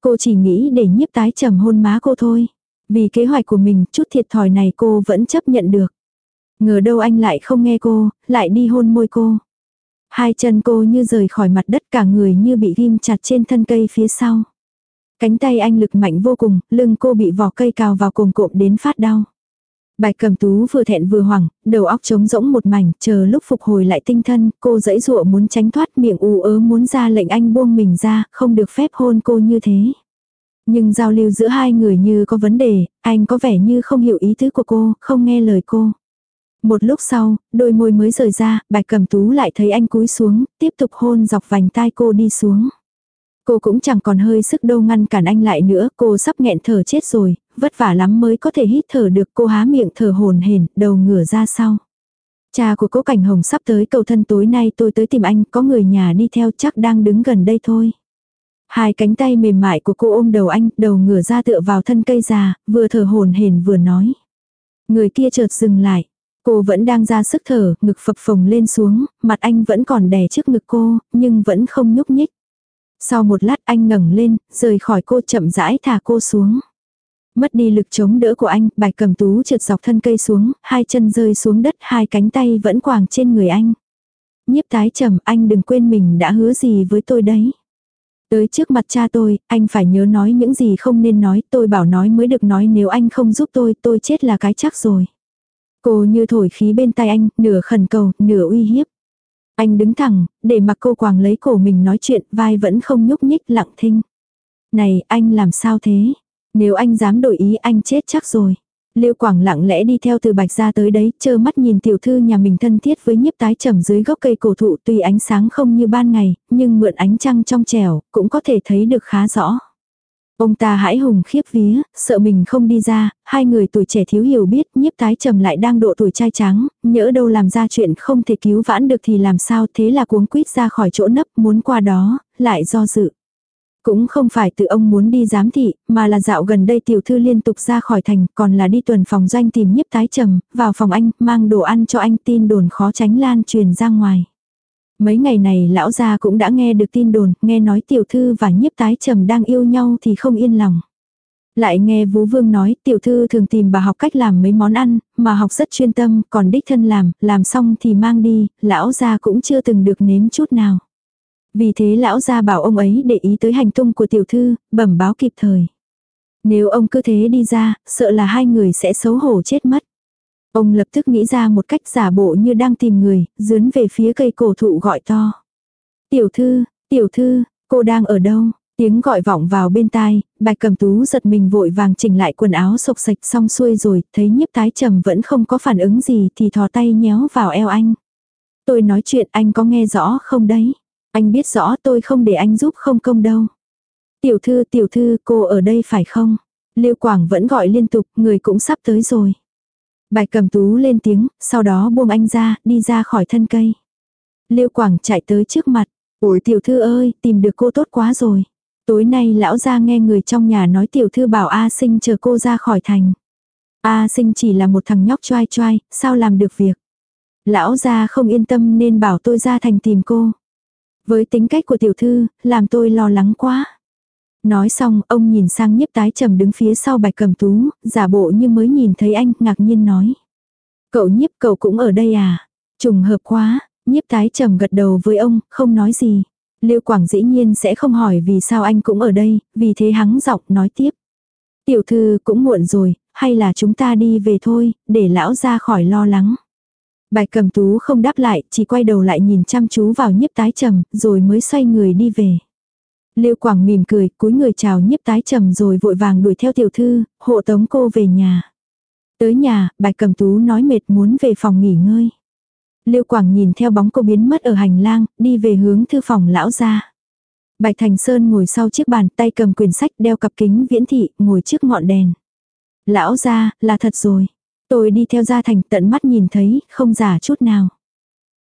Cô chỉ nghĩ để nhiếp tái trầm hôn má cô thôi. Vì kế hoạch của mình, chút thiệt thòi này cô vẫn chấp nhận được. Ngờ đâu anh lại không nghe cô, lại đi hôn môi cô. Hai chân cô như rời khỏi mặt đất cả người như bị ghim chặt trên thân cây phía sau. Cánh tay anh lực mạnh vô cùng, lưng cô bị vỏ cây cào vào cồm cộm đến phát đau. Bạch cầm tú vừa thẹn vừa hoảng, đầu óc trống rỗng một mảnh, chờ lúc phục hồi lại tinh thân, cô dãy dụa muốn tránh thoát miệng ù ớ muốn ra lệnh anh buông mình ra, không được phép hôn cô như thế. Nhưng giao lưu giữa hai người như có vấn đề, anh có vẻ như không hiểu ý tứ của cô, không nghe lời cô. Một lúc sau, đôi môi mới rời ra, bạch cầm tú lại thấy anh cúi xuống, tiếp tục hôn dọc vành tai cô đi xuống. Cô cũng chẳng còn hơi sức đâu ngăn cản anh lại nữa, cô sắp nghẹn thở chết rồi, vất vả lắm mới có thể hít thở được cô há miệng thở hồn hển, đầu ngửa ra sau. Cha của cố cảnh hồng sắp tới cầu thân tối nay tôi tới tìm anh, có người nhà đi theo chắc đang đứng gần đây thôi. Hai cánh tay mềm mại của cô ôm đầu anh, đầu ngửa ra tựa vào thân cây già, vừa thở hồn hển vừa nói. Người kia chợt dừng lại. Cô vẫn đang ra sức thở, ngực phập phồng lên xuống, mặt anh vẫn còn đè trước ngực cô, nhưng vẫn không nhúc nhích. Sau một lát anh ngẩng lên, rời khỏi cô chậm rãi thả cô xuống. Mất đi lực chống đỡ của anh, bạch cầm tú trượt dọc thân cây xuống, hai chân rơi xuống đất, hai cánh tay vẫn quàng trên người anh. Nhiếp tái trầm, anh đừng quên mình đã hứa gì với tôi đấy. Tới trước mặt cha tôi, anh phải nhớ nói những gì không nên nói, tôi bảo nói mới được nói nếu anh không giúp tôi, tôi chết là cái chắc rồi. Cô như thổi khí bên tay anh, nửa khẩn cầu, nửa uy hiếp. Anh đứng thẳng, để mặc cô quàng lấy cổ mình nói chuyện, vai vẫn không nhúc nhích lặng thinh. Này, anh làm sao thế? Nếu anh dám đổi ý anh chết chắc rồi. Liêu Quảng lặng lẽ đi theo từ bạch ra tới đấy, chơ mắt nhìn tiểu thư nhà mình thân thiết với nhiếp tái trầm dưới gốc cây cổ thụ tuy ánh sáng không như ban ngày, nhưng mượn ánh trăng trong trẻo, cũng có thể thấy được khá rõ. Ông ta hãi hùng khiếp vía, sợ mình không đi ra, hai người tuổi trẻ thiếu hiểu biết, nhiếp tái trầm lại đang độ tuổi trai trắng, nhỡ đâu làm ra chuyện không thể cứu vãn được thì làm sao thế là cuống quýt ra khỏi chỗ nấp muốn qua đó, lại do dự. Cũng không phải tự ông muốn đi giám thị, mà là dạo gần đây tiểu thư liên tục ra khỏi thành, còn là đi tuần phòng doanh tìm nhiếp tái trầm, vào phòng anh, mang đồ ăn cho anh tin đồn khó tránh lan truyền ra ngoài. Mấy ngày này lão gia cũng đã nghe được tin đồn, nghe nói tiểu thư và nhiếp tái trầm đang yêu nhau thì không yên lòng. Lại nghe Vũ Vương nói tiểu thư thường tìm bà học cách làm mấy món ăn, mà học rất chuyên tâm, còn đích thân làm, làm xong thì mang đi, lão gia cũng chưa từng được nếm chút nào. Vì thế lão gia bảo ông ấy để ý tới hành tung của tiểu thư, bẩm báo kịp thời. Nếu ông cứ thế đi ra, sợ là hai người sẽ xấu hổ chết mất. Ông lập tức nghĩ ra một cách giả bộ như đang tìm người, dướn về phía cây cổ thụ gọi to. Tiểu thư, tiểu thư, cô đang ở đâu? Tiếng gọi vọng vào bên tai, bạch cầm tú giật mình vội vàng chỉnh lại quần áo sộc sạch xong xuôi rồi, thấy nhiếp tái trầm vẫn không có phản ứng gì thì thò tay nhéo vào eo anh. Tôi nói chuyện anh có nghe rõ không đấy? Anh biết rõ tôi không để anh giúp không công đâu. Tiểu thư tiểu thư cô ở đây phải không? Lưu Quảng vẫn gọi liên tục, người cũng sắp tới rồi. Bạch cầm tú lên tiếng, sau đó buông anh ra, đi ra khỏi thân cây. liêu Quảng chạy tới trước mặt. ủi tiểu thư ơi, tìm được cô tốt quá rồi. Tối nay lão ra nghe người trong nhà nói tiểu thư bảo A sinh chờ cô ra khỏi thành. A sinh chỉ là một thằng nhóc choai choai, sao làm được việc. Lão ra không yên tâm nên bảo tôi ra thành tìm cô. Với tính cách của tiểu thư, làm tôi lo lắng quá. Nói xong, ông nhìn sang nhiếp tái trầm đứng phía sau bạch cầm tú, giả bộ như mới nhìn thấy anh, ngạc nhiên nói. Cậu nhiếp cậu cũng ở đây à? Trùng hợp quá, nhiếp tái trầm gật đầu với ông, không nói gì. Liêu Quảng dĩ nhiên sẽ không hỏi vì sao anh cũng ở đây, vì thế hắng giọng nói tiếp. Tiểu thư cũng muộn rồi, hay là chúng ta đi về thôi, để lão ra khỏi lo lắng. Bạch cầm tú không đáp lại, chỉ quay đầu lại nhìn chăm chú vào nhiếp tái trầm, rồi mới xoay người đi về. Lưu Quảng mỉm cười, cúi người chào nhiếp tái trầm rồi vội vàng đuổi theo tiểu thư, hộ tống cô về nhà. Tới nhà, bạch cầm tú nói mệt muốn về phòng nghỉ ngơi. Lưu Quảng nhìn theo bóng cô biến mất ở hành lang, đi về hướng thư phòng lão ra. Bạch Thành Sơn ngồi sau chiếc bàn tay cầm quyển sách đeo cặp kính viễn thị, ngồi trước ngọn đèn. Lão ra, là thật rồi. Tôi đi theo gia thành tận mắt nhìn thấy, không giả chút nào.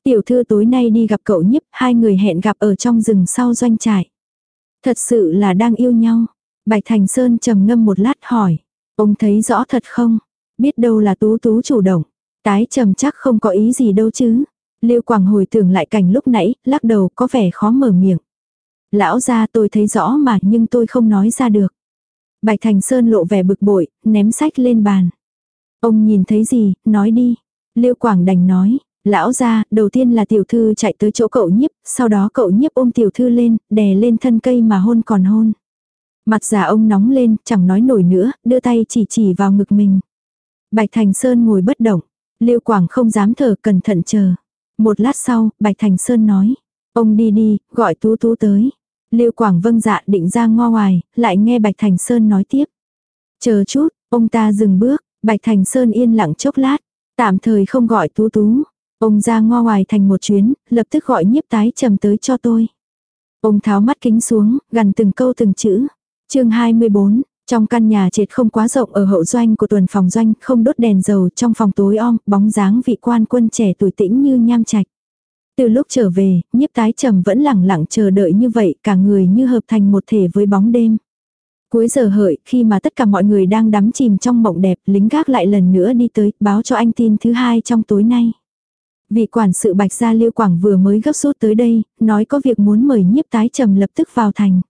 Tiểu thư tối nay đi gặp cậu nhiếp, hai người hẹn gặp ở trong rừng sau doanh trại. Thật sự là đang yêu nhau. Bạch Thành Sơn trầm ngâm một lát hỏi. Ông thấy rõ thật không? Biết đâu là tú tú chủ động. Tái trầm chắc không có ý gì đâu chứ. Liêu Quảng hồi tưởng lại cảnh lúc nãy, lắc đầu có vẻ khó mở miệng. Lão ra tôi thấy rõ mà nhưng tôi không nói ra được. Bạch Thành Sơn lộ vẻ bực bội, ném sách lên bàn. Ông nhìn thấy gì, nói đi. Liêu Quảng đành nói, lão ra, đầu tiên là tiểu thư chạy tới chỗ cậu nhiếp, sau đó cậu nhiếp ôm tiểu thư lên, đè lên thân cây mà hôn còn hôn. Mặt già ông nóng lên, chẳng nói nổi nữa, đưa tay chỉ chỉ vào ngực mình. Bạch Thành Sơn ngồi bất động. liêu Quảng không dám thở cẩn thận chờ. Một lát sau, Bạch Thành Sơn nói. Ông đi đi, gọi Tú Tú tới. liêu Quảng vâng dạ định ra ngo ngoài, lại nghe Bạch Thành Sơn nói tiếp. Chờ chút, ông ta dừng bước, Bạch Thành Sơn yên lặng chốc lát, tạm thời không gọi Tú Tú. Ông ra ngo ngoài thành một chuyến, lập tức gọi nhiếp tái trầm tới cho tôi. Ông tháo mắt kính xuống, gần từng câu từng chữ. chương 24, trong căn nhà trệt không quá rộng ở hậu doanh của tuần phòng doanh, không đốt đèn dầu trong phòng tối om, bóng dáng vị quan quân trẻ tuổi tĩnh như nham trạch. Từ lúc trở về, nhiếp tái trầm vẫn lẳng lặng chờ đợi như vậy, cả người như hợp thành một thể với bóng đêm. Cuối giờ hợi, khi mà tất cả mọi người đang đắm chìm trong mộng đẹp, lính gác lại lần nữa đi tới, báo cho anh tin thứ hai trong tối nay. Vị quản sự Bạch Gia Liêu Quảng vừa mới gấp rút tới đây, nói có việc muốn mời nhiếp tái trầm lập tức vào thành.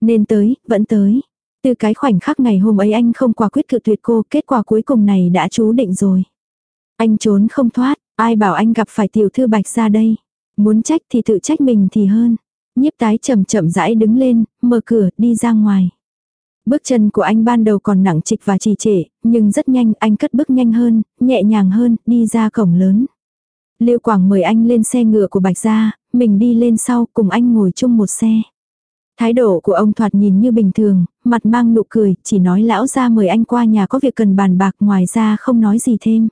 Nên tới, vẫn tới. Từ cái khoảnh khắc ngày hôm ấy anh không quả quyết cự tuyệt cô, kết quả cuối cùng này đã chú định rồi. Anh trốn không thoát, ai bảo anh gặp phải tiểu thư Bạch Gia đây. Muốn trách thì tự trách mình thì hơn. Nhiếp tái chậm chậm rãi đứng lên, mở cửa, đi ra ngoài. Bước chân của anh ban đầu còn nặng trịch và trì trệ, nhưng rất nhanh anh cất bước nhanh hơn, nhẹ nhàng hơn, đi ra cổng lớn. Lưu Quảng mời anh lên xe ngựa của Bạch Gia, mình đi lên sau cùng anh ngồi chung một xe. Thái độ của ông thoạt nhìn như bình thường, mặt mang nụ cười, chỉ nói lão ra mời anh qua nhà có việc cần bàn bạc ngoài ra không nói gì thêm.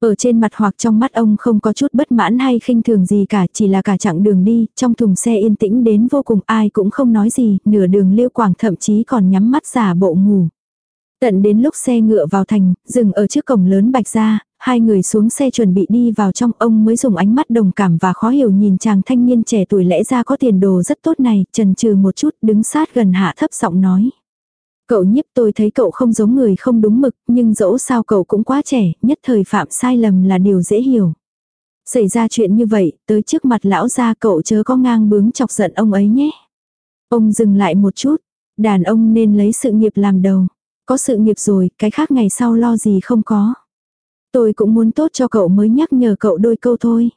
Ở trên mặt hoặc trong mắt ông không có chút bất mãn hay khinh thường gì cả, chỉ là cả chặng đường đi, trong thùng xe yên tĩnh đến vô cùng ai cũng không nói gì, nửa đường liêu quảng thậm chí còn nhắm mắt giả bộ ngủ. Tận đến lúc xe ngựa vào thành, dừng ở trước cổng lớn bạch ra, hai người xuống xe chuẩn bị đi vào trong ông mới dùng ánh mắt đồng cảm và khó hiểu nhìn chàng thanh niên trẻ tuổi lẽ ra có tiền đồ rất tốt này, trần trừ một chút đứng sát gần hạ thấp giọng nói. Cậu nhiếp tôi thấy cậu không giống người không đúng mực, nhưng dẫu sao cậu cũng quá trẻ, nhất thời phạm sai lầm là điều dễ hiểu. Xảy ra chuyện như vậy, tới trước mặt lão gia cậu chớ có ngang bướng chọc giận ông ấy nhé. Ông dừng lại một chút, đàn ông nên lấy sự nghiệp làm đầu. Có sự nghiệp rồi, cái khác ngày sau lo gì không có. Tôi cũng muốn tốt cho cậu mới nhắc nhở cậu đôi câu thôi.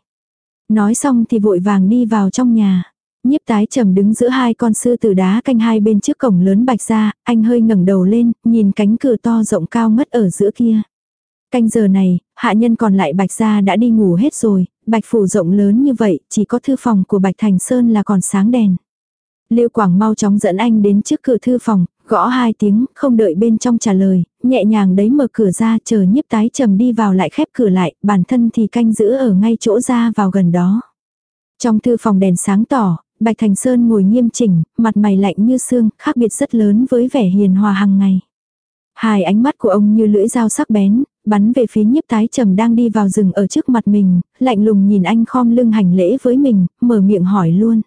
Nói xong thì vội vàng đi vào trong nhà. Nhiếp tái trầm đứng giữa hai con sư tử đá canh hai bên trước cổng lớn bạch ra, anh hơi ngẩng đầu lên, nhìn cánh cửa to rộng cao ngất ở giữa kia. Canh giờ này, hạ nhân còn lại bạch ra đã đi ngủ hết rồi, bạch phủ rộng lớn như vậy, chỉ có thư phòng của bạch thành sơn là còn sáng đèn. Lưu Quảng mau chóng dẫn anh đến trước cửa thư phòng, gõ hai tiếng, không đợi bên trong trả lời, nhẹ nhàng đấy mở cửa ra chờ nhiếp tái trầm đi vào lại khép cửa lại, bản thân thì canh giữ ở ngay chỗ ra vào gần đó. Trong thư phòng đèn sáng tỏ, Bạch Thành Sơn ngồi nghiêm chỉnh, mặt mày lạnh như xương, khác biệt rất lớn với vẻ hiền hòa hàng ngày. Hai ánh mắt của ông như lưỡi dao sắc bén, bắn về phía nhiếp tái trầm đang đi vào rừng ở trước mặt mình, lạnh lùng nhìn anh khom lưng hành lễ với mình, mở miệng hỏi luôn.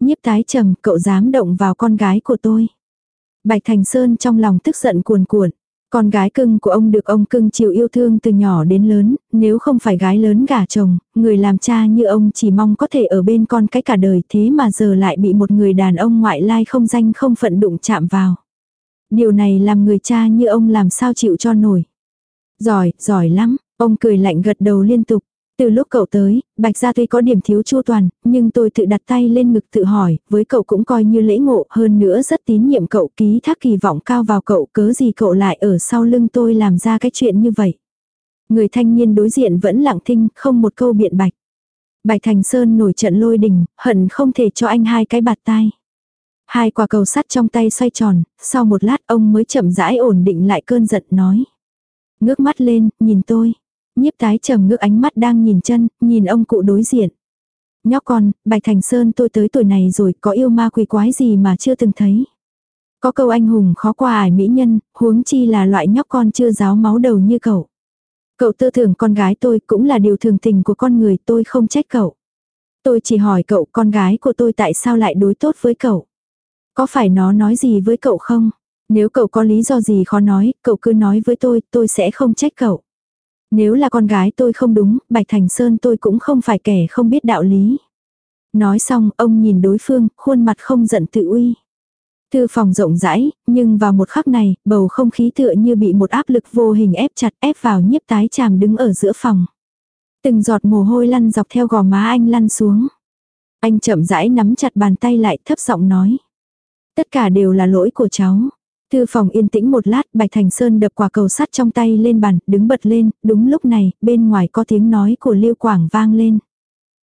Nhiếp tái trầm, cậu dám động vào con gái của tôi. Bạch Thành Sơn trong lòng tức giận cuồn cuộn. Con gái cưng của ông được ông cưng chiều yêu thương từ nhỏ đến lớn, nếu không phải gái lớn gả chồng, người làm cha như ông chỉ mong có thể ở bên con cái cả đời thế mà giờ lại bị một người đàn ông ngoại lai không danh không phận đụng chạm vào. Điều này làm người cha như ông làm sao chịu cho nổi. Giỏi, giỏi lắm, ông cười lạnh gật đầu liên tục. Từ lúc cậu tới, Bạch Gia tuy có điểm thiếu chu toàn, nhưng tôi tự đặt tay lên ngực tự hỏi, với cậu cũng coi như lễ ngộ, hơn nữa rất tín nhiệm cậu ký thác kỳ vọng cao vào cậu, cớ gì cậu lại ở sau lưng tôi làm ra cái chuyện như vậy. Người thanh niên đối diện vẫn lặng thinh, không một câu biện bạch. Bạch Thành Sơn nổi trận lôi đình, hận không thể cho anh hai cái bạt tai. Hai quả cầu sắt trong tay xoay tròn, sau một lát ông mới chậm rãi ổn định lại cơn giận nói. Ngước mắt lên, nhìn tôi. Nhiếp tái trầm ngước ánh mắt đang nhìn chân, nhìn ông cụ đối diện. Nhóc con, Bạch Thành Sơn tôi tới tuổi này rồi có yêu ma quỷ quái gì mà chưa từng thấy. Có câu anh hùng khó qua ải mỹ nhân, huống chi là loại nhóc con chưa giáo máu đầu như cậu. Cậu tư tưởng con gái tôi cũng là điều thường tình của con người tôi không trách cậu. Tôi chỉ hỏi cậu con gái của tôi tại sao lại đối tốt với cậu. Có phải nó nói gì với cậu không? Nếu cậu có lý do gì khó nói, cậu cứ nói với tôi, tôi sẽ không trách cậu. Nếu là con gái tôi không đúng, Bạch Thành Sơn tôi cũng không phải kẻ không biết đạo lý. Nói xong, ông nhìn đối phương, khuôn mặt không giận tự uy. Thư phòng rộng rãi, nhưng vào một khắc này, bầu không khí tựa như bị một áp lực vô hình ép chặt ép vào nhiếp tái chàm đứng ở giữa phòng. Từng giọt mồ hôi lăn dọc theo gò má anh lăn xuống. Anh chậm rãi nắm chặt bàn tay lại thấp giọng nói. Tất cả đều là lỗi của cháu. Thư phòng yên tĩnh một lát, Bạch Thành Sơn đập quả cầu sắt trong tay lên bàn, đứng bật lên, đúng lúc này, bên ngoài có tiếng nói của Lưu Quảng vang lên.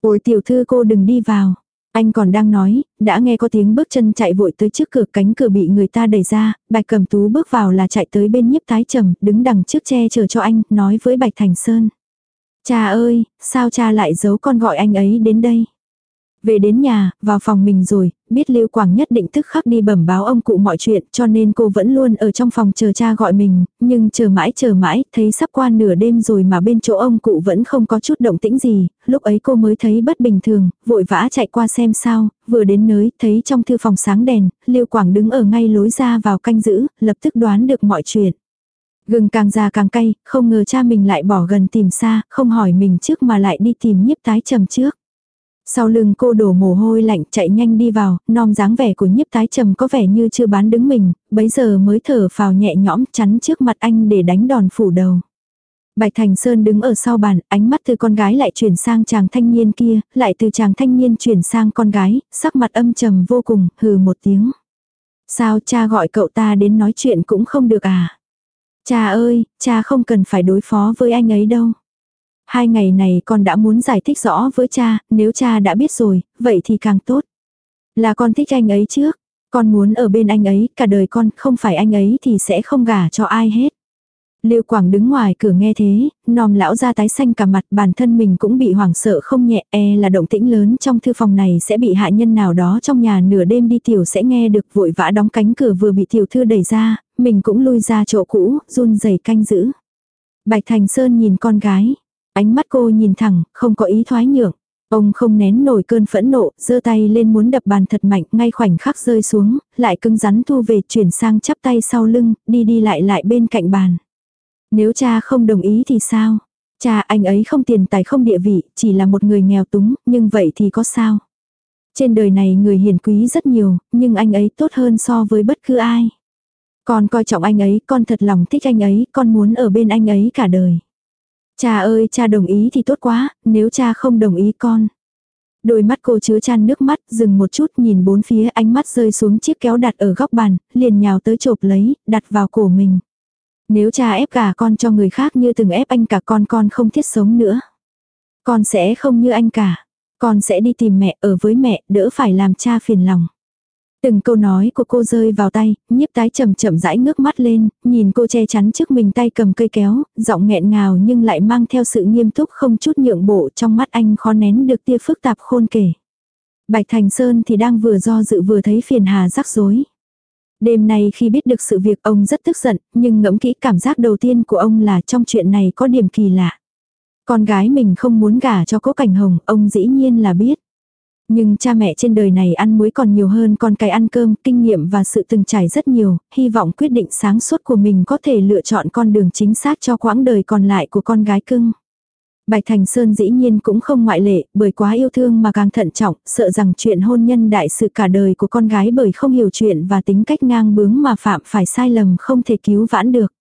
Ôi tiểu thư cô đừng đi vào. Anh còn đang nói, đã nghe có tiếng bước chân chạy vội tới trước cửa cánh cửa bị người ta đẩy ra, Bạch Cầm Tú bước vào là chạy tới bên nhiếp thái trầm, đứng đằng trước che chờ cho anh, nói với Bạch Thành Sơn. Cha ơi, sao cha lại giấu con gọi anh ấy đến đây? Về đến nhà, vào phòng mình rồi, biết Lưu Quảng nhất định tức khắc đi bẩm báo ông cụ mọi chuyện cho nên cô vẫn luôn ở trong phòng chờ cha gọi mình, nhưng chờ mãi chờ mãi, thấy sắp qua nửa đêm rồi mà bên chỗ ông cụ vẫn không có chút động tĩnh gì, lúc ấy cô mới thấy bất bình thường, vội vã chạy qua xem sao, vừa đến nơi, thấy trong thư phòng sáng đèn, Lưu Quảng đứng ở ngay lối ra vào canh giữ, lập tức đoán được mọi chuyện. Gừng càng già càng cay, không ngờ cha mình lại bỏ gần tìm xa, không hỏi mình trước mà lại đi tìm nhiếp tái trầm trước. Sau lưng cô đổ mồ hôi lạnh chạy nhanh đi vào, non dáng vẻ của nhiếp tái trầm có vẻ như chưa bán đứng mình, bấy giờ mới thở phào nhẹ nhõm chắn trước mặt anh để đánh đòn phủ đầu. Bạch Thành Sơn đứng ở sau bàn, ánh mắt từ con gái lại chuyển sang chàng thanh niên kia, lại từ chàng thanh niên chuyển sang con gái, sắc mặt âm trầm vô cùng, hừ một tiếng. Sao cha gọi cậu ta đến nói chuyện cũng không được à? Cha ơi, cha không cần phải đối phó với anh ấy đâu. Hai ngày này con đã muốn giải thích rõ với cha, nếu cha đã biết rồi, vậy thì càng tốt. Là con thích anh ấy trước, con muốn ở bên anh ấy, cả đời con không phải anh ấy thì sẽ không gả cho ai hết. Lưu Quảng đứng ngoài cửa nghe thế, nòm lão ra tái xanh cả mặt bản thân mình cũng bị hoảng sợ không nhẹ e là động tĩnh lớn trong thư phòng này sẽ bị hạ nhân nào đó trong nhà nửa đêm đi tiểu sẽ nghe được vội vã đóng cánh cửa vừa bị tiểu thư đẩy ra, mình cũng lui ra chỗ cũ, run rẩy canh giữ. Bạch Thành Sơn nhìn con gái, Ánh mắt cô nhìn thẳng, không có ý thoái nhượng. Ông không nén nổi cơn phẫn nộ, giơ tay lên muốn đập bàn thật mạnh, ngay khoảnh khắc rơi xuống, lại cứng rắn thu về, chuyển sang chắp tay sau lưng, đi đi lại lại bên cạnh bàn. Nếu cha không đồng ý thì sao? Cha anh ấy không tiền tài không địa vị, chỉ là một người nghèo túng, nhưng vậy thì có sao? Trên đời này người hiền quý rất nhiều, nhưng anh ấy tốt hơn so với bất cứ ai. Con coi trọng anh ấy, con thật lòng thích anh ấy, con muốn ở bên anh ấy cả đời. Cha ơi, cha đồng ý thì tốt quá, nếu cha không đồng ý con. Đôi mắt cô chứa chan nước mắt, dừng một chút nhìn bốn phía ánh mắt rơi xuống chiếc kéo đặt ở góc bàn, liền nhào tới chộp lấy, đặt vào cổ mình. Nếu cha ép cả con cho người khác như từng ép anh cả con con không thiết sống nữa. Con sẽ không như anh cả. Con sẽ đi tìm mẹ ở với mẹ, đỡ phải làm cha phiền lòng. Từng câu nói của cô rơi vào tay, nhiếp tái chậm chậm rãi ngước mắt lên, nhìn cô che chắn trước mình tay cầm cây kéo, giọng nghẹn ngào nhưng lại mang theo sự nghiêm túc không chút nhượng bộ trong mắt anh khó nén được tia phức tạp khôn kể. Bạch Thành Sơn thì đang vừa do dự vừa thấy phiền hà rắc rối. Đêm nay khi biết được sự việc ông rất tức giận, nhưng ngẫm kỹ cảm giác đầu tiên của ông là trong chuyện này có điểm kỳ lạ. Con gái mình không muốn gả cho cố cảnh hồng, ông dĩ nhiên là biết. Nhưng cha mẹ trên đời này ăn muối còn nhiều hơn con cái ăn cơm, kinh nghiệm và sự từng trải rất nhiều, hy vọng quyết định sáng suốt của mình có thể lựa chọn con đường chính xác cho quãng đời còn lại của con gái cưng. Bạch Thành Sơn dĩ nhiên cũng không ngoại lệ, bởi quá yêu thương mà càng thận trọng, sợ rằng chuyện hôn nhân đại sự cả đời của con gái bởi không hiểu chuyện và tính cách ngang bướng mà phạm phải sai lầm không thể cứu vãn được.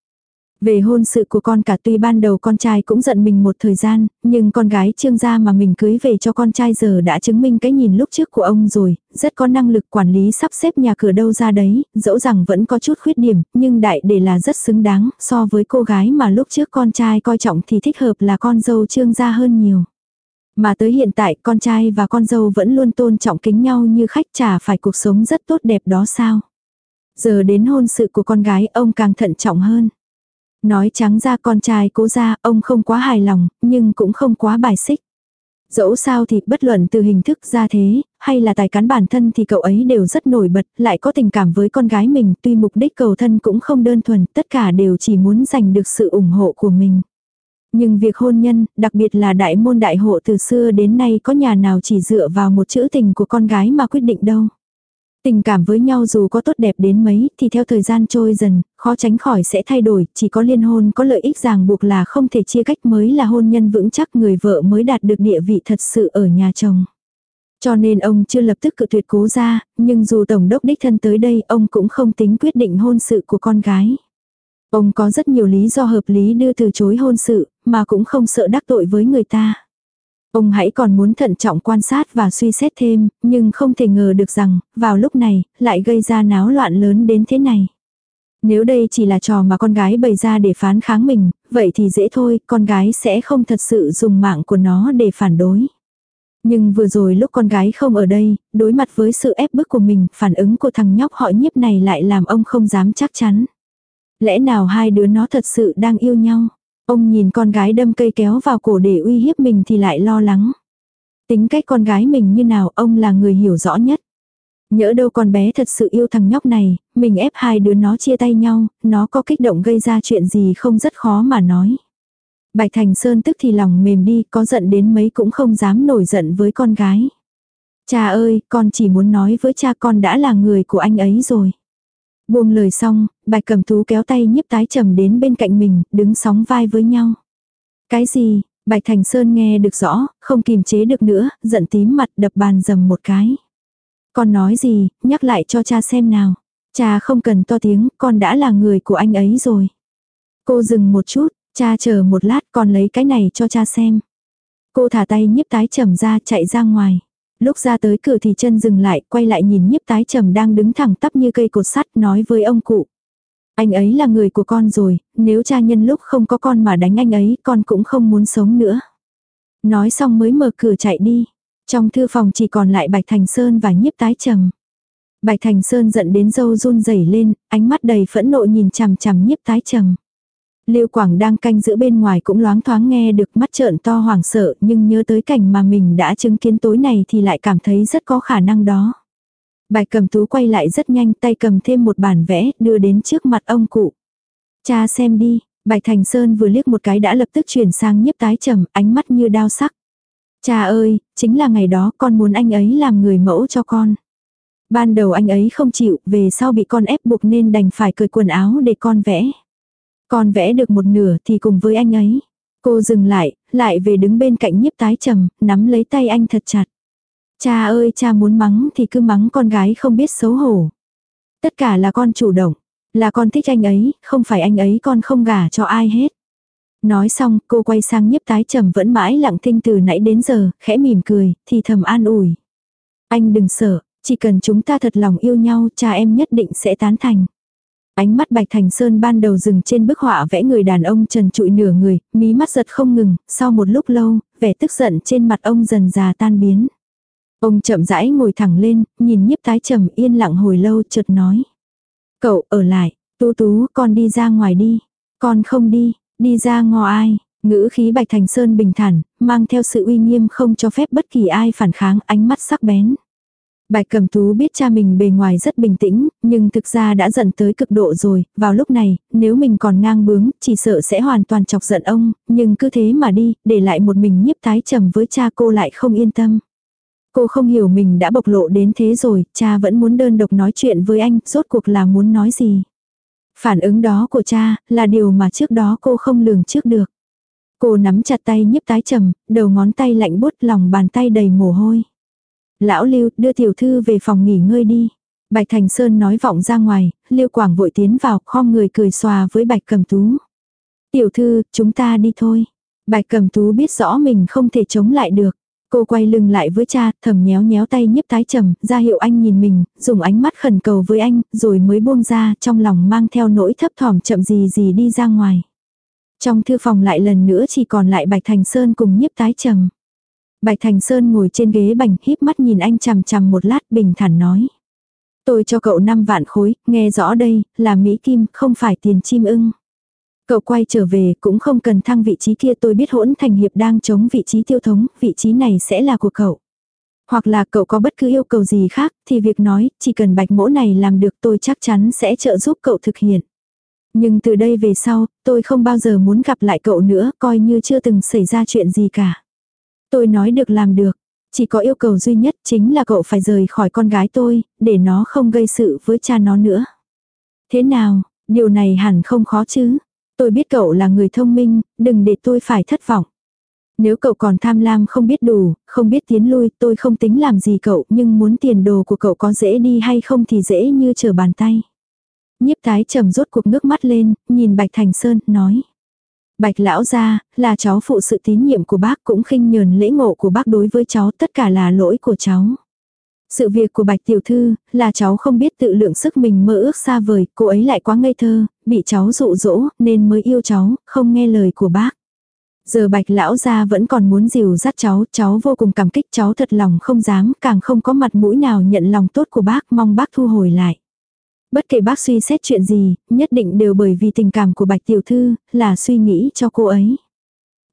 Về hôn sự của con cả tuy ban đầu con trai cũng giận mình một thời gian, nhưng con gái trương gia mà mình cưới về cho con trai giờ đã chứng minh cái nhìn lúc trước của ông rồi, rất có năng lực quản lý sắp xếp nhà cửa đâu ra đấy, dẫu rằng vẫn có chút khuyết điểm, nhưng đại để là rất xứng đáng, so với cô gái mà lúc trước con trai coi trọng thì thích hợp là con dâu trương gia hơn nhiều. Mà tới hiện tại con trai và con dâu vẫn luôn tôn trọng kính nhau như khách trả phải cuộc sống rất tốt đẹp đó sao. Giờ đến hôn sự của con gái ông càng thận trọng hơn. Nói trắng ra con trai cố ra, ông không quá hài lòng, nhưng cũng không quá bài xích. Dẫu sao thì bất luận từ hình thức ra thế, hay là tài cán bản thân thì cậu ấy đều rất nổi bật, lại có tình cảm với con gái mình, tuy mục đích cầu thân cũng không đơn thuần, tất cả đều chỉ muốn giành được sự ủng hộ của mình. Nhưng việc hôn nhân, đặc biệt là đại môn đại hộ từ xưa đến nay có nhà nào chỉ dựa vào một chữ tình của con gái mà quyết định đâu. Tình cảm với nhau dù có tốt đẹp đến mấy thì theo thời gian trôi dần, khó tránh khỏi sẽ thay đổi, chỉ có liên hôn có lợi ích ràng buộc là không thể chia cách mới là hôn nhân vững chắc người vợ mới đạt được địa vị thật sự ở nhà chồng. Cho nên ông chưa lập tức cự tuyệt cố ra, nhưng dù tổng đốc đích thân tới đây ông cũng không tính quyết định hôn sự của con gái. Ông có rất nhiều lý do hợp lý đưa từ chối hôn sự, mà cũng không sợ đắc tội với người ta. Ông hãy còn muốn thận trọng quan sát và suy xét thêm, nhưng không thể ngờ được rằng, vào lúc này, lại gây ra náo loạn lớn đến thế này. Nếu đây chỉ là trò mà con gái bày ra để phán kháng mình, vậy thì dễ thôi, con gái sẽ không thật sự dùng mạng của nó để phản đối. Nhưng vừa rồi lúc con gái không ở đây, đối mặt với sự ép bức của mình, phản ứng của thằng nhóc họ nhiếp này lại làm ông không dám chắc chắn. Lẽ nào hai đứa nó thật sự đang yêu nhau? Ông nhìn con gái đâm cây kéo vào cổ để uy hiếp mình thì lại lo lắng. Tính cách con gái mình như nào ông là người hiểu rõ nhất. Nhỡ đâu con bé thật sự yêu thằng nhóc này, mình ép hai đứa nó chia tay nhau, nó có kích động gây ra chuyện gì không rất khó mà nói. Bạch Thành Sơn tức thì lòng mềm đi, có giận đến mấy cũng không dám nổi giận với con gái. Cha ơi, con chỉ muốn nói với cha con đã là người của anh ấy rồi. Buông lời xong, bạch cầm thú kéo tay nhiếp tái trầm đến bên cạnh mình, đứng sóng vai với nhau. Cái gì, bạch thành sơn nghe được rõ, không kìm chế được nữa, giận tím mặt đập bàn dầm một cái. Con nói gì, nhắc lại cho cha xem nào. Cha không cần to tiếng, con đã là người của anh ấy rồi. Cô dừng một chút, cha chờ một lát con lấy cái này cho cha xem. Cô thả tay nhiếp tái trầm ra chạy ra ngoài. Lúc ra tới cửa thì chân dừng lại, quay lại nhìn nhiếp tái trầm đang đứng thẳng tắp như cây cột sắt nói với ông cụ. Anh ấy là người của con rồi, nếu cha nhân lúc không có con mà đánh anh ấy, con cũng không muốn sống nữa. Nói xong mới mở cửa chạy đi. Trong thư phòng chỉ còn lại Bạch Thành Sơn và nhiếp tái trầm. Bạch Thành Sơn giận đến dâu run rẩy lên, ánh mắt đầy phẫn nộ nhìn chằm chằm nhiếp tái trầm. Lưu Quảng đang canh giữ bên ngoài cũng loáng thoáng nghe được mắt trợn to hoảng sợ nhưng nhớ tới cảnh mà mình đã chứng kiến tối này thì lại cảm thấy rất có khả năng đó. Bạch cầm tú quay lại rất nhanh tay cầm thêm một bản vẽ đưa đến trước mặt ông cụ. Cha xem đi, Bạch Thành Sơn vừa liếc một cái đã lập tức chuyển sang nhiếp tái trầm ánh mắt như đao sắc. Cha ơi, chính là ngày đó con muốn anh ấy làm người mẫu cho con. Ban đầu anh ấy không chịu, về sau bị con ép buộc nên đành phải cởi quần áo để con vẽ. Con vẽ được một nửa thì cùng với anh ấy. Cô dừng lại, lại về đứng bên cạnh nhiếp tái trầm, nắm lấy tay anh thật chặt. Cha ơi cha muốn mắng thì cứ mắng con gái không biết xấu hổ. Tất cả là con chủ động. Là con thích anh ấy, không phải anh ấy con không gả cho ai hết. Nói xong, cô quay sang nhiếp tái trầm vẫn mãi lặng thinh từ nãy đến giờ, khẽ mỉm cười, thì thầm an ủi. Anh đừng sợ, chỉ cần chúng ta thật lòng yêu nhau, cha em nhất định sẽ tán thành. Ánh mắt Bạch Thành Sơn ban đầu dừng trên bức họa vẽ người đàn ông trần trụi nửa người, mí mắt giật không ngừng, sau một lúc lâu, vẻ tức giận trên mặt ông dần già tan biến. Ông chậm rãi ngồi thẳng lên, nhìn nhiếp tái trầm yên lặng hồi lâu chợt nói. Cậu ở lại, tú tú con đi ra ngoài đi. Con không đi, đi ra ngò ai. Ngữ khí Bạch Thành Sơn bình thản, mang theo sự uy nghiêm không cho phép bất kỳ ai phản kháng ánh mắt sắc bén. Bạch Cẩm Tú biết cha mình bề ngoài rất bình tĩnh, nhưng thực ra đã giận tới cực độ rồi, vào lúc này, nếu mình còn ngang bướng, chỉ sợ sẽ hoàn toàn chọc giận ông, nhưng cứ thế mà đi, để lại một mình nhiếp tái trầm với cha cô lại không yên tâm. Cô không hiểu mình đã bộc lộ đến thế rồi, cha vẫn muốn đơn độc nói chuyện với anh, rốt cuộc là muốn nói gì. Phản ứng đó của cha, là điều mà trước đó cô không lường trước được. Cô nắm chặt tay nhiếp tái trầm, đầu ngón tay lạnh bút lòng bàn tay đầy mồ hôi. Lão Lưu, đưa tiểu thư về phòng nghỉ ngơi đi. Bạch Thành Sơn nói vọng ra ngoài, Lưu Quảng vội tiến vào, khom người cười xòa với Bạch Cầm Tú. Tiểu thư, chúng ta đi thôi. Bạch Cầm Tú biết rõ mình không thể chống lại được. Cô quay lưng lại với cha, thầm nhéo nhéo tay nhiếp tái trầm, ra hiệu anh nhìn mình, dùng ánh mắt khẩn cầu với anh, rồi mới buông ra, trong lòng mang theo nỗi thấp thỏm chậm gì gì đi ra ngoài. Trong thư phòng lại lần nữa chỉ còn lại Bạch Thành Sơn cùng nhiếp tái trầm. Bạch Thành Sơn ngồi trên ghế bành híp mắt nhìn anh chằm chằm một lát bình thản nói. Tôi cho cậu 5 vạn khối, nghe rõ đây, là Mỹ Kim, không phải tiền chim ưng. Cậu quay trở về cũng không cần thăng vị trí kia tôi biết hỗn thành hiệp đang chống vị trí tiêu thống, vị trí này sẽ là của cậu. Hoặc là cậu có bất cứ yêu cầu gì khác, thì việc nói, chỉ cần bạch mỗ này làm được tôi chắc chắn sẽ trợ giúp cậu thực hiện. Nhưng từ đây về sau, tôi không bao giờ muốn gặp lại cậu nữa, coi như chưa từng xảy ra chuyện gì cả. Tôi nói được làm được. Chỉ có yêu cầu duy nhất chính là cậu phải rời khỏi con gái tôi, để nó không gây sự với cha nó nữa. Thế nào, điều này hẳn không khó chứ. Tôi biết cậu là người thông minh, đừng để tôi phải thất vọng. Nếu cậu còn tham lam không biết đủ, không biết tiến lui, tôi không tính làm gì cậu, nhưng muốn tiền đồ của cậu có dễ đi hay không thì dễ như trở bàn tay. Nhiếp tái trầm rốt cuộc ngước mắt lên, nhìn Bạch Thành Sơn, nói. Bạch lão gia, là cháu phụ sự tín nhiệm của bác cũng khinh nhờn lễ ngộ của bác đối với cháu, tất cả là lỗi của cháu. Sự việc của Bạch Tiểu Thư, là cháu không biết tự lượng sức mình mơ ước xa vời, cô ấy lại quá ngây thơ, bị cháu dụ dỗ, nên mới yêu cháu, không nghe lời của bác. Giờ bạch lão gia vẫn còn muốn dìu dắt cháu, cháu vô cùng cảm kích cháu thật lòng không dám, càng không có mặt mũi nào nhận lòng tốt của bác, mong bác thu hồi lại. Bất kể bác suy xét chuyện gì, nhất định đều bởi vì tình cảm của bạch tiểu thư, là suy nghĩ cho cô ấy.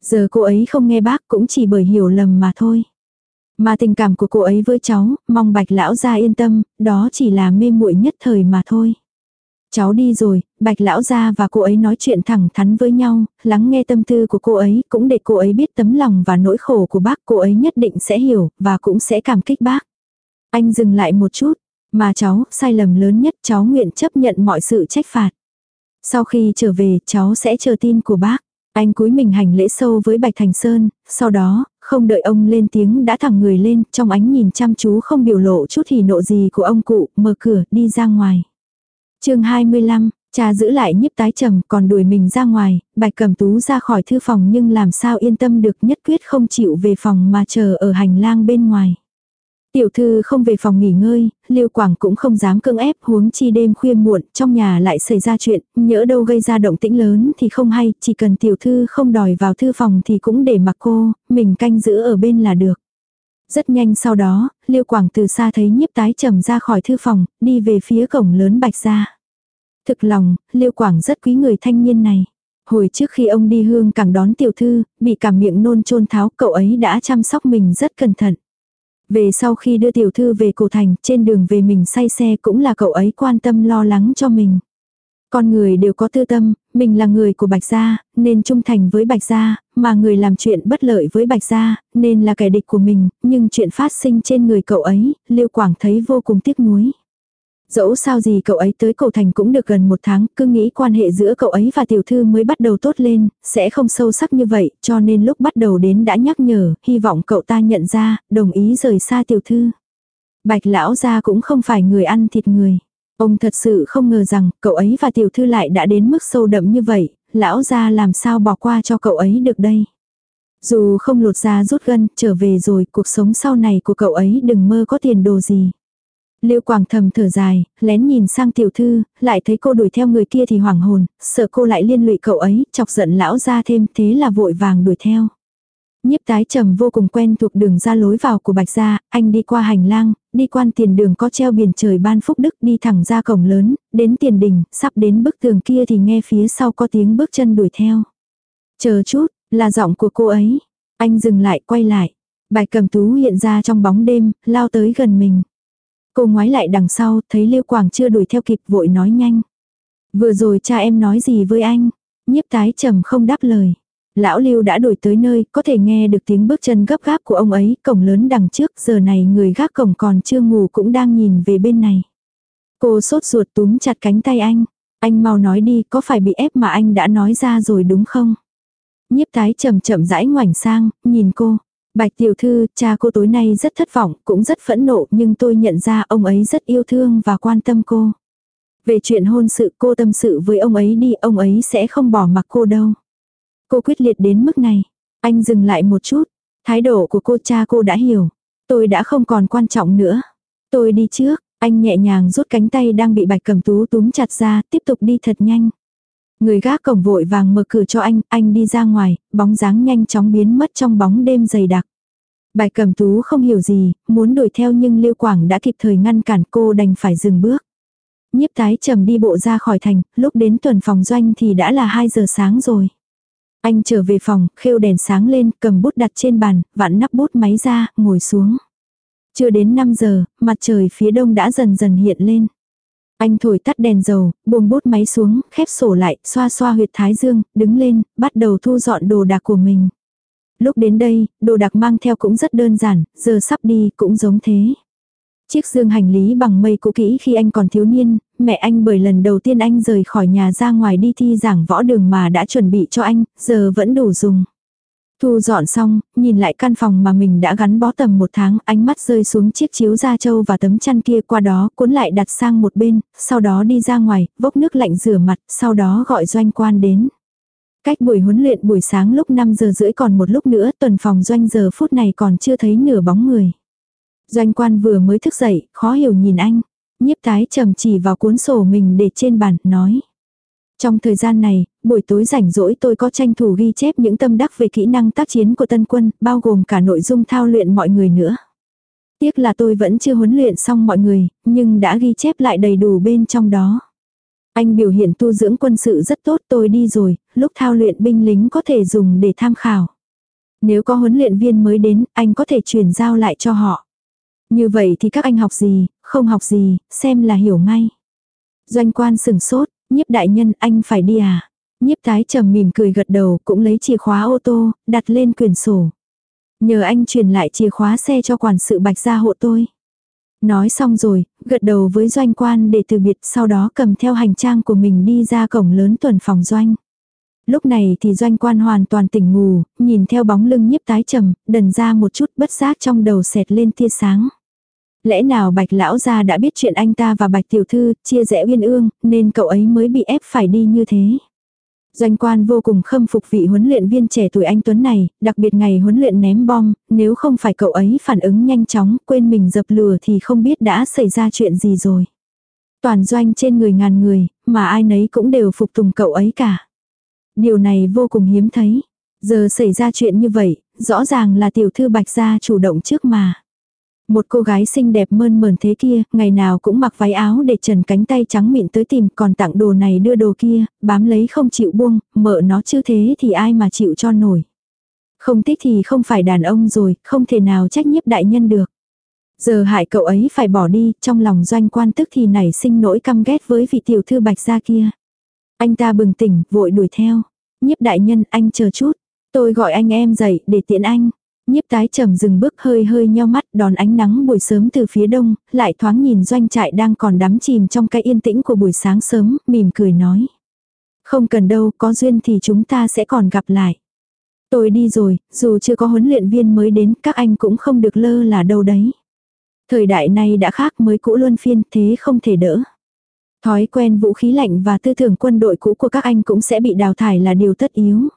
Giờ cô ấy không nghe bác cũng chỉ bởi hiểu lầm mà thôi. Mà tình cảm của cô ấy với cháu, mong bạch lão gia yên tâm, đó chỉ là mê muội nhất thời mà thôi. Cháu đi rồi, bạch lão gia và cô ấy nói chuyện thẳng thắn với nhau, lắng nghe tâm tư của cô ấy, cũng để cô ấy biết tấm lòng và nỗi khổ của bác, cô ấy nhất định sẽ hiểu, và cũng sẽ cảm kích bác. Anh dừng lại một chút, mà cháu, sai lầm lớn nhất cháu nguyện chấp nhận mọi sự trách phạt. Sau khi trở về, cháu sẽ chờ tin của bác. Anh cúi mình hành lễ sâu với Bạch Thành Sơn, sau đó, không đợi ông lên tiếng đã thẳng người lên, trong ánh nhìn chăm chú không biểu lộ chút hỉ nộ gì của ông cụ, mở cửa, đi ra ngoài chương 25, cha giữ lại nhiếp tái trầm còn đuổi mình ra ngoài, bạch cầm tú ra khỏi thư phòng nhưng làm sao yên tâm được nhất quyết không chịu về phòng mà chờ ở hành lang bên ngoài. Tiểu thư không về phòng nghỉ ngơi, Liêu Quảng cũng không dám cưỡng ép huống chi đêm khuya muộn, trong nhà lại xảy ra chuyện, nhỡ đâu gây ra động tĩnh lớn thì không hay, chỉ cần tiểu thư không đòi vào thư phòng thì cũng để mặc cô, mình canh giữ ở bên là được. Rất nhanh sau đó, Liêu Quảng từ xa thấy nhiếp tái trầm ra khỏi thư phòng, đi về phía cổng lớn bạch ra. Thực lòng, Liêu Quảng rất quý người thanh niên này. Hồi trước khi ông đi hương càng đón tiểu thư, bị cảm miệng nôn trôn tháo, cậu ấy đã chăm sóc mình rất cẩn thận. Về sau khi đưa tiểu thư về cổ thành, trên đường về mình say xe cũng là cậu ấy quan tâm lo lắng cho mình. Con người đều có tư tâm, mình là người của Bạch Gia, nên trung thành với Bạch Gia, mà người làm chuyện bất lợi với Bạch Gia, nên là kẻ địch của mình, nhưng chuyện phát sinh trên người cậu ấy, Liêu Quảng thấy vô cùng tiếc nuối. Dẫu sao gì cậu ấy tới cổ thành cũng được gần một tháng, cứ nghĩ quan hệ giữa cậu ấy và tiểu thư mới bắt đầu tốt lên, sẽ không sâu sắc như vậy, cho nên lúc bắt đầu đến đã nhắc nhở, hy vọng cậu ta nhận ra, đồng ý rời xa tiểu thư. Bạch lão gia cũng không phải người ăn thịt người. Ông thật sự không ngờ rằng cậu ấy và tiểu thư lại đã đến mức sâu đậm như vậy, lão gia làm sao bỏ qua cho cậu ấy được đây. Dù không lột ra rút gân, trở về rồi, cuộc sống sau này của cậu ấy đừng mơ có tiền đồ gì. Lưu Quảng thầm thở dài, lén nhìn sang tiểu thư, lại thấy cô đuổi theo người kia thì hoảng hồn, sợ cô lại liên lụy cậu ấy, chọc giận lão ra thêm, thế là vội vàng đuổi theo. Nhiếp tái trầm vô cùng quen thuộc đường ra lối vào của Bạch Gia, anh đi qua hành lang, đi quan tiền đường có treo biển trời ban phúc đức đi thẳng ra cổng lớn, đến tiền đình, sắp đến bức tường kia thì nghe phía sau có tiếng bước chân đuổi theo. Chờ chút, là giọng của cô ấy. Anh dừng lại quay lại. Bài cầm tú hiện ra trong bóng đêm, lao tới gần mình. Cô ngoái lại đằng sau, thấy Lưu Quảng chưa đuổi theo kịp vội nói nhanh. Vừa rồi cha em nói gì với anh? Nhiếp tái trầm không đáp lời. Lão Lưu đã đuổi tới nơi, có thể nghe được tiếng bước chân gấp gáp của ông ấy, cổng lớn đằng trước, giờ này người gác cổng còn chưa ngủ cũng đang nhìn về bên này. Cô sốt ruột túm chặt cánh tay anh. Anh mau nói đi, có phải bị ép mà anh đã nói ra rồi đúng không? Nhiếp tái chậm chậm rãi ngoảnh sang, nhìn cô. Bạch tiểu thư, cha cô tối nay rất thất vọng, cũng rất phẫn nộ, nhưng tôi nhận ra ông ấy rất yêu thương và quan tâm cô. Về chuyện hôn sự cô tâm sự với ông ấy đi, ông ấy sẽ không bỏ mặc cô đâu. Cô quyết liệt đến mức này. Anh dừng lại một chút. Thái độ của cô cha cô đã hiểu. Tôi đã không còn quan trọng nữa. Tôi đi trước. Anh nhẹ nhàng rút cánh tay đang bị bạch cầm tú túm chặt ra, tiếp tục đi thật nhanh. Người gác cổng vội vàng mở cửa cho anh, anh đi ra ngoài, bóng dáng nhanh chóng biến mất trong bóng đêm dày đặc. Bạch cầm tú không hiểu gì, muốn đuổi theo nhưng Lưu Quảng đã kịp thời ngăn cản cô đành phải dừng bước. Nhiếp tái trầm đi bộ ra khỏi thành, lúc đến tuần phòng doanh thì đã là 2 giờ sáng rồi. Anh trở về phòng, khêu đèn sáng lên, cầm bút đặt trên bàn, vặn nắp bút máy ra, ngồi xuống. Chưa đến 5 giờ, mặt trời phía đông đã dần dần hiện lên. Anh thổi tắt đèn dầu, buông bút máy xuống, khép sổ lại, xoa xoa huyệt thái dương, đứng lên, bắt đầu thu dọn đồ đạc của mình. Lúc đến đây, đồ đạc mang theo cũng rất đơn giản, giờ sắp đi cũng giống thế. Chiếc dương hành lý bằng mây cũ kỹ khi anh còn thiếu niên, mẹ anh bởi lần đầu tiên anh rời khỏi nhà ra ngoài đi thi giảng võ đường mà đã chuẩn bị cho anh, giờ vẫn đủ dùng. Thu dọn xong, nhìn lại căn phòng mà mình đã gắn bó tầm một tháng, ánh mắt rơi xuống chiếc chiếu da trâu và tấm chăn kia qua đó cuốn lại đặt sang một bên, sau đó đi ra ngoài, vốc nước lạnh rửa mặt, sau đó gọi doanh quan đến. Cách buổi huấn luyện buổi sáng lúc 5 giờ rưỡi còn một lúc nữa, tuần phòng doanh giờ phút này còn chưa thấy nửa bóng người. Doanh quan vừa mới thức dậy, khó hiểu nhìn anh. Nhiếp tái trầm chỉ vào cuốn sổ mình để trên bàn, nói. Trong thời gian này, buổi tối rảnh rỗi tôi có tranh thủ ghi chép những tâm đắc về kỹ năng tác chiến của tân quân, bao gồm cả nội dung thao luyện mọi người nữa. Tiếc là tôi vẫn chưa huấn luyện xong mọi người, nhưng đã ghi chép lại đầy đủ bên trong đó. Anh biểu hiện tu dưỡng quân sự rất tốt tôi đi rồi, lúc thao luyện binh lính có thể dùng để tham khảo. Nếu có huấn luyện viên mới đến, anh có thể truyền giao lại cho họ. Như vậy thì các anh học gì, không học gì, xem là hiểu ngay. Doanh quan sừng sốt, nhiếp đại nhân anh phải đi à? Nhiếp tái trầm mỉm cười gật đầu cũng lấy chìa khóa ô tô, đặt lên quyển sổ. Nhờ anh truyền lại chìa khóa xe cho quản sự bạch gia hộ tôi. Nói xong rồi, gật đầu với doanh quan để từ biệt sau đó cầm theo hành trang của mình đi ra cổng lớn tuần phòng doanh. Lúc này thì doanh quan hoàn toàn tỉnh ngủ, nhìn theo bóng lưng nhiếp tái trầm, đần ra một chút bất giác trong đầu xẹt lên tia sáng. Lẽ nào bạch lão gia đã biết chuyện anh ta và bạch tiểu thư chia rẽ uyên ương, nên cậu ấy mới bị ép phải đi như thế. Doanh quan vô cùng khâm phục vị huấn luyện viên trẻ tuổi anh Tuấn này, đặc biệt ngày huấn luyện ném bom, nếu không phải cậu ấy phản ứng nhanh chóng, quên mình dập lửa thì không biết đã xảy ra chuyện gì rồi. Toàn doanh trên người ngàn người, mà ai nấy cũng đều phục tùng cậu ấy cả. Điều này vô cùng hiếm thấy. Giờ xảy ra chuyện như vậy, rõ ràng là tiểu thư bạch gia chủ động trước mà. Một cô gái xinh đẹp mơn mờn thế kia, ngày nào cũng mặc váy áo để trần cánh tay trắng mịn tới tìm còn tặng đồ này đưa đồ kia, bám lấy không chịu buông, mợ nó chứ thế thì ai mà chịu cho nổi. Không thích thì không phải đàn ông rồi, không thể nào trách nhiếp đại nhân được. Giờ hại cậu ấy phải bỏ đi, trong lòng doanh quan tức thì nảy sinh nỗi căm ghét với vị tiểu thư bạch gia kia. Anh ta bừng tỉnh, vội đuổi theo. Nhiếp đại nhân, anh chờ chút. Tôi gọi anh em dậy để tiện anh. Nhiếp tái trầm dừng bước hơi hơi nheo mắt đón ánh nắng buổi sớm từ phía đông, lại thoáng nhìn doanh trại đang còn đắm chìm trong cái yên tĩnh của buổi sáng sớm, mỉm cười nói. Không cần đâu, có duyên thì chúng ta sẽ còn gặp lại. Tôi đi rồi, dù chưa có huấn luyện viên mới đến, các anh cũng không được lơ là đâu đấy. Thời đại này đã khác mới cũ luôn phiên, thế không thể đỡ. Thói quen vũ khí lạnh và tư tưởng quân đội cũ của các anh cũng sẽ bị đào thải là điều tất yếu.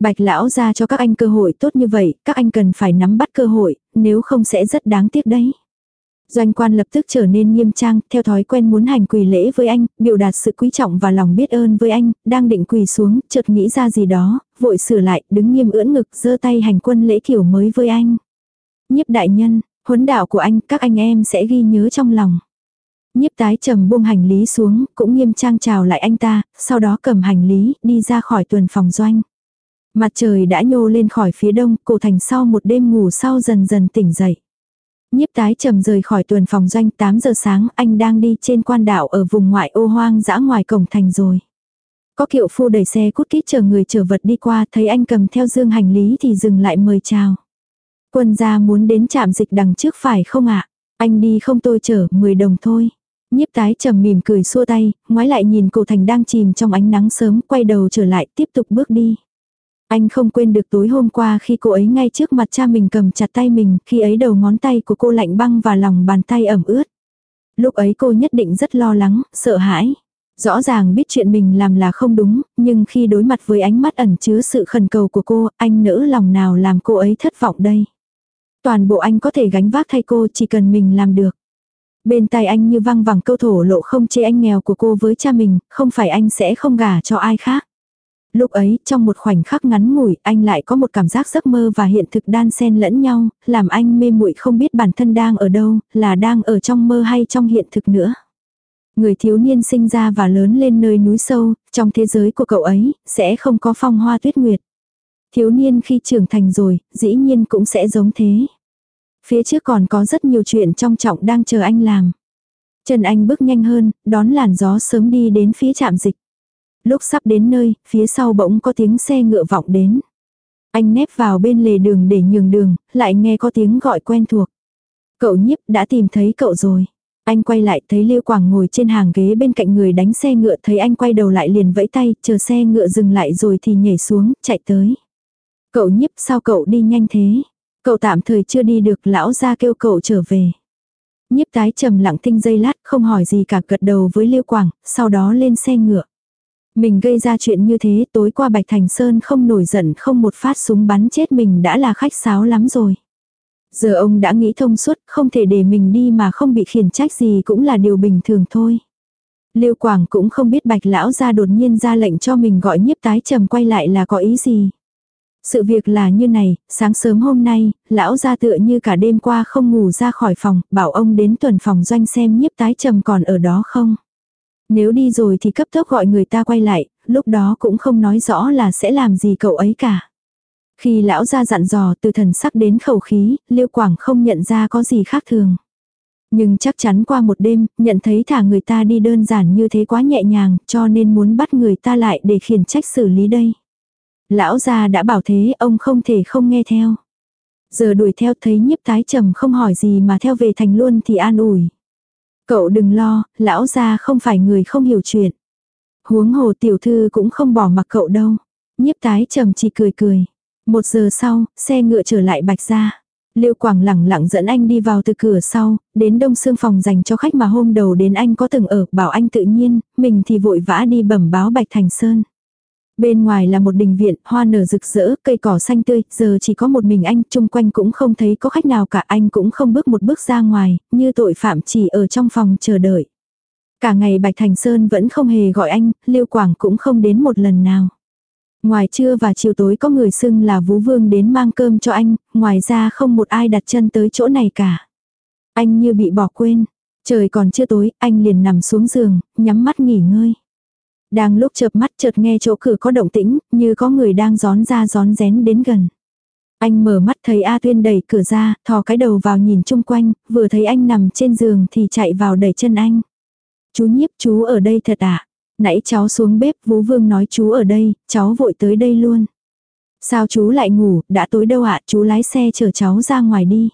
Bạch lão ra cho các anh cơ hội tốt như vậy, các anh cần phải nắm bắt cơ hội, nếu không sẽ rất đáng tiếc đấy. Doanh quan lập tức trở nên nghiêm trang, theo thói quen muốn hành quỳ lễ với anh, biểu đạt sự quý trọng và lòng biết ơn với anh, đang định quỳ xuống, chợt nghĩ ra gì đó, vội sửa lại, đứng nghiêm ưỡn ngực, giơ tay hành quân lễ kiểu mới với anh. Nhiếp đại nhân, huấn đạo của anh, các anh em sẽ ghi nhớ trong lòng. Nhiếp tái trầm buông hành lý xuống, cũng nghiêm trang chào lại anh ta, sau đó cầm hành lý, đi ra khỏi tuần phòng doanh. Mặt trời đã nhô lên khỏi phía đông, cổ thành sau một đêm ngủ sau dần dần tỉnh dậy. Nhiếp tái trầm rời khỏi tuần phòng doanh 8 giờ sáng, anh đang đi trên quan đảo ở vùng ngoại ô hoang dã ngoài cổng thành rồi. Có kiệu phu đẩy xe cút kít chờ người chở vật đi qua, thấy anh cầm theo dương hành lý thì dừng lại mời chào. Quân gia muốn đến trạm dịch đằng trước phải không ạ? Anh đi không tôi chở, 10 đồng thôi. Nhiếp tái trầm mỉm cười xua tay, ngoái lại nhìn cổ thành đang chìm trong ánh nắng sớm, quay đầu trở lại tiếp tục bước đi. Anh không quên được tối hôm qua khi cô ấy ngay trước mặt cha mình cầm chặt tay mình, khi ấy đầu ngón tay của cô lạnh băng và lòng bàn tay ẩm ướt. Lúc ấy cô nhất định rất lo lắng, sợ hãi. Rõ ràng biết chuyện mình làm là không đúng, nhưng khi đối mặt với ánh mắt ẩn chứa sự khẩn cầu của cô, anh nỡ lòng nào làm cô ấy thất vọng đây. Toàn bộ anh có thể gánh vác thay cô chỉ cần mình làm được. Bên tai anh như văng vẳng câu thổ lộ không chê anh nghèo của cô với cha mình, không phải anh sẽ không gả cho ai khác. Lúc ấy, trong một khoảnh khắc ngắn ngủi, anh lại có một cảm giác giấc mơ và hiện thực đan xen lẫn nhau, làm anh mê muội không biết bản thân đang ở đâu, là đang ở trong mơ hay trong hiện thực nữa. Người thiếu niên sinh ra và lớn lên nơi núi sâu, trong thế giới của cậu ấy, sẽ không có phong hoa tuyết nguyệt. Thiếu niên khi trưởng thành rồi, dĩ nhiên cũng sẽ giống thế. Phía trước còn có rất nhiều chuyện trong trọng đang chờ anh làm. Trần Anh bước nhanh hơn, đón làn gió sớm đi đến phía trạm dịch. Lúc sắp đến nơi, phía sau bỗng có tiếng xe ngựa vọng đến. Anh nép vào bên lề đường để nhường đường, lại nghe có tiếng gọi quen thuộc. Cậu nhiếp đã tìm thấy cậu rồi. Anh quay lại thấy Liêu Quảng ngồi trên hàng ghế bên cạnh người đánh xe ngựa thấy anh quay đầu lại liền vẫy tay, chờ xe ngựa dừng lại rồi thì nhảy xuống, chạy tới. Cậu nhiếp sao cậu đi nhanh thế? Cậu tạm thời chưa đi được lão ra kêu cậu trở về. Nhiếp tái trầm lặng tinh dây lát không hỏi gì cả gật đầu với Liêu Quảng, sau đó lên xe ngựa. Mình gây ra chuyện như thế tối qua Bạch Thành Sơn không nổi giận không một phát súng bắn chết mình đã là khách sáo lắm rồi. Giờ ông đã nghĩ thông suốt không thể để mình đi mà không bị khiển trách gì cũng là điều bình thường thôi. Liêu Quảng cũng không biết Bạch Lão ra đột nhiên ra lệnh cho mình gọi nhiếp tái trầm quay lại là có ý gì. Sự việc là như này, sáng sớm hôm nay, lão ra tựa như cả đêm qua không ngủ ra khỏi phòng, bảo ông đến tuần phòng doanh xem nhiếp tái trầm còn ở đó không. Nếu đi rồi thì cấp tốc gọi người ta quay lại, lúc đó cũng không nói rõ là sẽ làm gì cậu ấy cả. Khi lão ra dặn dò từ thần sắc đến khẩu khí, Liêu Quảng không nhận ra có gì khác thường. Nhưng chắc chắn qua một đêm, nhận thấy thả người ta đi đơn giản như thế quá nhẹ nhàng, cho nên muốn bắt người ta lại để khiển trách xử lý đây. Lão gia đã bảo thế, ông không thể không nghe theo. Giờ đuổi theo thấy nhiếp tái trầm không hỏi gì mà theo về thành luôn thì an ủi. Cậu đừng lo, lão gia không phải người không hiểu chuyện. Huống hồ tiểu thư cũng không bỏ mặc cậu đâu. Nhiếp tái trầm chỉ cười cười. Một giờ sau, xe ngựa trở lại bạch gia. Liêu Quảng lẳng lặng dẫn anh đi vào từ cửa sau, đến đông xương phòng dành cho khách mà hôm đầu đến anh có từng ở, bảo anh tự nhiên, mình thì vội vã đi bẩm báo Bạch Thành Sơn. Bên ngoài là một đình viện, hoa nở rực rỡ, cây cỏ xanh tươi, giờ chỉ có một mình anh, chung quanh cũng không thấy có khách nào cả, anh cũng không bước một bước ra ngoài, như tội phạm chỉ ở trong phòng chờ đợi. Cả ngày Bạch Thành Sơn vẫn không hề gọi anh, Liêu Quảng cũng không đến một lần nào. Ngoài trưa và chiều tối có người xưng là Vũ Vương đến mang cơm cho anh, ngoài ra không một ai đặt chân tới chỗ này cả. Anh như bị bỏ quên. Trời còn chưa tối, anh liền nằm xuống giường, nhắm mắt nghỉ ngơi. Đang lúc chợp mắt chợt nghe chỗ cửa có động tĩnh, như có người đang gión ra gión rén đến gần. Anh mở mắt thấy A Tuyên đẩy cửa ra, thò cái đầu vào nhìn chung quanh, vừa thấy anh nằm trên giường thì chạy vào đẩy chân anh. Chú nhiếp chú ở đây thật. À? Nãy cháu xuống bếp, Vũ Vương nói chú ở đây, cháu vội tới đây luôn. Sao chú lại ngủ, đã tối đâu ạ, chú lái xe chở cháu ra ngoài đi.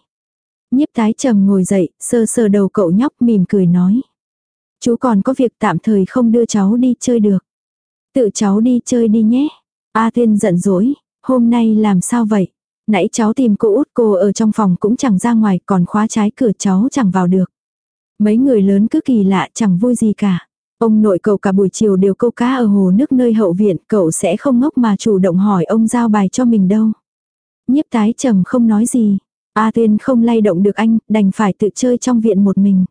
Nhiếp tái trầm ngồi dậy, sơ sơ đầu cậu nhóc mỉm cười nói. Chú còn có việc tạm thời không đưa cháu đi chơi được. Tự cháu đi chơi đi nhé. A thiên giận dỗi, hôm nay làm sao vậy? Nãy cháu tìm cô út cô ở trong phòng cũng chẳng ra ngoài còn khóa trái cửa cháu chẳng vào được. Mấy người lớn cứ kỳ lạ chẳng vui gì cả. Ông nội cậu cả buổi chiều đều câu cá ở hồ nước nơi hậu viện, cậu sẽ không ngốc mà chủ động hỏi ông giao bài cho mình đâu. Nhiếp tái trầm không nói gì. A Tuyên không lay động được anh, đành phải tự chơi trong viện một mình.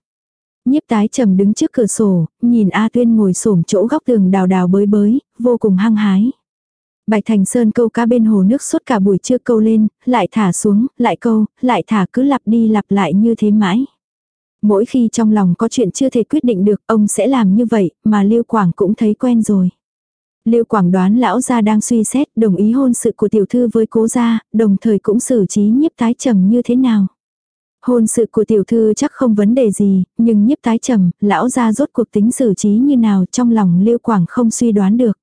Nhiếp tái trầm đứng trước cửa sổ, nhìn A Tuyên ngồi xổm chỗ góc tường đào đào bới bới, vô cùng hăng hái. Bạch Thành Sơn câu cá bên hồ nước suốt cả buổi trưa câu lên, lại thả xuống, lại câu, lại thả cứ lặp đi lặp lại như thế mãi. Mỗi khi trong lòng có chuyện chưa thể quyết định được, ông sẽ làm như vậy, mà Lưu Quảng cũng thấy quen rồi. Lưu Quảng đoán lão gia đang suy xét đồng ý hôn sự của tiểu thư với cố gia, đồng thời cũng xử trí nhiếp tái trầm như thế nào. Hôn sự của tiểu thư chắc không vấn đề gì, nhưng nhiếp tái trầm, lão gia rốt cuộc tính xử trí như nào trong lòng Lưu Quảng không suy đoán được.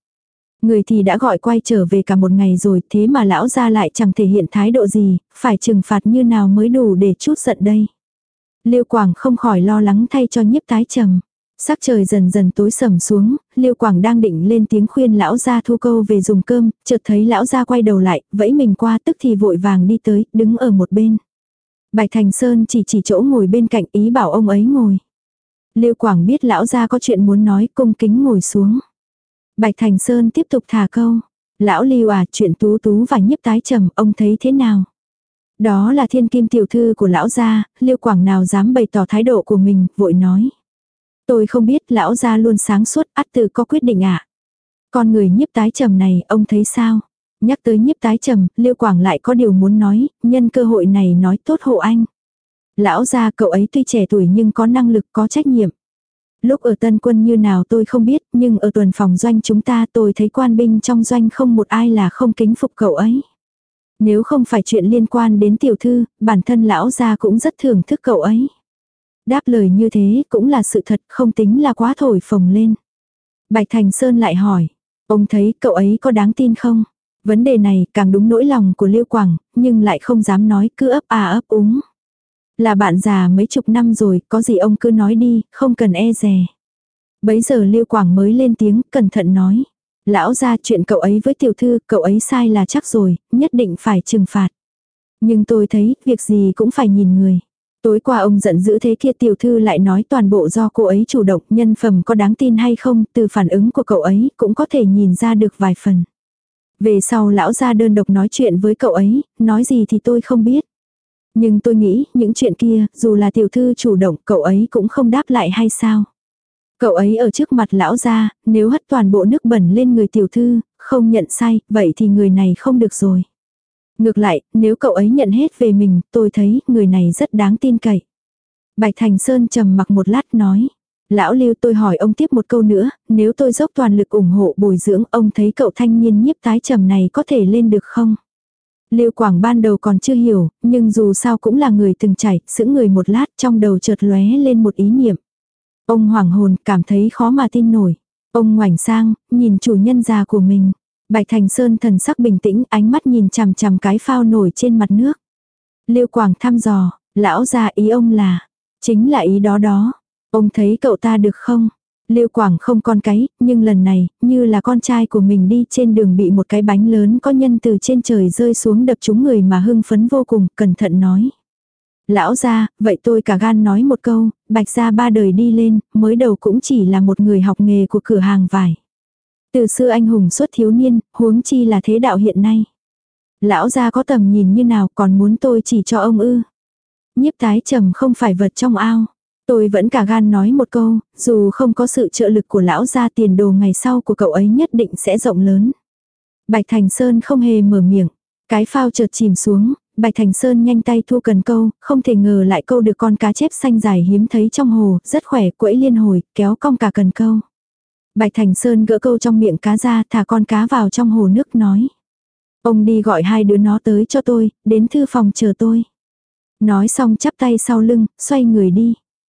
Người thì đã gọi quay trở về cả một ngày rồi, thế mà lão gia lại chẳng thể hiện thái độ gì, phải trừng phạt như nào mới đủ để chút giận đây. Liêu Quảng không khỏi lo lắng thay cho nhiếp tái trầm. Sắc trời dần dần tối sầm xuống, Liêu Quảng đang định lên tiếng khuyên lão gia thu câu về dùng cơm, chợt thấy lão gia quay đầu lại, vẫy mình qua tức thì vội vàng đi tới, đứng ở một bên. Bạch Thành Sơn chỉ chỉ chỗ ngồi bên cạnh ý bảo ông ấy ngồi. Liêu Quảng biết lão gia có chuyện muốn nói cung kính ngồi xuống. Bạch Thành Sơn tiếp tục thả câu. Lão Liêu à chuyện tú tú và nhiếp tái trầm ông thấy thế nào? Đó là thiên kim tiểu thư của lão gia, Liêu Quảng nào dám bày tỏ thái độ của mình, vội nói. Tôi không biết lão gia luôn sáng suốt, ắt tự có quyết định ạ. À? Con người nhiếp tái trầm này, ông thấy sao? Nhắc tới nhiếp tái trầm, Liêu Quảng lại có điều muốn nói, nhân cơ hội này nói tốt hộ anh. Lão gia cậu ấy tuy trẻ tuổi nhưng có năng lực có trách nhiệm. Lúc ở tân quân như nào tôi không biết, nhưng ở tuần phòng doanh chúng ta tôi thấy quan binh trong doanh không một ai là không kính phục cậu ấy. Nếu không phải chuyện liên quan đến tiểu thư, bản thân lão gia cũng rất thưởng thức cậu ấy. Đáp lời như thế cũng là sự thật không tính là quá thổi phồng lên. Bạch Thành Sơn lại hỏi, ông thấy cậu ấy có đáng tin không? Vấn đề này càng đúng nỗi lòng của Liêu Quảng, nhưng lại không dám nói cứ ấp à ấp úng. Là bạn già mấy chục năm rồi, có gì ông cứ nói đi, không cần e dè. Bấy giờ Liêu Quảng mới lên tiếng, cẩn thận nói. Lão ra chuyện cậu ấy với tiểu thư, cậu ấy sai là chắc rồi, nhất định phải trừng phạt. Nhưng tôi thấy, việc gì cũng phải nhìn người. Tối qua ông giận dữ thế kia tiểu thư lại nói toàn bộ do cô ấy chủ động, nhân phẩm có đáng tin hay không, từ phản ứng của cậu ấy cũng có thể nhìn ra được vài phần. Về sau lão ra đơn độc nói chuyện với cậu ấy, nói gì thì tôi không biết. Nhưng tôi nghĩ, những chuyện kia, dù là tiểu thư chủ động, cậu ấy cũng không đáp lại hay sao. Cậu ấy ở trước mặt lão ra, nếu hất toàn bộ nước bẩn lên người tiểu thư, không nhận sai, vậy thì người này không được rồi. Ngược lại, nếu cậu ấy nhận hết về mình, tôi thấy người này rất đáng tin cậy. Bạch Thành Sơn trầm mặc một lát nói. Lão Lưu tôi hỏi ông tiếp một câu nữa, nếu tôi dốc toàn lực ủng hộ bồi dưỡng ông thấy cậu thanh niên nhiếp tái trầm này có thể lên được không? Lưu Quảng ban đầu còn chưa hiểu, nhưng dù sao cũng là người từng trải, sững người một lát trong đầu chợt lóe lên một ý niệm. Ông hoảng hồn cảm thấy khó mà tin nổi. Ông ngoảnh sang, nhìn chủ nhân già của mình. Bạch Thành Sơn thần sắc bình tĩnh, ánh mắt nhìn chằm chằm cái phao nổi trên mặt nước. Lưu Quảng thăm dò, lão già ý ông là, chính là ý đó đó. Ông thấy cậu ta được không? Lưu Quảng không con cái, nhưng lần này, như là con trai của mình đi trên đường bị một cái bánh lớn có nhân từ trên trời rơi xuống đập trúng người mà hưng phấn vô cùng, cẩn thận nói. Lão ra, vậy tôi cả gan nói một câu, bạch ra ba đời đi lên, mới đầu cũng chỉ là một người học nghề của cửa hàng vải. Từ xưa anh hùng xuất thiếu niên, huống chi là thế đạo hiện nay. Lão gia có tầm nhìn như nào còn muốn tôi chỉ cho ông ư. Nhiếp tái trầm không phải vật trong ao. Tôi vẫn cả gan nói một câu, dù không có sự trợ lực của lão gia tiền đồ ngày sau của cậu ấy nhất định sẽ rộng lớn. Bạch Thành Sơn không hề mở miệng. Cái phao chợt chìm xuống, Bạch Thành Sơn nhanh tay thu cần câu, không thể ngờ lại câu được con cá chép xanh dài hiếm thấy trong hồ, rất khỏe, quẫy liên hồi, kéo cong cả cần câu. Bạch Thành Sơn gỡ câu trong miệng cá ra thả con cá vào trong hồ nước nói. Ông đi gọi hai đứa nó tới cho tôi, đến thư phòng chờ tôi. Nói xong chắp tay sau lưng, xoay người đi.